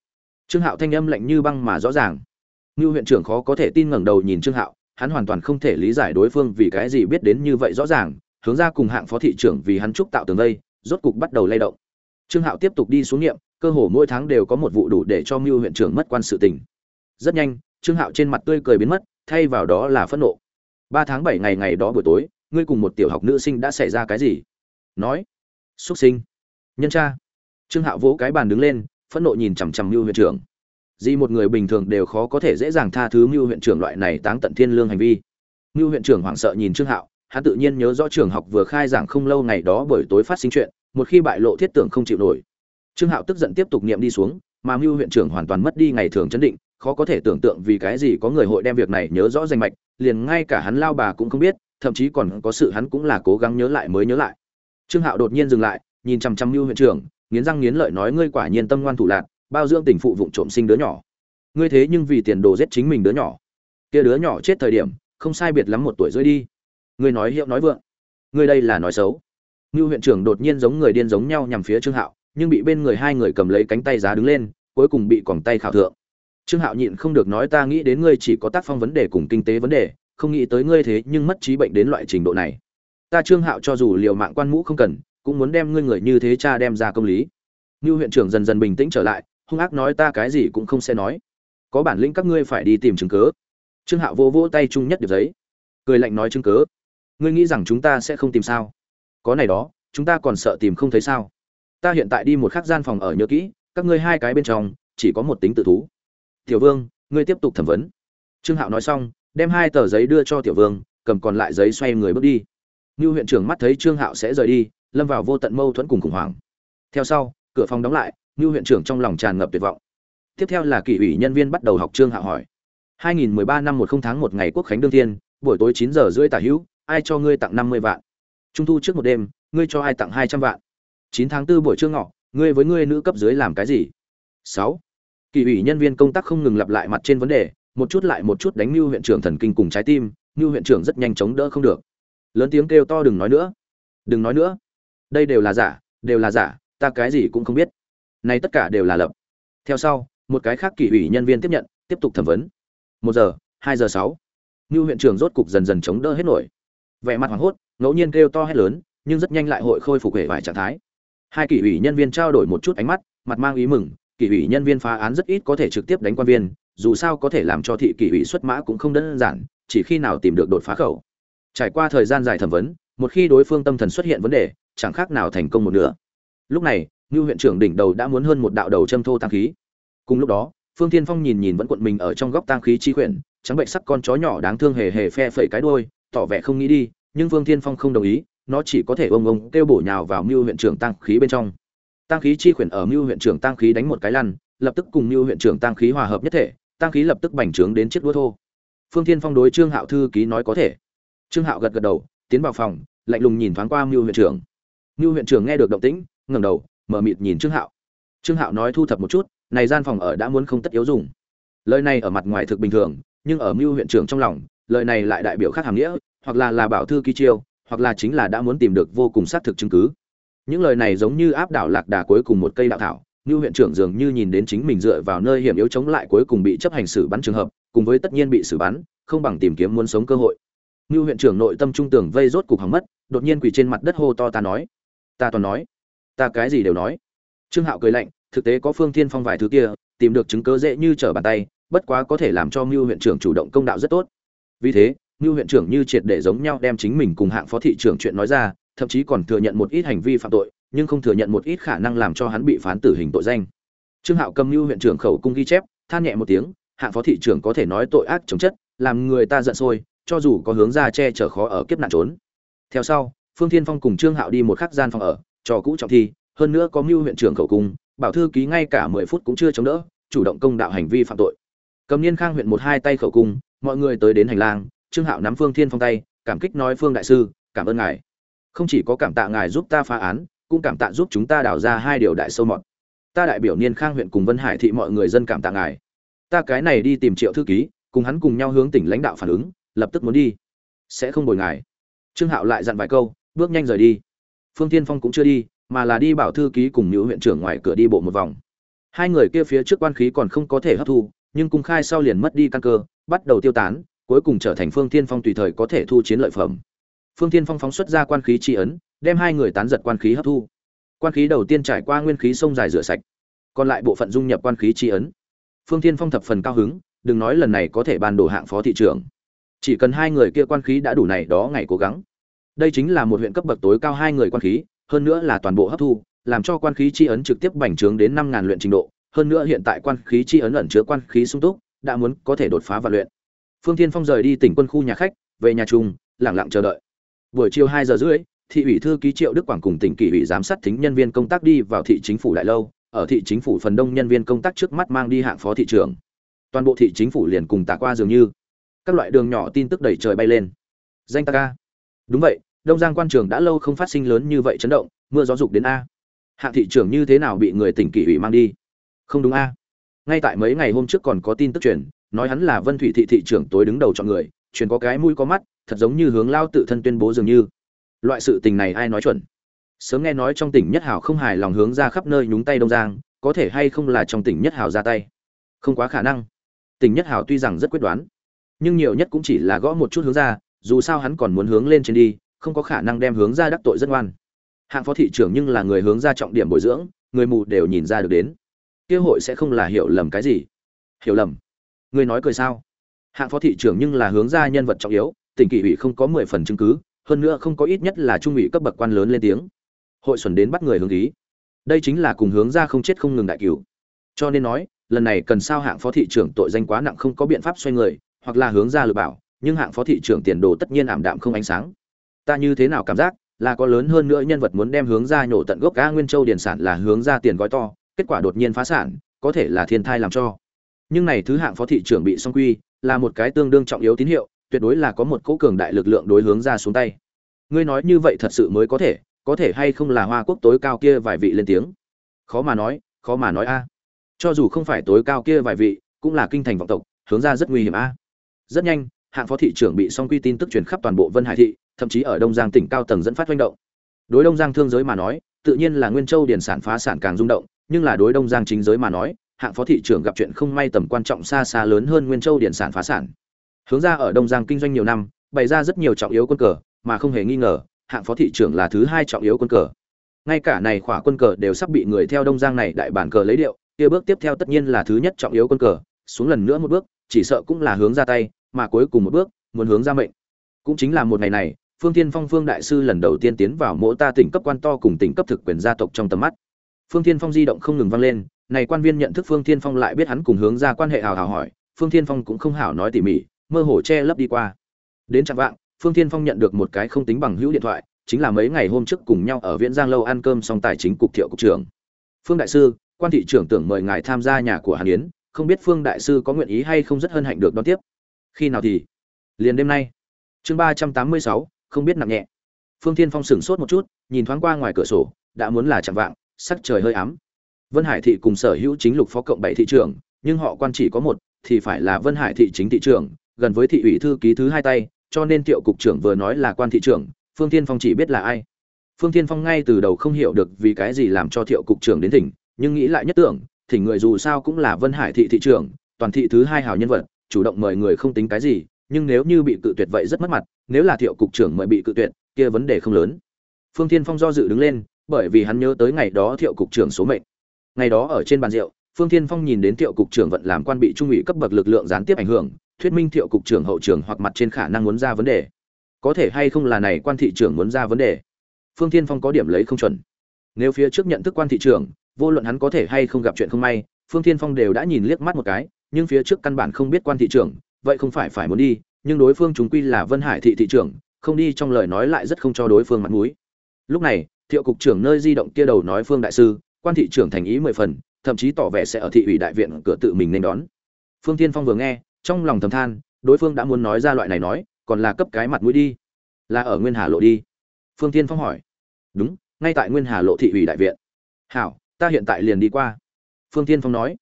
Trương hạo thanh âm lạnh như băng mà rõ ràng. Như huyện trưởng khó có thể tin ngẩng đầu nhìn trương hạo, hắn hoàn toàn không thể lý giải đối phương vì cái gì biết đến như vậy rõ ràng, hướng ra cùng hạng phó thị trưởng vì hắn trúc tạo tường vây, rốt cục bắt đầu lay động. Trương hạo tiếp tục đi xuống nghiệm, cơ hồ mỗi tháng đều có một vụ đủ để cho mưu huyện trưởng mất quan sự tình. Rất nhanh, trương hạo trên mặt tươi cười biến mất, thay vào đó là phẫn nộ. Ba tháng bảy ngày ngày đó buổi tối, ngươi cùng một tiểu học nữ sinh đã xảy ra cái gì? Nói xuất sinh. Nhân cha. Trương hạo vỗ cái bàn đứng lên, phẫn nộ nhìn chằm chằm mưu huyện trưởng. Di một người bình thường đều khó có thể dễ dàng tha thứ mưu huyện trưởng loại này táng tận thiên lương hành vi. Mưu huyện trưởng hoảng sợ nhìn trương hạo, hắn tự nhiên nhớ rõ trường học vừa khai giảng không lâu ngày đó buổi tối phát sinh chuyện, một khi bại lộ thiết tưởng không chịu nổi. Trương hạo tức giận tiếp tục niệm đi xuống, mà mưu huyện trưởng hoàn toàn mất đi ngày thường chấn định, khó có thể tưởng tượng vì cái gì có người hội đem việc này nhớ rõ danh mạch, liền ngay cả hắn lao bà cũng không biết, thậm chí còn có sự hắn cũng là cố gắng nhớ lại mới nhớ lại trương hạo đột nhiên dừng lại, nhìn chằm chằm mưu huyện trưởng, nghiến răng nghiến lợi nói, ngươi quả nhiên tâm ngoan thủ lạc, bao dưỡng tình phụ vụng trộm sinh đứa nhỏ. Ngươi thế nhưng vì tiền đồ giết chính mình đứa nhỏ. Kia đứa nhỏ chết thời điểm, không sai biệt lắm một tuổi rưỡi đi. Ngươi nói hiệu nói vượng. Ngươi đây là nói xấu. Ngưu huyện trưởng đột nhiên giống người điên giống nhau nhằm phía trương hạo, nhưng bị bên người hai người cầm lấy cánh tay giá đứng lên, cuối cùng bị quòng tay khảo thượng. Trương hạo nhịn không được nói, ta nghĩ đến ngươi chỉ có tác phong vấn đề cùng kinh tế vấn đề, không nghĩ tới ngươi thế nhưng mất trí bệnh đến loại trình độ này ta trương hạo cho dù liều mạng quan mũ không cần, cũng muốn đem ngươi người như thế cha đem ra công lý. Như huyện trưởng dần dần bình tĩnh trở lại, hung ác nói ta cái gì cũng không sẽ nói. Có bản lĩnh các ngươi phải đi tìm chứng cớ trương hạo vô vỗ tay chung nhất điệp giấy. Cười lạnh nói chứng cớ ngươi nghĩ rằng chúng ta sẽ không tìm sao? Có này đó, chúng ta còn sợ tìm không thấy sao? Ta hiện tại đi một khắc gian phòng ở nhớ kỹ, các ngươi hai cái bên trong, chỉ có một tính tự thú. Tiểu vương, ngươi tiếp tục thẩm vấn. Trương hạo nói xong, đem hai tờ giấy đưa cho tiểu vương, cầm còn lại giấy xoay người bước đi. Như huyện trưởng mắt thấy Trương Hạo sẽ rời đi, lâm vào vô tận mâu thuẫn cùng khủng hoảng. Theo sau, cửa phòng đóng lại, Như huyện trưởng trong lòng tràn ngập tuyệt vọng. Tiếp theo là kỷ ủy nhân viên bắt đầu học Trương Hạo hỏi. 2013 năm 10 tháng 1 ngày quốc khánh đương thiên, buổi tối 9 giờ rưỡi tả hữu, ai cho ngươi tặng 50 vạn? Trung thu trước một đêm, ngươi cho ai tặng 200 vạn? 9 tháng 4 buổi trưa ngọ, ngươi với ngươi nữ cấp dưới làm cái gì? 6. Kỳ ủy nhân viên công tác không ngừng lặp lại mặt trên vấn đề, một chút lại một chút đánh Nưu huyện trưởng thần kinh cùng trái tim, Nưu huyện trưởng rất nhanh chống đỡ không được. Lớn tiếng kêu to đừng nói nữa. Đừng nói nữa. Đây đều là giả, đều là giả, ta cái gì cũng không biết. Này tất cả đều là lập. Theo sau, một cái khác kỳ ủy nhân viên tiếp nhận, tiếp tục thẩm vấn. Một giờ, hai giờ sáu. như huyện trưởng rốt cục dần dần chống đỡ hết nổi. Vẻ mặt hoảng hốt, ngẫu nhiên kêu to hết lớn, nhưng rất nhanh lại hội khôi phục hệ vài trạng thái. Hai kỳ ủy nhân viên trao đổi một chút ánh mắt, mặt mang ý mừng, kỳ ủy nhân viên phá án rất ít có thể trực tiếp đánh quan viên, dù sao có thể làm cho thị kỳ ủy xuất mã cũng không đơn giản, chỉ khi nào tìm được đột phá khẩu. Trải qua thời gian dài thẩm vấn, một khi đối phương tâm thần xuất hiện vấn đề, chẳng khác nào thành công một nửa. Lúc này, ngưu huyện trưởng đỉnh đầu đã muốn hơn một đạo đầu châm thô tăng khí. Cùng lúc đó, Phương Thiên Phong nhìn nhìn vẫn cuộn mình ở trong góc tăng khí chi quyển, trắng bệnh sắc con chó nhỏ đáng thương hề hề phe phẩy cái đuôi, tỏ vẻ không nghĩ đi, nhưng Phương Thiên Phong không đồng ý, nó chỉ có thể ông ông kêu bổ nhào vào Nưu huyện trưởng tăng khí bên trong. Tăng khí chi quyển ở Nưu huyện trưởng tăng khí đánh một cái lăn, lập tức cùng Nưu huyện trưởng tăng khí hòa hợp nhất thể, tăng khí lập tức bành trướng đến chiếc đũa thô. Phương Thiên Phong đối Trương Hạo thư ký nói có thể. Trương Hạo gật gật đầu, tiến vào phòng, lạnh lùng nhìn thoáng qua mưu huyện trưởng. mưu huyện trưởng nghe được động tĩnh, ngẩng đầu, mở mịt nhìn Trương Hạo. Trương Hạo nói thu thập một chút, này gian phòng ở đã muốn không tất yếu dùng. Lời này ở mặt ngoài thực bình thường, nhưng ở mưu huyện trưởng trong lòng, lời này lại đại biểu khác hàm nghĩa, hoặc là là bảo thư ký chiêu, hoặc là chính là đã muốn tìm được vô cùng xác thực chứng cứ những lời này giống như áp đảo lạc đà cuối cùng một cây đạo thảo như huyện trưởng dường như nhìn đến chính mình dựa vào nơi hiểm yếu chống lại cuối cùng bị chấp hành xử bắn trường hợp cùng với tất nhiên bị xử bắn không bằng tìm kiếm muốn sống cơ hội Ngưu huyện trưởng nội tâm trung tưởng vây rốt cục hỏng mất, đột nhiên quỳ trên mặt đất hô to ta nói. Ta toàn nói. Ta cái gì đều nói. Trương hạo cười lạnh, thực tế có phương thiên phong vài thứ kia, tìm được chứng cớ dễ như trở bàn tay, bất quá có thể làm cho mưu huyện trưởng chủ động công đạo rất tốt. Vì thế mưu huyện trưởng như triệt để giống nhau đem chính mình cùng hạng phó thị trưởng chuyện nói ra, thậm chí còn thừa nhận một ít hành vi phạm tội, nhưng không thừa nhận một ít khả năng làm cho hắn bị phán tử hình tội danh. Trương hạo cầm mưu huyện trưởng khẩu cung ghi chép, than nhẹ một tiếng, hạng phó thị trưởng có thể nói tội ác chống chất, làm người ta giận sôi cho dù có hướng ra che chở khó ở kiếp nạn trốn. Theo sau, phương thiên phong cùng trương hạo đi một khắc gian phòng ở, trò cũ trọng thi, hơn nữa có mưu huyện trưởng khẩu cung, bảo thư ký ngay cả mười phút cũng chưa chống đỡ, chủ động công đạo hành vi phạm tội. Cầm niên khang huyện một hai tay khẩu cung, mọi người tới đến hành lang, trương hạo nắm phương thiên phong tay, cảm kích nói, phương đại sư, cảm ơn ngài. Không chỉ có cảm tạ ngài giúp ta phá án, cũng cảm tạ giúp chúng ta đào ra hai điều đại sâu mọt. Ta đại biểu niên khang huyện cùng vân hải thị mọi người dân cảm tạ ngài. Ta cái này đi tìm triệu thư ký, cùng hắn cùng nhau hướng tỉnh lãnh đạo phản ứng lập tức muốn đi. Sẽ không bồi ngài. Trương hạo lại dặn vài câu, bước nhanh rời đi. Phương tiên phong cũng chưa đi, mà là đi bảo thư ký cùng nữ huyện trưởng ngoài cửa đi bộ một vòng. Hai người kia phía trước quan khí còn không có thể hấp thu, nhưng cung khai sau liền mất đi căn cơ, bắt đầu tiêu tán, cuối cùng trở thành phương tiên phong tùy thời có thể thu chiến lợi phẩm. Phương tiên phong phóng xuất ra quan khí tri ấn, đem hai người tán giật quan khí hấp thu. Quan khí đầu tiên trải qua nguyên khí sông dài rửa sạch, còn lại bộ phận dung nhập quan khí tri ấn. Phương tiên phong thập phần cao hứng, đừng nói lần này có thể ban đồ hạng phó thị trưởng chỉ cần hai người kia quan khí đã đủ này đó ngày cố gắng. Đây chính là một huyện cấp bậc tối cao hai người quan khí, hơn nữa là toàn bộ hấp thu, làm cho quan khí chi ấn trực tiếp bành trướng đến năm ngàn luyện trình độ, hơn nữa hiện tại quan khí chi ấn ẩn chứa quan khí sung túc, đã muốn có thể đột phá và luyện. Phương tiên phong rời đi tỉnh quân khu nhà khách, về nhà trung lẳng lặng chờ đợi. Buổi chiều hai giờ rưỡi, thị ủy thư ký triệu đức quảng cùng tỉnh kỷ ủy giám sát thính nhân viên công tác đi vào thị chính phủ đại lâu, ở thị chính phủ phần đông nhân viên công tác trước mắt mang đi hạng phó thị trưởng. Toàn bộ thị chính phủ liền cùng tạ qua dường như các loại đường nhỏ tin tức đẩy trời bay lên. Danh ta ca. Đúng vậy, đông giang quan trường đã lâu không phát sinh lớn như vậy chấn động, mưa gió dục đến a. Hạng thị trưởng như thế nào bị người tỉnh kỷ ủy mang đi? Không đúng a. Ngay tại mấy ngày hôm trước còn có tin tức truyền, nói hắn là vân thủy thị thị trưởng tối đứng đầu chọn người, truyền có cái mũi có mắt, thật giống như hướng lao tự thân tuyên bố dường như. Loại sự tình này ai nói chuẩn? Sớm nghe nói trong tỉnh nhất hảo không hài lòng hướng ra khắp nơi nhúng tay đông giang, có thể hay không là trong tỉnh nhất hảo ra tay? Không quá khả năng. Tỉnh nhất hảo tuy rằng rất quyết đoán nhưng nhiều nhất cũng chỉ là gõ một chút hướng ra, dù sao hắn còn muốn hướng lên trên đi, không có khả năng đem hướng ra đắc tội rất ngoan. Hạng phó thị trưởng nhưng là người hướng ra trọng điểm bồi dưỡng, người mù đều nhìn ra được đến. Kia hội sẽ không là hiểu lầm cái gì. Hiểu lầm? Người nói cười sao? Hạng phó thị trưởng nhưng là hướng ra nhân vật trọng yếu, tỉnh kỷ ủy không có mười phần chứng cứ, hơn nữa không có ít nhất là trung ủy cấp bậc quan lớn lên tiếng. Hội xuẩn đến bắt người hướng ý. Đây chính là cùng hướng ra không chết không ngừng đại cửu. Cho nên nói, lần này cần sao hạng phó thị trưởng tội danh quá nặng không có biện pháp xoay người hoặc là hướng ra lừa bảo, nhưng hạng phó thị trưởng tiền đồ tất nhiên ảm đạm không ánh sáng. Ta như thế nào cảm giác, là có lớn hơn nữa nhân vật muốn đem hướng ra nhổ tận gốc a nguyên châu điển sản là hướng ra tiền gói to, kết quả đột nhiên phá sản, có thể là thiên thai làm cho. Nhưng này thứ hạng phó thị trưởng bị song quy, là một cái tương đương trọng yếu tín hiệu, tuyệt đối là có một cỗ cường đại lực lượng đối hướng ra xuống tay. Ngươi nói như vậy thật sự mới có thể có thể hay không là hoa quốc tối cao kia vài vị lên tiếng? Khó mà nói, khó mà nói a. Cho dù không phải tối cao kia vài vị, cũng là kinh thành vọng tộc, hướng ra rất nguy hiểm a rất nhanh, hạng phó thị trưởng bị song quy tin tức truyền khắp toàn bộ vân hải thị, thậm chí ở đông giang tỉnh cao tầng dẫn phát manh động. Đối đông giang thương giới mà nói, tự nhiên là nguyên châu điển sản phá sản càng rung động, nhưng là đối đông giang chính giới mà nói, hạng phó thị trưởng gặp chuyện không may tầm quan trọng xa xa lớn hơn nguyên châu điển sản phá sản. Hướng ra ở đông giang kinh doanh nhiều năm, bày ra rất nhiều trọng yếu quân cờ, mà không hề nghi ngờ, hạng phó thị trưởng là thứ hai trọng yếu quân cờ. Ngay cả này khỏa quân cờ đều sắp bị người theo đông giang này đại bản cờ lấy điệu, kia bước tiếp theo tất nhiên là thứ nhất trọng yếu quân cờ, xuống lần nữa một bước chỉ sợ cũng là hướng ra tay, mà cuối cùng một bước, muốn hướng ra mệnh. Cũng chính là một ngày này, phương thiên phong phương đại sư lần đầu tiên tiến vào mỗi ta tỉnh cấp quan to cùng tỉnh cấp thực quyền gia tộc trong tầm mắt. Phương thiên phong di động không ngừng vang lên, này quan viên nhận thức phương thiên phong lại biết hắn cùng hướng ra quan hệ hào hào hỏi, phương thiên phong cũng không hảo nói tỉ mỉ, mơ hồ che lấp đi qua. Đến chạng vạng, phương thiên phong nhận được một cái không tính bằng hữu điện thoại, chính là mấy ngày hôm trước cùng nhau ở viễn giang lâu ăn cơm xong tài chính cục thiệu cục trưởng. Phương đại sư, quan thị trưởng tưởng mời ngài tham gia nhà của hàn yến không biết phương đại sư có nguyện ý hay không rất hân hạnh được đón tiếp. Khi nào thì? Liền đêm nay. Chương ba trăm tám mươi sáu, không biết nặng nhẹ. Phương thiên phong sửng sốt một chút, nhìn thoáng qua ngoài cửa sổ, đã muốn là chẳng vạng, sắc trời hơi ám. Vân hải thị cùng sở hữu chính lục phó cộng bảy thị trưởng, nhưng họ quan chỉ có một, thì phải là vân hải thị chính thị trưởng, gần với thị ủy thư ký thứ hai tay, cho nên tiệu cục trưởng vừa nói là quan thị trưởng, phương thiên phong chỉ biết là ai. Phương thiên phong ngay từ đầu không hiểu được vì cái gì làm cho thiệu cục trưởng đến thỉnh, nhưng nghĩ lại nhất tưởng thỉnh người dù sao cũng là vân hải thị thị trưởng, toàn thị thứ hai hào nhân vật, chủ động mời người không tính cái gì, nhưng nếu như bị cự tuyệt vậy rất mất mặt, nếu là thiệu cục trưởng mời bị cự tuyệt, kia vấn đề không lớn. Phương thiên phong do dự đứng lên, bởi vì hắn nhớ tới ngày đó thiệu cục trưởng số mệnh. Ngày đó ở trên bàn rượu, phương thiên phong nhìn đến thiệu cục trưởng vận làm quan bị trung ủy cấp bậc lực lượng gián tiếp ảnh hưởng, thuyết minh thiệu cục trưởng hậu trưởng hoặc mặt trên khả năng muốn ra vấn đề. Có thể hay không là này quan thị trưởng muốn ra vấn đề? Phương thiên phong có điểm lấy không chuẩn. Nếu phía trước nhận thức quan thị trưởng vô luận hắn có thể hay không gặp chuyện không may, phương thiên phong đều đã nhìn liếc mắt một cái, nhưng phía trước căn bản không biết quan thị trưởng, vậy không phải phải muốn đi, nhưng đối phương chúng quy là vân hải thị thị trưởng, không đi trong lời nói lại rất không cho đối phương mặt mũi. Lúc này, thiệu cục trưởng nơi di động kia đầu nói phương đại sư, quan thị trưởng thành ý mười phần, thậm chí tỏ vẻ sẽ ở thị ủy đại viện cửa tự mình nên đón. Phương thiên phong vừa nghe, trong lòng thầm than, đối phương đã muốn nói ra loại này nói, còn là cấp cái mặt mũi đi. Là ở nguyên hà lộ đi. Phương thiên phong hỏi. Đúng, ngay tại nguyên hà lộ thị ủy đại viện. Hảo ta hiện tại liền đi qua. Phương thiên phong nói.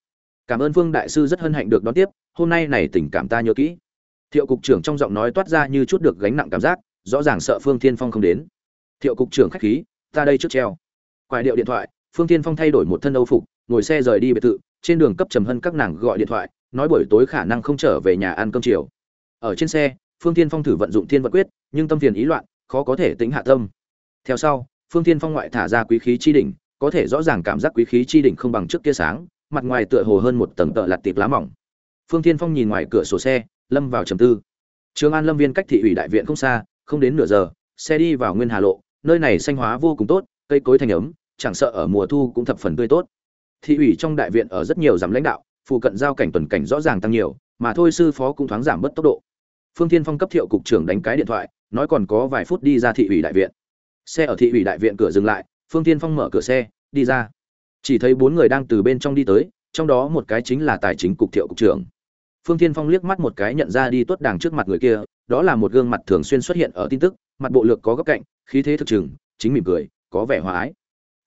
Cảm ơn phương đại sư rất hân hạnh được đón tiếp, hôm nay này tình cảm ta nhớ kỹ. Thiệu cục trưởng trong giọng nói toát ra như chút được gánh nặng cảm giác, rõ ràng sợ phương thiên phong không đến. Thiệu cục trưởng khách khí, ta đây trước treo. Quài điệu điện thoại, phương thiên phong thay đổi một thân âu phục, ngồi xe rời đi biệt thự, trên đường cấp trầm hân các nàng gọi điện thoại, nói buổi tối khả năng không trở về nhà ăn cơm chiều. Ở trên xe, phương thiên phong thử vận dụng thiên Vật quyết, nhưng tâm phiền ý loạn, khó có thể tính hạ tâm. Theo sau, phương thiên phong ngoại thả ra quý khí chi đỉnh có thể rõ ràng cảm giác quý khí chi đỉnh không bằng trước kia sáng, mặt ngoài tựa hồ hơn một tầng tợ lạt tiệp lá mỏng. Phương thiên phong nhìn ngoài cửa sổ xe, lâm vào trầm tư. Trường an lâm viên cách thị ủy đại viện không xa, không đến nửa giờ, xe đi vào nguyên hà lộ, nơi này xanh hóa vô cùng tốt, cây cối thành ấm, chẳng sợ ở mùa thu cũng thập phần tươi tốt. Thị ủy trong đại viện ở rất nhiều giảm lãnh đạo, phụ cận giao cảnh tuần cảnh rõ ràng tăng nhiều, mà thôi sư phó cũng thoáng giảm bớt tốc độ. Phương thiên phong cấp thiệu cục trưởng đánh cái điện thoại, nói còn có vài phút đi ra thị ủy đại viện. Xe ở thị ủy đại viện cửa dừng lại phương thiên phong mở cửa xe, đi ra. Chỉ thấy bốn người đang từ bên trong đi tới, trong đó một cái chính là tài chính cục thiệu cục trưởng. Phương thiên phong liếc mắt một cái nhận ra đi tuất đàng trước mặt người kia, đó là một gương mặt thường xuyên xuất hiện ở tin tức, mặt bộ lược có góc cạnh, khí thế thực chừng chính mỉm cười, có vẻ hòa ái.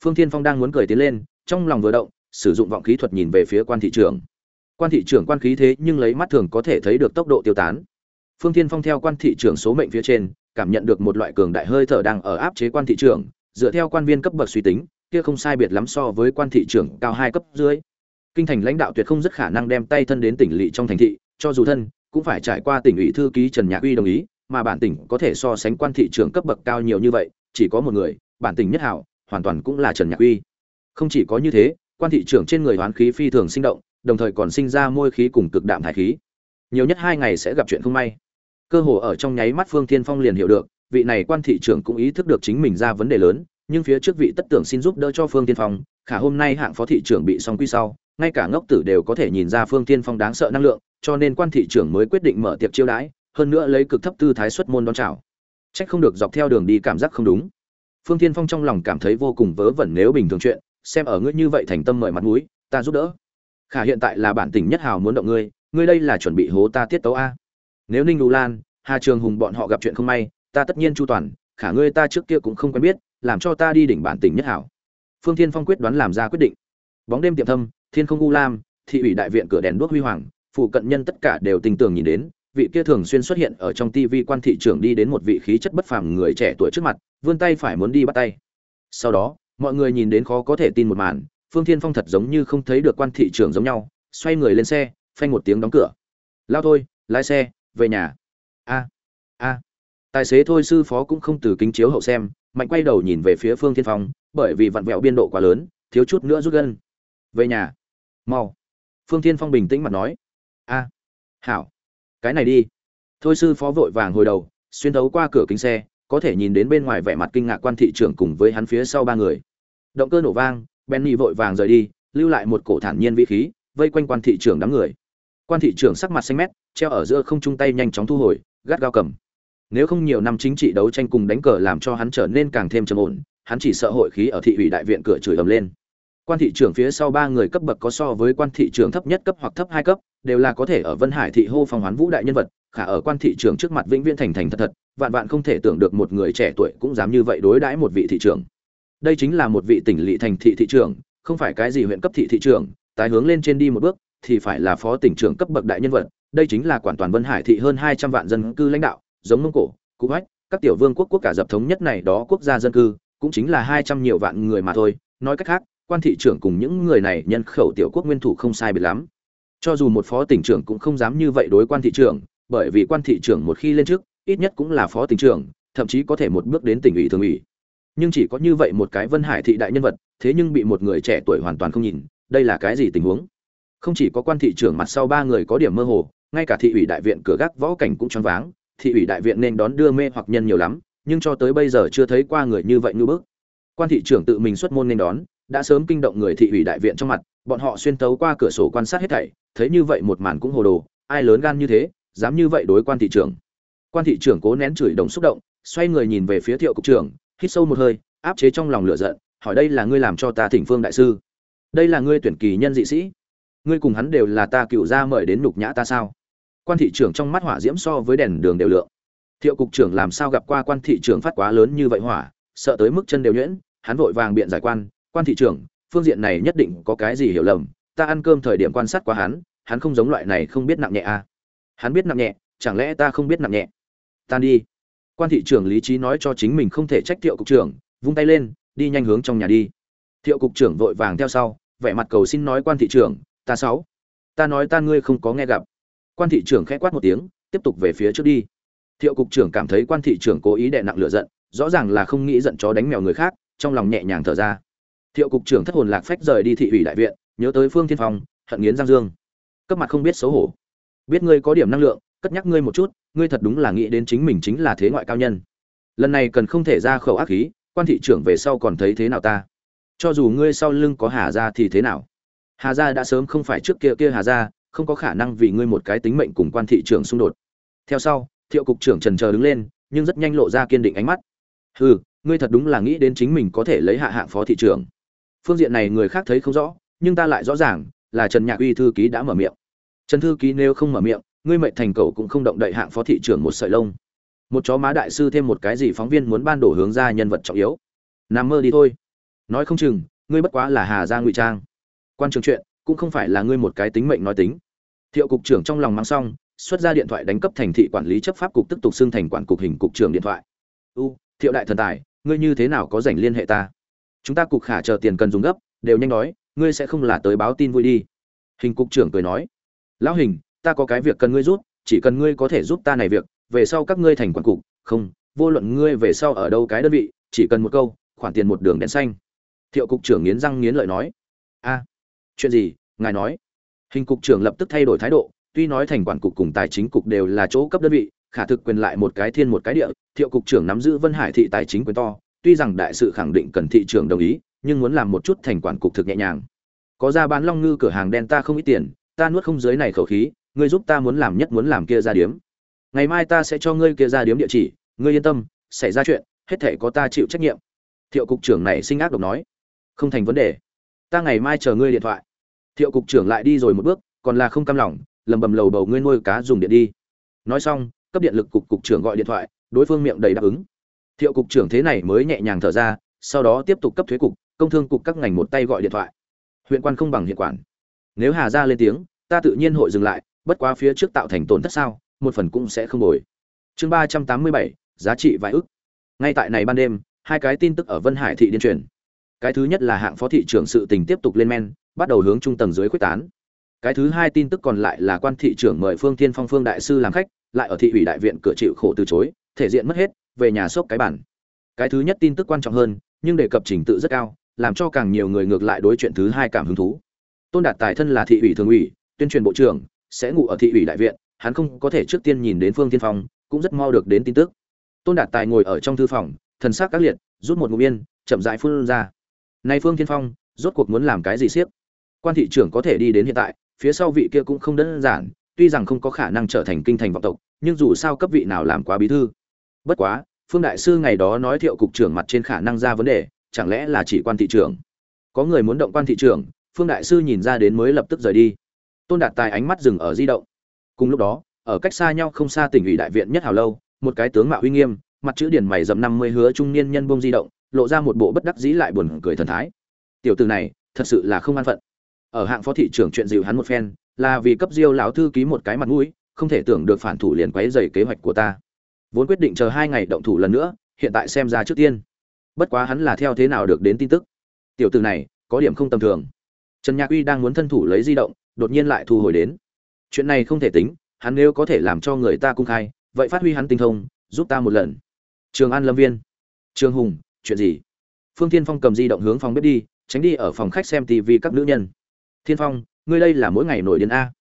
Phương thiên phong đang muốn cười tiến lên, trong lòng vừa động, sử dụng vọng khí thuật nhìn về phía quan thị trưởng. Quan thị trưởng quan khí thế nhưng lấy mắt thường có thể thấy được tốc độ tiêu tán. Phương thiên phong theo quan thị trưởng số mệnh phía trên, cảm nhận được một loại cường đại hơi thở đang ở áp chế quan thị trưởng dựa theo quan viên cấp bậc suy tính, kia không sai biệt lắm so với quan thị trưởng cao hai cấp dưới. Kinh thành lãnh đạo tuyệt không rất khả năng đem tay thân đến tỉnh lỵ trong thành thị, cho dù thân, cũng phải trải qua tỉnh ủy thư ký trần nhạc uy đồng ý, mà bản tỉnh có thể so sánh quan thị trưởng cấp bậc cao nhiều như vậy, chỉ có một người, bản tỉnh nhất hảo, hoàn toàn cũng là trần nhạc uy. Không chỉ có như thế, quan thị trưởng trên người hoán khí phi thường sinh động, đồng thời còn sinh ra môi khí cùng cực đạm thải khí. Nhiều nhất hai ngày sẽ gặp chuyện không may. Cơ hồ ở trong nháy mắt phương thiên phong liền hiểu được vị này quan thị trưởng cũng ý thức được chính mình ra vấn đề lớn, nhưng phía trước vị tất tưởng xin giúp đỡ cho phương tiên phong, khả hôm nay hạng phó thị trưởng bị xong quy sau, ngay cả ngốc tử đều có thể nhìn ra phương tiên phong đáng sợ năng lượng, cho nên quan thị trưởng mới quyết định mở tiệc chiêu đãi, hơn nữa lấy cực thấp tư thái xuất môn đón chào. Trách không được dọc theo đường đi cảm giác không đúng. Phương thiên phong trong lòng cảm thấy vô cùng vớ vẩn nếu bình thường chuyện, xem ở ngươi như vậy thành tâm mời mặt mũi, ta giúp đỡ. Khả hiện tại là bản tình nhất hào muốn động ngươi ngươi đây là chuẩn bị hố ta tiết tấu a. Nếu ninh đù lan, hà trường hùng bọn họ gặp chuyện không may ta tất nhiên chu toàn, khả ngươi ta trước kia cũng không quen biết, làm cho ta đi đỉnh bản tình nhất hảo. Phương thiên phong quyết đoán làm ra quyết định. Bóng đêm tiệm thâm, thiên không u lam, thị ủy đại viện cửa đèn đuốc huy hoàng, phụ cận nhân tất cả đều tình tưởng nhìn đến, vị kia thường xuyên xuất hiện ở trong tivi quan thị trưởng đi đến một vị khí chất bất phàm người trẻ tuổi trước mặt, vươn tay phải muốn đi bắt tay. Sau đó, mọi người nhìn đến khó có thể tin một màn, phương thiên phong thật giống như không thấy được quan thị trưởng giống nhau, xoay người lên xe, phanh một tiếng đóng cửa. Lao thôi, lái xe, về nhà. A a tài xế thôi sư phó cũng không từ kính chiếu hậu xem, mạnh quay đầu nhìn về phía phương thiên phong, bởi vì vặn vẹo biên độ quá lớn, thiếu chút nữa rút gân. Về nhà. Mau. Phương thiên phong bình tĩnh mặt nói. A. Hảo. Cái này đi. Thôi sư phó vội vàng hồi đầu, xuyên thấu qua cửa kính xe, có thể nhìn đến bên ngoài vẻ mặt kinh ngạc quan thị trưởng cùng với hắn phía sau ba người. Động cơ nổ vang, benny vội vàng rời đi, lưu lại một cổ thản nhiên vị khí, vây quanh quan thị trưởng đám người. Quan thị trưởng sắc mặt xanh mét, treo ở giữa không chung tay nhanh chóng thu hồi, gắt gao cầm nếu không nhiều năm chính trị đấu tranh cùng đánh cờ làm cho hắn trở nên càng thêm trầm ổn, hắn chỉ sợ hội khí ở thị ủy đại viện cửa chửi ầm lên. Quan thị trưởng phía sau ba người cấp bậc có so với quan thị trưởng thấp nhất cấp hoặc thấp hai cấp, đều là có thể ở vân hải thị hô phong hoán vũ đại nhân vật, khả ở quan thị trưởng trước mặt vĩnh viễn thành thành thật thật, vạn vạn không thể tưởng được một người trẻ tuổi cũng dám như vậy đối đãi một vị thị trưởng. Đây chính là một vị tỉnh lỵ thành thị thị trưởng, không phải cái gì huyện cấp thị thị trưởng, tái hướng lên trên đi một bước, thì phải là phó tỉnh trưởng cấp bậc đại nhân vật, đây chính là quản toàn vân hải thị hơn hai trăm vạn dân cư lãnh đạo giống mông cổ, cụ hách các tiểu vương quốc quốc cả dập thống nhất này đó quốc gia dân cư, cũng chính là hai trăm nhiều vạn người mà thôi. Nói cách khác, quan thị trưởng cùng những người này nhân khẩu tiểu quốc nguyên thủ không sai biệt lắm. Cho dù một phó tỉnh trưởng cũng không dám như vậy đối quan thị trưởng, bởi vì quan thị trưởng một khi lên trước, ít nhất cũng là phó tỉnh trưởng, thậm chí có thể một bước đến tỉnh ủy thường ủy. Nhưng chỉ có như vậy một cái vân hải thị đại nhân vật, thế nhưng bị một người trẻ tuổi hoàn toàn không nhìn, đây là cái gì tình huống? Không chỉ có quan thị trưởng mặt sau ba người có điểm mơ hồ, ngay cả thị ủy đại viện cửa gác võ cảnh cũng choáng váng thị ủy đại viện nên đón đưa mê hoặc nhân nhiều lắm, nhưng cho tới bây giờ chưa thấy qua người như vậy như bước quan thị trưởng tự mình xuất môn nên đón, đã sớm kinh động người thị ủy đại viện trong mặt, bọn họ xuyên tấu qua cửa sổ quan sát hết thảy, thấy như vậy một màn cũng hồ đồ, ai lớn gan như thế, dám như vậy đối quan thị trưởng. Quan thị trưởng cố nén chửi đồng xúc động, xoay người nhìn về phía thiệu cục trưởng, hít sâu một hơi, áp chế trong lòng lửa giận, hỏi đây là ngươi làm cho ta thỉnh phương đại sư? Đây là ngươi tuyển kỳ nhân dị sĩ. Ngươi cùng hắn đều là ta cựu gia mời đến nhục nhã ta sao? Quan thị trưởng trong mắt hỏa diễm so với đèn đường đều lượng. Thiệu cục trưởng làm sao gặp qua quan thị trưởng phát quá lớn như vậy hỏa, sợ tới mức chân đều nhuyễn, hắn vội vàng biện giải quan quan thị trưởng, phương diện này nhất định có cái gì hiểu lầm, ta ăn cơm thời điểm quan sát qua hắn hắn không giống loại này không biết nặng nhẹ à. hắn biết nặng nhẹ, chẳng lẽ ta không biết nặng nhẹ? Tan đi. Quan thị trưởng lý trí nói cho chính mình không thể trách thiệu cục trưởng, vung tay lên, đi nhanh hướng trong nhà đi. Thiệu cục trưởng vội vàng theo sau, vẻ mặt cầu xin nói quan thị trưởng, ta sáu, ta nói ta ngươi không có nghe gặp quan thị trưởng khẽ quát một tiếng, tiếp tục về phía trước đi. Thiệu cục trưởng cảm thấy quan thị trưởng cố ý đè nặng lửa giận, rõ ràng là không nghĩ giận chó đánh mèo người khác, trong lòng nhẹ nhàng thở ra. Thiệu cục trưởng thất hồn lạc phách rời đi thị ủy đại viện, nhớ tới phương thiên phong, hận nghiến giang dương. Cấp mặt không biết xấu hổ. Biết ngươi có điểm năng lượng, cất nhắc ngươi một chút, ngươi thật đúng là nghĩ đến chính mình chính là thế ngoại cao nhân. Lần này cần không thể ra khẩu ác khí, quan thị trưởng về sau còn thấy thế nào ta? Cho dù ngươi sau lưng có hà gia thì thế nào? Hà gia đã sớm không phải trước kia kia hà gia không có khả năng vì ngươi một cái tính mệnh cùng quan thị trưởng xung đột. Theo sau, thiệu cục trưởng trần chờ đứng lên, nhưng rất nhanh lộ ra kiên định ánh mắt. Hừ, ngươi thật đúng là nghĩ đến chính mình có thể lấy hạ hạng phó thị trưởng. Phương diện này người khác thấy không rõ, nhưng ta lại rõ ràng là trần nhạc uy thư ký đã mở miệng. Trần thư ký nếu không mở miệng, ngươi mệnh thành cầu cũng không động đậy hạng phó thị trưởng một sợi lông. Một chó má đại sư thêm một cái gì phóng viên muốn ban đổ hướng ra nhân vật trọng yếu. Nằm mơ đi thôi. Nói không chừng, ngươi bất quá là hà gia ngụy trang. Quan trường chuyện cũng không phải là ngươi một cái tính mệnh nói tính. Thiệu cục trưởng trong lòng mang xong, xuất ra điện thoại đánh cấp thành thị quản lý chấp pháp cục tức tục xưng thành quản cục hình cục trưởng điện thoại. U, thiệu đại thần tài, ngươi như thế nào có dành liên hệ ta? Chúng ta cục khả chờ tiền cần dùng gấp, đều nhanh nói, ngươi sẽ không là tới báo tin vui đi. Hình cục trưởng cười nói, lão hình, ta có cái việc cần ngươi giúp, chỉ cần ngươi có thể giúp ta này việc, về sau các ngươi thành quản cục, không, vô luận ngươi về sau ở đâu cái đơn vị, chỉ cần một câu, khoản tiền một đường đèn xanh. Thiệu cục trưởng nghiến răng nghiến lợi nói, a chuyện gì? Ngài nói. Hình cục trưởng lập tức thay đổi thái độ, tuy nói thành quản cục cùng tài chính cục đều là chỗ cấp đơn vị, khả thực quyền lại một cái thiên một cái địa, thiệu cục trưởng nắm giữ vân hải thị tài chính quyền to, tuy rằng đại sự khẳng định cần thị trường đồng ý, nhưng muốn làm một chút thành quản cục thực nhẹ nhàng. Có ra bán long ngư cửa hàng đen ta không ít tiền, ta nuốt không dưới này khẩu khí, ngươi giúp ta muốn làm nhất muốn làm kia ra điếm. Ngày mai ta sẽ cho ngươi kia ra điếm địa chỉ, ngươi yên tâm, xảy ra chuyện, hết thể có ta chịu trách nhiệm. Thiệu cục trưởng này sinh ác độc nói. Không thành vấn đề. Ta ngày mai chờ ngươi điện thoại thiệu cục trưởng lại đi rồi một bước, còn là không cam lòng, lầm bầm lầu bầu ngươi nuôi cá dùng điện đi. Nói xong, cấp điện lực cục cục trưởng gọi điện thoại, đối phương miệng đầy đáp ứng. Thiệu cục trưởng thế này mới nhẹ nhàng thở ra, sau đó tiếp tục cấp thuế cục, công thương cục các ngành một tay gọi điện thoại. Huyện quan không bằng hiện quản. Nếu hà ra lên tiếng, ta tự nhiên hội dừng lại, bất quá phía trước tạo thành tổn thất sao, một phần cũng sẽ không bồi. Chương ba trăm tám mươi bảy, giá trị vài ức. Ngay tại này ban đêm, hai cái tin tức ở vân hải thị điên truyền. Cái thứ nhất là hạng phó thị trưởng sự tình tiếp tục lên men bắt đầu hướng trung tầng dưới quyết tán. Cái thứ hai tin tức còn lại là quan thị trưởng mời phương thiên phong phương đại sư làm khách, lại ở thị ủy đại viện cửa chịu khổ từ chối, thể diện mất hết, về nhà xốc cái bản. Cái thứ nhất tin tức quan trọng hơn, nhưng đề cập trình tự rất cao, làm cho càng nhiều người ngược lại đối chuyện thứ hai cảm hứng thú. Tôn đạt tài thân là thị ủy thường ủy, tuyên truyền bộ trưởng, sẽ ngủ ở thị ủy đại viện, hắn không có thể trước tiên nhìn đến phương tiên phong, cũng rất mau được đến tin tức. Tôn đạt tài ngồi ở trong thư phòng, thần sắc các liệt, rút một ngụm yên, chậm rãi phun ra. Nay phương tiên phong, rốt cuộc muốn làm cái gì siếc? Quan thị trưởng có thể đi đến hiện tại, phía sau vị kia cũng không đơn giản, tuy rằng không có khả năng trở thành kinh thành vọng tộc, nhưng dù sao cấp vị nào làm quá bí thư. Bất quá, phương đại sư ngày đó nói thiệu cục trưởng mặt trên khả năng ra vấn đề, chẳng lẽ là chỉ quan thị trưởng? Có người muốn động quan thị trưởng, phương đại sư nhìn ra đến mới lập tức rời đi. Tôn đạt tài ánh mắt dừng ở di động. Cùng lúc đó, ở cách xa nhau không xa tỉnh ủy đại viện nhất hào lâu, một cái tướng mạo uy nghiêm, mặt chữ điển mày dầm năm mươi hứa trung niên nhân bông di động, lộ ra một bộ bất đắc dĩ lại buồn cười thần thái. Tiểu từ này, thật sự là không an phận ở hạng phó thị trưởng chuyện dịu hắn một phen, là vì cấp diêu lão thư ký một cái mặt mũi, không thể tưởng được phản thủ liền quấy dày kế hoạch của ta. Vốn quyết định chờ hai ngày động thủ lần nữa, hiện tại xem ra trước tiên. Bất quá hắn là theo thế nào được đến tin tức? Tiểu từ này, có điểm không tầm thường. Trần nhạc uy đang muốn thân thủ lấy di động, đột nhiên lại thu hồi đến. Chuyện này không thể tính, hắn nếu có thể làm cho người ta cung khai, vậy phát huy hắn tinh thông, giúp ta một lần. Trường an lâm viên. Trường hùng, chuyện gì? Phương thiên phong cầm di động hướng phòng bếp đi, tránh đi ở phòng khách xem tv các nữ nhân thiên phong, ngươi đây là mỗi ngày nổi điên a.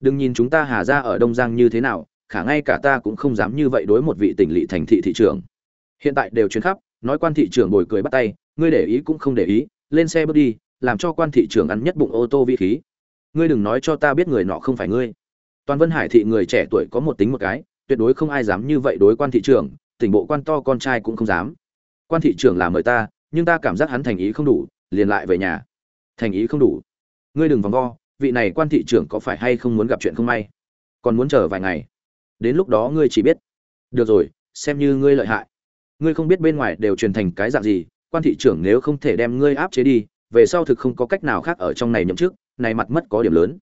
Đừng nhìn chúng ta hà ra ở đông giang như thế nào, khả ngay cả ta cũng không dám như vậy đối một vị tỉnh lỵ thành thị thị trưởng. Hiện tại đều chuyến khắp, nói quan thị trưởng bồi cười bắt tay, ngươi để ý cũng không để ý, lên xe bước đi, làm cho quan thị trưởng ăn nhất bụng ô tô vi khí. Ngươi đừng nói cho ta biết người nọ không phải ngươi. Toàn vân hải thị người trẻ tuổi có một tính một cái, tuyệt đối không ai dám như vậy đối quan thị trưởng, tỉnh bộ quan to con trai cũng không dám. Quan thị trưởng là mời ta, nhưng ta cảm giác hắn thành ý không đủ, liền lại về nhà. Thành ý không đủ ngươi đừng vòng vo, vị này quan thị trưởng có phải hay không muốn gặp chuyện không may? Còn muốn chờ vài ngày? Đến lúc đó ngươi chỉ biết. Được rồi, xem như ngươi lợi hại. Ngươi không biết bên ngoài đều truyền thành cái dạng gì, quan thị trưởng nếu không thể đem ngươi áp chế đi, về sau thực không có cách nào khác ở trong này nhậm chức, này mặt mất có điểm lớn.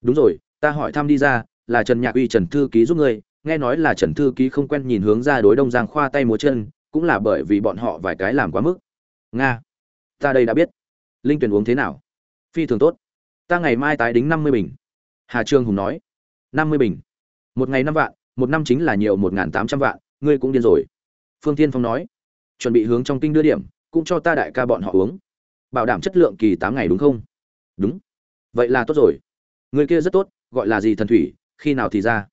Đúng rồi, ta hỏi thăm đi ra, là trần nhạc uy, trần thư ký giúp ngươi. Nghe nói là trần thư ký không quen nhìn hướng ra đối đông giang khoa tay múa chân, cũng là bởi vì bọn họ vài cái làm quá mức. Nga, ta đây đã biết. Linh tuyển uống thế nào? Phi thường tốt ta ngày mai tái đính năm mươi bình. Hà trương hùng nói. Năm mươi bình. Một ngày năm vạn, một năm chính là nhiều một n g h n tám trăm vạn, ngươi cũng điên rồi. Phương tiên phong nói. Chuẩn bị hướng trong kinh đưa điểm, cũng cho ta đại ca bọn họ uống. Bảo đảm chất lượng kỳ tám ngày đúng không? Đúng. Vậy là tốt rồi. Người kia rất tốt, gọi là gì thần thủy, khi nào thì ra?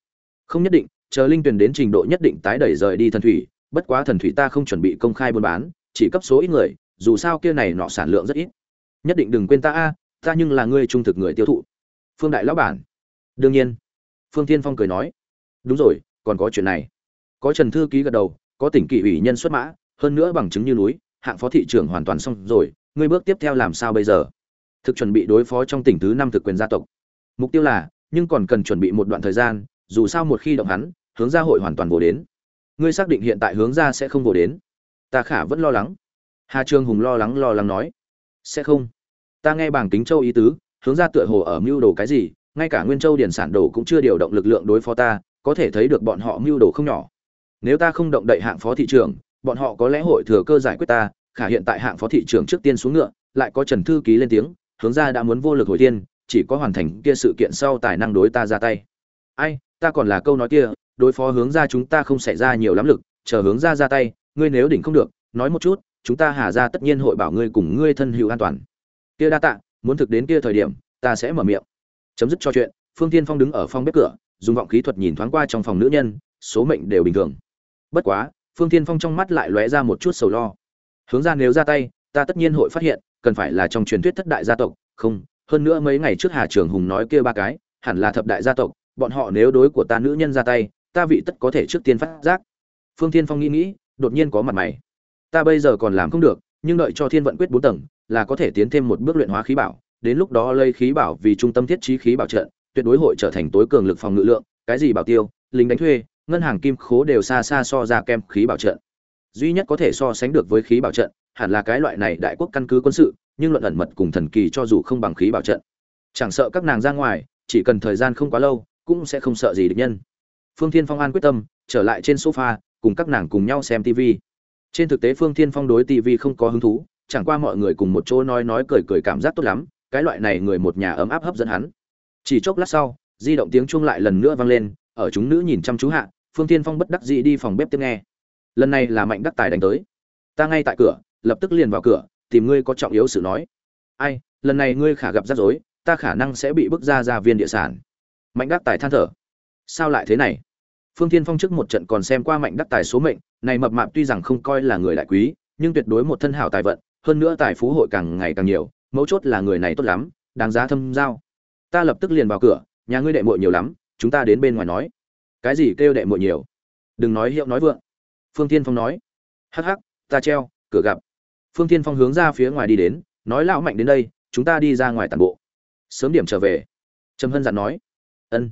Không nhất định, chờ linh tuyển đến trình độ nhất định tái đẩy rời đi thần thủy, bất quá thần thủy ta không chuẩn bị công khai buôn bán, chỉ cấp số ít người, dù sao kia này nọ sản lượng rất ít. Nhất định đừng quên ta a ta nhưng là ngươi trung thực người tiêu thụ. Phương đại lão bản. Đương nhiên. Phương tiên phong cười nói. Đúng rồi, còn có chuyện này. Có trần thư ký gật đầu, có tỉnh kỷ ủy nhân xuất mã, hơn nữa bằng chứng như núi, hạng phó thị trưởng hoàn toàn xong rồi, ngươi bước tiếp theo làm sao bây giờ? Thực chuẩn bị đối phó trong tỉnh thứ năm thực quyền gia tộc. Mục tiêu là, nhưng còn cần chuẩn bị một đoạn thời gian, dù sao một khi động hắn, hướng gia hội hoàn toàn vô đến. Ngươi xác định hiện tại hướng gia sẽ không vô đến. Ta khả vẫn lo lắng. Hà trương hùng lo lắng lo lắng nói. Sẽ không ta nghe bảng kính châu ý tứ, hướng ra tựa hồ ở mưu đồ cái gì, ngay cả nguyên châu điển sản đồ cũng chưa điều động lực lượng đối phó ta, có thể thấy được bọn họ mưu đồ không nhỏ. Nếu ta không động đậy hạng phó thị trưởng, bọn họ có lẽ hội thừa cơ giải quyết ta, khả hiện tại hạng phó thị trưởng trước tiên xuống ngựa, lại có trần thư ký lên tiếng, hướng ra đã muốn vô lực hồi tiên, chỉ có hoàn thành kia sự kiện sau tài năng đối ta ra tay. Ai, ta còn là câu nói kia, đối phó hướng ra chúng ta không xảy ra nhiều lắm lực, chờ hướng ra ra tay, ngươi nếu đỉnh không được, nói một chút, chúng ta hà ra tất nhiên hội bảo ngươi cùng ngươi thân hữu an toàn kia đa tạ, muốn thực đến kia thời điểm, ta sẽ mở miệng. Chấm dứt cho chuyện, phương tiên phong đứng ở phòng bếp cửa, dùng vọng khí thuật nhìn thoáng qua trong phòng nữ nhân, số mệnh đều bình thường. Bất quá, phương tiên phong trong mắt lại lóe ra một chút sầu lo. Hướng ra nếu ra tay, ta tất nhiên hội phát hiện, cần phải là trong truyền thuyết thất đại gia tộc. Không, hơn nữa mấy ngày trước hà trường hùng nói kia ba cái, hẳn là thập đại gia tộc, bọn họ nếu đối của ta nữ nhân ra tay, ta vị tất có thể trước tiên phát giác. Phương tiên phong nghĩ nghĩ, đột nhiên có mặt mày. Ta bây giờ còn làm không được, nhưng đợi cho thiên vận quyết bốn tầng là có thể tiến thêm một bước luyện hóa khí bảo, đến lúc đó lấy khí bảo vì trung tâm thiết trí khí bảo trận, tuyệt đối hội trở thành tối cường lực phòng ngự lượng, cái gì bảo tiêu, lính đánh thuê, ngân hàng kim khố đều xa xa so ra kem khí bảo trận. Duy nhất có thể so sánh được với khí bảo trận, hẳn là cái loại này đại quốc căn cứ quân sự, nhưng luận ẩn mật cùng thần kỳ cho dù không bằng khí bảo trận. Chẳng sợ các nàng ra ngoài, chỉ cần thời gian không quá lâu, cũng sẽ không sợ gì địch nhân. Phương thiên phong an quyết tâm, trở lại trên sofa, cùng các nàng cùng nhau xem tv trên thực tế phương thiên phong đối tv không có hứng thú chẳng qua mọi người cùng một chỗ nói nói cười cười cảm giác tốt lắm, cái loại này người một nhà ấm áp hấp dẫn hắn. Chỉ chốc lát sau, di động tiếng chuông lại lần nữa vang lên, ở chúng nữ nhìn chăm chú hạ, phương thiên phong bất đắc dĩ đi phòng bếp tiếp nghe. Lần này là mạnh đắc tài đánh tới. Ta ngay tại cửa, lập tức liền vào cửa, tìm ngươi có trọng yếu sự nói. Ai, lần này ngươi khả gặp rắc rối, ta khả năng sẽ bị bức ra ra viên địa sản. Mạnh đắc tài than thở. Sao lại thế này? Phương thiên phong trước một trận còn xem qua mạnh đắc tài số mệnh, này mập mạp tuy rằng không coi là người đại quý, nhưng tuyệt đối một thân hảo tài vận hơn nữa tài phú hội càng ngày càng nhiều, mấu chốt là người này tốt lắm, đáng giá thâm giao. Ta lập tức liền vào cửa, nhà ngươi đệ muội nhiều lắm, chúng ta đến bên ngoài nói. Cái gì kêu đệ muội nhiều? Đừng nói hiệu nói vượng. Phương tiên phong nói. Hắc hắc, ta treo, cửa gặp. Phương tiên phong hướng ra phía ngoài đi đến, nói lão mạnh đến đây, chúng ta đi ra ngoài tàn bộ. Sớm điểm trở về. Trầm hân dặn nói. Ân.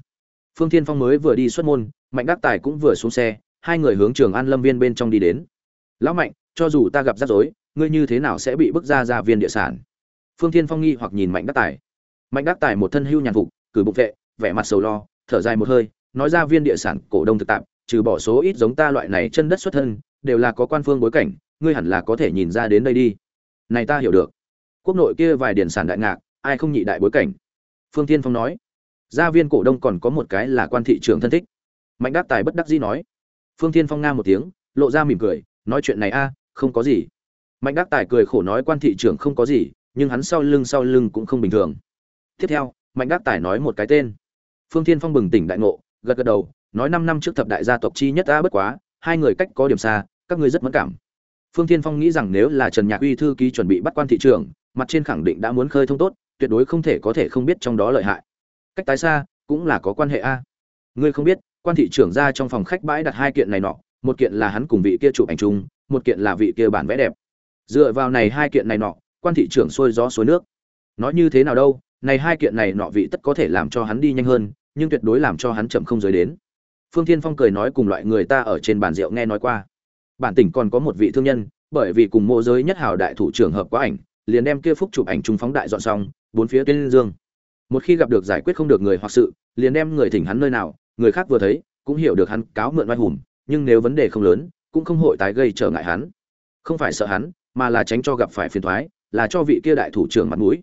Phương tiên phong mới vừa đi xuất môn, mạnh đắc tài cũng vừa xuống xe, hai người hướng trường an lâm viên bên trong đi đến. Lão mạnh, cho dù ta gặp rắc rối ngươi như thế nào sẽ bị bức ra ra viên địa sản? Phương Thiên phong nghi hoặc nhìn mạnh đắc tài. Mạnh đắc tài một thân hưu nhàn phục, cử bụng vệ, vẻ mặt sầu lo, thở dài một hơi, nói ra viên địa sản cổ đông thực tạp, trừ bỏ số ít giống ta loại này chân đất xuất thân, đều là có quan phương bối cảnh, ngươi hẳn là có thể nhìn ra đến đây đi. Này ta hiểu được. Quốc nội kia vài điển sản đại ngạc, ai không nhị đại bối cảnh? Phương Thiên phong nói. Gia viên cổ đông còn có một cái là quan thị trường thân thích. Mạnh đắc tài bất đắc dĩ nói. Phương Thiên phong nga một tiếng, lộ ra mỉm cười, nói chuyện này a, không có gì mạnh đắc tài cười khổ nói quan thị trường không có gì, nhưng hắn sau lưng sau lưng cũng không bình thường. Tiếp theo, mạnh đắc tài nói một cái tên. Phương Thiên phong bừng tỉnh đại ngộ, gật gật đầu, nói năm năm trước thập đại gia tộc chi nhất ta bất quá, hai người cách có điểm xa, các ngươi rất mẫn cảm. Phương Thiên phong nghĩ rằng nếu là trần nhạc uy thư ký chuẩn bị bắt quan thị trường mặt trên khẳng định đã muốn khơi thông tốt, tuyệt đối không thể có thể không biết trong đó lợi hại. Cách tái xa, cũng là có quan hệ a. Ngươi không biết, quan thị trưởng ra trong phòng khách bãi đặt hai kiện này nọ, một kiện là hắn cùng vị kia chụp ảnh chung, một kiện là vị kia bản vẽ đẹp dựa vào này hai kiện này nọ, quan thị trưởng xuôi gió suối nước. Nói như thế nào đâu, này hai kiện này nọ vị tất có thể làm cho hắn đi nhanh hơn, nhưng tuyệt đối làm cho hắn chậm không giới đến. Phương thiên phong cười nói cùng loại người ta ở trên bàn rượu nghe nói qua. Bản tỉnh còn có một vị thương nhân, bởi vì cùng mộ giới nhất hào đại thủ trưởng hợp quá ảnh, liền đem kia phúc chụp ảnh trung phóng đại dọn xong, bốn phía tuyên dương. Một khi gặp được giải quyết không được người hoặc sự, liền đem người thỉnh hắn nơi nào, người khác vừa thấy, cũng hiểu được hắn cáo mượn oai hùng, nhưng nếu vấn đề không lớn, cũng không hội tái gây trở ngại hắn. Không phải sợ hắn mà là tránh cho gặp phải phiền thoái, là cho vị kia đại thủ trưởng mặt mũi.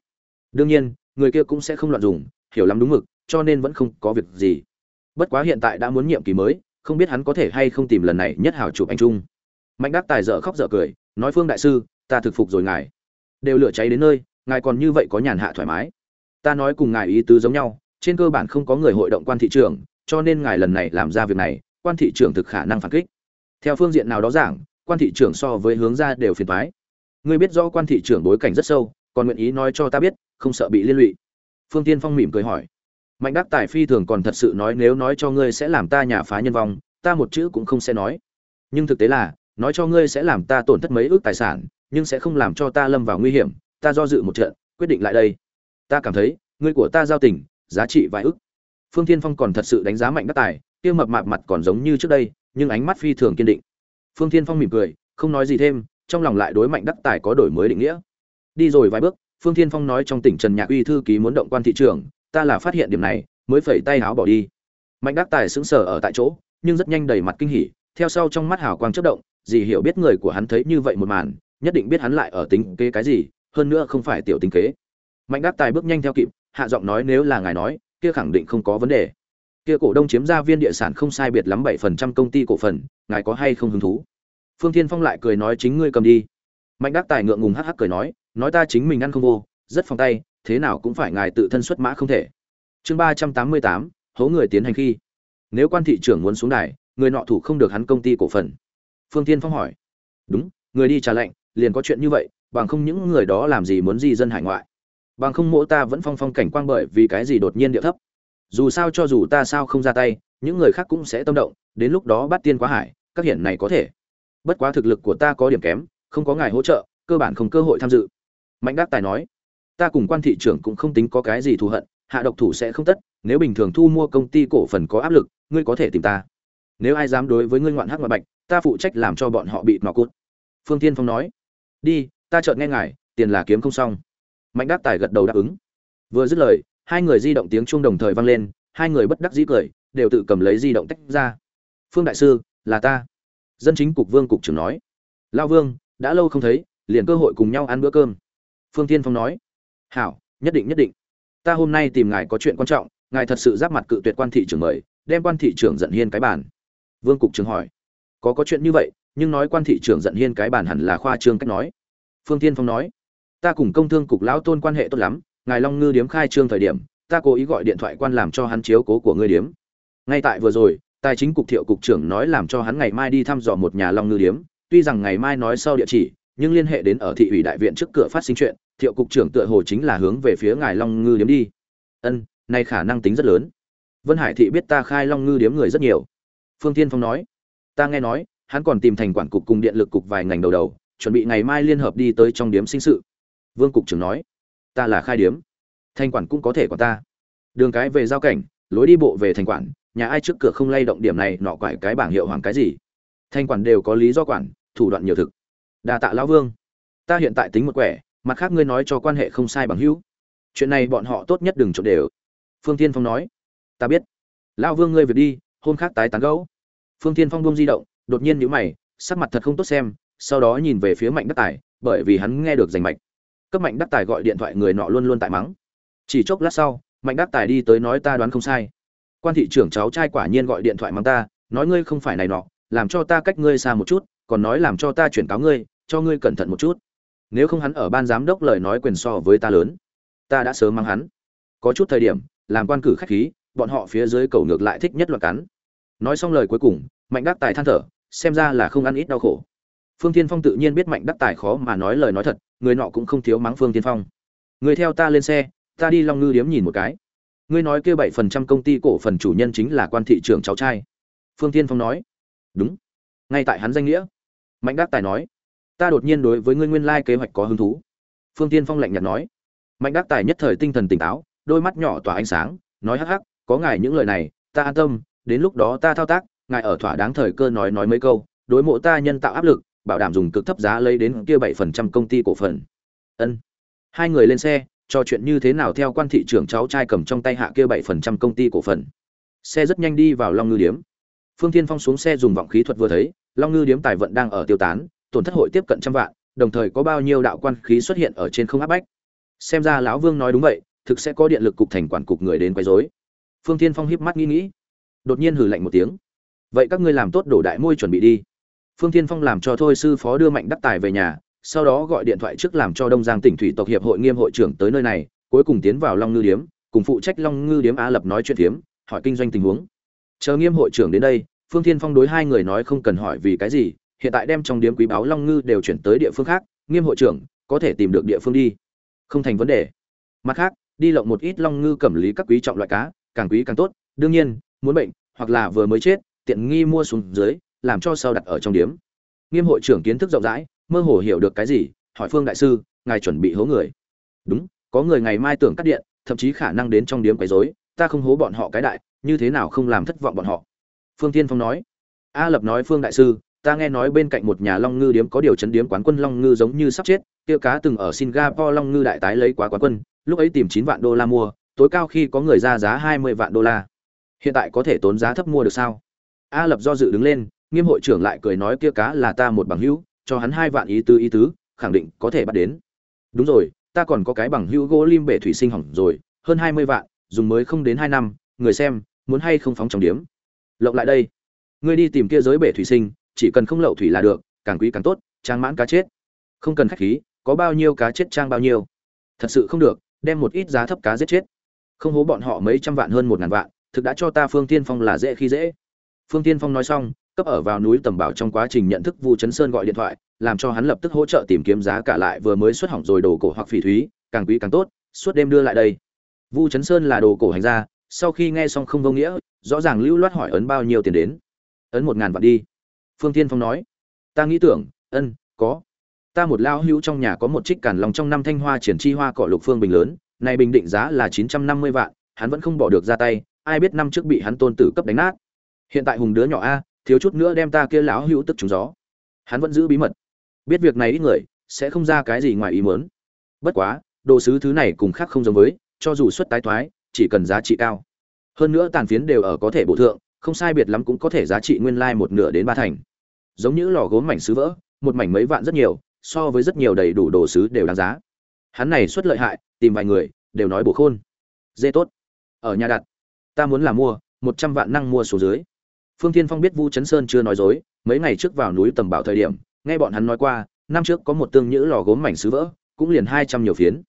Đương nhiên, người kia cũng sẽ không loạn dùng, hiểu lắm đúng mực, cho nên vẫn không có việc gì. Bất quá hiện tại đã muốn nhiệm kỳ mới, không biết hắn có thể hay không tìm lần này nhất hảo chụp anh trung mạnh đắc tài dở khóc dở cười, nói, phương đại sư, ta thực phục rồi ngài. Đều lửa cháy đến nơi, ngài còn như vậy có nhàn hạ thoải mái. Ta nói cùng ngài ý tứ giống nhau, trên cơ bản không có người hội động quan thị trường cho nên ngài lần này làm ra việc này, quan thị trường thực khả năng phản kích. Theo phương diện nào đó giảng quan thị trưởng so với hướng ra đều phiền toái. ngươi biết rõ quan thị trưởng bối cảnh rất sâu, còn nguyện ý nói cho ta biết, không sợ bị liên lụy. Phương tiên phong mỉm cười hỏi. Mạnh đắc tài phi thường còn thật sự nói nếu nói cho ngươi sẽ làm ta nhà phá nhân vong, ta một chữ cũng không sẽ nói. Nhưng thực tế là, nói cho ngươi sẽ làm ta tổn thất mấy ước tài sản, nhưng sẽ không làm cho ta lâm vào nguy hiểm, ta do dự một trận, quyết định lại đây. Ta cảm thấy, ngươi của ta giao tình, giá trị vài ức. phương Thiên phong còn thật sự đánh giá mạnh đắc tài, kia mập mạp mặt còn giống như trước đây, nhưng ánh mắt phi thường kiên định phương Thiên phong mỉm cười, không nói gì thêm, trong lòng lại đối mạnh đắc tài có đổi mới định nghĩa. Đi rồi vài bước, phương Thiên phong nói trong tỉnh trần nhạc uy thư ký muốn động quan thị trường, ta là phát hiện điểm này, mới phẩy tay áo bỏ đi. Mạnh đắc tài sững sờ ở tại chỗ, nhưng rất nhanh đầy mặt kinh hỉ, theo sau trong mắt hào quang chớp động gì hiểu biết người của hắn thấy như vậy một màn, nhất định biết hắn lại ở tính kế cái gì, hơn nữa không phải tiểu tính kế. Mạnh đắc tài bước nhanh theo kịp, hạ giọng nói nếu là ngài nói, kia khẳng định không có vấn đề. Kia cổ đông chiếm ra viên địa sản không sai biệt lắm bảy phần trăm công ty cổ phần ngài có hay không hứng thú? Phương thiên phong lại cười nói chính ngươi cầm đi. Mạnh đắc tài ngượng ngùng hắc hắc cười nói nói ta chính mình ăn không vô, rất phòng tay, thế nào cũng phải ngài tự thân xuất mã không thể. Chương ba trăm tám mươi tám, hố người tiến hành khi. Nếu quan thị trưởng muốn xuống đài, người nọ thủ không được hắn công ty cổ phần. Phương tiên phong hỏi. Đúng, người đi trả lệnh, liền có chuyện như vậy, bằng không những người đó làm gì muốn di dân hải ngoại. Bằng không mỗi ta vẫn phong phong cảnh quang bởi vì cái gì đột nhiên địa thấp. Dù sao cho dù ta sao không ra tay những người khác cũng sẽ tâm động, đến lúc đó bắt tiên quá hải, các hiện này có thể. Bất quá thực lực của ta có điểm kém, không có ngài hỗ trợ, cơ bản không cơ hội tham dự. Mạnh đắc tài nói. Ta cùng quan thị trưởng cũng không tính có cái gì thù hận, hạ độc thủ sẽ không tất, nếu bình thường thu mua công ty cổ phần có áp lực, ngươi có thể tìm ta. Nếu ai dám đối với ngươi ngoạn hắc ngoạn bạch, ta phụ trách làm cho bọn họ bị nọ cút phương tiên phong nói. Đi, ta chợt nghe ngài, tiền là kiếm không xong. Mạnh đắc tài gật đầu đáp ứng. Vừa dứt lời, hai người di động tiếng chuông đồng thời vang lên, hai người bất đắc dĩ cười đều tự cầm lấy di động tách ra. Phương đại sư, là ta. Dân chính cục vương cục trưởng nói. Lao vương, đã lâu không thấy, liền cơ hội cùng nhau ăn bữa cơm. Phương tiên phong nói. Hảo, nhất định nhất định. Ta hôm nay tìm ngài có chuyện quan trọng, ngài thật sự giáp mặt cự tuyệt quan thị trưởng mời, đem quan thị trưởng giận hiên cái bàn. Vương cục trưởng hỏi. Có có chuyện như vậy, nhưng nói quan thị trưởng giận hiên cái bàn hẳn là khoa trương cách nói. Phương tiên phong nói. Ta cùng công thương cục lão tôn quan hệ tốt lắm, ngài long ngư điếm khai trương thời điểm, ta cố ý gọi điện thoại quan làm cho hắn chiếu cố của ngươi điếm ngay tại vừa rồi, tài chính cục thiệu cục trưởng nói làm cho hắn ngày mai đi thăm dò một nhà long ngư điếm. Tuy rằng ngày mai nói sau địa chỉ, nhưng liên hệ đến ở thị ủy đại viện trước cửa phát sinh chuyện, thiệu cục trưởng tựa hồ chính là hướng về phía ngài long ngư điếm đi. Ân, nay khả năng tính rất lớn. Vân hải thị biết ta khai long ngư điếm người rất nhiều. Phương tiên phong nói, ta nghe nói, hắn còn tìm thành quản cục cùng điện lực cục vài ngành đầu đầu, chuẩn bị ngày mai liên hợp đi tới trong điếm sinh sự. Vương cục trưởng nói, ta là khai điếm. Thanh quản cũng có thể của ta. Đường cái về giao cảnh, lối đi bộ về thành quản nhà ai trước cửa không lay động điểm này, nọ quải cái bảng hiệu hoàng cái gì? Thanh quản đều có lý do quản, thủ đoạn nhiều thực. Đa tạ lão vương. Ta hiện tại tính một quẻ, mặt khác ngươi nói cho quan hệ không sai bằng hữu. Chuyện này bọn họ tốt nhất đừng trộn đều. Phương tiên phong nói. Ta biết. Lão vương ngươi việc đi, hôm khác tái tán gấu phương tiên phong buông di động, đột nhiên nhíu mày, sắc mặt thật không tốt xem, sau đó nhìn về phía mạnh đắc tài, bởi vì hắn nghe được giành mạch. Cấp mạnh đắc tài gọi điện thoại người nọ luôn luôn tại mắng. Chỉ chốc lát sau, mạnh đắc tài đi tới nói ta đoán không sai quan thị trưởng cháu trai quả nhiên gọi điện thoại mắng ta, nói ngươi không phải này nọ, làm cho ta cách ngươi xa một chút, còn nói làm cho ta chuyển cáo ngươi, cho ngươi cẩn thận một chút. Nếu không hắn ở ban giám đốc lời nói quyền so với ta lớn. Ta đã sớm mắng hắn. Có chút thời điểm, làm quan cử khách khí, bọn họ phía dưới cầu ngược lại thích nhất loạt cắn. Nói xong lời cuối cùng, mạnh đắc tài than thở, xem ra là không ăn ít đau khổ. Phương tiên phong tự nhiên biết mạnh đắc tài khó mà nói lời nói thật, người nọ cũng không thiếu mắng phương tiên phong. Người theo ta lên xe, ta đi long ngư điếm nhìn một cái ngươi nói kêu bảy phần trăm công ty cổ phần chủ nhân chính là quan thị trưởng cháu trai. Phương tiên phong nói. Đúng. Ngay tại hắn danh nghĩa. Mạnh đắc tài nói. Ta đột nhiên đối với ngươi nguyên lai kế hoạch có hứng thú. Phương tiên phong lạnh nhạt nói. Mạnh đắc tài nhất thời tinh thần tỉnh táo, đôi mắt nhỏ tỏa ánh sáng, nói hắc hắc, có ngài những lời này, ta an tâm, đến lúc đó ta thao tác, ngài ở thỏa đáng thời cơ nói nói mấy câu, đối mộ ta nhân tạo áp lực, bảo đảm dùng cực thấp giá lấy đến kia bảy phần trăm công ty cổ phần. Ân. Hai người lên xe trò chuyện như thế nào theo quan thị trưởng cháu trai cầm trong tay hạ kia bảy phần trăm công ty cổ phần. Xe rất nhanh đi vào long ngư điếm. Phương thiên phong xuống xe dùng vọng khí thuật vừa thấy, long ngư điếm tài vận đang ở tiêu tán, tổn thất hội tiếp cận trăm vạn, đồng thời có bao nhiêu đạo quan khí xuất hiện ở trên không áp bách. Xem ra lão vương nói đúng vậy, thực sẽ có điện lực cục thành quản cục người đến quấy rối. Phương thiên phong híp mắt nghĩ nghĩ, đột nhiên hừ lạnh một tiếng. Vậy các ngươi làm tốt đổ đại môi chuẩn bị đi. Phương thiên phong làm cho thôi sư phó đưa mạnh đắc tài về nhà sau đó gọi điện thoại trước làm cho đông giang tỉnh thủy tộc hiệp hội nghiêm hội trưởng tới nơi này, cuối cùng tiến vào long ngư điếm, cùng phụ trách long ngư điếm a lập nói chuyện phiếm, hỏi kinh doanh tình huống. Chờ nghiêm hội trưởng đến đây, phương thiên phong đối hai người nói không cần hỏi vì cái gì, hiện tại đem trong điếm quý báo long ngư đều chuyển tới địa phương khác, nghiêm hội trưởng, có thể tìm được địa phương đi. Không thành vấn đề. Mặt khác, đi lộng một ít long ngư cẩm lý các quý trọng loại cá, càng quý càng tốt, đương nhiên, muốn bệnh, hoặc là vừa mới chết, tiện nghi mua xuống dưới, làm cho sau đặt ở trong điếm. Nghiêm hội trưởng kiến thức rộng rãi mơ hồ hiểu được cái gì, hỏi phương đại sư, ngài chuẩn bị hố người? Đúng, có người ngày mai tưởng cắt điện, thậm chí khả năng đến trong điếm quấy rối, ta không hố bọn họ cái đại, như thế nào không làm thất vọng bọn họ? Phương tiên phong nói. A lập nói, phương đại sư, ta nghe nói bên cạnh một nhà long ngư điếm có điều chấn điếm quán quân long ngư giống như sắp chết, kia cá từng ở singapore long ngư đại tái lấy quá quán quân, lúc ấy tìm chín vạn đô la mua, tối cao khi có người ra giá hai mươi vạn đô la. Hiện tại có thể tốn giá thấp mua được sao? A lập do dự đứng lên, nghiêm hội trưởng lại cười nói, kia cá là ta một bằng hữu cho hắn hai vạn ý tứ ý tứ, khẳng định có thể bắt đến. Đúng rồi, ta còn có cái bằng hữu gỗ lim bể thủy sinh hỏng rồi, hơn hai mươi vạn, dùng mới không đến hai năm, người xem, muốn hay không phóng trọng điếm. Lộng lại đây. Ngươi đi tìm kia giới bể thủy sinh, chỉ cần không lậu thủy là được, càng quý càng tốt, trang mãn cá chết. Không cần khách khí, có bao nhiêu cá chết trang bao nhiêu. Thật sự không được, đem một ít giá thấp cá giết chết. Không hố bọn họ mấy trăm vạn hơn một ngàn vạn, thực đã cho ta phương tiên phong là dễ khi dễ. Phương tiên phong nói xong cấp ở vào núi tầm bảo trong quá trình nhận thức vu chấn sơn gọi điện thoại, làm cho hắn lập tức hỗ trợ tìm kiếm giá cả lại vừa mới xuất hỏng rồi đồ cổ hoặc phỉ thúy, càng quý càng tốt, suốt đêm đưa lại đây. Vu chấn sơn là đồ cổ hành gia, sau khi nghe xong không vô nghĩa, rõ ràng lưu loát hỏi ấn bao nhiêu tiền đến. Ấn một ngàn vạn đi. Phương tiên phong nói, ta nghĩ tưởng, ân, có. Ta một lao hữu trong nhà có một trích cản lòng trong năm thanh hoa triển chi hoa cỏ lục phương bình lớn này bình định giá là chín trăm năm mươi vạn, hắn vẫn không bỏ được ra tay, ai biết năm trước bị hắn tôn tử cấp đánh nát. Hiện tại hùng đứa nhỏ a thiếu chút nữa đem ta kia lão hữu tức trúng gió. Hắn vẫn giữ bí mật. Biết việc này ít người, sẽ không ra cái gì ngoài ý muốn. Bất quá, đồ sứ thứ này cùng khác không giống với, cho dù xuất tái thoái, chỉ cần giá trị cao. Hơn nữa tàn phiến đều ở có thể bổ thượng, không sai biệt lắm cũng có thể giá trị nguyên lai like một nửa đến ba thành. Giống như lò gốm mảnh sứ vỡ, một mảnh mấy vạn rất nhiều, so với rất nhiều đầy đủ đồ sứ đều đáng giá. Hắn này xuất lợi hại, tìm vài người, đều nói bổ khôn. Dê tốt. Ở nhà đặt. Ta muốn là mua, một trăm vạn năng mua số dưới phương Thiên phong biết vu chấn sơn chưa nói dối, mấy ngày trước vào núi tầm bảo thời điểm, nghe bọn hắn nói qua, năm trước có một tương nhữ lò gốm mảnh sứ vỡ, cũng liền hai trăm nhiều phiến.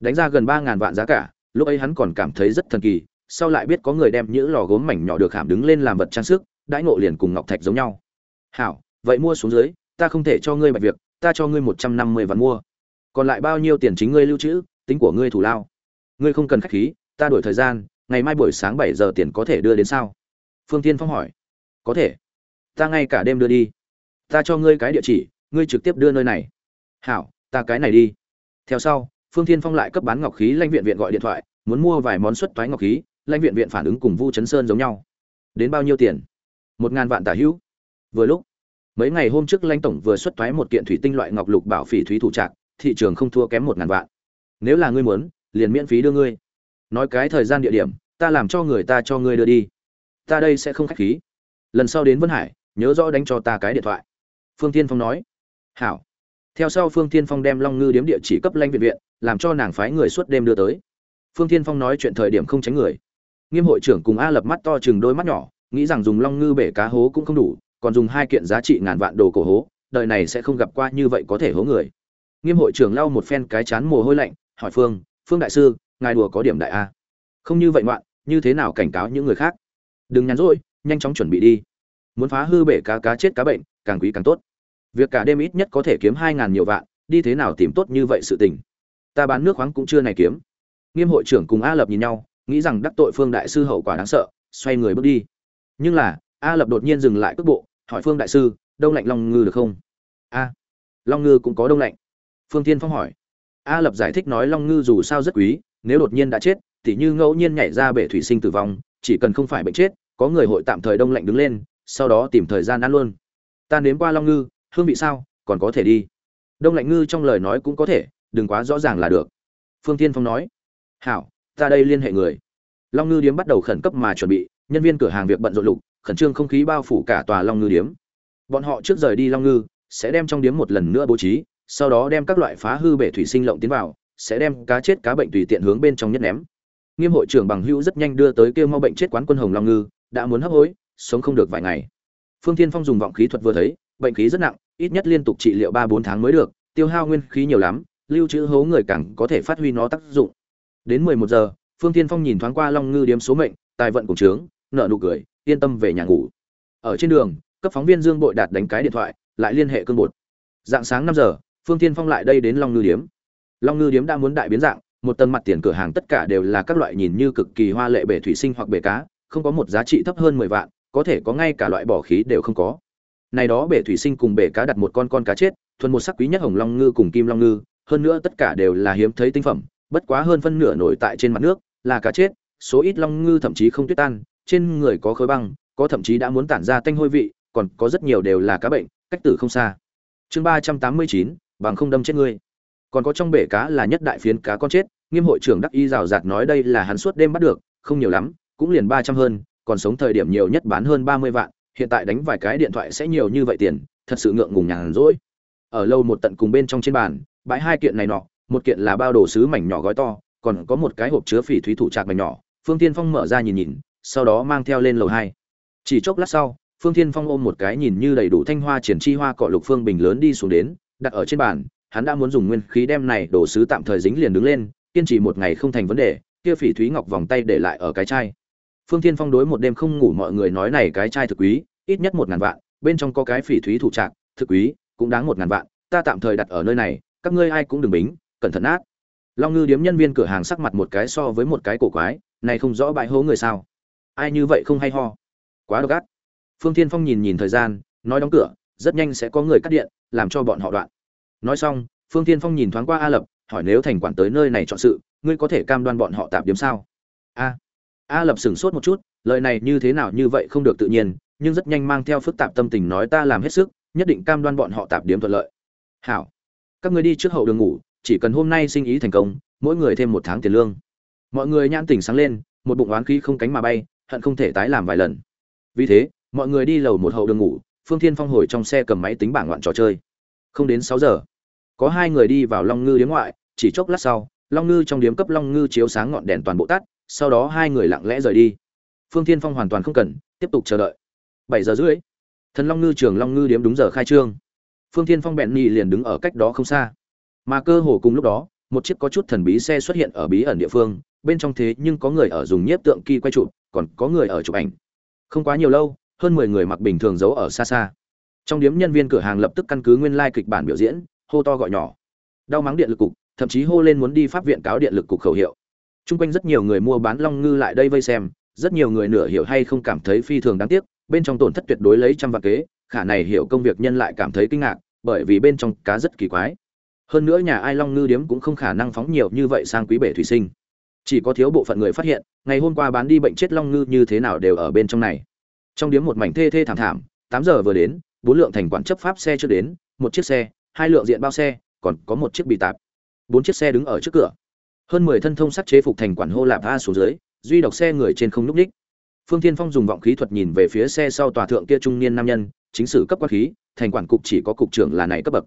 Đánh ra gần ba ngàn vạn giá cả, lúc ấy hắn còn cảm thấy rất thần kỳ, sau lại biết có người đem nhữ lò gốm mảnh nhỏ được hàm đứng lên làm vật trang sức, đãi ngộ liền cùng ngọc thạch giống nhau. Hảo, vậy mua xuống dưới, ta không thể cho ngươi bạch việc, ta cho ngươi một trăm năm mươi vạn mua. Còn lại bao nhiêu tiền chính ngươi lưu trữ, tính của ngươi thủ lao. Ngươi không cần khách khí, ta đổi thời gian, ngày mai buổi sáng bảy giờ tiền có thể đưa đến sao? Phương Thiên phong hỏi có thể. Ta ngay cả đêm đưa đi. Ta cho ngươi cái địa chỉ, ngươi trực tiếp đưa nơi này. Hảo, ta cái này đi. Theo sau, phương thiên phong lại cấp bán ngọc khí lãnh viện viện gọi điện thoại, muốn mua vài món xuất toái ngọc khí, lãnh viện viện phản ứng cùng vu chấn sơn giống nhau. Đến bao nhiêu tiền? Một ngàn vạn tả hữu. Vừa lúc, mấy ngày hôm trước lãnh tổng vừa xuất toái một kiện thủy tinh loại ngọc lục bảo phỉ thúy thủ trạc, thị trường không thua kém một ngàn vạn. Nếu là ngươi muốn, liền miễn phí đưa ngươi. Nói cái thời gian địa điểm, ta làm cho người ta cho ngươi đưa đi. Ta đây sẽ không khách khí lần sau đến vân hải, nhớ rõ đánh cho ta cái điện thoại. Phương tiên phong nói. Hảo. Theo sau phương tiên phong đem long ngư điếm địa chỉ cấp lanh viện viện, làm cho nàng phái người suốt đêm đưa tới. Phương tiên phong nói chuyện thời điểm không tránh người. Nghiêm hội trưởng cùng a lập mắt to chừng đôi mắt nhỏ, nghĩ rằng dùng long ngư bể cá hố cũng không đủ, còn dùng hai kiện giá trị ngàn vạn đồ cổ hố, đời này sẽ không gặp qua như vậy có thể hố người. Nghiêm hội trưởng lau một phen cái chán mồ hôi lạnh, hỏi phương phương đại sư, ngài đùa có điểm đại a? Không như vậy ngoạn, như thế nào cảnh cáo những người khác? Đừng nhắn rỗi nhanh chóng chuẩn bị đi. Muốn phá hư bể cá cá chết cá bệnh, càng quý càng tốt. Việc cả đêm ít nhất có thể kiếm hai ngàn nhiều vạn, đi thế nào tìm tốt như vậy sự tình. Ta bán nước khoáng cũng chưa này kiếm. Nghiêm hội trưởng cùng a lập nhìn nhau, nghĩ rằng đắc tội phương đại sư hậu quả đáng sợ, xoay người bước đi. Nhưng là, a lập đột nhiên dừng lại cước bộ, hỏi phương đại sư, đông lạnh long ngư được không? A, long ngư cũng có đông lạnh. Phương tiên phong hỏi. A lập giải thích nói long ngư dù sao rất quý, nếu đột nhiên đã chết thì như ngẫu nhiên nhảy ra bể thủy sinh tử vong, chỉ cần không phải bệnh chết có người hội tạm thời đông lạnh đứng lên, sau đó tìm thời gian ăn luôn. Ta nếm qua long ngư, hương vị sao, còn có thể đi. Đông lạnh ngư trong lời nói cũng có thể, đừng quá rõ ràng là được. Phương tiên phong nói. Hảo, ta đây liên hệ người. Long ngư điếm bắt đầu khẩn cấp mà chuẩn bị, nhân viên cửa hàng việc bận rộn lục, khẩn trương không khí bao phủ cả tòa long ngư điếm. Bọn họ trước rời đi long ngư, sẽ đem trong điếm một lần nữa bố trí, sau đó đem các loại phá hư bể thủy sinh lộng tiến vào, sẽ đem cá chết cá bệnh tùy tiện hướng bên trong nhất ném. Nghiêm hội trưởng bằng hữu rất nhanh đưa tới kêu mau bệnh chết quán quân hồng long ngư đã muốn hấp hối, sống không được vài ngày. Phương thiên phong dùng vọng khí thuật vừa thấy, bệnh khí rất nặng, ít nhất liên tục trị liệu ba bốn tháng mới được, tiêu hao nguyên khí nhiều lắm, lưu trữ hố người càng có thể phát huy nó tác dụng. Đến mười một giờ, phương thiên phong nhìn thoáng qua long ngư điếm số mệnh, tài vận cùng trướng nợ nụ cười, yên tâm về nhà ngủ. Ở trên đường, cấp phóng viên dương bội đạt đánh cái điện thoại, lại liên hệ cương bột. Dạng sáng năm giờ, phương thiên phong lại đây đến long ngư điếm. Long ngư điếm đã muốn đại biến dạng, một tầng mặt tiền cửa hàng tất cả đều là các loại nhìn như cực kỳ hoa lệ bể thủy sinh hoặc bể cá không có một giá trị thấp hơn mười vạn, có thể có ngay cả loại bỏ khí đều không có. Này đó bể thủy sinh cùng bể cá đặt một con con cá chết, thuần một sắc quý nhất hồng long ngư cùng kim long ngư, hơn nữa tất cả đều là hiếm thấy tinh phẩm, bất quá hơn phân nửa nổi tại trên mặt nước, là cá chết, số ít long ngư thậm chí không tuyết tan, trên người có khối băng, có thậm chí đã muốn tản ra tanh hôi vị, còn có rất nhiều đều là cá bệnh, cách tử không xa. Chương ba trăm tám mươi chín, bằng không đâm chết ngươi. Còn có trong bể cá là nhất đại phiến cá con chết, nghiêm hội trưởng đắc y rào rạt nói đây là hắn suốt đêm bắt được, không nhiều lắm cũng liền ba trăm hơn, còn sống thời điểm nhiều nhất bán hơn ba mươi vạn, hiện tại đánh vài cái điện thoại sẽ nhiều như vậy tiền, thật sự ngượng ngùng nhàn rỗi. Ở lâu một tận cùng bên trong trên bàn, bãi hai kiện này nọ, một kiện là bao đồ sứ mảnh nhỏ gói to, còn có một cái hộp chứa phỉ thúy thủ trạc mảnh nhỏ. Phương tiên phong mở ra nhìn nhìn, sau đó mang theo lên lầu hai. Chỉ chốc lát sau, phương tiên phong ôm một cái nhìn như đầy đủ thanh hoa triển chi hoa cọ lục phương bình lớn đi xuống đến, đặt ở trên bàn, hắn đã muốn dùng nguyên khí đem này đồ sứ tạm thời dính liền đứng lên, kiên trì một ngày không thành vấn đề, kia phỉ thúy ngọc vòng tay để lại ở cái chai phương thiên phong đối một đêm không ngủ mọi người nói này cái chai thực quý, ít nhất một ngàn vạn, bên trong có cái phỉ thúy thủ trạc, thực quý, cũng đáng một ngàn vạn, ta tạm thời đặt ở nơi này, các ngươi ai cũng đừng bính, cẩn thận ác long ngư điếm nhân viên cửa hàng sắc mặt một cái so với một cái cổ quái, này không rõ bãi hố người sao? Ai như vậy không hay ho? Quá độc ác. Phương thiên phong nhìn nhìn thời gian, nói đóng cửa, rất nhanh sẽ có người cắt điện, làm cho bọn họ đoạn. Nói xong, phương Thiên phong nhìn thoáng qua a lập, hỏi nếu thành quản tới nơi này chọn sự, ngươi có thể cam đoan bọn họ tạm điểm sao? A a lập sửng sốt một chút, lời này như thế nào như vậy không được tự nhiên, nhưng rất nhanh mang theo phức tạp tâm tình nói ta làm hết sức, nhất định cam đoan bọn họ tạp điểm thuận lợi. Hảo, các ngươi đi trước hậu đường ngủ, chỉ cần hôm nay sinh ý thành công, mỗi người thêm một tháng tiền lương. Mọi người nhãn tỉnh sáng lên, một bụng oán khí không cánh mà bay, hận không thể tái làm vài lần. Vì thế, mọi người đi lầu một hậu đường ngủ, phương thiên phong hồi trong xe cầm máy tính bảng loạn trò chơi. Không đến sáu giờ, có hai người đi vào long ngư điếm ngoại, chỉ chốc lát sau, long ngư trong điếm cấp long ngư chiếu sáng ngọn đèn toàn bộ tắt sau đó hai người lặng lẽ rời đi. Phương thiên phong hoàn toàn không cần, tiếp tục chờ đợi. Bảy giờ rưỡi, thần long ngư, trường long ngư điếm đúng giờ khai trương. Phương thiên phong bẹn nhì liền đứng ở cách đó không xa. Mà cơ hồ cùng lúc đó, một chiếc có chút thần bí xe xuất hiện ở bí ẩn địa phương, bên trong thế nhưng có người ở dùng nhiếp tượng kỳ quay chụp, còn có người ở chụp ảnh. Không quá nhiều lâu, hơn mười người mặc bình thường giấu ở xa xa. Trong điếm nhân viên cửa hàng lập tức căn cứ nguyên lai kịch bản biểu diễn, hô to gọi nhỏ. Đau mắng điện lực cục, thậm chí hô lên muốn đi pháp viện cáo điện lực cục khẩu hiệu chung quanh rất nhiều người mua bán long ngư lại đây vây xem, rất nhiều người nửa hiểu hay không cảm thấy phi thường đáng tiếc, bên trong tổn thất tuyệt đối lấy trăm vạn kế, khả này hiểu công việc nhân lại cảm thấy kinh ngạc, bởi vì bên trong cá rất kỳ quái. Hơn nữa nhà ai long ngư điếm cũng không khả năng phóng nhiều như vậy sang quý bể thủy sinh. Chỉ có thiếu bộ phận người phát hiện, ngày hôm qua bán đi bệnh chết long ngư như thế nào đều ở bên trong này. Trong điếm một mảnh thê thê thảm thảm, tám giờ vừa đến, bốn lượng thành quản chấp pháp xe chưa đến, một chiếc xe, hai lượng diện bao xe, còn có một chiếc bị tạp. Bốn chiếc xe đứng ở trước cửa hơn mười thân thông sắc chế phục thành quản hô lạp a xuống dưới, duy độc xe người trên không núp ních. Phương thiên phong dùng vọng khí thuật nhìn về phía xe sau tòa thượng kia trung niên nam nhân, chính sử cấp quan khí, thành quản cục chỉ có cục trưởng là này cấp bậc.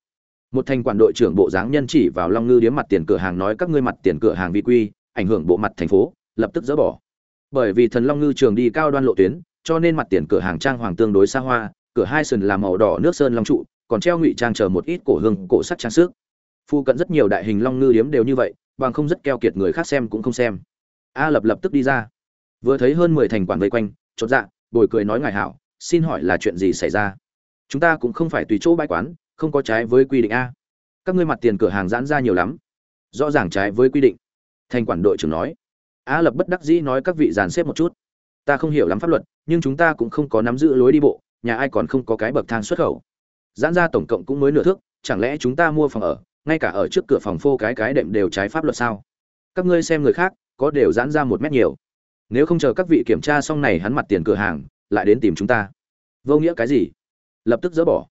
Một thành quản đội trưởng bộ dáng nhân chỉ vào long ngư điếm mặt tiền cửa hàng nói các ngươi mặt tiền cửa hàng vi quy, ảnh hưởng bộ mặt thành phố, lập tức dỡ bỏ. Bởi vì thần long ngư trường đi cao đoan lộ tuyến, cho nên mặt tiền cửa hàng trang hoàng tương đối xa hoa, cửa hai sườn làm màu đỏ nước sơn long trụ, còn treo ngụy trang chờ một ít cổ hương, cổ sắt trang sức. Phu cận rất nhiều đại hình long ngư điếm đều như vậy bằng không rất keo kiệt người khác xem cũng không xem. A lập lập tức đi ra. Vừa thấy hơn mười thành quản vây quanh, chột dạ bồi cười nói ngài hảo, xin hỏi là chuyện gì xảy ra? Chúng ta cũng không phải tùy chỗ bãi quán, không có trái với quy định a. Các ngươi mặt tiền cửa hàng giãn ra nhiều lắm. Rõ ràng trái với quy định. Thành quản đội trưởng nói. A lập bất đắc dĩ nói các vị dàn xếp một chút. Ta không hiểu lắm pháp luật, nhưng chúng ta cũng không có nắm giữ lối đi bộ, nhà ai còn không có cái bậc thang xuất khẩu. Giãn ra tổng cộng cũng mới nửa thước, chẳng lẽ chúng ta mua phòng ở ngay cả ở trước cửa phòng phô cái cái đệm đều trái pháp luật sao? Các ngươi xem người khác, có đều giãn ra một mét nhiều. Nếu không chờ các vị kiểm tra xong này hắn mặt tiền cửa hàng, lại đến tìm chúng ta. Vô nghĩa cái gì? Lập tức dỡ bỏ.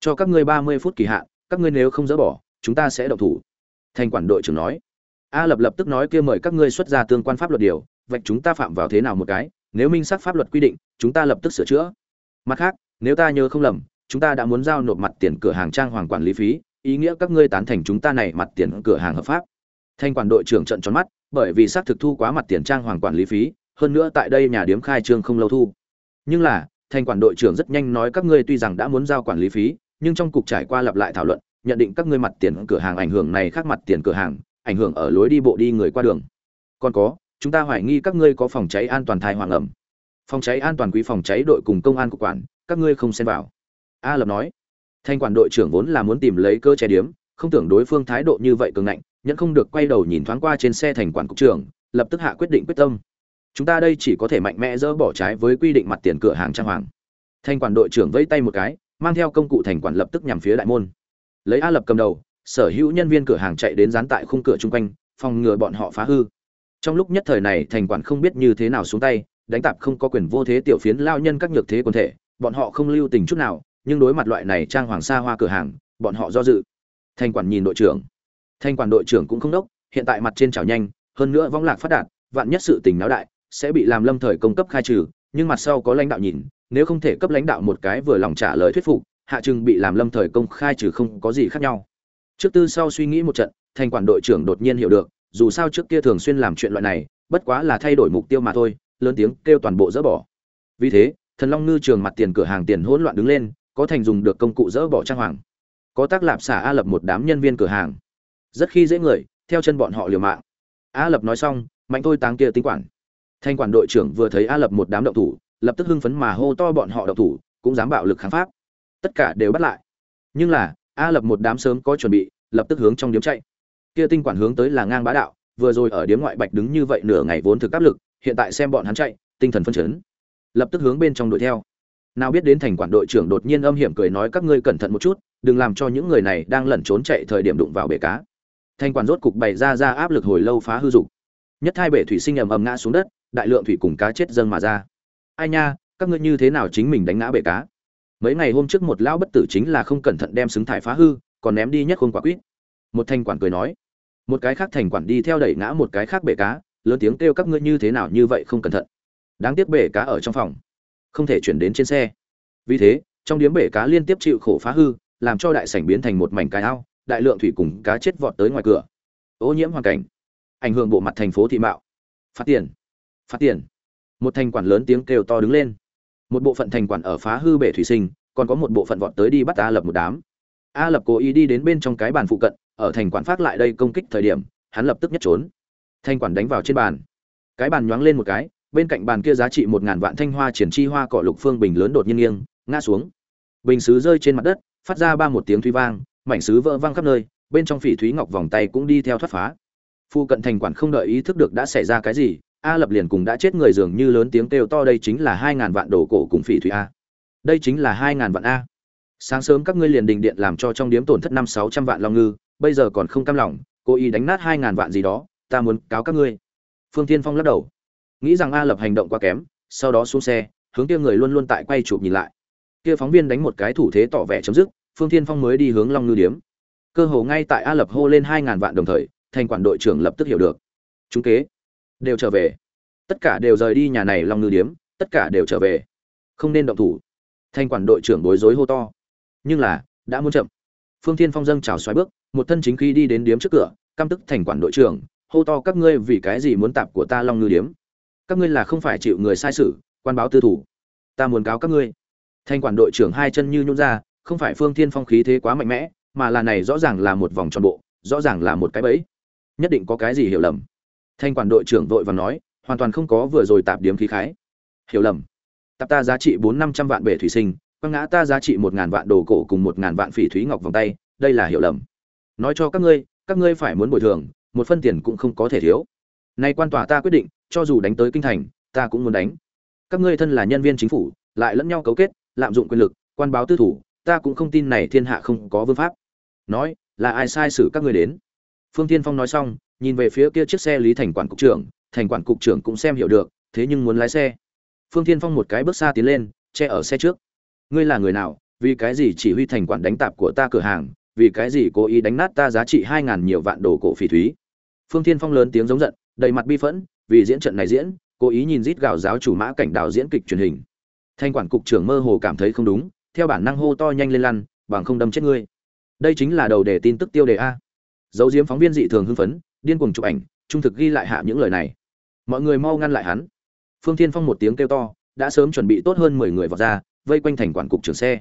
Cho các ngươi ba mươi phút kỳ hạn, các ngươi nếu không dỡ bỏ, chúng ta sẽ độc thủ. Thành quản đội trưởng nói. A lập lập tức nói kia mời các ngươi xuất ra tương quan pháp luật điều vạch chúng ta phạm vào thế nào một cái? Nếu minh xác pháp luật quy định, chúng ta lập tức sửa chữa. Mặt khác, nếu ta nhớ không lầm, chúng ta đã muốn giao nộp mặt tiền cửa hàng trang hoàng quản lý phí ý nghĩa các ngươi tán thành chúng ta này mặt tiền cửa hàng hợp pháp. Thanh quản đội trưởng trận tròn mắt, bởi vì xác thực thu quá mặt tiền trang hoàng quản lý phí, hơn nữa tại đây nhà điếm khai trương không lâu thu. Nhưng là, thanh quản đội trưởng rất nhanh nói các ngươi tuy rằng đã muốn giao quản lý phí, nhưng trong cục trải qua lặp lại thảo luận, nhận định các ngươi mặt tiền cửa hàng ảnh hưởng này khác mặt tiền cửa hàng, ảnh hưởng ở lối đi bộ đi người qua đường. Còn có, chúng ta hoài nghi các ngươi có phòng cháy an toàn thai hoàng ẩm. Phòng cháy an toàn quý phòng cháy đội cùng công an cục quản, các ngươi không xen vào. A lập nói thanh quản đội trưởng vốn là muốn tìm lấy cơ che điếm, không tưởng đối phương thái độ như vậy cường ngạnh, nhẫn không được quay đầu nhìn thoáng qua trên xe thành quản cục trưởng, lập tức hạ quyết định quyết tâm. Chúng ta đây chỉ có thể mạnh mẽ dỡ bỏ trái với quy định mặt tiền cửa hàng trang hoàng. Thanh quản đội trưởng vẫy tay một cái, mang theo công cụ thành quản lập tức nhằm phía đại môn. Lấy a lập cầm đầu, sở hữu nhân viên cửa hàng chạy đến dán tại khung cửa chung quanh, phòng ngừa bọn họ phá hư. Trong lúc nhất thời này, thành quản không biết như thế nào xuống tay, đánh tạp không có quyền vô thế tiểu phiến lao nhân các nhược thế quần thể, bọn họ không lưu tình chút nào nhưng đối mặt loại này trang hoàng sa hoa cửa hàng, bọn họ do dự. Thanh quản nhìn đội trưởng. Thanh quản đội trưởng cũng không đốc, hiện tại mặt trên chảo nhanh, hơn nữa vong lạc phát đạt, vạn nhất sự tình náo đại, sẽ bị làm lâm thời công cấp khai trừ, nhưng mặt sau có lãnh đạo nhìn, nếu không thể cấp lãnh đạo một cái vừa lòng trả lời thuyết phục, hạ trừng bị làm lâm thời công khai trừ không có gì khác nhau. Trước tư sau suy nghĩ một trận, thanh quản đội trưởng đột nhiên hiểu được, dù sao trước kia thường xuyên làm chuyện loại này, bất quá là thay đổi mục tiêu mà thôi, lớn tiếng kêu toàn bộ dỡ bỏ. Vì thế, thần long ngư trường mặt tiền cửa hàng tiền hỗn loạn đứng lên có thành dùng được công cụ dỡ bỏ trang hoàng. Có tác lạp xả a lập một đám nhân viên cửa hàng. Rất khi dễ người, theo chân bọn họ liều mạng. A lập nói xong, mạnh thôi táng kia tính quản. Thanh quản đội trưởng vừa thấy a lập một đám động thủ, lập tức hưng phấn mà hô to bọn họ động thủ, cũng dám bạo lực kháng pháp. Tất cả đều bắt lại. Nhưng là, a lập một đám sớm có chuẩn bị, lập tức hướng trong điếm chạy. Kia tinh quản hướng tới là ngang bá đạo, vừa rồi ở điếm ngoại bạch đứng như vậy nửa ngày vốn thực áp lực, hiện tại xem bọn hắn chạy, tinh thần phân chấn. Lập tức hướng bên trong đuổi theo nào biết đến thành quản đội trưởng đột nhiên âm hiểm cười nói các ngươi cẩn thận một chút, đừng làm cho những người này đang lẩn trốn chạy thời điểm đụng vào bể cá. Thành quản rốt cục bày ra ra áp lực hồi lâu phá hư dục. Nhất hai bể thủy sinh ầm ầm ngã xuống đất, đại lượng thủy cùng cá chết dâng mà ra. Ai nha, các ngươi như thế nào chính mình đánh ngã bể cá? Mấy ngày hôm trước một lão bất tử chính là không cẩn thận đem xứng thải phá hư, còn ném đi nhất không quả quýt. Một thành quản cười nói, một cái khác thành quản đi theo đẩy ngã một cái khác bể cá, lớn tiếng kêu các ngươi như thế nào như vậy không cẩn thận. Đáng tiếc bể cá ở trong phòng không thể chuyển đến trên xe. Vì thế, trong điếm bể cá liên tiếp chịu khổ phá hư, làm cho đại sảnh biến thành một mảnh cái ao, đại lượng thủy cùng cá chết vọt tới ngoài cửa. Ô nhiễm hoàn cảnh. Ảnh hưởng bộ mặt thành phố thị mạo. Phát tiền. Phát tiền. Một thành quản lớn tiếng kêu to đứng lên. Một bộ phận thành quản ở phá hư bể thủy sinh, còn có một bộ phận vọt tới đi bắt a lập một đám. A lập cố ý đi đến bên trong cái bàn phụ cận, ở thành quản phát lại đây công kích thời điểm, hắn lập tức nhất trốn. Thành quản đánh vào trên bàn. Cái bàn nhoáng lên một cái bên cạnh bàn kia giá trị một ngàn vạn thanh hoa triển chi hoa cỏ lục phương bình lớn đột nhiên nghiêng, ngã xuống. Bình xứ rơi trên mặt đất, phát ra ba một tiếng thúy vang, mảnh xứ vỡ vang khắp nơi, bên trong phỉ thúy ngọc vòng tay cũng đi theo thoát phá. Phu cận thành quản không đợi ý thức được đã xảy ra cái gì, a lập liền cùng đã chết người dường như lớn tiếng kêu to, đây chính là hai ngàn vạn đồ cổ cùng phỉ thúy a. Đây chính là hai ngàn vạn a. Sáng sớm các ngươi liền đình điện làm cho trong điếm tổn thất năm sáu trăm vạn long ngư, bây giờ còn không cam lòng, cố ý đánh nát hai ngàn vạn gì đó, ta muốn cáo các ngươi. Phương tiên phong lắc đầu nghĩ rằng a lập hành động quá kém, sau đó xuống xe, hướng kia người luôn luôn tại quay chụp nhìn lại. Kia phóng viên đánh một cái thủ thế tỏ vẻ chấm dứt, phương thiên phong mới đi hướng long ngư điếm. Cơ hồ ngay tại a lập hô lên hai ngàn vạn đồng thời, thành quản đội trưởng lập tức hiểu được. Chúng kế, đều trở về. Tất cả đều rời đi nhà này long ngư điếm, tất cả đều trở về. Không nên động thủ. Thành quản đội trưởng bối rối hô to. Nhưng là, đã muốn chậm. Phương thiên phong dâng chào xoáy bước, một thân chính khí đi đến điếm trước cửa, căm tức thành quản đội trưởng, hô to các ngươi vì cái gì muốn tạp của ta long ngư điếm các ngươi là không phải chịu người sai sử, quan báo tư thủ. Ta muốn cáo các ngươi. Thanh quản đội trưởng hai chân như nhún ra không phải phương thiên phong khí thế quá mạnh mẽ mà là này rõ ràng là một vòng tròn bộ rõ ràng là một cái bẫy. Nhất định có cái gì hiểu lầm. Thanh quản đội trưởng vội và nói hoàn toàn không có vừa rồi tạp điếm khí khái. Hiểu lầm. Tạp ta giá trị bốn năm trăm vạn bể thủy sinh quăng ngã ta giá trị một ngàn vạn đồ cổ cùng một ngàn vạn phỉ thúy ngọc vòng tay đây là hiểu lầm. Nói cho các ngươi các ngươi phải muốn bồi thường một phân tiền cũng không có thể thiếu. Nay quan tòa ta quyết định cho dù đánh tới kinh thành, ta cũng muốn đánh. Các ngươi thân là nhân viên chính phủ, lại lẫn nhau cấu kết, lạm dụng quyền lực, quan báo tư thủ, ta cũng không tin này thiên hạ không có vương pháp. Nói, là ai sai xử các ngươi đến? Phương tiên phong nói xong, nhìn về phía kia chiếc xe lý thành quản cục trưởng, thành quản cục trưởng cũng xem hiểu được, thế nhưng muốn lái xe. Phương tiên phong một cái bước xa tiến lên, che ở xe trước. Ngươi là người nào? Vì cái gì chỉ huy thành quản đánh tạp của ta cửa hàng? Vì cái gì cố ý đánh nát ta giá trị hai ngàn nhiều vạn đồ cổ phỉ thúy? Phương tiên phong lớn tiếng giống giận, đầy mặt bi phẫn vì diễn trận này diễn, cố ý nhìn rít gào giáo chủ mã cảnh đạo diễn kịch truyền hình. Thanh quản cục trưởng mơ hồ cảm thấy không đúng, theo bản năng hô to nhanh lên lăn, bằng không đâm chết ngươi. Đây chính là đầu đề tin tức tiêu đề a. Dấu diếm phóng viên dị thường hưng phấn, điên cuồng chụp ảnh, trung thực ghi lại hạ những lời này. Mọi người mau ngăn lại hắn. Phương thiên phong một tiếng kêu to, đã sớm chuẩn bị tốt hơn mười người vào ra, vây quanh thành quản cục trưởng xe.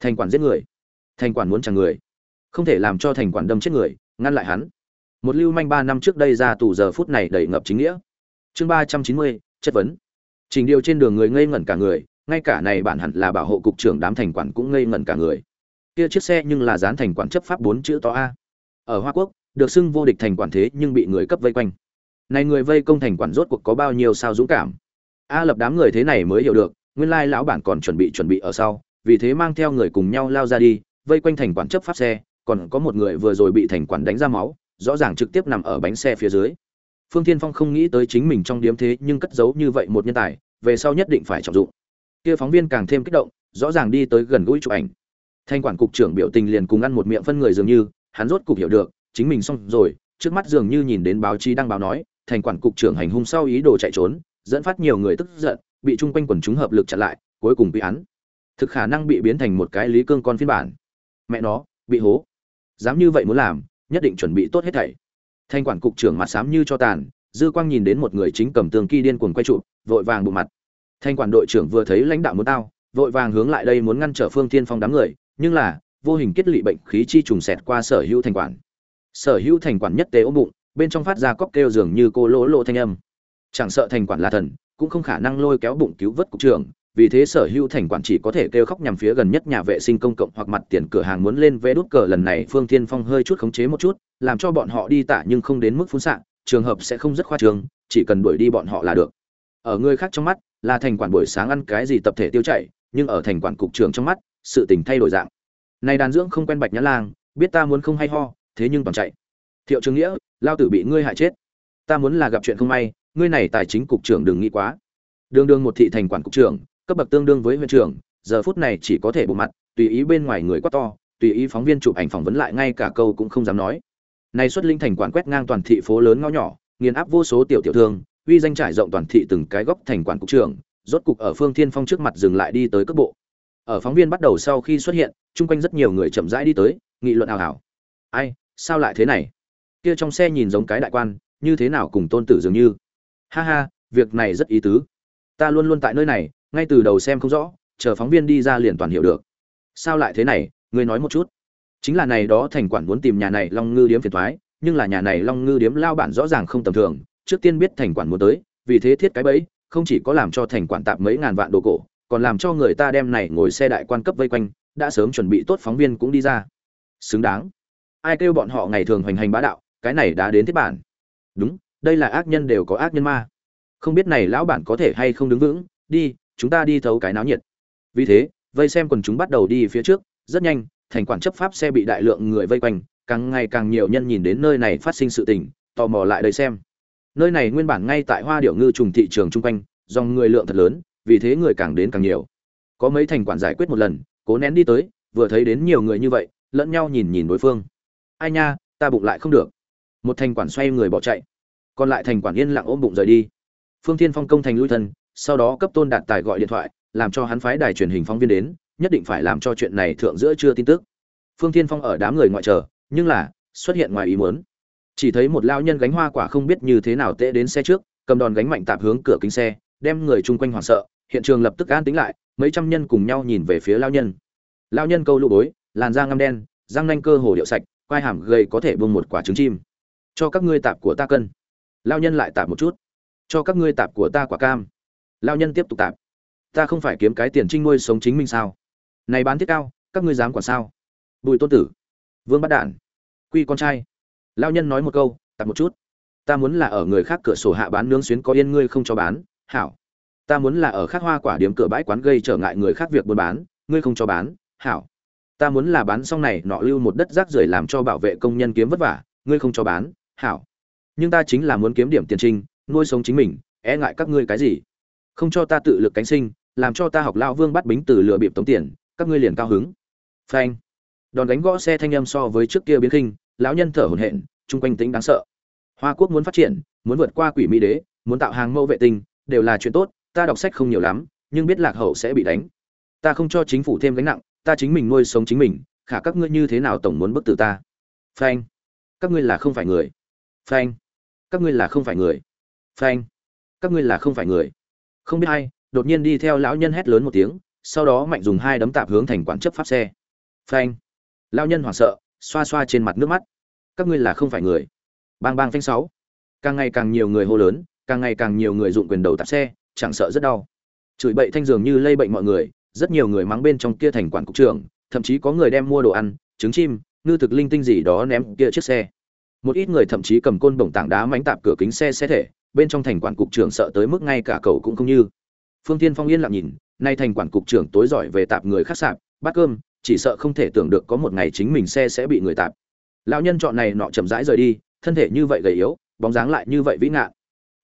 Thành quản giết người. Thành quản muốn chẳng người. Không thể làm cho thành quản đâm chết người, ngăn lại hắn. Một lưu manh ba năm trước đây ra tù giờ phút này đầy ngập chính nghĩa chương ba trăm chín mươi, chất vấn. Trình điều trên đường người ngây ngẩn cả người, ngay cả này bản hẳn là bảo hộ cục trưởng đám thành quản cũng ngây ngẩn cả người. Kia chiếc xe nhưng là dán thành quản chấp pháp bốn chữ to a. Ở hoa quốc, được xưng vô địch thành quản thế nhưng bị người cấp vây quanh. Này người vây công thành quản rốt cuộc có bao nhiêu sao dũng cảm? A lập đám người thế này mới hiểu được, nguyên lai lão bản còn chuẩn bị chuẩn bị ở sau, vì thế mang theo người cùng nhau lao ra đi, vây quanh thành quản chấp pháp xe, còn có một người vừa rồi bị thành quản đánh ra máu, rõ ràng trực tiếp nằm ở bánh xe phía dưới phương thiên phong không nghĩ tới chính mình trong điếm thế nhưng cất giấu như vậy một nhân tài, về sau nhất định phải trọng dụng. Kia phóng viên càng thêm kích động, rõ ràng đi tới gần gũi chụp ảnh. Thanh quản cục trưởng biểu tình liền cùng ăn một miệng phân người dường như, hắn rốt cục hiểu được, chính mình xong rồi, trước mắt dường như nhìn đến báo chí đăng báo nói thành quản cục trưởng hành hung sau ý đồ chạy trốn, dẫn phát nhiều người tức giận, bị chung quanh quần chúng hợp lực chặn lại, cuối cùng bị án. Thực khả năng bị biến thành một cái lý cương con phiên bản. Mẹ nó, bị hố. Dám như vậy muốn làm, nhất định chuẩn bị tốt hết thảy thanh quản cục trưởng mặt xám như cho tàn, dư quang nhìn đến một người chính cầm tường kỳ điên cuồng quay trụ vội vàng bụng mặt. Thanh quản đội trưởng vừa thấy lãnh đạo muốn tao, vội vàng hướng lại đây muốn ngăn trở phương thiên phong đám người, nhưng là, vô hình kết lị bệnh khí chi trùng xẹt qua sở hữu thành quản. Sở hữu thành quản nhất tế ôm bụng, bên trong phát ra cóc kêu dường như cô lỗ lộ thanh âm. Chẳng sợ thành quản là thần, cũng không khả năng lôi kéo bụng cứu vớt cục trưởng vì thế sở hữu thành quản chỉ có thể kêu khóc nhằm phía gần nhất nhà vệ sinh công cộng hoặc mặt tiền cửa hàng muốn lên vé đút cờ. Lần này phương thiên phong hơi chút khống chế một chút, làm cho bọn họ đi tạ nhưng không đến mức phun xạ, trường hợp sẽ không rất khoa trường chỉ cần đuổi đi bọn họ là được. Ở người khác trong mắt, là thành quản buổi sáng ăn cái gì tập thể tiêu chảy, nhưng ở thành quản cục trưởng trong mắt, sự tình thay đổi dạng. Này đàn dưỡng không quen bạch nhã lang, biết ta muốn không hay ho, thế nhưng toàn chạy. Thiệu trường nghĩa, lao tử bị ngươi hại chết. Ta muốn là gặp chuyện không may, ngươi này tài chính cục trưởng đừng nghĩ quá. Đường đường một thị thành quản cục trưởng cấp bậc tương đương với huyện trưởng, giờ phút này chỉ có thể bộ mặt, tùy ý bên ngoài người quá to, tùy ý phóng viên chụp ảnh phỏng vấn lại ngay cả câu cũng không dám nói. Này xuất linh thành quản quét ngang toàn thị phố lớn ngõ nhỏ, nghiền áp vô số tiểu tiểu thương, uy danh trải rộng toàn thị từng cái góc thành quản cục trưởng, rốt cục ở phương thiên phong trước mặt dừng lại đi tới cấp bộ. Ở phóng viên bắt đầu sau khi xuất hiện, chung quanh rất nhiều người chậm rãi đi tới, nghị luận ảo ảo ai, sao lại thế này? Kia trong xe nhìn giống cái đại quan, như thế nào cùng tôn tử dường như? Ha ha, việc này rất ý tứ. Ta luôn luôn tại nơi này ngay từ đầu xem không rõ, chờ phóng viên đi ra liền toàn hiểu được. Sao lại thế này? Ngươi nói một chút. Chính là này đó thành quản muốn tìm nhà này long ngư điếm phiền thoái nhưng là nhà này long ngư điếm lao bản rõ ràng không tầm thường, trước tiên biết thành quản muốn tới, vì thế thiết cái bẫy, không chỉ có làm cho thành quản tạp mấy ngàn vạn đồ cổ, còn làm cho người ta đem này ngồi xe đại quan cấp vây quanh, đã sớm chuẩn bị tốt phóng viên cũng đi ra. Xứng đáng. Ai kêu bọn họ ngày thường hoành hành bá đạo, cái này đã đến thiết bản. Đúng, đây là ác nhân đều có ác nhân ma. Không biết này lão bản có thể hay không đứng vững, đi chúng ta đi thấu cái náo nhiệt. Vì thế, vây xem quần chúng bắt đầu đi phía trước, rất nhanh, thành quản chấp pháp xe bị đại lượng người vây quanh, càng ngày càng nhiều nhân nhìn đến nơi này phát sinh sự tình, tò mò lại đây xem. Nơi này nguyên bản ngay tại hoa điệu ngư trùng thị trường chung quanh, dòng người lượng thật lớn, vì thế người càng đến càng nhiều. Có mấy thành quản giải quyết một lần, cố nén đi tới, vừa thấy đến nhiều người như vậy, lẫn nhau nhìn nhìn đối phương. Ai nha, ta bụng lại không được. Một thành quản xoay người bỏ chạy, còn lại thành quản yên lặng ôm bụng rời đi. Phương thiên phong công thành lui thân sau đó cấp tôn đạt tài gọi điện thoại, làm cho hắn phái đài truyền hình phóng viên đến, nhất định phải làm cho chuyện này thượng giữa chưa tin tức. Phương thiên phong ở đám người ngoại trở nhưng là, xuất hiện ngoài ý muốn. Chỉ thấy một lao nhân gánh hoa quả không biết như thế nào tệ đến xe trước, cầm đòn gánh mạnh tạp hướng cửa kính xe, đem người chung quanh hoảng sợ, hiện trường lập tức an tính lại, mấy trăm nhân cùng nhau nhìn về phía lao nhân. Lao nhân câu lụ bối, làn da ngăm đen, răng nanh cơ hồ điệu sạch, quai hàm gầy có thể bưng một quả trứng chim. Cho các ngươi tạp của ta cân. Lao nhân lại tạp một chút. Cho các ngươi tạp của ta quả cam lao nhân tiếp tục tạp. Ta không phải kiếm cái tiền trinh nuôi sống chính mình sao? Này bán thiết cao, các ngươi dám quản sao? Bùi tôn tử. Vương bắt đản. Quy con trai. Lao nhân nói một câu, tạp một chút. Ta muốn là ở người khác cửa sổ hạ bán nướng xuyến có yên ngươi không cho bán. Hảo. Ta muốn là ở khác hoa quả điếm cửa bãi quán gây trở ngại người khác việc buôn bán, ngươi không cho bán. Hảo. Ta muốn là bán xong này nọ lưu một đất rác rưởi làm cho bảo vệ công nhân kiếm vất vả, ngươi không cho bán. Hảo. Nhưng ta chính là muốn kiếm điểm tiền trinh, nuôi sống chính mình e ngại các ngươi cái gì? Không cho ta tự lực cánh sinh, làm cho ta học lao vương bắt bính từ lừa bịp tống tiền, các ngươi liền cao hứng. Phanh. Đòn đánh gõ xe thanh âm so với trước kia biến khinh, lão nhân thở hổn hển, chung quanh tính đáng sợ. Hoa quốc muốn phát triển, muốn vượt qua quỷ mỹ đế, muốn tạo hàng mẫu vệ tinh, đều là chuyện tốt, ta đọc sách không nhiều lắm, nhưng biết lạc hậu sẽ bị đánh. Ta không cho chính phủ thêm gánh nặng, ta chính mình nuôi sống chính mình, khả các ngươi như thế nào tổng muốn bức tử ta? Phanh. Các ngươi là không phải người. Phanh. Các ngươi là không phải người. Phanh. Các ngươi là không phải người không biết ai, đột nhiên đi theo lão nhân hét lớn một tiếng, sau đó mạnh dùng hai đấm tạp hướng thành quản chấp pháp xe. Phanh. Lão nhân hoảng sợ, xoa xoa trên mặt nước mắt. Các ngươi là không phải người. Bang bang phanh sáu. Càng ngày càng nhiều người hô lớn, càng ngày càng nhiều người dụng quyền đầu tạp xe, chẳng sợ rất đau. Chửi bậy thanh dường như lây bệnh mọi người, rất nhiều người mắng bên trong kia thành quản cục trưởng, thậm chí có người đem mua đồ ăn, trứng chim, ngư thực linh tinh gì đó ném kia chiếc xe. Một ít người thậm chí cầm côn bổng tảng đá mánh tạp cửa kính xe xe thể bên trong thành quản cục trưởng sợ tới mức ngay cả cầu cũng không như. Phương tiên phong yên lặng nhìn, nay thành quản cục trưởng tối giỏi về tạp người khác sạp, bát cơm, chỉ sợ không thể tưởng được có một ngày chính mình xe sẽ bị người tạp. Lão nhân chọn này nọ chậm rãi rời đi, thân thể như vậy gầy yếu, bóng dáng lại như vậy vĩ ngạn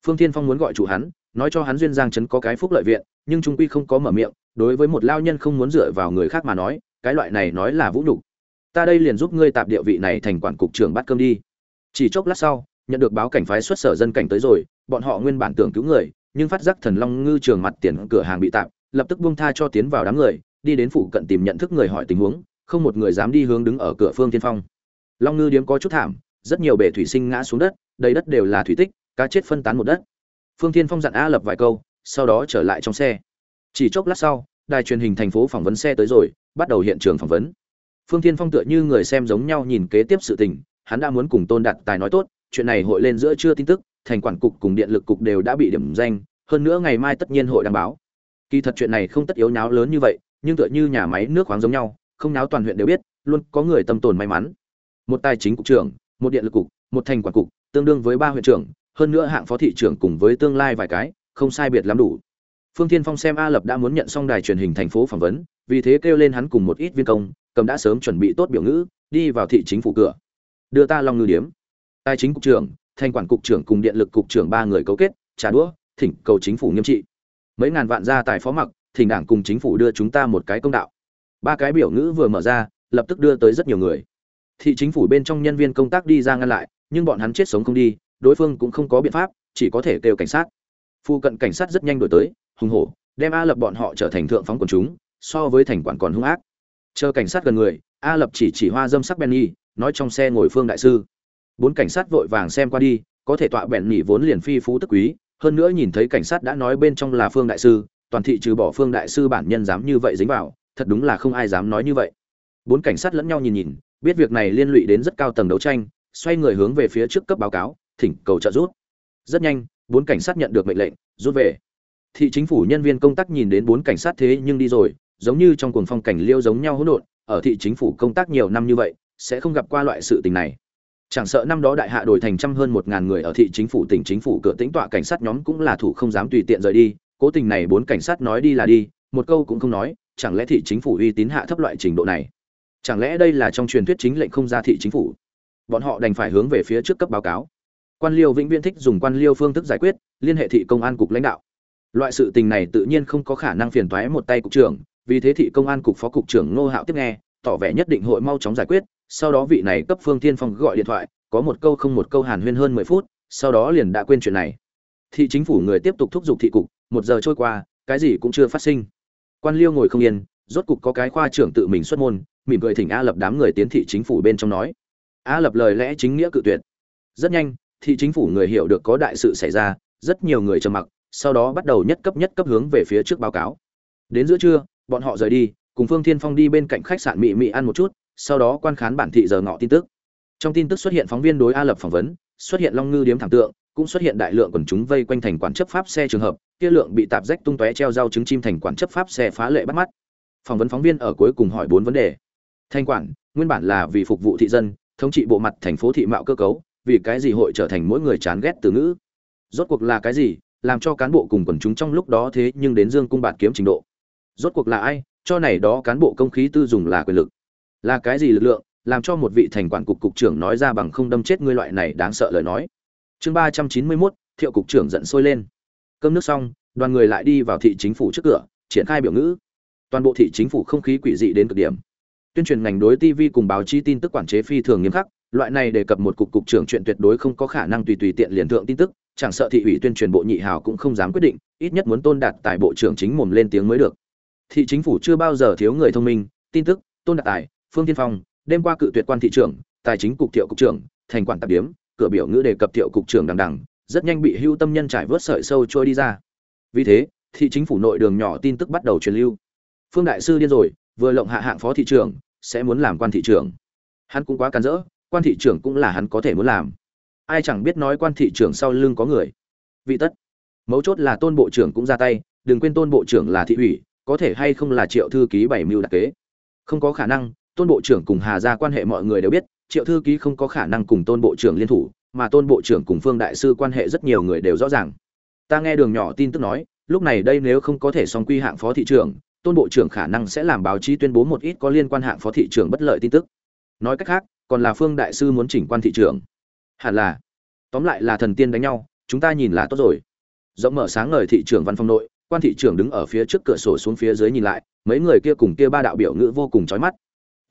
phương tiên phong muốn gọi chủ hắn, nói cho hắn duyên giang trấn có cái phúc lợi viện, nhưng trung quy không có mở miệng, đối với một lao nhân không muốn dựa vào người khác mà nói, cái loại này nói là vũ nhục. Ta đây liền giúp ngươi tạp địa vị này thành quản cục trưởng bắt cơm đi. Chỉ chốc lát sau, nhận được báo cảnh phái xuất sở dân cảnh tới rồi bọn họ nguyên bản tưởng cứu người, nhưng phát giác thần long ngư trường mặt tiền cửa hàng bị tạm, lập tức buông tha cho tiến vào đám người, đi đến phủ cận tìm nhận thức người hỏi tình huống, không một người dám đi hướng đứng ở cửa phương tiên phong. Long ngư điếm có chút thảm, rất nhiều bể thủy sinh ngã xuống đất, đầy đất đều là thủy tích, cá chết phân tán một đất. Phương tiên phong dặn a lập vài câu, sau đó trở lại trong xe. Chỉ chốc lát sau, đài truyền hình thành phố phỏng vấn xe tới rồi, bắt đầu hiện trường phỏng vấn. Phương tiên phong tựa như người xem giống nhau nhìn kế tiếp sự tình, hắn đã muốn cùng tôn đạt tài nói tốt, chuyện này hội lên giữa chưa tin tức thành quản cục cùng điện lực cục đều đã bị điểm danh, hơn nữa ngày mai tất nhiên hội đăng báo. Kỳ thật chuyện này không tất yếu nháo lớn như vậy, nhưng tựa như nhà máy nước khoáng giống nhau, không nháo toàn huyện đều biết, luôn có người tâm tồn may mắn. Một tài chính cục trưởng, một điện lực cục, một thành quản cục, tương đương với ba huyện trưởng, hơn nữa hạng phó thị trưởng cùng với tương lai vài cái, không sai biệt lắm đủ. Phương thiên phong xem a lập đã muốn nhận xong đài truyền hình thành phố phỏng vấn, vì thế kêu lên hắn cùng một ít viên công, cầm đã sớm chuẩn bị tốt biểu ngữ, đi vào thị chính phủ cửa. Đưa ta long ngư điếm. Tài chính cục trưởng Thành quản cục trưởng cùng điện lực cục trưởng ba người cấu kết, trả đũa, thỉnh cầu chính phủ nghiêm trị. Mấy ngàn vạn gia tài phó mặc, thỉnh đảng cùng chính phủ đưa chúng ta một cái công đạo. Ba cái biểu ngữ vừa mở ra, lập tức đưa tới rất nhiều người. Thị chính phủ bên trong nhân viên công tác đi ra ngăn lại, nhưng bọn hắn chết sống không đi, đối phương cũng không có biện pháp, chỉ có thể kêu cảnh sát. Phu cận cảnh sát rất nhanh đổi tới, hùng hổ, đem a lập bọn họ trở thành thượng phóng quần chúng, so với thành quản còn hung ác. Chờ cảnh sát gần người, a lập chỉ chỉ hoa dâm sắc benny, nói trong xe ngồi phương đại sư bốn cảnh sát vội vàng xem qua đi, có thể tọa bẹn nhỉ vốn liền phi phú tức quý, hơn nữa nhìn thấy cảnh sát đã nói bên trong là phương đại sư, toàn thị trừ bỏ phương đại sư bản nhân dám như vậy dính vào, thật đúng là không ai dám nói như vậy. Bốn cảnh sát lẫn nhau nhìn nhìn, biết việc này liên lụy đến rất cao tầng đấu tranh, xoay người hướng về phía trước cấp báo cáo, thỉnh cầu trợ giúp. Rất nhanh, bốn cảnh sát nhận được mệnh lệnh, rút về. Thị chính phủ nhân viên công tác nhìn đến bốn cảnh sát thế nhưng đi rồi, giống như trong cuồng phong cảnh liêu giống nhau hỗn độn, ở thị chính phủ công tác nhiều năm như vậy, sẽ không gặp qua loại sự tình này chẳng sợ năm đó đại hạ đổi thành trăm hơn một ngàn người ở thị chính phủ tỉnh chính phủ cửa tĩnh tọa cảnh sát nhóm cũng là thủ không dám tùy tiện rời đi, cố tình này bốn cảnh sát nói đi là đi, một câu cũng không nói, chẳng lẽ thị chính phủ uy tín hạ thấp loại trình độ này? Chẳng lẽ đây là trong truyền thuyết chính lệnh không ra thị chính phủ? Bọn họ đành phải hướng về phía trước cấp báo cáo. Quan liêu vĩnh viễn thích dùng quan liêu phương thức giải quyết, liên hệ thị công an cục lãnh đạo. Loại sự tình này tự nhiên không có khả năng phiền toái một tay cục trưởng, vì thế thị công an cục phó cục trưởng ngô hạo tiếp nghe, tỏ vẻ nhất định hội mau chóng giải quyết sau đó vị này cấp phương tiên phong gọi điện thoại, có một câu không một câu hàn huyên hơn mười phút, sau đó liền đã quên chuyện này. Thị chính phủ người tiếp tục thúc giục thị cục, một giờ trôi qua, cái gì cũng chưa phát sinh. Quan liêu ngồi không yên, rốt cục có cái khoa trưởng tự mình xuất môn, mỉm cười thỉnh a lập đám người tiến thị chính phủ bên trong nói. A lập lời lẽ chính nghĩa cự tuyệt. Rất nhanh, thị chính phủ người hiểu được có đại sự xảy ra, rất nhiều người trầm mặc, sau đó bắt đầu nhất cấp nhất cấp hướng về phía trước báo cáo. Đến giữa trưa, bọn họ rời đi, cùng phương thiên phong đi bên cạnh khách sạn mị mị ăn một chút sau đó quan khán bản thị giờ ngọ tin tức. Trong tin tức xuất hiện phóng viên đối a lập phỏng vấn, xuất hiện long ngư điếm thảm tượng, cũng xuất hiện đại lượng quần chúng vây quanh thành quản chấp pháp xe trường hợp, kia lượng bị tạp rách tung tóe treo rau trứng chim thành quản chấp pháp xe phá lệ bắt mắt. Phỏng vấn phóng viên ở cuối cùng hỏi bốn vấn đề. Thanh quản, nguyên bản là vì phục vụ thị dân, thống trị bộ mặt thành phố thị mạo cơ cấu, vì cái gì hội trở thành mỗi người chán ghét từ ngữ? Rốt cuộc là cái gì, làm cho cán bộ cùng quần chúng trong lúc đó thế nhưng đến dương cung bạt kiếm trình độ? Rốt cuộc là ai, cho này đó cán bộ công khí tư dùng là quyền lực? Là cái gì lực lượng, làm cho một vị thành quản cục cục trưởng nói ra bằng không đâm chết ngươi loại này đáng sợ lời nói. Chương ba trăm chín mươi mốt, thiệu cục trưởng giận sôi lên. Cơm nước xong, đoàn người lại đi vào thị chính phủ trước cửa, triển khai biểu ngữ. Toàn bộ thị chính phủ không khí quỷ dị đến cực điểm. Tuyên truyền ngành đối tv cùng báo chí tin tức quản chế phi thường nghiêm khắc, loại này đề cập một cục cục trưởng chuyện tuyệt đối không có khả năng tùy tùy tiện liền thượng tin tức, chẳng sợ thị ủy tuyên truyền bộ nhị hào cũng không dám quyết định, ít nhất muốn tôn đạt tài bộ trưởng chính mồm lên tiếng mới được. Thị chính phủ chưa bao giờ thiếu người thông minh, tin tức, tôn đạt tài phương tiên phong, đêm qua cự tuyệt quan thị trưởng, tài chính cục thiệu cục trưởng, thành quản tạp điếm, cửa biểu ngữ đề cập thiệu cục trưởng đằng đằng, rất nhanh bị hưu tâm nhân trải vớt sợi sâu trôi đi ra. Vì thế, thị chính phủ nội đường nhỏ tin tức bắt đầu truyền lưu. Phương đại sư điên rồi, vừa lộng hạ hạng phó thị trưởng, sẽ muốn làm quan thị trưởng. Hắn cũng quá cắn rỡ, quan thị trưởng cũng là hắn có thể muốn làm. Ai chẳng biết nói quan thị trưởng sau lưng có người. Vị tất. Mấu chốt là tôn bộ trưởng cũng ra tay, đừng quên tôn bộ trưởng là thị ủy, có thể hay không là triệu thư ký bảy mưu đặc kế. Không có khả năng tôn bộ trưởng cùng hà ra quan hệ mọi người đều biết, triệu thư ký không có khả năng cùng tôn bộ trưởng liên thủ, mà tôn bộ trưởng cùng phương đại sư quan hệ rất nhiều người đều rõ ràng. Ta nghe đường nhỏ tin tức nói, lúc này đây nếu không có thể song quy hạng phó thị trưởng, tôn bộ trưởng khả năng sẽ làm báo chí tuyên bố một ít có liên quan hạng phó thị trưởng bất lợi tin tức. Nói cách khác, còn là phương đại sư muốn chỉnh quan thị trưởng. Hẳn là. Tóm lại là thần tiên đánh nhau, chúng ta nhìn là tốt rồi. Rộng mở sáng ngời thị trưởng văn phòng nội, quan thị trưởng đứng ở phía trước cửa sổ xuống phía dưới nhìn lại, mấy người kia cùng kia ba đạo biểu ngữ vô cùng chói mắt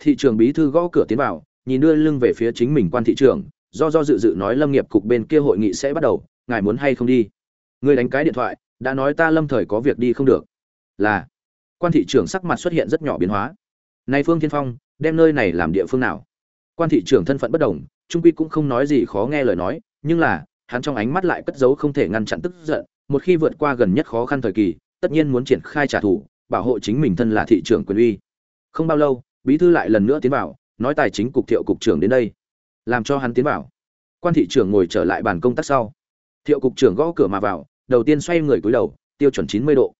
thị trường bí thư gõ cửa tiến vào, nhìn đưa lưng về phía chính mình quan thị trưởng, do do dự dự nói lâm nghiệp cục bên kia hội nghị sẽ bắt đầu, ngài muốn hay không đi? Người đánh cái điện thoại, đã nói ta lâm thời có việc đi không được. Là, quan thị trưởng sắc mặt xuất hiện rất nhỏ biến hóa. Này phương thiên phong, đem nơi này làm địa phương nào? Quan thị trưởng thân phận bất đồng, trung quy cũng không nói gì khó nghe lời nói, nhưng là, hắn trong ánh mắt lại cất giấu không thể ngăn chặn tức giận, một khi vượt qua gần nhất khó khăn thời kỳ, tất nhiên muốn triển khai trả thù, bảo hộ chính mình thân là thị trưởng quyền uy. Không bao lâu bí thư lại lần nữa tiến vào, nói tài chính cục thiệu cục trưởng đến đây, làm cho hắn tiến vào. Quan thị trưởng ngồi trở lại bàn công tác sau. Thiệu cục trưởng gõ cửa mà vào, đầu tiên xoay người cúi đầu, tiêu chuẩn chín mươi độ.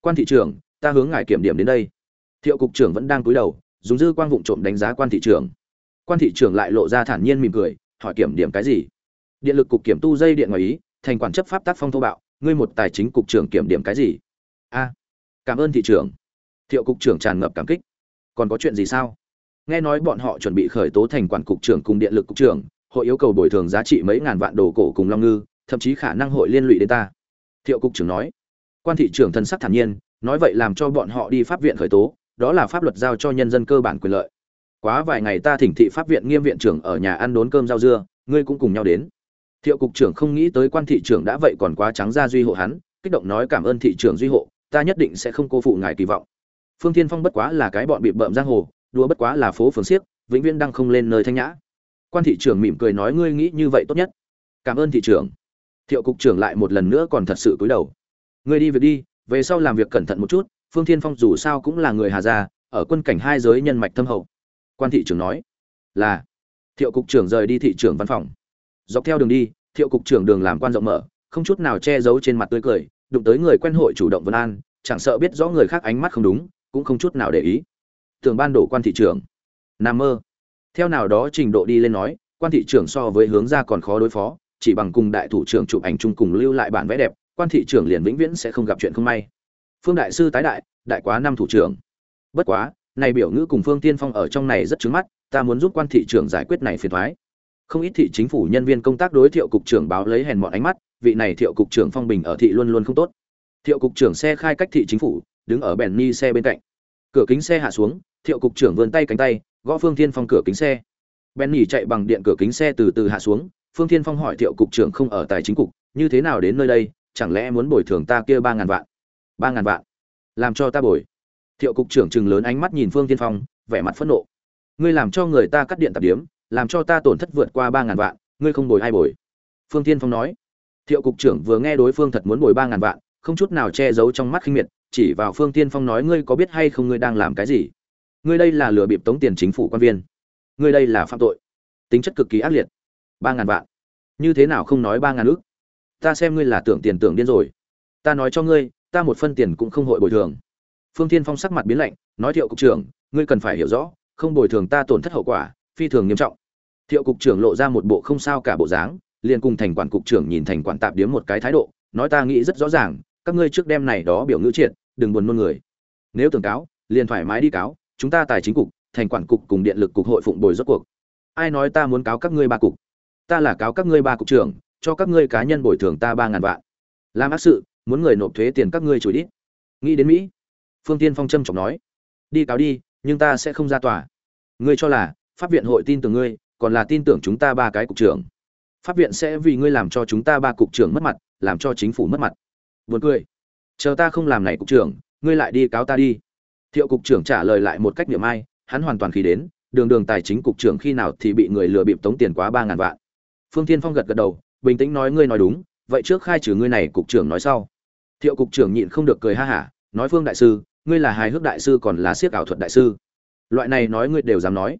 Quan thị trưởng, ta hướng ngài kiểm điểm đến đây. Thiệu cục trưởng vẫn đang cúi đầu, dùng dư quang vụng trộm đánh giá quan thị trưởng. Quan thị trưởng lại lộ ra thản nhiên mỉm cười, hỏi kiểm điểm cái gì? Điện lực cục kiểm tu dây điện ngoài ý, thành quản chấp pháp tác phong thô bạo, ngươi một tài chính cục trưởng kiểm điểm cái gì? A, cảm ơn thị trưởng. Thiệu cục trưởng tràn ngập cảm kích còn có chuyện gì sao? Nghe nói bọn họ chuẩn bị khởi tố thành quản cục trưởng cùng điện lực cục trưởng, hội yêu cầu bồi thường giá trị mấy ngàn vạn đồ cổ cùng long ngư, thậm chí khả năng hội liên lụy đến ta. Thiệu cục trưởng nói. Quan thị trưởng thân sắc thản nhiên, nói vậy làm cho bọn họ đi pháp viện khởi tố, đó là pháp luật giao cho nhân dân cơ bản quyền lợi. Quá vài ngày ta thỉnh thị pháp viện nghiêm viện trưởng ở nhà ăn đốn cơm rau dưa, ngươi cũng cùng nhau đến. Thiệu cục trưởng không nghĩ tới quan thị trưởng đã vậy còn quá trắng ra duy hộ hắn, kích động nói cảm ơn thị trưởng duy hộ, ta nhất định sẽ không cô phụ ngài kỳ vọng phương thiên phong bất quá là cái bọn bị bợm giang hồ đua bất quá là phố phường siếc, vĩnh viễn đang không lên nơi thanh nhã. Quan thị trưởng mỉm cười nói ngươi nghĩ như vậy tốt nhất. Cảm ơn thị trưởng. Thiệu cục trưởng lại một lần nữa còn thật sự cúi đầu. Ngươi đi việc đi, về sau làm việc cẩn thận một chút, phương thiên phong dù sao cũng là người hà gia, ở quân cảnh hai giới nhân mạch thâm hậu. Quan thị trưởng nói, là. Thiệu cục trưởng rời đi thị trưởng văn phòng. Dọc theo đường đi, thiệu cục trưởng đường làm quan rộng mở, không chút nào che giấu trên mặt tươi cười, đụng tới người quen hội chủ động vân an, chẳng sợ biết rõ người khác ánh mắt không đúng cũng không chút nào để ý. Tưởng ban đổ quan thị trưởng. Nam mơ. Theo nào đó trình độ đi lên nói, quan thị trưởng so với hướng ra còn khó đối phó, chỉ bằng cùng đại thủ trưởng chụp ảnh chung cùng lưu lại bản vẽ đẹp, quan thị trưởng liền vĩnh viễn sẽ không gặp chuyện không may. Phương đại sư tái đại đại quá năm thủ trưởng. Bất quá, này biểu ngữ cùng phương tiên phong ở trong này rất trứng mắt, ta muốn giúp quan thị trưởng giải quyết này phiền thoái không ít thị chính phủ nhân viên công tác đối thiệu cục trưởng báo lấy hèn mọn ánh mắt, vị này thiệu cục trưởng phong bình ở thị luôn luôn không tốt. Thiệu cục trưởng xe khai cách thị chính phủ đứng ở bèn ni xe bên cạnh. Cửa kính xe hạ xuống, thiệu cục trưởng vươn tay cánh tay, gõ phương thiên phong cửa kính xe. Bèn nhỉ chạy bằng điện cửa kính xe từ từ hạ xuống, phương thiên phong hỏi thiệu cục trưởng không ở tài chính cục, như thế nào đến nơi đây, chẳng lẽ muốn bồi thường ta kia ba ngàn vạn? Ba ngàn vạn? Làm cho ta bồi. Thiệu cục trưởng chừng lớn ánh mắt nhìn phương thiên phong, vẻ mặt phẫn nộ. Ngươi làm cho người ta cắt điện tạp điếm, làm cho ta tổn thất vượt qua ba ngàn vạn, ngươi không bồi ai bồi. Phương thiên phong nói. Thiệu cục trưởng vừa nghe đối phương thật muốn bồi ba ngàn vạn không chút nào che giấu trong mắt khinh miệt, chỉ vào phương tiên phong nói, ngươi có biết hay không ngươi đang làm cái gì? Ngươi đây là lừa bịp tống tiền chính phủ quan viên. Ngươi đây là phạm tội. Tính chất cực kỳ ác liệt. Ba ngàn vạn. Như thế nào không nói ba ngàn ước ta xem ngươi là tưởng tiền tưởng điên rồi. Ta nói cho ngươi, ta một phân tiền cũng không hội bồi thường. Phương Thiên phong sắc mặt biến lạnh, nói, thiệu cục trưởng, ngươi cần phải hiểu rõ, không bồi thường ta tổn thất hậu quả, phi thường nghiêm trọng. Thiệu cục trưởng lộ ra một bộ không sao cả bộ dáng, liền cùng thành quản cục trưởng nhìn thành quản tạp điếm một cái thái độ, nói, ta nghĩ rất rõ ràng các ngươi trước đêm này đó biểu ngữ triệt, đừng buồn nôn người. Nếu tưởng cáo, liền thoải mái đi cáo, chúng ta tài chính cục, thành quản cục cùng điện lực cục hội phụng bồi rốt cuộc. Ai nói ta muốn cáo các ngươi ba cục? Ta là cáo các ngươi ba cục trưởng, cho các ngươi cá nhân bồi thường ta ba ngàn vạn. Làm ác sự, muốn người nộp thuế tiền các ngươi chửi đít nghĩ đến mỹ, phương tiên phong trâm trọng nói, đi cáo đi, nhưng ta sẽ không ra tòa. Ngươi cho là, pháp viện hội tin tưởng ngươi, còn là tin tưởng chúng ta ba cái cục trưởng. Pháp viện sẽ vì ngươi làm cho chúng ta ba cục trưởng mất mặt, làm cho chính phủ mất mặt buồn cười. Chờ ta không làm này cục trưởng, ngươi lại đi cáo ta đi. Thiệu cục trưởng trả lời lại một cách niệm ai, hắn hoàn toàn khi đến, đường đường tài chính cục trưởng khi nào thì bị người lừa bịp tống tiền quá ba ngàn vạn. Phương tiên phong gật gật đầu, bình tĩnh nói ngươi nói đúng, vậy trước khai trừ ngươi này cục trưởng nói sau. Thiệu cục trưởng nhịn không được cười ha hả, nói phương đại sư, ngươi là hài hước đại sư còn là siếc ảo thuật đại sư. Loại này nói ngươi đều dám nói.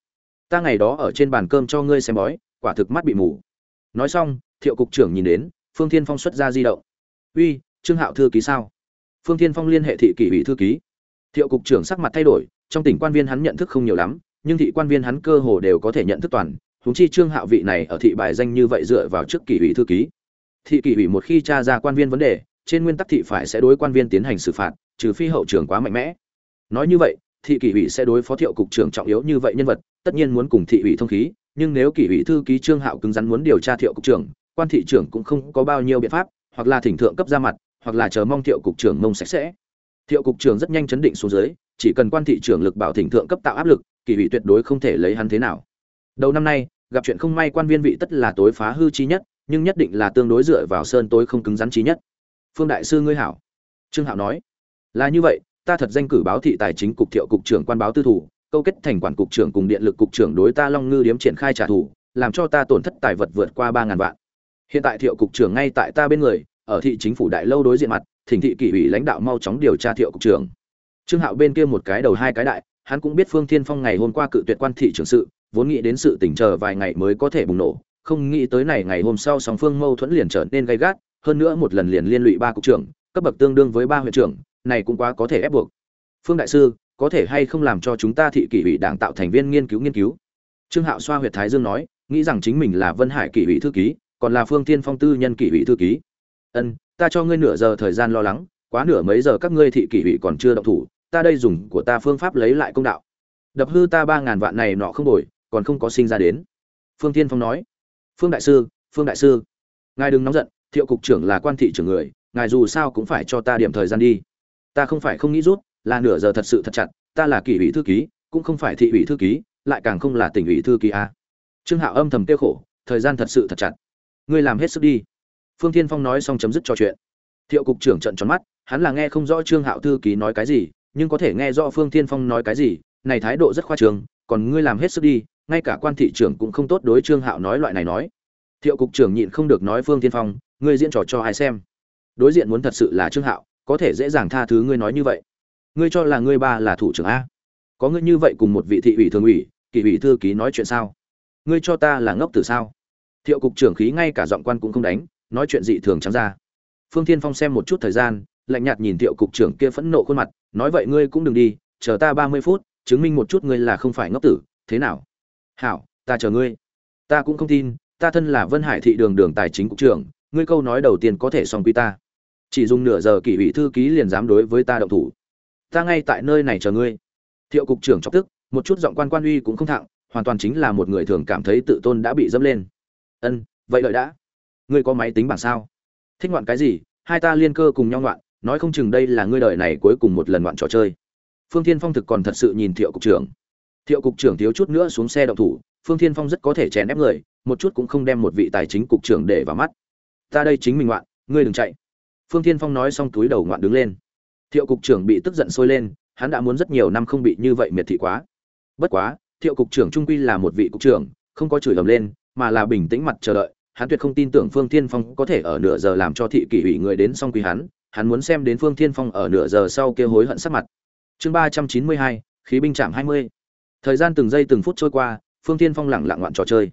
Ta ngày đó ở trên bàn cơm cho ngươi xem bói, quả thực mắt bị mù. Nói xong, thiệu cục trưởng nhìn đến, phương thiên phong xuất ra di động. Uy trương hạo thư ký sao? Phương thiên phong liên hệ thị kỷ ủy thư ký. Thiệu cục trưởng sắc mặt thay đổi, trong tỉnh quan viên hắn nhận thức không nhiều lắm, nhưng thị quan viên hắn cơ hồ đều có thể nhận thức toàn, huống chi trương hạo vị này ở thị bài danh như vậy dựa vào trước kỷ ủy thư ký. Thị kỷ ủy một khi tra ra quan viên vấn đề, trên nguyên tắc thị phải sẽ đối quan viên tiến hành xử phạt, trừ phi hậu trưởng quá mạnh mẽ. Nói như vậy, thị kỷ ủy sẽ đối phó thiệu cục trưởng trọng yếu như vậy nhân vật, tất nhiên muốn cùng thị ủy thông khí, nhưng nếu kỷ ủy thư ký trương hạo cứng rắn muốn điều tra thiệu cục trưởng, quan thị trưởng cũng không có bao nhiêu biện pháp, hoặc là thỉnh thượng cấp ra mặt hoặc là chờ mong thiệu cục trưởng mông sạch sẽ. Thiệu cục trưởng rất nhanh chấn định xuống dưới, chỉ cần quan thị trưởng lực bảo thỉnh thượng cấp tạo áp lực, kỳ ủy tuyệt đối không thể lấy hắn thế nào. Đầu năm nay, gặp chuyện không may quan viên vị tất là tối phá hư chi nhất, nhưng nhất định là tương đối dựa vào sơn tối không cứng rắn trí nhất. Phương đại sư ngươi hảo. Trương hạo nói, là như vậy, ta thật danh cử báo thị tài chính cục thiệu cục trưởng quan báo tư thủ, câu kết thành quản cục trưởng cùng điện lực cục trưởng đối ta long ngư điếm triển khai trả thù, làm cho ta tổn thất tài vật vượt qua ba ngàn vạn. Hiện tại thiệu cục trưởng ngay tại ta bên người ở thị chính phủ đại lâu đối diện mặt, thỉnh thị kỷ ủy lãnh đạo mau chóng điều tra thiệu cục trưởng. Trương hạo bên kia một cái đầu hai cái đại, hắn cũng biết phương thiên phong ngày hôm qua cự tuyệt quan thị trưởng sự, vốn nghĩ đến sự tỉnh chờ vài ngày mới có thể bùng nổ, không nghĩ tới này ngày hôm sau song phương mâu thuẫn liền trở nên gay gắt, hơn nữa một lần liền liên lụy ba cục trưởng, cấp bậc tương đương với ba huyện trưởng, này cũng quá có thể ép buộc. Phương đại sư, có thể hay không làm cho chúng ta thị kỷ ủy đảng tạo thành viên nghiên cứu nghiên cứu? Trương hạo xoa huyệt thái dương nói, nghĩ rằng chính mình là vân hải kỷ ủy thư ký, còn là phương thiên phong tư nhân kỷ ủy thư ký ân, ta cho ngươi nửa giờ thời gian lo lắng, quá nửa mấy giờ các ngươi thị kỷ ủy còn chưa động thủ, ta đây dùng của ta phương pháp lấy lại công đạo. Đập hư ta ba ngàn vạn này nọ không đổi, còn không có sinh ra đến. Phương tiên phong nói. Phương đại sư, phương đại sư. Ngài đừng nóng giận, thiệu cục trưởng là quan thị trưởng người, ngài dù sao cũng phải cho ta điểm thời gian đi. Ta không phải không nghĩ rút, là nửa giờ thật sự thật chặt, ta là kỷ ủy thư ký, cũng không phải thị ủy thư ký, lại càng không là tỉnh ủy thư ký a. Trương hạo âm thầm tiêu khổ, thời gian thật sự thật chặt. Ngươi làm hết sức đi phương thiên phong nói xong chấm dứt trò chuyện. Thiệu cục trưởng trận tròn mắt, hắn là nghe không rõ trương hạo thư ký nói cái gì, nhưng có thể nghe rõ phương thiên phong nói cái gì, này thái độ rất khoa trương, còn ngươi làm hết sức đi, ngay cả quan thị trưởng cũng không tốt đối trương hạo nói loại này nói. Thiệu cục trưởng nhịn không được nói phương thiên phong, ngươi diễn trò cho ai xem? Đối diện muốn thật sự là trương hạo, có thể dễ dàng tha thứ ngươi nói như vậy. Ngươi cho là ngươi ba là thủ trưởng a? Có ngươi như vậy cùng một vị thị ủy thường ủy kỷ ủy thư ký nói chuyện sao? Ngươi cho ta là ngốc từ sao? Thiệu cục trưởng khí ngay cả giọng quan cũng không đánh nói chuyện dị thường trắng ra. Phương thiên phong xem một chút thời gian, lạnh nhạt nhìn thiệu cục trưởng kia phẫn nộ khuôn mặt, nói vậy ngươi cũng đừng đi, chờ ta ba mươi phút, chứng minh một chút ngươi là không phải ngốc tử, thế nào? Hảo, ta chờ ngươi. Ta cũng không tin, ta thân là vân hải thị đường đường tài chính cục trưởng, ngươi câu nói đầu tiên có thể xong quy ta. Chỉ dùng nửa giờ kỷ ủy thư ký liền dám đối với ta động thủ. Ta ngay tại nơi này chờ ngươi. Thiệu cục trưởng chọc tức, một chút giọng quan quan uy cũng không thẳng, hoàn toàn chính là một người thường cảm thấy tự tôn đã bị dẫm lên. Ân, vậy đợi đã ngươi có máy tính bảng sao? Thích ngoạn cái gì? Hai ta liên cơ cùng nhau ngoạn, nói không chừng đây là ngươi đời này cuối cùng một lần ngoạn trò chơi. Phương thiên phong thực còn thật sự nhìn thiệu cục trưởng. Thiệu cục trưởng thiếu chút nữa xuống xe động thủ, phương thiên phong rất có thể chèn ép người, một chút cũng không đem một vị tài chính cục trưởng để vào mắt. Ta đây chính mình ngoạn, ngươi đừng chạy. Phương thiên phong nói xong túi đầu ngoạn đứng lên. Thiệu cục trưởng bị tức giận sôi lên, hắn đã muốn rất nhiều năm không bị như vậy miệt thị quá. Bất quá, thiệu cục trưởng trung quy là một vị cục trưởng, không có chửi ầm lên, mà là bình tĩnh mặt chờ đợi hắn tuyệt không tin tưởng phương thiên phong có thể ở nửa giờ làm cho thị kỷ ủy người đến xong quý hắn hắn muốn xem đến phương thiên phong ở nửa giờ sau kia hối hận sắc mặt. Chương ba trăm chín mươi hai, khí binh chạm hai mươi. Thời gian từng giây từng phút trôi qua, phương thiên phong lẳng lặng ngoạn trò chơi.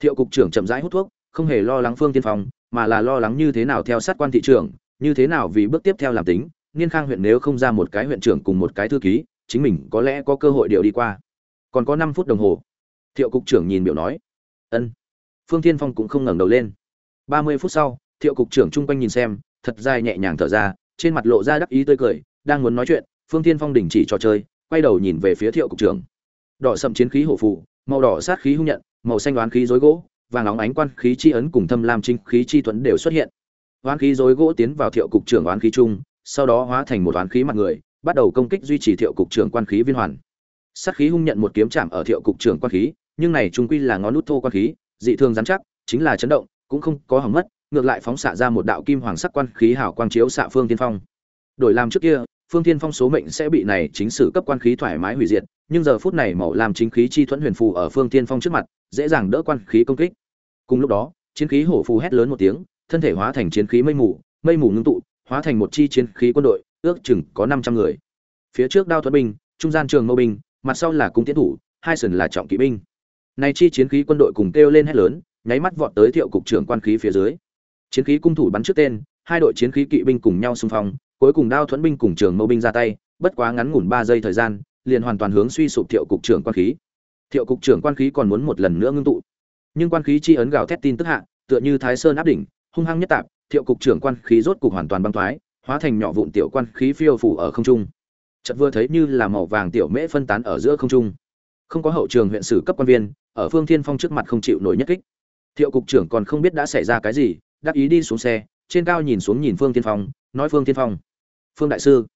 Thiệu cục trưởng chậm rãi hút thuốc, không hề lo lắng phương thiên phong, mà là lo lắng như thế nào theo sát quan thị trưởng, như thế nào vì bước tiếp theo làm tính, niên khang huyện nếu không ra một cái huyện trưởng cùng một cái thư ký, chính mình có lẽ có cơ hội điều đi qua. Còn có năm phút đồng hồ. Thiệu cục trưởng nhìn biểu nói, ân phương thiên phong cũng không ngẩng đầu lên. Ba mươi phút sau, thiệu cục trưởng chung quanh nhìn xem, thật dài nhẹ nhàng thở ra, trên mặt lộ ra đắc ý tươi cười, đang muốn nói chuyện, phương thiên phong đình chỉ trò chơi, quay đầu nhìn về phía thiệu cục trưởng. Đỏ sậm chiến khí hổ phụ màu đỏ sát khí hung nhận, màu xanh đoán khí dối gỗ, vàng óng ánh quan khí chi ấn cùng thâm lam trinh khí chi tuấn đều xuất hiện. Oán khí dối gỗ tiến vào thiệu cục trưởng oán khí chung, sau đó hóa thành một oán khí mặt người, bắt đầu công kích duy trì thiệu cục trưởng quan khí viên hoàn. Sát khí hung nhận một kiếm chạm ở thiệu cục trưởng quan khí, nhưng này trung quy là ngón nút thô quan khí dị thường rắn chắc, chính là chấn động, cũng không có hỏng mất, ngược lại phóng xạ ra một đạo kim hoàng sắc quan khí hào quang chiếu xạ phương thiên phong. Đổi làm trước kia, phương thiên phong số mệnh sẽ bị này chính sử cấp quan khí thoải mái hủy diệt, nhưng giờ phút này màu làm chính khí chi thuẫn huyền phù ở phương thiên phong trước mặt, dễ dàng đỡ quan khí công kích. Cùng lúc đó, chiến khí hổ phù hét lớn một tiếng, thân thể hóa thành chiến khí mây mù mây mù ngưng tụ, hóa thành một chi chiến khí quân đội, ước chừng có năm trăm người. Phía trước đao thuẫn binh, trung gian trường mâu binh, mặt sau là cung tiến thủ, hai sườn là trọng kỵ binh này chi chiến khí quân đội cùng kêu lên hét lớn, nháy mắt vọt tới thiệu cục trưởng quan khí phía dưới. Chiến khí cung thủ bắn trước tên, hai đội chiến khí kỵ binh cùng nhau xung phong, cuối cùng đao thuẫn binh cùng trường mâu binh ra tay, bất quá ngắn ngủn ba giây thời gian, liền hoàn toàn hướng suy sụp thiệu cục trưởng quan khí. Thiệu cục trưởng quan khí còn muốn một lần nữa ngưng tụ. Nhưng quan khí chi ấn gào thét tin tức hạ, tựa như thái sơn áp đỉnh, hung hăng nhất tạp, thiệu cục trưởng quan khí rốt cục hoàn toàn băng thoái, hóa thành nhỏ vụn tiểu quan khí phiêu phù ở không trung. Chợt vừa thấy như là màu vàng tiểu mễ phân tán ở giữa không trung không có hậu trường huyện sử cấp quan viên, ở phương thiên phong trước mặt không chịu nổi nhất kích. Thiệu cục trưởng còn không biết đã xảy ra cái gì, đắc ý đi xuống xe, trên cao nhìn xuống nhìn phương thiên phong, nói phương thiên phong, phương đại sư,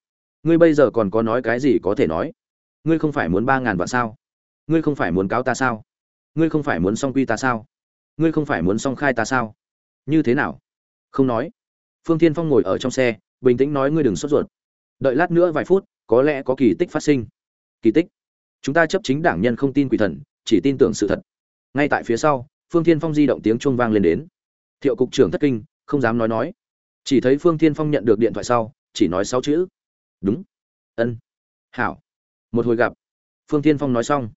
ngươi bây giờ còn có nói cái gì có thể nói? Ngươi không phải muốn ba ngàn vạn sao? Ngươi không phải muốn cáo ta sao? Ngươi không phải muốn song quy ta sao? Ngươi không phải muốn song khai ta sao? Như thế nào? Không nói. Phương thiên phong ngồi ở trong xe, bình tĩnh nói, ngươi đừng sốt ruột. Đợi lát nữa vài phút, có lẽ có kỳ tích phát sinh. Kỳ tích? Chúng ta chấp chính đảng nhân không tin quỷ thần, chỉ tin tưởng sự thật. Ngay tại phía sau, phương thiên phong di động tiếng chuông vang lên đến. Thiệu cục trưởng thất kinh, không dám nói nói. Chỉ thấy phương thiên phong nhận được điện thoại sau, chỉ nói sáu chữ. Đúng. Ân. Hảo. Một hồi gặp. Phương thiên phong nói xong.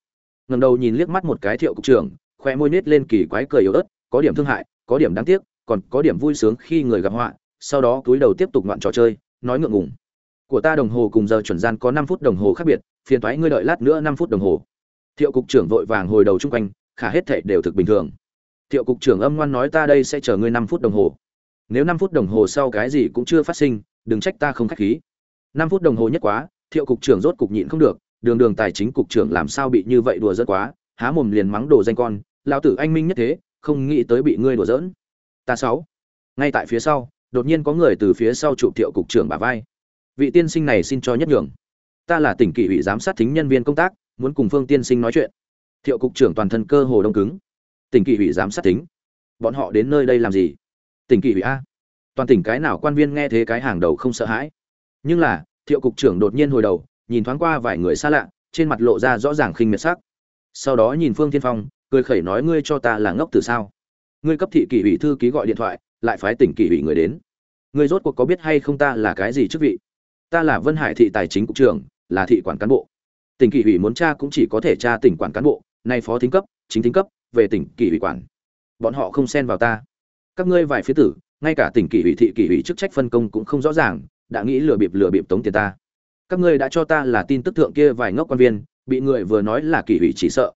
Ngầm đầu nhìn liếc mắt một cái thiệu cục trưởng khoe môi nết lên kỳ quái cười yếu ớt, có điểm thương hại, có điểm đáng tiếc, còn có điểm vui sướng khi người gặp họa, sau đó túi đầu tiếp tục ngoạn trò chơi, nói ngượng ngùng. Của ta đồng hồ cùng giờ chuẩn gian có năm phút đồng hồ khác biệt phiền thoái ngươi đợi lát nữa năm phút đồng hồ. Thiệu cục trưởng vội vàng hồi đầu chung quanh, khả hết thệ đều thực bình thường. Thiệu cục trưởng âm ngoan nói ta đây sẽ chờ ngươi năm phút đồng hồ. Nếu năm phút đồng hồ sau cái gì cũng chưa phát sinh, đừng trách ta không khách khí. Năm phút đồng hồ nhất quá, thiệu cục trưởng rốt cục nhịn không được, đường đường tài chính cục trưởng làm sao bị như vậy đùa dẫn quá, há mồm liền mắng đồ danh con lao tử anh minh nhất thế, không nghĩ tới bị ngươi đùa giỡn. Ta sáu. Ngay tại phía sau, đột nhiên có người từ phía sau chụp thiệu cục trưởng bả vai. Vị tiên sinh này xin cho nhất nhường ta là tỉnh kỷ ủy giám sát thính nhân viên công tác, muốn cùng phương tiên sinh nói chuyện. Thiệu cục trưởng toàn thân cơ hồ đông cứng. Tỉnh kỷ ủy giám sát thính. Bọn họ đến nơi đây làm gì? Tỉnh kỷ ủy a. Toàn tỉnh cái nào quan viên nghe thế cái hàng đầu không sợ hãi. Nhưng là, thiệu cục trưởng đột nhiên hồi đầu, nhìn thoáng qua vài người xa lạ, trên mặt lộ ra rõ ràng khinh miệt sắc. Sau đó nhìn phương tiên phong, cười khẩy nói ngươi cho ta là ngốc từ sao? Ngươi cấp thị kỷ ủy thư ký gọi điện thoại, lại phái tỉnh kỷ ủy người đến. Ngươi rốt cuộc có biết hay không ta là cái gì chức vị? Ta là vân hải thị tài chính cục trưởng, là thị quản cán bộ. Tỉnh kỷ ủy muốn tra cũng chỉ có thể tra tỉnh quản cán bộ, nay phó thính cấp, chính thính cấp, về tỉnh kỷ ủy quản. Bọn họ không xen vào ta. Các ngươi vài phía tử, ngay cả tỉnh kỷ ủy thị kỷ ủy chức trách phân công cũng không rõ ràng, đã nghĩ lừa bịp lừa bịp tống tiền ta. Các ngươi đã cho ta là tin tức thượng kia vài ngốc quan viên, bị người vừa nói là kỷ ủy chỉ sợ.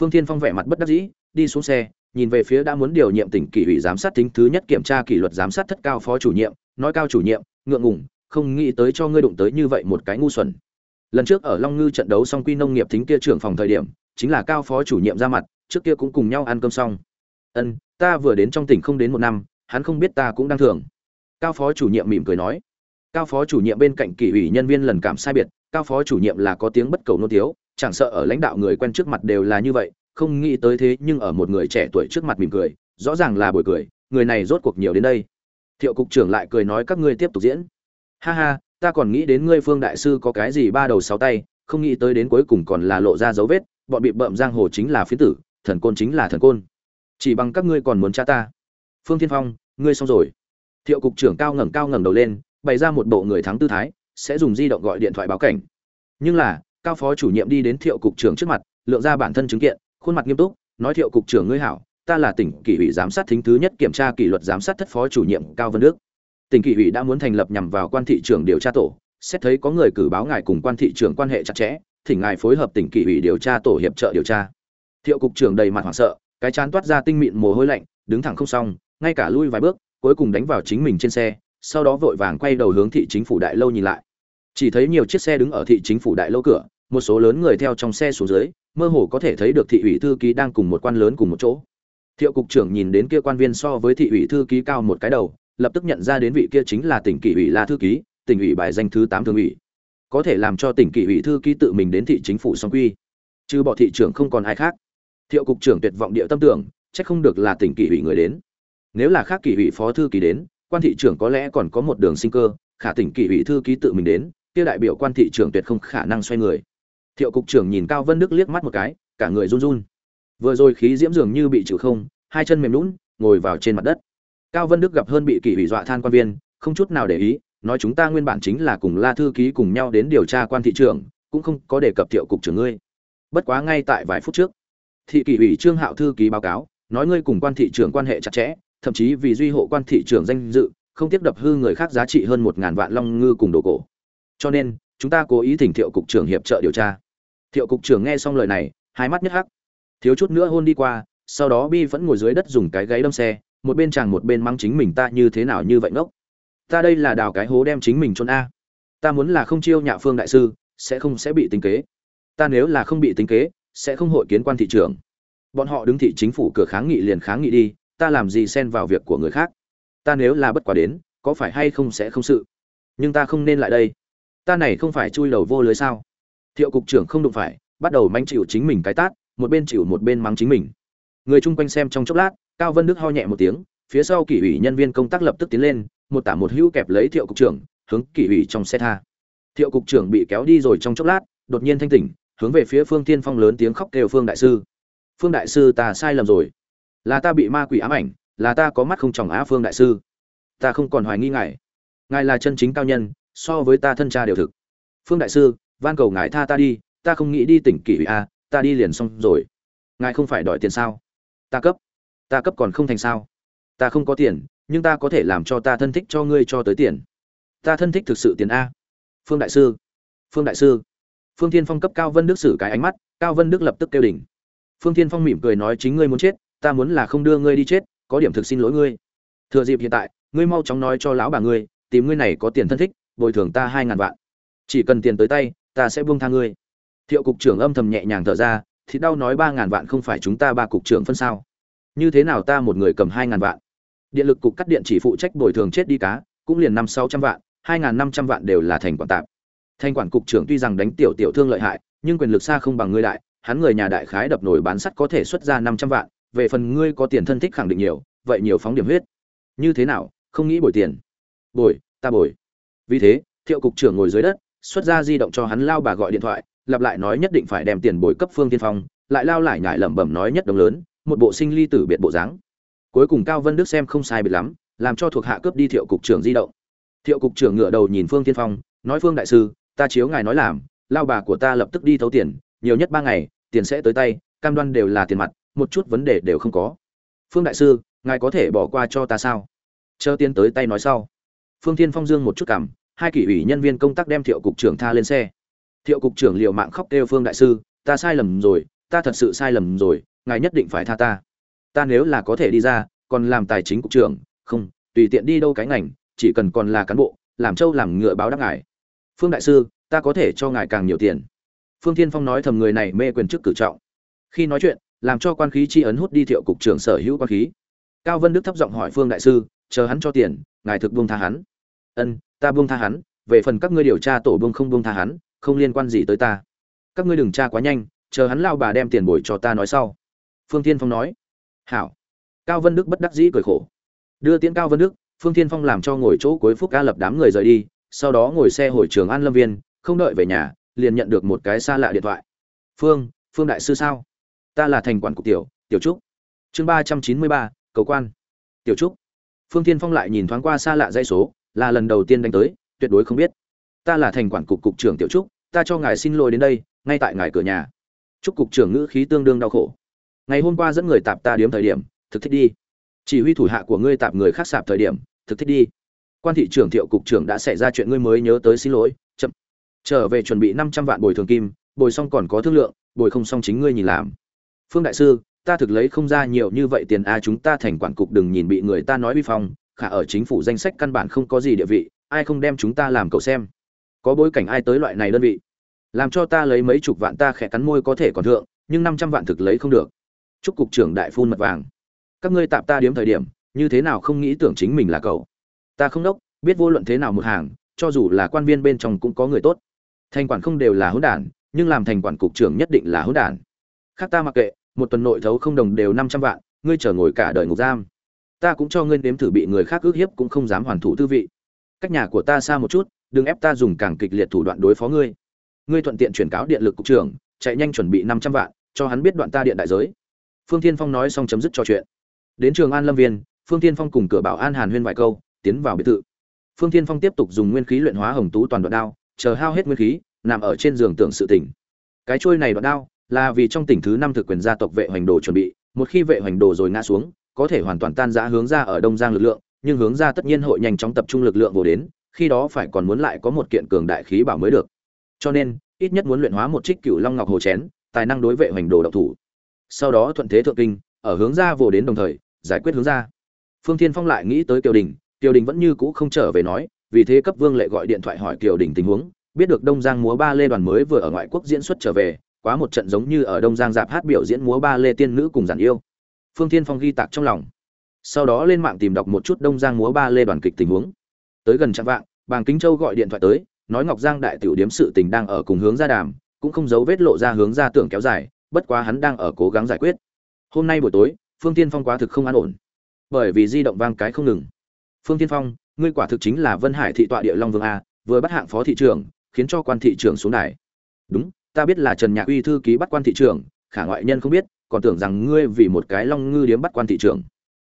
Phương thiên phong vẻ mặt bất đắc dĩ, đi xuống xe, nhìn về phía đã muốn điều nhiệm tỉnh kỷ ủy giám sát tính thứ nhất kiểm tra kỷ luật giám sát thất cao phó chủ nhiệm, nói cao chủ nhiệm, ngượng ngùng không nghĩ tới cho ngươi đụng tới như vậy một cái ngu xuẩn. Lần trước ở long ngư trận đấu xong quy nông nghiệp thính kia trưởng phòng thời điểm, chính là cao phó chủ nhiệm ra mặt, trước kia cũng cùng nhau ăn cơm xong. Ân, ta vừa đến trong tỉnh không đến một năm, hắn không biết ta cũng đang thường. Cao phó chủ nhiệm mỉm cười nói. Cao phó chủ nhiệm bên cạnh kỷ ủy nhân viên lần cảm sai biệt, cao phó chủ nhiệm là có tiếng bất cầu nô thiếu, chẳng sợ ở lãnh đạo người quen trước mặt đều là như vậy, không nghĩ tới thế nhưng ở một người trẻ tuổi trước mặt mỉm cười, rõ ràng là buổi cười, người này rốt cuộc nhiều đến đây. Thiệu cục trưởng lại cười nói các ngươi tiếp tục diễn ha ha, ta còn nghĩ đến ngươi phương đại sư có cái gì ba đầu sáu tay, không nghĩ tới đến cuối cùng còn là lộ ra dấu vết, bọn bị bợm giang hồ chính là phiến tử, thần côn chính là thần côn. Chỉ bằng các ngươi còn muốn cha ta. Phương thiên phong, ngươi xong rồi. Thiệu cục trưởng cao ngẩng cao ngẩng đầu lên, bày ra một bộ người thắng tư thái, sẽ dùng di động gọi điện thoại báo cảnh. Nhưng là, cao phó chủ nhiệm đi đến thiệu cục trưởng trước mặt, lượng ra bản thân chứng kiện, khuôn mặt nghiêm túc, nói thiệu cục trưởng ngươi hảo, ta là tỉnh kỷ ủy giám sát thính thứ nhất kiểm tra kỷ luật giám sát thất phó chủ nhiệm cao Văn đức tỉnh kỷ ủy đã muốn thành lập nhằm vào quan thị trưởng điều tra tổ, xét thấy có người cử báo ngài cùng quan thị trưởng quan hệ chặt chẽ thỉnh ngài phối hợp tỉnh kỷ ủy điều tra tổ hiệp trợ điều tra. Thiệu cục trưởng đầy mặt hoảng sợ, cái chán toát ra tinh mịn mồ hôi lạnh, đứng thẳng không xong, ngay cả lui vài bước, cuối cùng đánh vào chính mình trên xe, sau đó vội vàng quay đầu hướng thị chính phủ đại lâu nhìn lại. Chỉ thấy nhiều chiếc xe đứng ở thị chính phủ đại lâu cửa, một số lớn người theo trong xe xuống dưới, mơ hồ có thể thấy được thị ủy thư ký đang cùng một quan lớn cùng một chỗ. Thiệu cục trưởng nhìn đến kia quan viên so với thị ủy thư ký cao một cái đầu lập tức nhận ra đến vị kia chính là tỉnh kỷ ủy la thư ký, tỉnh ủy bài danh thứ tám thường ủy. Có thể làm cho tỉnh kỷ ủy thư ký tự mình đến thị chính phủ song quy. Trừ bỏ thị trưởng không còn ai khác. Thiệu cục trưởng tuyệt vọng địa tâm tưởng, chắc không được là tỉnh kỷ ủy người đến. Nếu là khác kỷ ủy phó thư ký đến, quan thị trưởng có lẽ còn có một đường sinh cơ, khả tỉnh kỷ ủy thư ký tự mình đến, kia đại biểu quan thị trưởng tuyệt không khả năng xoay người. Thiệu cục trưởng nhìn cao vân đức liếc mắt một cái, cả người run run. Vừa rồi khí diễm dường như bị trừ không, hai chân mềm lún ngồi vào trên mặt đất cao vân đức gặp hơn bị kỷ ủy dọa than quan viên, không chút nào để ý, nói chúng ta nguyên bản chính là cùng la thư ký cùng nhau đến điều tra quan thị trưởng, cũng không có đề cập thiệu cục trưởng ngươi. Bất quá ngay tại vài phút trước, thị kỷ ủy trương hạo thư ký báo cáo, nói ngươi cùng quan thị trưởng quan hệ chặt chẽ, thậm chí vì duy hộ quan thị trưởng danh dự, không tiếp đập hư người khác giá trị hơn một ngàn vạn long ngư cùng đồ cổ. Cho nên, chúng ta cố ý thỉnh thiệu cục trưởng hiệp trợ điều tra. Thiệu cục trưởng nghe xong lời này, hai mắt nhất hắc. Thiếu chút nữa hôn đi qua, sau đó bi vẫn ngồi dưới đất dùng cái gáy đâm xe một bên chàng một bên mắng chính mình ta như thế nào như vậy ngốc. Ta đây là đào cái hố đem chính mình chôn a. Ta muốn là không chiêu nhạ phương đại sư, sẽ không sẽ bị tính kế. Ta nếu là không bị tính kế, sẽ không hội kiến quan thị trưởng. Bọn họ đứng thị chính phủ cửa kháng nghị liền kháng nghị đi, ta làm gì xen vào việc của người khác? Ta nếu là bất quả đến, có phải hay không sẽ không sự? Nhưng ta không nên lại đây. Ta này không phải chui đầu vô lưới sao? Thiệu cục trưởng không đụng phải, bắt đầu manh chịu chính mình cái tát, một bên chịu một bên mắng chính mình. Người chung quanh xem trong chốc lát cao vân đức ho nhẹ một tiếng, phía sau kỷ ủy nhân viên công tác lập tức tiến lên, một tả một hữu kẹp lấy thiệu cục trưởng, hướng kỷ ủy trong xe tha. Thiệu cục trưởng bị kéo đi rồi trong chốc lát, đột nhiên thanh tỉnh, hướng về phía phương tiên phong lớn tiếng khóc kêu phương đại sư. Phương đại sư, ta sai lầm rồi. Là ta bị ma quỷ ám ảnh, là ta có mắt không tròng á phương đại sư. Ta không còn hoài nghi ngài. Ngài là chân chính cao nhân, so với ta thân cha đều thực. Phương đại sư, van cầu ngài tha ta đi, ta không nghĩ đi tỉnh kỷ ủy a ta đi liền xong rồi. Ngài không phải đòi tiền sao? Ta cấp ta cấp còn không thành sao? Ta không có tiền, nhưng ta có thể làm cho ta thân thích cho ngươi cho tới tiền. Ta thân thích thực sự tiền a. Phương đại sư. Phương đại sư. Phương thiên phong cấp cao vân đức xử cái ánh mắt, cao vân đức lập tức kêu đỉnh. Phương thiên phong mỉm cười nói chính ngươi muốn chết, ta muốn là không đưa ngươi đi chết, có điểm thực xin lỗi ngươi. Thừa dịp hiện tại, ngươi mau chóng nói cho lão bà ngươi, tìm ngươi này có tiền thân thích, bồi thường ta hai ngàn vạn. Chỉ cần tiền tới tay, ta sẽ buông tha ngươi. Thiệu cục trưởng âm thầm nhẹ nhàng thở ra, thì đau nói ba ngàn vạn không phải chúng ta ba cục trưởng phân sao? Như thế nào ta một người cầm hai ngàn vạn? Điện lực cục cắt điện chỉ phụ trách bồi thường chết đi cá, cũng liền năm sáu trăm vạn, hai ngàn năm trăm vạn đều là thành quản tạp. Thanh quản cục trưởng tuy rằng đánh tiểu tiểu thương lợi hại, nhưng quyền lực xa không bằng ngươi đại, hắn người nhà đại khái đập nổi bán sắt có thể xuất ra năm trăm vạn, về phần ngươi có tiền thân thích khẳng định nhiều, vậy nhiều phóng điểm huyết. Như thế nào, không nghĩ bồi tiền. Bồi, ta bồi. Vì thế, thiệu cục trưởng ngồi dưới đất, xuất ra di động cho hắn lao bà gọi điện thoại, lặp lại nói nhất định phải đem tiền bồi cấp phương tiên phong, lại lao lại nhải lẩm bẩm nói nhất đồng lớn một bộ sinh ly tử biệt bộ dáng. Cuối cùng cao vân đức xem không sai biệt lắm, làm cho thuộc hạ cướp đi thiệu cục trưởng di động. Thiệu cục trưởng ngửa đầu nhìn phương tiên phong, nói, phương đại sư, ta chiếu ngài nói làm, lao bà của ta lập tức đi thấu tiền, nhiều nhất ba ngày, tiền sẽ tới tay, cam đoan đều là tiền mặt, một chút vấn đề đều không có. Phương đại sư, ngài có thể bỏ qua cho ta sao? Chờ tiền tới tay nói sau. Phương tiên phong dương một chút cảm, hai kỷ ủy nhân viên công tác đem thiệu cục trưởng tha lên xe. Thiệu cục trưởng liều mạng khóc kêu phương đại sư, ta sai lầm rồi, ta thật sự sai lầm rồi ngài nhất định phải tha ta. Ta nếu là có thể đi ra, còn làm tài chính cục trưởng, không, tùy tiện đi đâu cái ngành, chỉ cần còn là cán bộ, làm trâu làm ngựa báo đáp ngài. Phương đại sư, ta có thể cho ngài càng nhiều tiền. Phương thiên phong nói thầm người này mê quyền chức cử trọng. Khi nói chuyện, làm cho quan khí chi ấn hút đi thiệu cục trưởng sở hữu quan khí. Cao vân đức thấp giọng hỏi phương đại sư, chờ hắn cho tiền, ngài thực buông tha hắn. Ân, ta buông tha hắn, về phần các ngươi điều tra tổ buông không buông tha hắn, không liên quan gì tới ta. Các ngươi đừng tra quá nhanh, chờ hắn lao bà đem tiền bồi cho ta nói sau phương tiên phong nói. Hảo. Cao vân đức bất đắc dĩ cười khổ. Đưa tiễn cao vân đức, phương tiên phong làm cho ngồi chỗ cuối phúc ca lập đám người rời đi, sau đó ngồi xe hồi trường an lâm viên, không đợi về nhà, liền nhận được một cái xa lạ điện thoại. Phương phương đại sư sao? Ta là thành quản cục tiểu tiểu trúc. Chương ba trăm chín mươi ba, cầu quan. Tiểu trúc. Phương tiên phong lại nhìn thoáng qua xa lạ dây số, là lần đầu tiên đánh tới, tuyệt đối không biết. Ta là thành quản cục cục trưởng tiểu trúc, ta cho ngài xin lỗi đến đây, ngay tại ngài cửa nhà. Trúc cục trưởng ngữ khí tương đương đau khổ ngày hôm qua dẫn người tạp ta điếm thời điểm, thực thích đi. Chỉ huy thủ hạ của ngươi tạp người khác sạp thời điểm, thực thích đi. Quan thị trưởng thiệu cục trưởng đã xảy ra chuyện ngươi mới nhớ tới xin lỗi, chậm. Trở về chuẩn bị năm trăm vạn bồi thường kim, bồi xong còn có thương lượng, bồi không xong chính ngươi nhìn làm. Phương đại sư, ta thực lấy không ra nhiều như vậy tiền a, chúng ta thành quản cục đừng nhìn bị người ta nói vi phong, khả ở chính phủ danh sách căn bản không có gì địa vị, ai không đem chúng ta làm cậu xem. Có bối cảnh ai tới loại này đơn vị? Làm cho ta lấy mấy chục vạn ta khẽ cắn môi có thể còn thượng, nhưng năm trăm vạn thực lấy không được chúc cục trưởng đại phun mật vàng. Các ngươi tạm ta điếm thời điểm, như thế nào không nghĩ tưởng chính mình là cậu? Ta không đốc, biết vô luận thế nào một hàng, cho dù là quan viên bên trong cũng có người tốt. Thành quản không đều là hỗn đản, nhưng làm thành quản cục trưởng nhất định là hỗn đản. Khác ta mặc kệ, một tuần nội thấu không đồng đều năm trăm vạn, ngươi chờ ngồi cả đời ngục giam. Ta cũng cho ngươi nếm thử bị người khác ước hiếp cũng không dám hoàn thủ tư vị. Cách nhà của ta xa một chút, đừng ép ta dùng càng kịch liệt thủ đoạn đối phó ngươi. Ngươi thuận tiện chuyển cáo điện lực cục trưởng, chạy nhanh chuẩn bị năm trăm vạn, cho hắn biết đoạn ta điện đại giới phương thiên phong nói xong chấm dứt trò chuyện. Đến trường an lâm viên, phương thiên phong cùng cửa bảo an hàn huyên vài câu, tiến vào biệt thự. Phương thiên phong tiếp tục dùng nguyên khí luyện hóa hồng tú toàn đoạn đao, chờ hao hết nguyên khí, nằm ở trên giường tưởng sự tỉnh. Cái trôi này đoạn đao, là vì trong tỉnh thứ năm thực quyền gia tộc vệ hoành đồ chuẩn bị, một khi vệ hoành đồ rồi ngã xuống, có thể hoàn toàn tan rã hướng ra ở đông giang lực lượng, nhưng hướng ra tất nhiên hội nhanh chóng tập trung lực lượng vô đến, khi đó phải còn muốn lại có một kiện cường đại khí bảo mới được. Cho nên, ít nhất muốn luyện hóa một trích cựu long ngọc hồ chén, tài năng đối vệ hoành đồ độc thủ sau đó thuận thế thượng kinh, ở hướng ra vô đến đồng thời, giải quyết hướng ra. Phương thiên phong lại nghĩ tới kiều đình kiều đình vẫn như cũ không trở về nói, vì thế cấp vương lệ gọi điện thoại hỏi kiều đình tình huống, biết được đông giang múa ba lê đoàn mới vừa ở ngoại quốc diễn xuất trở về, quá một trận giống như ở đông giang dạp hát biểu diễn múa ba lê tiên nữ cùng giản yêu. Phương thiên phong ghi tạc trong lòng. Sau đó lên mạng tìm đọc một chút đông giang múa ba lê đoàn kịch tình huống. Tới gần trạm vạng, bàng kính châu gọi điện thoại tới, nói ngọc giang đại tiểu điếm sự tình đang ở cùng hướng ra đàm, cũng không giấu vết lộ ra hướng ra tưởng kéo dài bất quá hắn đang ở cố gắng giải quyết. Hôm nay buổi tối, phương tiên phong quá thực không an ổn. Bởi vì di động vang cái không ngừng. Phương tiên phong, ngươi quả thực chính là vân hải thị tọa địa long vương a, vừa bắt hạng phó thị trưởng, khiến cho quan thị trưởng xuống đài. Đúng, ta biết là trần nhạc uy thư ký bắt quan thị trưởng, khả ngoại nhân không biết, còn tưởng rằng ngươi vì một cái long ngư điếm bắt quan thị trưởng.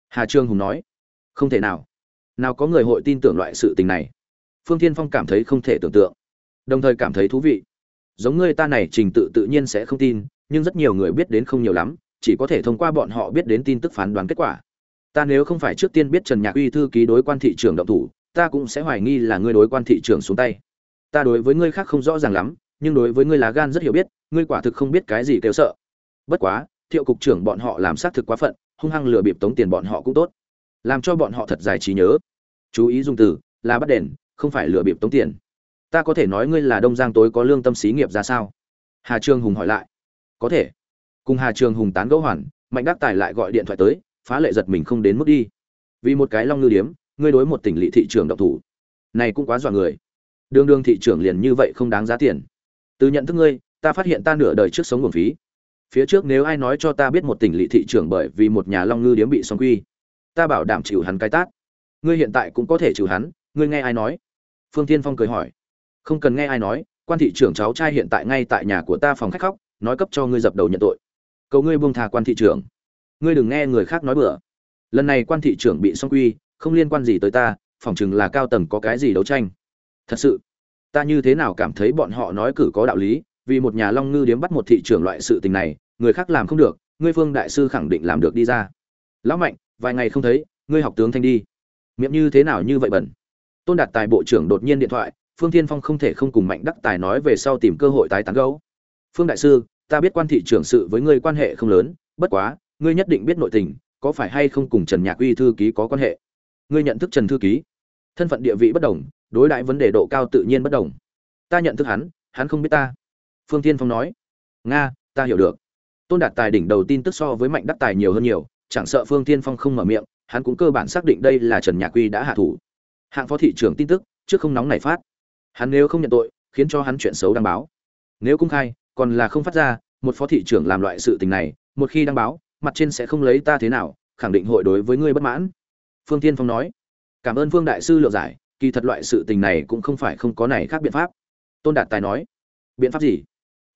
Hà trương hùng nói, không thể nào. Nào có người hội tin tưởng loại sự tình này. Phương thiên phong cảm thấy không thể tưởng tượng. Đồng thời cảm thấy thú vị. Giống ngươi ta này trình tự tự nhiên sẽ không tin nhưng rất nhiều người biết đến không nhiều lắm, chỉ có thể thông qua bọn họ biết đến tin tức phán đoán kết quả. Ta nếu không phải trước tiên biết trần nhạc uy thư ký đối quan thị trường động thủ, ta cũng sẽ hoài nghi là ngươi đối quan thị trường xuống tay. Ta đối với ngươi khác không rõ ràng lắm, nhưng đối với ngươi lá gan rất hiểu biết, ngươi quả thực không biết cái gì kêu sợ. Bất quá, thiệu cục trưởng bọn họ làm xác thực quá phận, hung hăng lừa bịp tống tiền bọn họ cũng tốt. Làm cho bọn họ thật dài trí nhớ. Chú ý dùng từ, là bắt đền, không phải lừa bịp tống tiền. Ta có thể nói ngươi là đông giang tối có lương tâm xí nghiệp ra sao? Hà trương hùng hỏi lại có thể. Cùng hà Trường hùng tán gẫu hoàn, mạnh đắc tài lại gọi điện thoại tới, phá lệ giật mình không đến mức đi. Vì một cái long ngư điếm, ngươi đối một tỉnh lỵ thị trường độc thủ. Này cũng quá dọa người. Đương đương thị trường liền như vậy không đáng giá tiền. Từ nhận thức ngươi, ta phát hiện ta nửa đời trước sống nguồn phí. Phía trước nếu ai nói cho ta biết một tỉnh lỵ thị trường bởi vì một nhà long ngư điếm bị xong quy, ta bảo đảm chịu hắn cái tát. Ngươi hiện tại cũng có thể chịu hắn, ngươi nghe ai nói? Phương tiên phong cười hỏi. Không cần nghe ai nói, quan thị trưởng cháu trai hiện tại ngay tại nhà của ta phòng khách khóc nói cấp cho ngươi dập đầu nhận tội. Cầu ngươi buông thà quan thị trưởng. Ngươi đừng nghe người khác nói bừa. Lần này quan thị trưởng bị song quy, không liên quan gì tới ta, phỏng chừng là cao tầng có cái gì đấu tranh. Thật sự, ta như thế nào cảm thấy bọn họ nói cử có đạo lý, vì một nhà long ngư điếm bắt một thị trưởng loại sự tình này, người khác làm không được, ngươi phương đại sư khẳng định làm được đi ra. Lão mạnh, vài ngày không thấy, ngươi học tướng thanh đi. Miệng như thế nào như vậy bẩn? Tôn đạt tài bộ trưởng đột nhiên điện thoại, phương thiên phong không thể không cùng mạnh đắc tài nói về sau tìm cơ hội tái tán gấu phương đại sư, ta biết quan thị trưởng sự với ngươi quan hệ không lớn, bất quá, ngươi nhất định biết nội tình, có phải hay không cùng trần nhạc uy thư ký có quan hệ? Ngươi nhận thức trần thư ký. Thân phận địa vị bất đồng, đối đãi vấn đề độ cao tự nhiên bất đồng. Ta nhận thức hắn hắn không biết ta. Phương tiên phong nói. Nga, ta hiểu được. Tôn đạt tài đỉnh đầu tin tức so với mạnh đắc tài nhiều hơn nhiều, chẳng sợ phương tiên phong không mở miệng, hắn cũng cơ bản xác định đây là trần nhạc Uy đã hạ thủ. Hạng phó thị trưởng tin tức, trước không nóng này phát. Hắn nếu không nhận tội, khiến cho hắn chuyện xấu đăng báo. Nếu công khai còn là không phát ra, một phó thị trưởng làm loại sự tình này, một khi đăng báo, mặt trên sẽ không lấy ta thế nào, khẳng định hội đối với ngươi bất mãn. Phương tiên phong nói. Cảm ơn phương đại sư lượng giải, kỳ thật loại sự tình này cũng không phải không có này khác biện pháp. Tôn đạt tài nói. Biện pháp gì?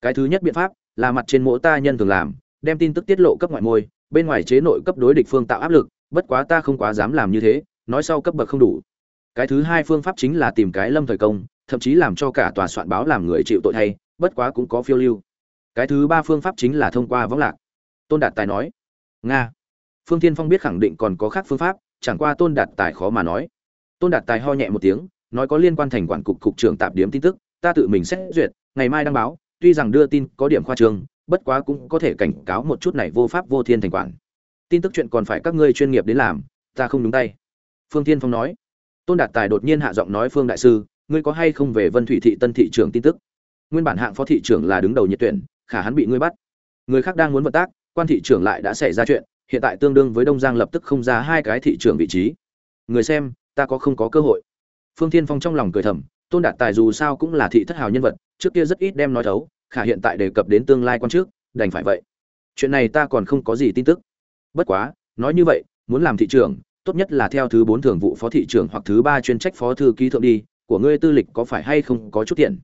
Cái thứ nhất biện pháp là mặt trên mỗi ta nhân thường làm, đem tin tức tiết lộ cấp ngoại môi, bên ngoài chế nội cấp đối địch phương tạo áp lực, bất quá ta không quá dám làm như thế, nói sau cấp bậc không đủ. Cái thứ hai phương pháp chính là tìm cái lâm thời công, thậm chí làm cho cả tòa soạn báo làm người chịu tội thay bất quá cũng có phiêu lưu. Cái thứ ba phương pháp chính là thông qua võng lạc. Tôn đạt tài nói, nga. Phương tiên phong biết khẳng định còn có khác phương pháp, chẳng qua tôn đạt tài khó mà nói. Tôn đạt tài ho nhẹ một tiếng, nói có liên quan thành quản cục cục trưởng tạp điếm tin tức, ta tự mình xét duyệt, ngày mai đăng báo, tuy rằng đưa tin có điểm khoa trương, bất quá cũng có thể cảnh cáo một chút này vô pháp vô thiên thành quản. Tin tức chuyện còn phải các ngươi chuyên nghiệp đến làm, ta không đúng tay. Phương tiên phong nói. Tôn đạt tài đột nhiên hạ giọng nói, phương đại sư, ngươi có hay không về vân thủy thị tân thị trưởng tin tức? Nguyên bản hạng phó thị trưởng là đứng đầu nhiệt tuyển, khả hắn bị ngươi bắt. Người khác đang muốn vận tác, quan thị trưởng lại đã xảy ra chuyện, hiện tại tương đương với đông giang lập tức không ra hai cái thị trưởng vị trí. Người xem, ta có không có cơ hội. Phương thiên phong trong lòng cười thầm, tôn đạt tài dù sao cũng là thị thất hào nhân vật, trước kia rất ít đem nói thấu, khả hiện tại đề cập đến tương lai quan trước, đành phải vậy. Chuyện này ta còn không có gì tin tức. Bất quá, nói như vậy, muốn làm thị trưởng, tốt nhất là theo thứ bốn thường vụ phó thị trưởng hoặc thứ ba chuyên trách phó thư ký thượng đi, của ngươi tư lịch có phải hay không có chút tiền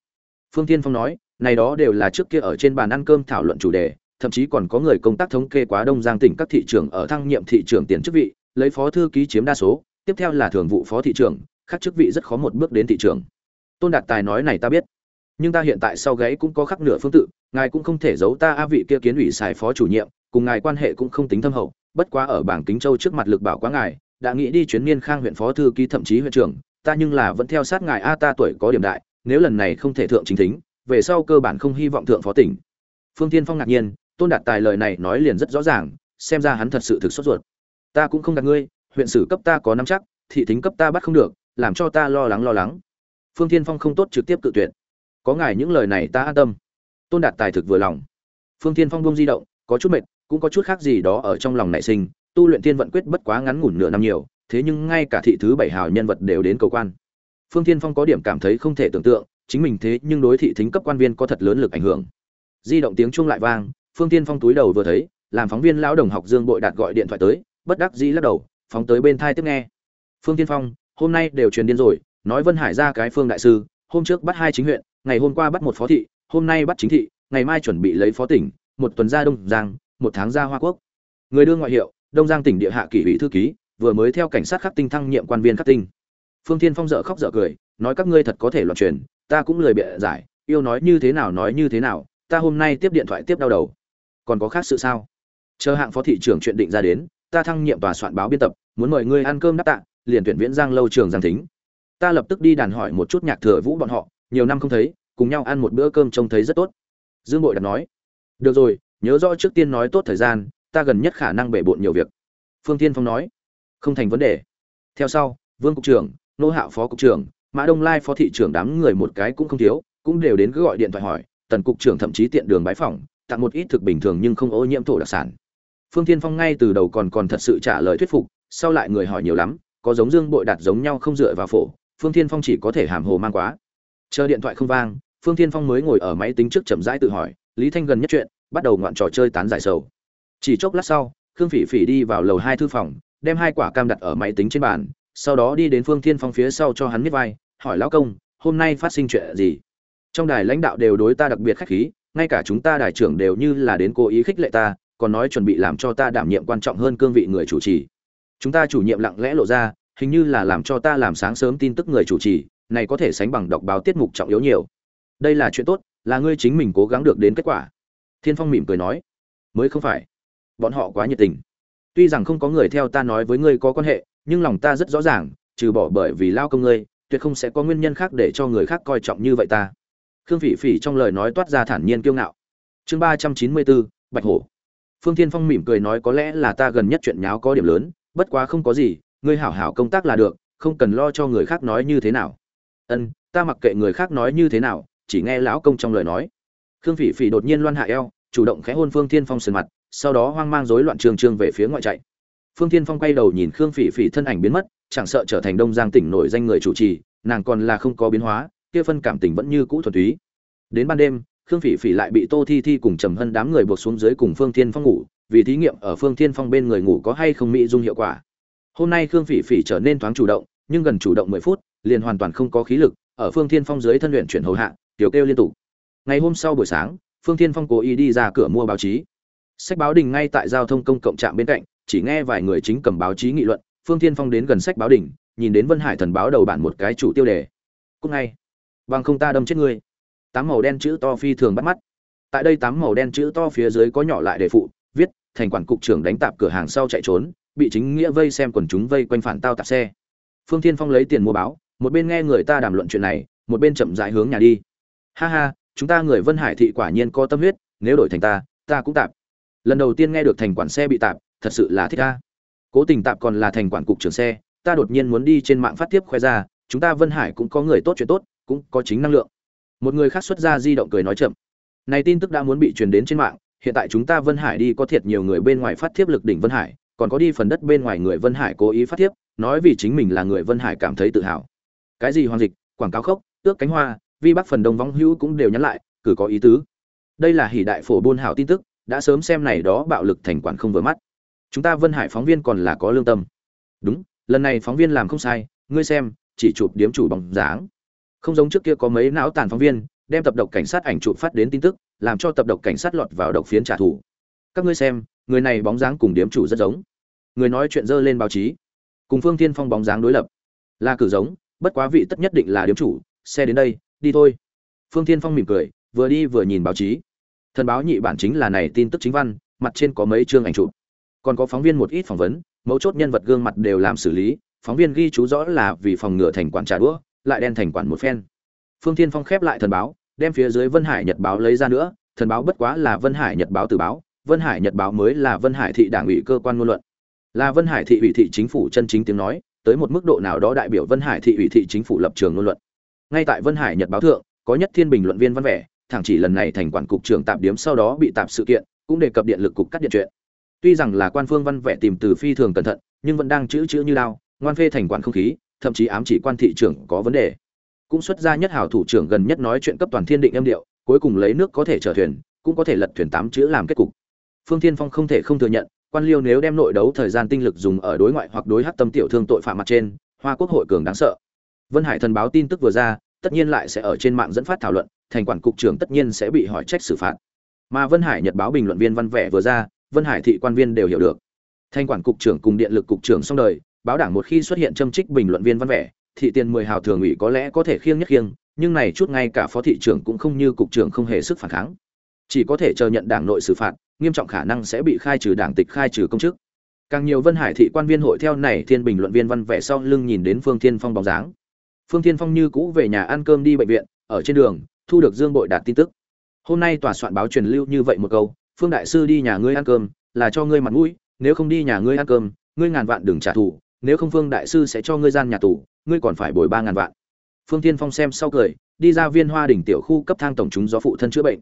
phương Thiên phong nói, này đó đều là trước kia ở trên bàn ăn cơm thảo luận chủ đề, thậm chí còn có người công tác thống kê quá đông giang tỉnh các thị trưởng ở thăng nhiệm thị trưởng tiền chức vị, lấy phó thư ký chiếm đa số, tiếp theo là thường vụ phó thị trưởng khác chức vị rất khó một bước đến thị trưởng tôn đạt tài nói này ta biết, nhưng ta hiện tại sau gáy cũng có khắc nửa phương tự, ngài cũng không thể giấu ta a vị kia kiến ủy xài phó chủ nhiệm, cùng ngài quan hệ cũng không tính thâm hậu, bất quá ở bảng kính châu trước mặt lực bảo quá ngài, đã nghĩ đi chuyến niên khang huyện phó thư ký thậm chí huyện trưởng, ta nhưng là vẫn theo sát ngài a ta tuổi có điểm đại nếu lần này không thể thượng chính thính, về sau cơ bản không hy vọng thượng phó tỉnh. Phương tiên phong ngạc nhiên, tôn đạt tài lời này nói liền rất rõ ràng, xem ra hắn thật sự thực sốt ruột. Ta cũng không gạt ngươi, huyện sử cấp ta có nắm chắc, thị tính cấp ta bắt không được, làm cho ta lo lắng lo lắng. Phương tiên phong không tốt trực tiếp cự tuyệt. Có ngài những lời này ta an tâm. Tôn đạt tài thực vừa lòng. Phương tiên phong buông di động, có chút mệt, cũng có chút khác gì đó ở trong lòng nảy sinh, tu luyện tiên vận quyết bất quá ngắn ngủn nửa năm nhiều, thế nhưng ngay cả thị thứ bảy hào nhân vật đều đến cầu quan phương Thiên phong có điểm cảm thấy không thể tưởng tượng, chính mình thế nhưng đối thị thính cấp quan viên có thật lớn lực ảnh hưởng. Di động tiếng chuông lại vang, phương tiên phong túi đầu vừa thấy, làm phóng viên lão đồng học dương bội đạt gọi điện thoại tới, bất đắc dĩ lắc đầu, phóng tới bên thai tiếp nghe. Phương tiên phong, hôm nay đều truyền điên rồi, nói vân hải ra cái phương đại sư, hôm trước bắt hai chính huyện, ngày hôm qua bắt một phó thị, hôm nay bắt chính thị, ngày mai chuẩn bị lấy phó tỉnh, một tuần ra đông giang, một tháng ra hoa quốc. Người đưa ngoại hiệu, đông giang tỉnh địa hạ kỷ ủy thư ký, vừa mới theo cảnh sát khắc tinh thăng nhiệm quan viên khắc tinh phương thiên phong dở khóc dở cười, nói các ngươi thật có thể loạn truyền, ta cũng lười bịa giải, yêu nói như thế nào nói như thế nào, ta hôm nay tiếp điện thoại tiếp đau đầu. Còn có khác sự sao? Chờ hạng phó thị trưởng chuyện định ra đến, ta thăng nhiệm tòa soạn báo biên tập, muốn mời ngươi ăn cơm đáp tạ, liền tuyển viễn giang lâu trường giang thính. Ta lập tức đi đàn hỏi một chút nhạc thừa vũ bọn họ, nhiều năm không thấy, cùng nhau ăn một bữa cơm trông thấy rất tốt. Dương bội đặt nói, được rồi, nhớ rõ trước tiên nói tốt thời gian, ta gần nhất khả năng bể bộn nhiều việc. Phương tiên phong nói, không thành vấn đề. Theo sau, vương cục trưởng nô hạo phó cục trưởng, mã đông lai phó thị trưởng đám người một cái cũng không thiếu, cũng đều đến cứ gọi điện thoại hỏi, tần cục trưởng thậm chí tiện đường bái phỏng, tặng một ít thực bình thường nhưng không ô nhiễm thổ đặc sản. Phương thiên phong ngay từ đầu còn còn thật sự trả lời thuyết phục, sau lại người hỏi nhiều lắm, có giống dương bội đạt giống nhau không dựa vào phổ, phương thiên phong chỉ có thể hàm hồ mang quá. Chờ điện thoại không vang, phương thiên phong mới ngồi ở máy tính trước chậm rãi tự hỏi, lý thanh gần nhất chuyện, bắt đầu ngoạn trò chơi tán giải sầu. Chỉ chốc lát sau, khương phỉ phỉ đi vào lầu hai thư phòng, đem hai quả cam đặt ở máy tính trên bàn sau đó đi đến phương thiên phong phía sau cho hắn miết vai, hỏi lão công, hôm nay phát sinh chuyện gì? Trong đài lãnh đạo đều đối ta đặc biệt khách khí, ngay cả chúng ta đài trưởng đều như là đến cố ý khích lệ ta, còn nói chuẩn bị làm cho ta đảm nhiệm quan trọng hơn cương vị người chủ trì. Chúng ta chủ nhiệm lặng lẽ lộ ra, hình như là làm cho ta làm sáng sớm tin tức người chủ trì, này có thể sánh bằng đọc báo tiết mục trọng yếu nhiều. Đây là chuyện tốt, là ngươi chính mình cố gắng được đến kết quả. Thiên phong mỉm cười nói, mới không phải. Bọn họ quá nhiệt tình. Tuy rằng không có người theo ta nói với ngươi có quan hệ nhưng lòng ta rất rõ ràng, trừ bỏ bởi vì lao công ngươi, tuyệt không sẽ có nguyên nhân khác để cho người khác coi trọng như vậy ta. Khương phỉ phỉ trong lời nói toát ra thản nhiên kiêu ngạo. Chương ba trăm chín mươi bốn, bạch hổ. Phương thiên phong mỉm cười nói có lẽ là ta gần nhất chuyện nháo có điểm lớn, bất quá không có gì, ngươi hảo hảo công tác là được, không cần lo cho người khác nói như thế nào. Ân, ta mặc kệ người khác nói như thế nào, chỉ nghe lão công trong lời nói. Khương phỉ phỉ đột nhiên loan hạ eo, chủ động khẽ hôn phương thiên phong sườn mặt, sau đó hoang mang rối loạn trường trường về phía ngoại chạy phương thiên phong quay đầu nhìn khương phỉ phỉ thân ảnh biến mất, chẳng sợ trở thành đông giang tỉnh nổi danh người chủ trì, nàng còn là không có biến hóa, kia phân cảm tình vẫn như cũ thuần túy. Đến ban đêm, khương phỉ phỉ lại bị tô thi thi cùng trầm hân đám người buộc xuống dưới cùng phương thiên phong ngủ, vì thí nghiệm ở phương thiên phong bên người ngủ có hay không mỹ dung hiệu quả. Hôm nay khương phỉ phỉ trở nên thoáng chủ động, nhưng gần chủ động mười phút, liền hoàn toàn không có khí lực, ở phương thiên phong dưới thân luyện chuyển hầu hạ, tiểu kêu liên tục. Ngày hôm sau buổi sáng, phương thiên phong cố ý đi ra cửa mua báo chí. Sách báo đình ngay tại giao thông công cộng trạm bên cạnh chỉ nghe vài người chính cầm báo chí nghị luận phương thiên phong đến gần sách báo đỉnh, nhìn đến vân hải thần báo đầu bản một cái chủ tiêu đề. Cúc ngay. Bằng không ta đâm chết ngươi. Tám màu đen chữ to phi thường bắt mắt. Tại đây tám màu đen chữ to phía dưới có nhỏ lại đề phụ viết thành quản cục trưởng đánh tạp cửa hàng sau chạy trốn bị chính nghĩa vây xem quần chúng vây quanh phản tao tạp xe. Phương thiên phong lấy tiền mua báo một bên nghe người ta đàm luận chuyện này một bên chậm rãi hướng nhà đi. Ha ha chúng ta người vân hải thị quả nhiên có tâm huyết nếu đổi thành ta ta cũng tạp. Lần đầu tiên nghe được thành quản xe bị tạp thật sự là thích ta. Cố tình tạp còn là thành quản cục trưởng xe, ta đột nhiên muốn đi trên mạng phát tiếp khoe ra, chúng ta vân hải cũng có người tốt chuyện tốt, cũng có chính năng lượng. Một người khác xuất ra di động cười nói chậm. Này tin tức đã muốn bị truyền đến trên mạng, hiện tại chúng ta vân hải đi có thiệt nhiều người bên ngoài phát thiếp lực đỉnh vân hải, còn có đi phần đất bên ngoài người vân hải cố ý phát thiếp, nói vì chính mình là người vân hải cảm thấy tự hào. Cái gì hoàng dịch, quảng cáo khốc, tước cánh hoa, vi bắc phần đông vong hữu cũng đều nhắn lại, cử có ý tứ. Đây là hỷ đại phổ buôn hảo tin tức, đã sớm xem này đó bạo lực thành quản không vừa mắt chúng ta vân hải phóng viên còn là có lương tâm. Đúng, lần này phóng viên làm không sai, ngươi xem, chỉ chụp điếm chủ bóng dáng. Không giống trước kia có mấy não tàn phóng viên, đem tập độc cảnh sát ảnh chụp phát đến tin tức, làm cho tập độc cảnh sát lọt vào độc phiến trả thù. Các ngươi xem, người này bóng dáng cùng điếm chủ rất giống. Người nói chuyện dơ lên báo chí. Cùng phương tiên phong bóng dáng đối lập. Là cử giống, bất quá vị tất nhất định là điếm chủ, xe đến đây, đi thôi. Phương tiên phong mỉm cười, vừa đi vừa nhìn báo chí. Thần báo nhị bản chính là này tin tức chính văn, mặt trên có mấy chương ảnh chụp còn có phóng viên một ít phỏng vấn, mấu chốt nhân vật gương mặt đều làm xử lý, phóng viên ghi chú rõ là vì phòng ngừa thành quản trà đũa, lại đen thành quản một phen. Phương thiên phong khép lại thần báo, đem phía dưới vân hải nhật báo lấy ra nữa, thần báo bất quá là vân hải nhật báo từ báo, vân hải nhật báo mới là vân hải thị đảng ủy cơ quan ngôn luận. Là vân hải thị ủy thị chính phủ chân chính tiếng nói, tới một mức độ nào đó đại biểu vân hải thị ủy thị chính phủ lập trường ngôn luận. Ngay tại vân hải nhật báo thượng, có nhất thiên bình luận viên văn vẻ, thẳng chỉ lần này thành quản cục trưởng tạm điếm sau đó bị tạm sự kiện, cũng đề cập điện lực cục cắt điện chuyện tuy rằng là quan phương văn vẽ tìm từ phi thường cẩn thận, nhưng vẫn đang chữ chữ như lao ngoan phê thành quản không khí, thậm chí ám chỉ quan thị trưởng có vấn đề. Cũng xuất ra nhất hảo thủ trưởng gần nhất nói chuyện cấp toàn thiên định âm điệu, cuối cùng lấy nước có thể chở thuyền, cũng có thể lật thuyền tám chữ làm kết cục. Phương thiên phong không thể không thừa nhận, quan liêu nếu đem nội đấu thời gian tinh lực dùng ở đối ngoại hoặc đối hắc tâm tiểu thương tội phạm mặt trên, hoa quốc hội cường đáng sợ. Vân hải thần báo tin tức vừa ra, tất nhiên lại sẽ ở trên mạng dẫn phát thảo luận, thành quản cục trưởng tất nhiên sẽ bị hỏi trách xử phạt. Mà vân hải nhật báo bình luận viên văn vẻ vừa ra vân hải thị quan viên đều hiểu được. Thanh quản cục trưởng cùng điện lực cục trưởng xong đời, báo đảng một khi xuất hiện châm trích bình luận viên văn vẻ, thị tiền mười hào thường ủy có lẽ có thể khiêng nhất khiêng, nhưng này chút ngay cả phó thị trưởng cũng không như cục trưởng không hề sức phản kháng. Chỉ có thể chờ nhận đảng nội xử phạt, nghiêm trọng khả năng sẽ bị khai trừ đảng tịch khai trừ công chức. Càng nhiều vân hải thị quan viên hội theo này thiên bình luận viên văn vẻ sau lưng nhìn đến phương thiên phong bóng dáng. Phương thiên phong như cũ về nhà ăn cơm đi bệnh viện, ở trên đường, thu được dương bội đạt tin tức. Hôm nay tòa soạn báo truyền lưu như vậy một câu phương đại sư đi nhà ngươi ăn cơm, là cho ngươi mặt mũi, nếu không đi nhà ngươi ăn cơm, ngươi ngàn vạn đừng trả thù, nếu không phương đại sư sẽ cho ngươi gian nhà tù, ngươi còn phải bồi ba ngàn vạn. Phương tiên phong xem sau cười, đi ra viên hoa đỉnh tiểu khu cấp thang tổng chúng do phụ thân chữa bệnh.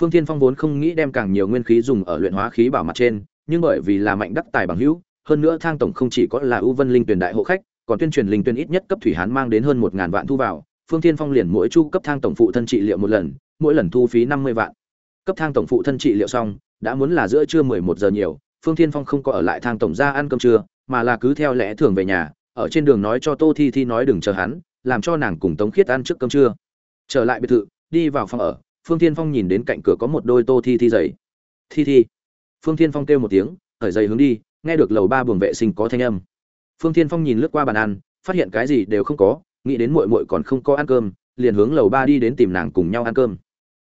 Phương tiên phong vốn không nghĩ đem càng nhiều nguyên khí dùng ở luyện hóa khí bảo mặt trên, nhưng bởi vì là mạnh đắc tài bằng hữu, hơn nữa thang tổng không chỉ có là ưu vân linh tuyển đại hộ khách, còn tuyên truyền linh tuyển ít nhất cấp thủy hán mang đến hơn một ngàn vạn thu vào. Phương tiên phong liền mỗi chu cấp thang tổng phụ thân trị liệu một lần, mỗi lần thu phí năm mươi vạn cấp thang tổng phụ thân trị liệu xong, đã muốn là giữa trưa mười một giờ nhiều, phương thiên phong không có ở lại thang tổng ra ăn cơm trưa, mà là cứ theo lẽ thường về nhà, ở trên đường nói cho tô thi thi nói đừng chờ hắn, làm cho nàng cùng tống khiết ăn trước cơm trưa. Trở lại biệt thự, đi vào phòng ở, phương thiên phong nhìn đến cạnh cửa có một đôi tô thi thi giày. Thi thi. Phương thiên phong kêu một tiếng khởi giày hướng đi, nghe được lầu ba buồng vệ sinh có thanh âm. Phương thiên phong nhìn lướt qua bàn ăn, phát hiện cái gì đều không có, nghĩ đến muội muội còn không có ăn cơm, liền hướng lầu ba đi đến tìm nàng cùng nhau ăn cơm.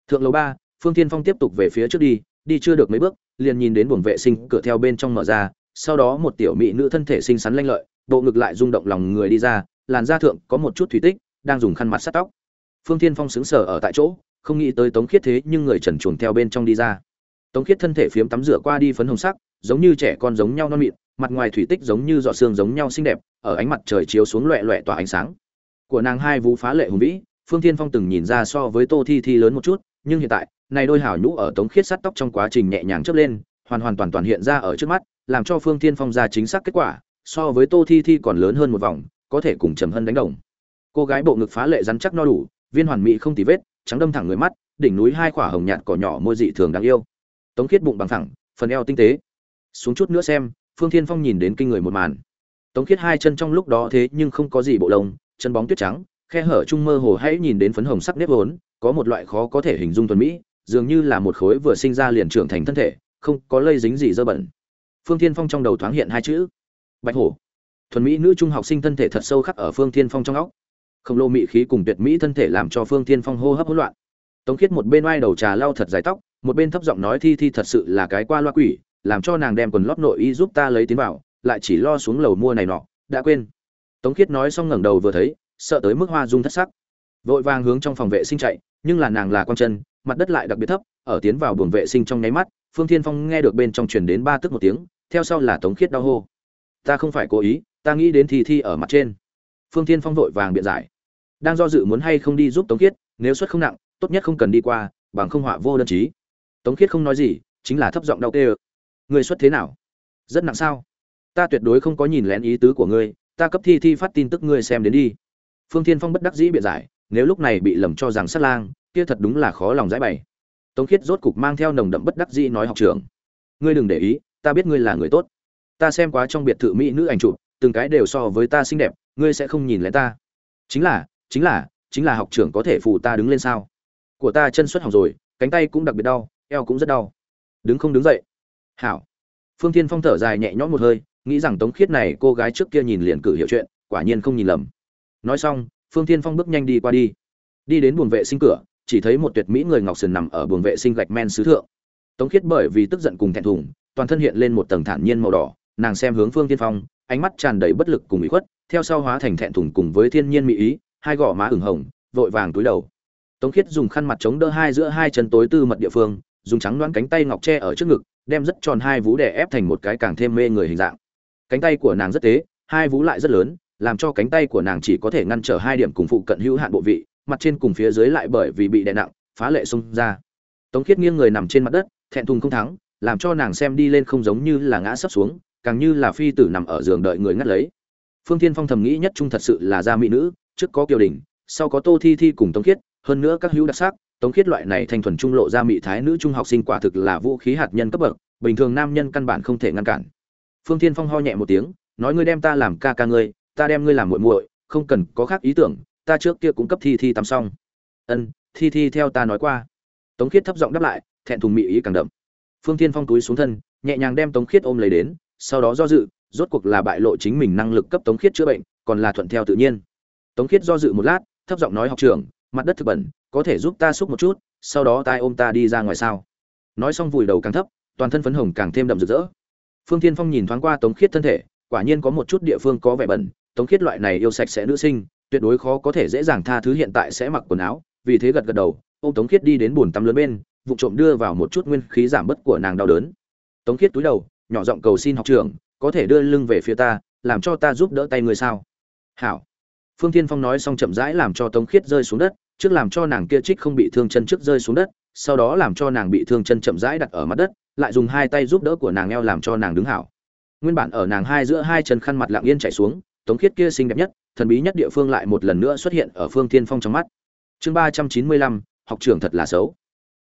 Thượng lầu ba phương Thiên phong tiếp tục về phía trước đi đi chưa được mấy bước, liền nhìn đến buồng vệ sinh cửa theo bên trong mở ra, sau đó một tiểu mỹ nữ thân thể xinh xắn lanh lợi, bộ ngực lại rung động lòng người đi ra, làn da thượng có một chút thủy tích, đang dùng khăn mặt sát tóc. Phương Thiên phong xứng sở ở tại chỗ, không nghĩ tới tống khiết thế nhưng người trần chuồng theo bên trong đi ra. Tống khiết thân thể phiếm tắm rửa qua đi phấn hồng sắc, giống như trẻ con giống nhau non mịn, mặt ngoài thủy tích giống như giọt xương giống nhau xinh đẹp, ở ánh mặt trời chiếu xuống loẹ loẹ tỏa ánh sáng. Của nàng hai vũ phá lệ hùng vĩ, phương Thiên phong từng nhìn ra so với tô thi thi lớn một chút nhưng hiện tại, này đôi hảo nhũ ở tống khiết sắt tóc trong quá trình nhẹ nhàng chớp lên, hoàn hoàn toàn toàn hiện ra ở trước mắt, làm cho phương thiên phong ra chính xác kết quả, so với tô thi thi còn lớn hơn một vòng, có thể cùng trầm hân đánh đồng. Cô gái bộ ngực phá lệ rắn chắc no đủ, viên hoàn mỹ không tì vết, trắng đâm thẳng người mắt, đỉnh núi hai quả hồng nhạt cỏ nhỏ môi dị thường đáng yêu. Tống khiết bụng bằng thẳng phần eo tinh tế. Xuống chút nữa xem, phương thiên phong nhìn đến kinh người một màn. Tống khiết hai chân trong lúc đó thế nhưng không có gì bộ lông, chân bóng tuyết trắng, khe hở trung mơ hồ hãy nhìn đến phấn hồng sắc nếp vốn có một loại khó có thể hình dung thuần mỹ, dường như là một khối vừa sinh ra liền trưởng thành thân thể, không có lây dính gì dơ bẩn. Phương thiên phong trong đầu thoáng hiện hai chữ, bạch hổ. Thuần mỹ nữ trung học sinh thân thể thật sâu khắc ở phương thiên phong trong óc. Không lô mỹ khí cùng tuyệt mỹ thân thể làm cho phương thiên phong hô hấp hỗn loạn. Tống khiết một bên oai đầu trà lau thật dài tóc, một bên thấp giọng nói thi thi thật sự là cái qua loa quỷ, làm cho nàng đem quần lót nội y giúp ta lấy tiến vào, lại chỉ lo xuống lầu mua này nọ, đã quên. Tống khiết nói xong ngẩng đầu vừa thấy, sợ tới mức hoa dung thất sắc vội vàng hướng trong phòng vệ sinh chạy, nhưng là nàng là con chân, mặt đất lại đặc biệt thấp, ở tiến vào buồng vệ sinh trong nháy mắt, phương thiên phong nghe được bên trong truyền đến ba tức một tiếng, theo sau là tống khiết đau hô. Ta không phải cố ý, ta nghĩ đến thi thi ở mặt trên. Phương thiên phong vội vàng biện giải. Đang do dự muốn hay không đi giúp tống khiết, nếu suất không nặng, tốt nhất không cần đi qua, bằng không họa vô đơn chí. Tống khiết không nói gì, chính là thấp giọng đau tê ơ người xuất thế nào? Rất nặng sao? Ta tuyệt đối không có nhìn lén ý tứ của ngươi, ta cấp thi thi phát tin tức ngươi xem đến đi. Phương thiên phong bất đắc dĩ biện giải nếu lúc này bị lầm cho rằng sát lang, kia thật đúng là khó lòng giải bày. Tống khiết rốt cục mang theo nồng đậm bất đắc dĩ nói học trưởng. Ngươi đừng để ý, ta biết ngươi là người tốt. Ta xem quá trong biệt thự mỹ nữ ảnh chụp, từng cái đều so với ta xinh đẹp, ngươi sẽ không nhìn lén ta. Chính là chính là chính là học trưởng có thể phụ ta đứng lên sao? Của ta chân xuất học rồi, cánh tay cũng đặc biệt đau, eo cũng rất đau. Đứng không đứng dậy. Hảo. Phương thiên phong thở dài nhẹ nhõm một hơi, nghĩ rằng tống khiết này cô gái trước kia nhìn liền cử hiểu chuyện, quả nhiên không nhìn lầm. Nói xong phương thiên phong bước nhanh đi qua đi. Đi đến buồng vệ sinh cửa, chỉ thấy một tuyệt mỹ người ngọc sườn nằm ở buồng vệ sinh gạch men sứ thượng. Tống khiết bởi vì tức giận cùng thẹn thùng, toàn thân hiện lên một tầng thản nhiên màu đỏ, nàng xem hướng phương thiên phong, ánh mắt tràn đầy bất lực cùng ủy khuất, theo sau hóa thành thẹn thùng cùng với thiên nhiên mỹ ý, hai gò má ửng hồng, vội vàng túi đầu. Tống khiết dùng khăn mặt chống đỡ hai giữa hai chân tối tư mật địa phương, dùng trắng đoán cánh tay ngọc tre ở trước ngực, đem rất tròn hai vú để ép thành một cái càng thêm mê người hình dạng. Cánh tay của nàng rất tế, hai vú lại rất lớn làm cho cánh tay của nàng chỉ có thể ngăn trở hai điểm cùng phụ cận hữu hạn bộ vị, mặt trên cùng phía dưới lại bởi vì bị đè nặng, phá lệ xông ra. Tống khiết nghiêng người nằm trên mặt đất, thẹn thùng không thắng, làm cho nàng xem đi lên không giống như là ngã sấp xuống, càng như là phi tử nằm ở giường đợi người ngắt lấy. Phương thiên phong thầm nghĩ nhất trung thật sự là gia mỹ nữ, trước có kiều đình sau có tô thi thi cùng tống khiết, hơn nữa các hữu đặc sắc, tống khiết loại này thanh thuần trung lộ ra mỹ thái nữ trung học sinh quả thực là vũ khí hạt nhân cấp bậc, bình thường nam nhân căn bản không thể ngăn cản. Phương thiên phong ho nhẹ một tiếng, nói ngươi đem ta làm ca ca ngươi ta đem ngươi làm muội muội, không cần có khác ý tưởng, ta trước kia cũng cấp thi thi tắm xong. Ân, thi thi theo ta nói qua. Tống khiết thấp giọng đáp lại, thẹn thùng mị ý càng đậm. Phương thiên phong túi xuống thân, nhẹ nhàng đem tống khiết ôm lấy đến, sau đó do dự, rốt cuộc là bại lộ chính mình năng lực cấp tống khiết chữa bệnh, còn là thuận theo tự nhiên. Tống khiết do dự một lát, thấp giọng nói, học trưởng, mặt đất thực bẩn, có thể giúp ta xúc một chút, sau đó tai ôm ta đi ra ngoài sao? Nói xong vùi đầu càng thấp, toàn thân phấn hồng càng thêm đậm rực rỡ. Phương thiên phong nhìn thoáng qua tống khiết thân thể, quả nhiên có một chút địa phương có vẻ bẩn tống khiết loại này yêu sạch sẽ nữ sinh, tuyệt đối khó có thể dễ dàng tha thứ hiện tại sẽ mặc quần áo, vì thế gật gật đầu ô tống khiết đi đến bồn tắm lớn bên, vụ trộm đưa vào một chút nguyên khí giảm bớt của nàng đau đớn. Tống khiết túi đầu, nhỏ giọng cầu xin học trưởng, có thể đưa lưng về phía ta, làm cho ta giúp đỡ tay người sao? Hảo. Phương tiên phong nói xong chậm rãi làm cho tống khiết rơi xuống đất, trước làm cho nàng kia trích không bị thương chân trước rơi xuống đất, sau đó làm cho nàng bị thương chân chậm rãi đặt ở mặt đất, lại dùng hai tay giúp đỡ của nàng eo làm cho nàng đứng hảo. Nguyên bản ở nàng hai giữa hai chân khăn mặt lặng yên chảy xuống tống khiết kia xinh đẹp nhất, thần bí nhất địa phương lại một lần nữa xuất hiện ở phương tiên phong trong mắt. Chương ba trăm chín mươi lăm, học trưởng thật là xấu.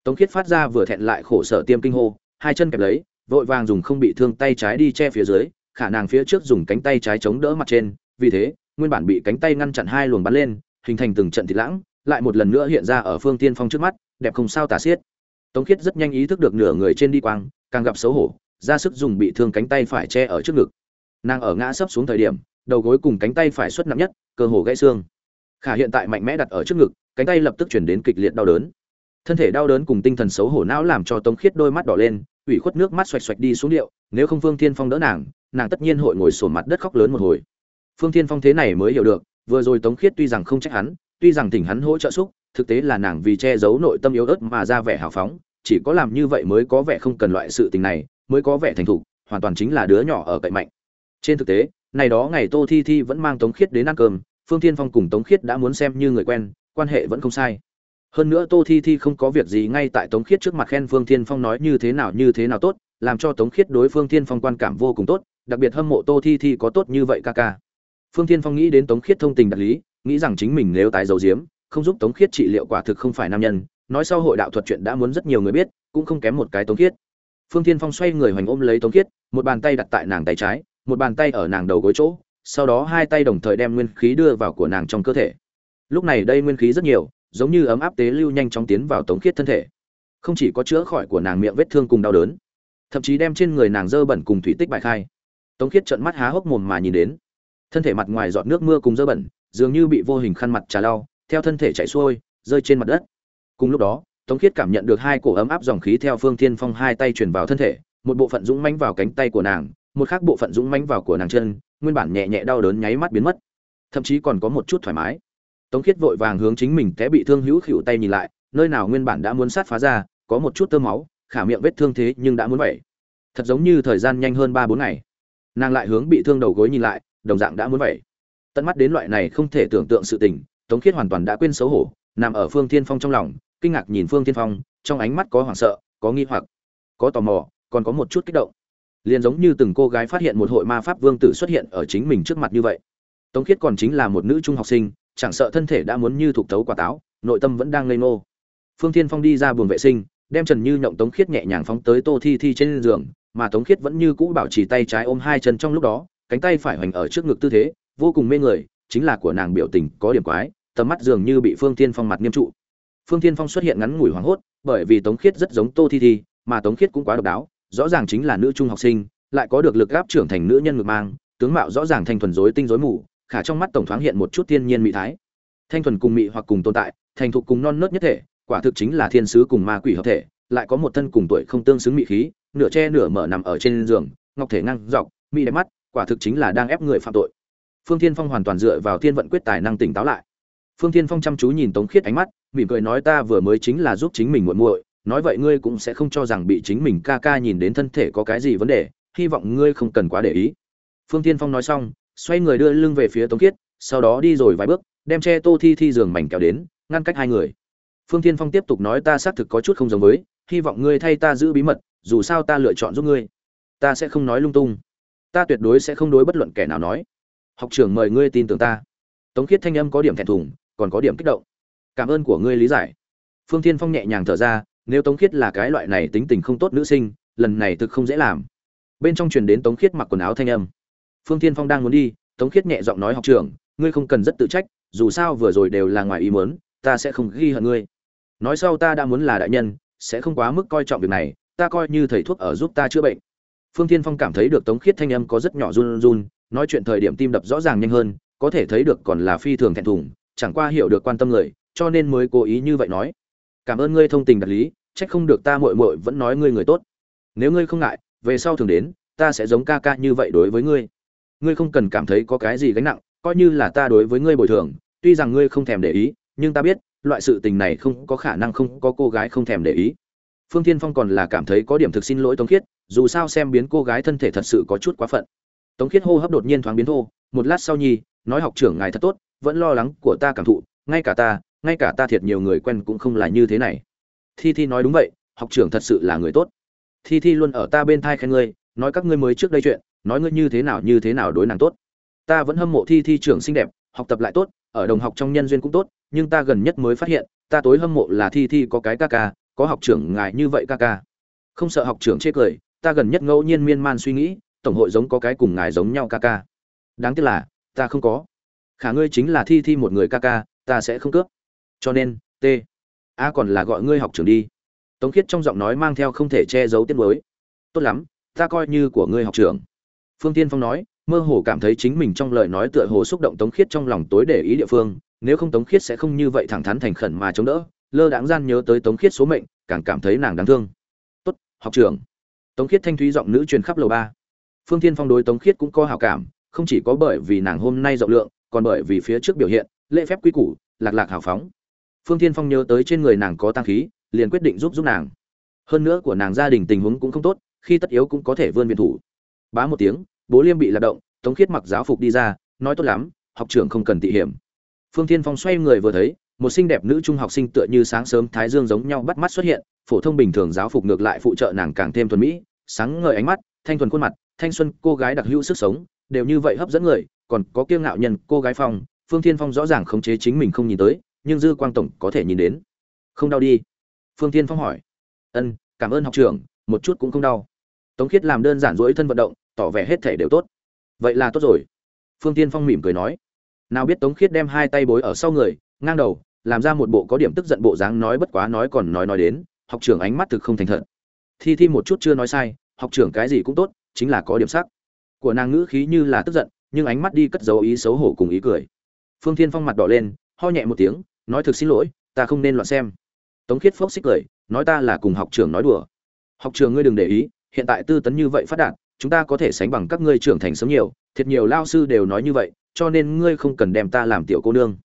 Tống khiết phát ra vừa thẹn lại khổ sở tiêm kinh hô, hai chân kẹp lấy, vội vàng dùng không bị thương tay trái đi che phía dưới, khả năng phía trước dùng cánh tay trái chống đỡ mặt trên, vì thế, nguyên bản bị cánh tay ngăn chặn hai luồng bắn lên, hình thành từng trận thịt lãng, lại một lần nữa hiện ra ở phương tiên phong trước mắt, đẹp không sao tả xiết. Tống khiết rất nhanh ý thức được nửa người trên đi quang, càng gặp xấu hổ, ra sức dùng bị thương cánh tay phải che ở trước ngực. Nàng ở ngã sấp xuống thời điểm đầu gối cùng cánh tay phải xuất nặng nhất, cơ hồ gãy xương. Khả hiện tại mạnh mẽ đặt ở trước ngực, cánh tay lập tức chuyển đến kịch liệt đau đớn. Thân thể đau đớn cùng tinh thần xấu hổ não làm cho tống khiết đôi mắt đỏ lên, ủy khuất nước mắt xoạch xoạch đi xuống điệu, nếu không phương thiên phong đỡ nàng nàng tất nhiên hội ngồi sổ mặt đất khóc lớn một hồi. Phương thiên phong thế này mới hiểu được, vừa rồi tống khiết tuy rằng không trách hắn, tuy rằng tỉnh hắn hỗ trợ xúc, thực tế là nàng vì che giấu nội tâm yếu ớt mà ra vẻ hào phóng, chỉ có làm như vậy mới có vẻ không cần loại sự tình này, mới có vẻ thành thục, hoàn toàn chính là đứa nhỏ ở cậy mạnh. Trên thực tế này đó ngày tô thi thi vẫn mang tống khiết đến ăn cơm, phương thiên phong cùng tống khiết đã muốn xem như người quen, quan hệ vẫn không sai. Hơn nữa tô thi thi không có việc gì ngay tại tống khiết trước mặt khen phương thiên phong nói như thế nào như thế nào tốt, làm cho tống khiết đối phương thiên phong quan cảm vô cùng tốt, đặc biệt hâm mộ tô thi thi có tốt như vậy ca ca. Phương thiên phong nghĩ đến tống khiết thông tình đạt lý, nghĩ rằng chính mình nếu tái dầu diếm không giúp tống khiết trị liệu quả thực không phải nam nhân, nói sau hội đạo thuật chuyện đã muốn rất nhiều người biết, cũng không kém một cái tống khiết. Phương thiên phong xoay người hoành ôm lấy tống khiết, một bàn tay đặt tại nàng tay trái một bàn tay ở nàng đầu gối chỗ, sau đó hai tay đồng thời đem nguyên khí đưa vào của nàng trong cơ thể. Lúc này đây nguyên khí rất nhiều, giống như ấm áp tế lưu nhanh chóng tiến vào tống khiết thân thể. Không chỉ có chữa khỏi của nàng miệng vết thương cùng đau đớn, thậm chí đem trên người nàng dơ bẩn cùng thủy tích bại khai. Tống khiết trợn mắt há hốc mồm mà nhìn đến. Thân thể mặt ngoài giọt nước mưa cùng dơ bẩn, dường như bị vô hình khăn mặt trà lau, theo thân thể chảy xuôi, rơi trên mặt đất. Cùng lúc đó, tống khiết cảm nhận được hai cổ ấm áp dòng khí theo phương thiên phong hai tay truyền vào thân thể, một bộ phận dũng mãnh vào cánh tay của nàng một khác bộ phận dũng mãnh vào của nàng chân, nguyên bản nhẹ nhẹ đau đớn nháy mắt biến mất. Thậm chí còn có một chút thoải mái. Tống khiết vội vàng hướng chính mình té bị thương hữu khỉu tay nhìn lại, nơi nào nguyên bản đã muốn sát phá ra, có một chút tơ máu, khả miệng vết thương thế nhưng đã muốn vậy thật giống như thời gian nhanh hơn ba bốn ngày. Nàng lại hướng bị thương đầu gối nhìn lại, đồng dạng đã muốn vậy tận mắt đến loại này không thể tưởng tượng sự tình, tống khiết hoàn toàn đã quên xấu hổ, nằm ở phương thiên phong trong lòng, kinh ngạc nhìn phương thiên phong, trong ánh mắt có hoảng sợ, có nghi hoặc, có tò mò, còn có một chút kích động liền giống như từng cô gái phát hiện một hội ma pháp vương tử xuất hiện ở chính mình trước mặt như vậy. Tống khiết còn chính là một nữ trung học sinh, chẳng sợ thân thể đã muốn như thục tấu quả táo, nội tâm vẫn đang ngây ngô. Phương thiên phong đi ra buồng vệ sinh, đem trần như nhộng tống khiết nhẹ nhàng phóng tới tô thi thi trên giường, mà tống khiết vẫn như cũ bảo trì tay trái ôm hai chân trong lúc đó, cánh tay phải hoành ở trước ngực tư thế, vô cùng mê người, chính là của nàng biểu tình có điểm quái, tầm mắt dường như bị phương thiên phong mặt nghiêm trụ. Phương thiên phong xuất hiện ngắn ngủi hoảng hốt, bởi vì tống khiết rất giống tô thi thi, mà tống khiết cũng quá độc đáo rõ ràng chính là nữ trung học sinh, lại có được lực gáp trưởng thành nữ nhân ngực mang, tướng mạo rõ ràng thanh thuần rối tinh rối mù, khả trong mắt tổng thoáng hiện một chút thiên nhiên mỹ thái. Thanh thuần cùng mỹ hoặc cùng tồn tại, thành thục cùng non nớt nhất thể, quả thực chính là thiên sứ cùng ma quỷ hợp thể, lại có một thân cùng tuổi không tương xứng mỹ khí, nửa che nửa mở nằm ở trên giường, ngọc thể ngang dọc mỹ đẹp mắt, quả thực chính là đang ép người phạm tội. Phương thiên phong hoàn toàn dựa vào thiên vận quyết tài năng tỉnh táo lại. Phương thiên phong chăm chú nhìn tống khiết ánh mắt, mỉm cười nói ta vừa mới chính là giúp chính mình muội muội nói vậy ngươi cũng sẽ không cho rằng bị chính mình ca ca nhìn đến thân thể có cái gì vấn đề, hy vọng ngươi không cần quá để ý. Phương thiên phong nói xong, xoay người đưa lưng về phía tống kiết sau đó đi rồi vài bước, đem che tô thi thi giường mảnh kéo đến, ngăn cách hai người. Phương thiên phong tiếp tục nói ta xác thực có chút không giống với, hy vọng ngươi thay ta giữ bí mật, dù sao ta lựa chọn giúp ngươi. Ta sẽ không nói lung tung. Ta tuyệt đối sẽ không đối bất luận kẻ nào nói. Học trưởng mời ngươi tin tưởng ta. Tống khiết thanh âm có điểm thẹn thùng, còn có điểm kích động. Cảm ơn của ngươi lý giải. Phương thiên phong nhẹ nhàng thở ra nếu tống khiết là cái loại này tính tình không tốt nữ sinh, lần này thực không dễ làm. Bên trong truyền đến tống khiết mặc quần áo thanh âm. Phương thiên phong đang muốn đi, tống khiết nhẹ giọng nói học trưởng, ngươi không cần rất tự trách, dù sao vừa rồi đều là ngoài ý muốn, ta sẽ không ghi hận ngươi. Nói sau ta đã muốn là đại nhân, sẽ không quá mức coi trọng việc này, ta coi như thầy thuốc ở giúp ta chữa bệnh. Phương thiên phong cảm thấy được tống khiết thanh âm có rất nhỏ run run, nói chuyện thời điểm tim đập rõ ràng nhanh hơn, có thể thấy được còn là phi thường thẹn thùng, chẳng qua hiểu được quan tâm người, cho nên mới cố ý như vậy nói cảm ơn ngươi thông tình đạt lý, trách không được ta muội muội vẫn nói ngươi người tốt. Nếu ngươi không ngại, về sau thường đến, ta sẽ giống ca ca như vậy đối với ngươi. Ngươi không cần cảm thấy có cái gì gánh nặng, coi như là ta đối với ngươi bồi thường, tuy rằng ngươi không thèm để ý, nhưng ta biết, loại sự tình này không có khả năng không có cô gái không thèm để ý. Phương thiên phong còn là cảm thấy có điểm thực xin lỗi tống khiết, dù sao xem biến cô gái thân thể thật sự có chút quá phận. Tống khiết hô hấp đột nhiên thoáng biến thô, một lát sau nhi, nói học trưởng ngài thật tốt, vẫn lo lắng của ta cảm thụ, ngay cả ta ngay cả ta thiệt nhiều người quen cũng không là như thế này. Thi thi nói đúng vậy, học trưởng thật sự là người tốt. Thi thi luôn ở ta bên thai khen ngươi, nói các ngươi mới trước đây chuyện, nói ngươi như thế nào như thế nào đối nàng tốt. Ta vẫn hâm mộ thi thi trưởng xinh đẹp, học tập lại tốt, ở đồng học trong nhân duyên cũng tốt, nhưng ta gần nhất mới phát hiện, ta tối hâm mộ là thi thi có cái ca ca, có học trưởng ngài như vậy ca ca. Không sợ học trưởng chê cười, ta gần nhất ngẫu nhiên miên man suy nghĩ, tổng hội giống có cái cùng ngài giống nhau ca ca. Đáng tiếc là, ta không có. Khả ngươi chính là thi thi một người ca ca, ta sẽ không cướp cho nên, t. A còn là gọi ngươi học trưởng đi. Tống khiết trong giọng nói mang theo không thể che giấu tiết mới tốt lắm, ta coi như của ngươi học trưởng. Phương tiên phong nói, mơ hồ cảm thấy chính mình trong lời nói tựa hồ xúc động tống khiết trong lòng tối để ý địa phương. Nếu không tống khiết sẽ không như vậy thẳng thắn thành khẩn mà chống đỡ. Lơ đáng gian nhớ tới tống khiết số mệnh, càng cảm thấy nàng đáng thương. Tốt, học trưởng. Tống khiết thanh thúy giọng nữ truyền khắp lầu ba. Phương tiên phong đối tống khiết cũng có hảo cảm, không chỉ có bởi vì nàng hôm nay rộng lượng, còn bởi vì phía trước biểu hiện, lễ phép quy củ, lạc lạc hào phóng phương Thiên phong nhớ tới trên người nàng có tăng khí, liền quyết định giúp giúp nàng. Hơn nữa của nàng gia đình tình huống cũng không tốt, khi tất yếu cũng có thể vươn viện thủ. Bá một tiếng, bố liêm bị lạc động, tống khiết mặc giáo phục đi ra, nói tốt lắm, học trưởng không cần tị hiểm. Phương Thiên phong xoay người vừa thấy, một xinh đẹp nữ trung học sinh tựa như sáng sớm thái dương giống nhau bắt mắt xuất hiện, phổ thông bình thường giáo phục ngược lại phụ trợ nàng càng thêm thuần mỹ, sáng ngời ánh mắt, thanh thuần khuôn mặt, thanh xuân, cô gái đặc hữu sức sống, đều như vậy hấp dẫn người, còn có kiêu ngạo nhân, cô gái phong, phương thiên phong rõ ràng khống chế chính mình không nhìn tới nhưng dư quang tổng có thể nhìn đến. Không đau đi. Phương thiên phong hỏi. Ân, cảm ơn học trưởng, một chút cũng không đau. Tống khiết làm đơn giản rỗi thân vận động, tỏ vẻ hết thể đều tốt. Vậy là tốt rồi. Phương tiên phong mỉm cười nói. Nào biết tống khiết đem hai tay bối ở sau người, ngang đầu, làm ra một bộ có điểm tức giận bộ dáng nói bất quá nói còn nói nói đến, học trưởng ánh mắt thực không thành thật. Thi thi một chút chưa nói sai, học trưởng cái gì cũng tốt, chính là có điểm sắc. Của nàng ngữ khí như là tức giận, nhưng ánh mắt đi cất dấu ý xấu hổ cùng ý cười. Phương thiên phong mặt đỏ lên, ho nhẹ một tiếng nói thực xin lỗi, ta không nên loạn xem. Tống khiết phốc xích cười, nói ta là cùng học trưởng nói đùa. Học trường ngươi đừng để ý, hiện tại tư tấn như vậy phát đạt, chúng ta có thể sánh bằng các ngươi trưởng thành sớm nhiều, thiệt nhiều lao sư đều nói như vậy, cho nên ngươi không cần đem ta làm tiểu cô nương.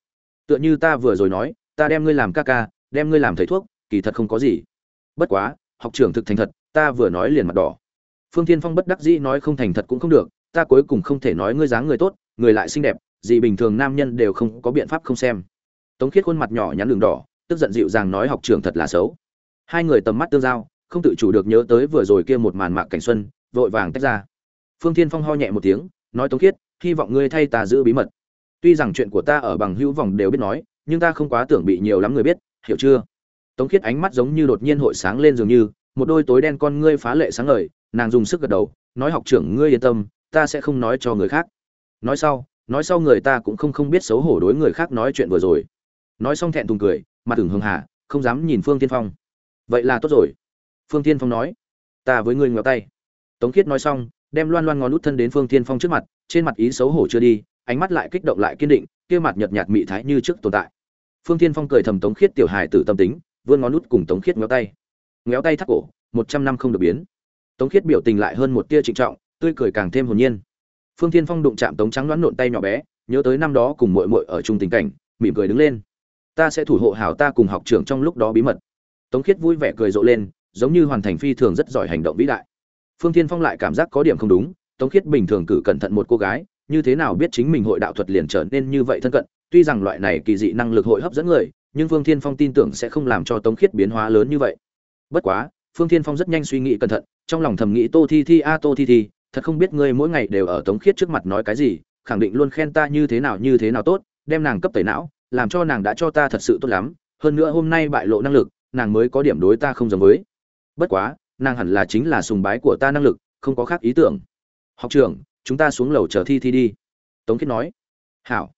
Tựa như ta vừa rồi nói, ta đem ngươi làm ca ca, đem ngươi làm thầy thuốc, kỳ thật không có gì. Bất quá, học trưởng thực thành thật, ta vừa nói liền mặt đỏ. Phương tiên phong bất đắc dĩ nói không thành thật cũng không được, ta cuối cùng không thể nói ngươi dáng người tốt, người lại xinh đẹp, gì bình thường nam nhân đều không có biện pháp không xem tống khiết khuôn mặt nhỏ nhắn đường đỏ, tức giận dịu dàng nói học trưởng thật là xấu. Hai người tầm mắt tương giao, không tự chủ được nhớ tới vừa rồi kia một màn mạc cảnh xuân, vội vàng tách ra. Phương thiên phong ho nhẹ một tiếng, nói tống khiết, hy vọng ngươi thay ta giữ bí mật. Tuy rằng chuyện của ta ở bằng hữu vòng đều biết nói, nhưng ta không quá tưởng bị nhiều lắm người biết, hiểu chưa? Tống khiết ánh mắt giống như đột nhiên hội sáng lên dường như, một đôi tối đen con ngươi phá lệ sáng ngời, nàng dùng sức gật đầu, nói học trưởng ngươi yên tâm, ta sẽ không nói cho người khác. Nói sau nói sau người ta cũng không không biết xấu hổ đối người khác nói chuyện vừa rồi nói xong thẹn thùng cười, mặt tưởng hưng hà, không dám nhìn phương tiên phong. Vậy là tốt rồi. Phương tiên phong nói, ta với ngươi ngéo tay. Tống khiết nói xong, đem loan loan ngón út thân đến phương tiên phong trước mặt, trên mặt ý xấu hổ chưa đi, ánh mắt lại kích động lại kiên định, kia mặt nhợt nhạt mị thái như trước tồn tại. Phương tiên phong cười thầm tống khiết tiểu hài tử tâm tính, vươn ngón út cùng tống khiết ngéo tay. Ngéo tay thắt cổ, một trăm năm không được biến. Tống khiết biểu tình lại hơn một tia trịnh trọng, tươi cười càng thêm hồn nhiên. Phương tiên phong đụng chạm tống trắng đoán nộn tay nhỏ bé, nhớ tới năm đó cùng muội muội ở chung tình cảnh, mỉm cười đứng lên ta sẽ thủ hộ hảo ta cùng học trưởng trong lúc đó bí mật. Tống khiết vui vẻ cười rộ lên, giống như hoàn thành phi thường rất giỏi hành động vĩ đại. Phương tiên phong lại cảm giác có điểm không đúng, tống khiết bình thường cử cẩn thận một cô gái, như thế nào biết chính mình hội đạo thuật liền trở nên như vậy thân cận, tuy rằng loại này kỳ dị năng lực hội hấp dẫn người, nhưng phương tiên phong tin tưởng sẽ không làm cho tống khiết biến hóa lớn như vậy. Bất quá, phương tiên phong rất nhanh suy nghĩ cẩn thận, trong lòng thầm nghĩ tô thi thi, a tô thi thi, thật không biết ngươi mỗi ngày đều ở tống khiết trước mặt nói cái gì, khẳng định luôn khen ta như thế nào như thế nào tốt, đem nàng cấp tẩy não làm cho nàng đã cho ta thật sự tốt lắm, hơn nữa hôm nay bại lộ năng lực, nàng mới có điểm đối ta không giống với. Bất quá, nàng hẳn là chính là sùng bái của ta năng lực, không có khác ý tưởng. Học trưởng, chúng ta xuống lầu chờ thi thi đi. Tống khiết nói. Hảo.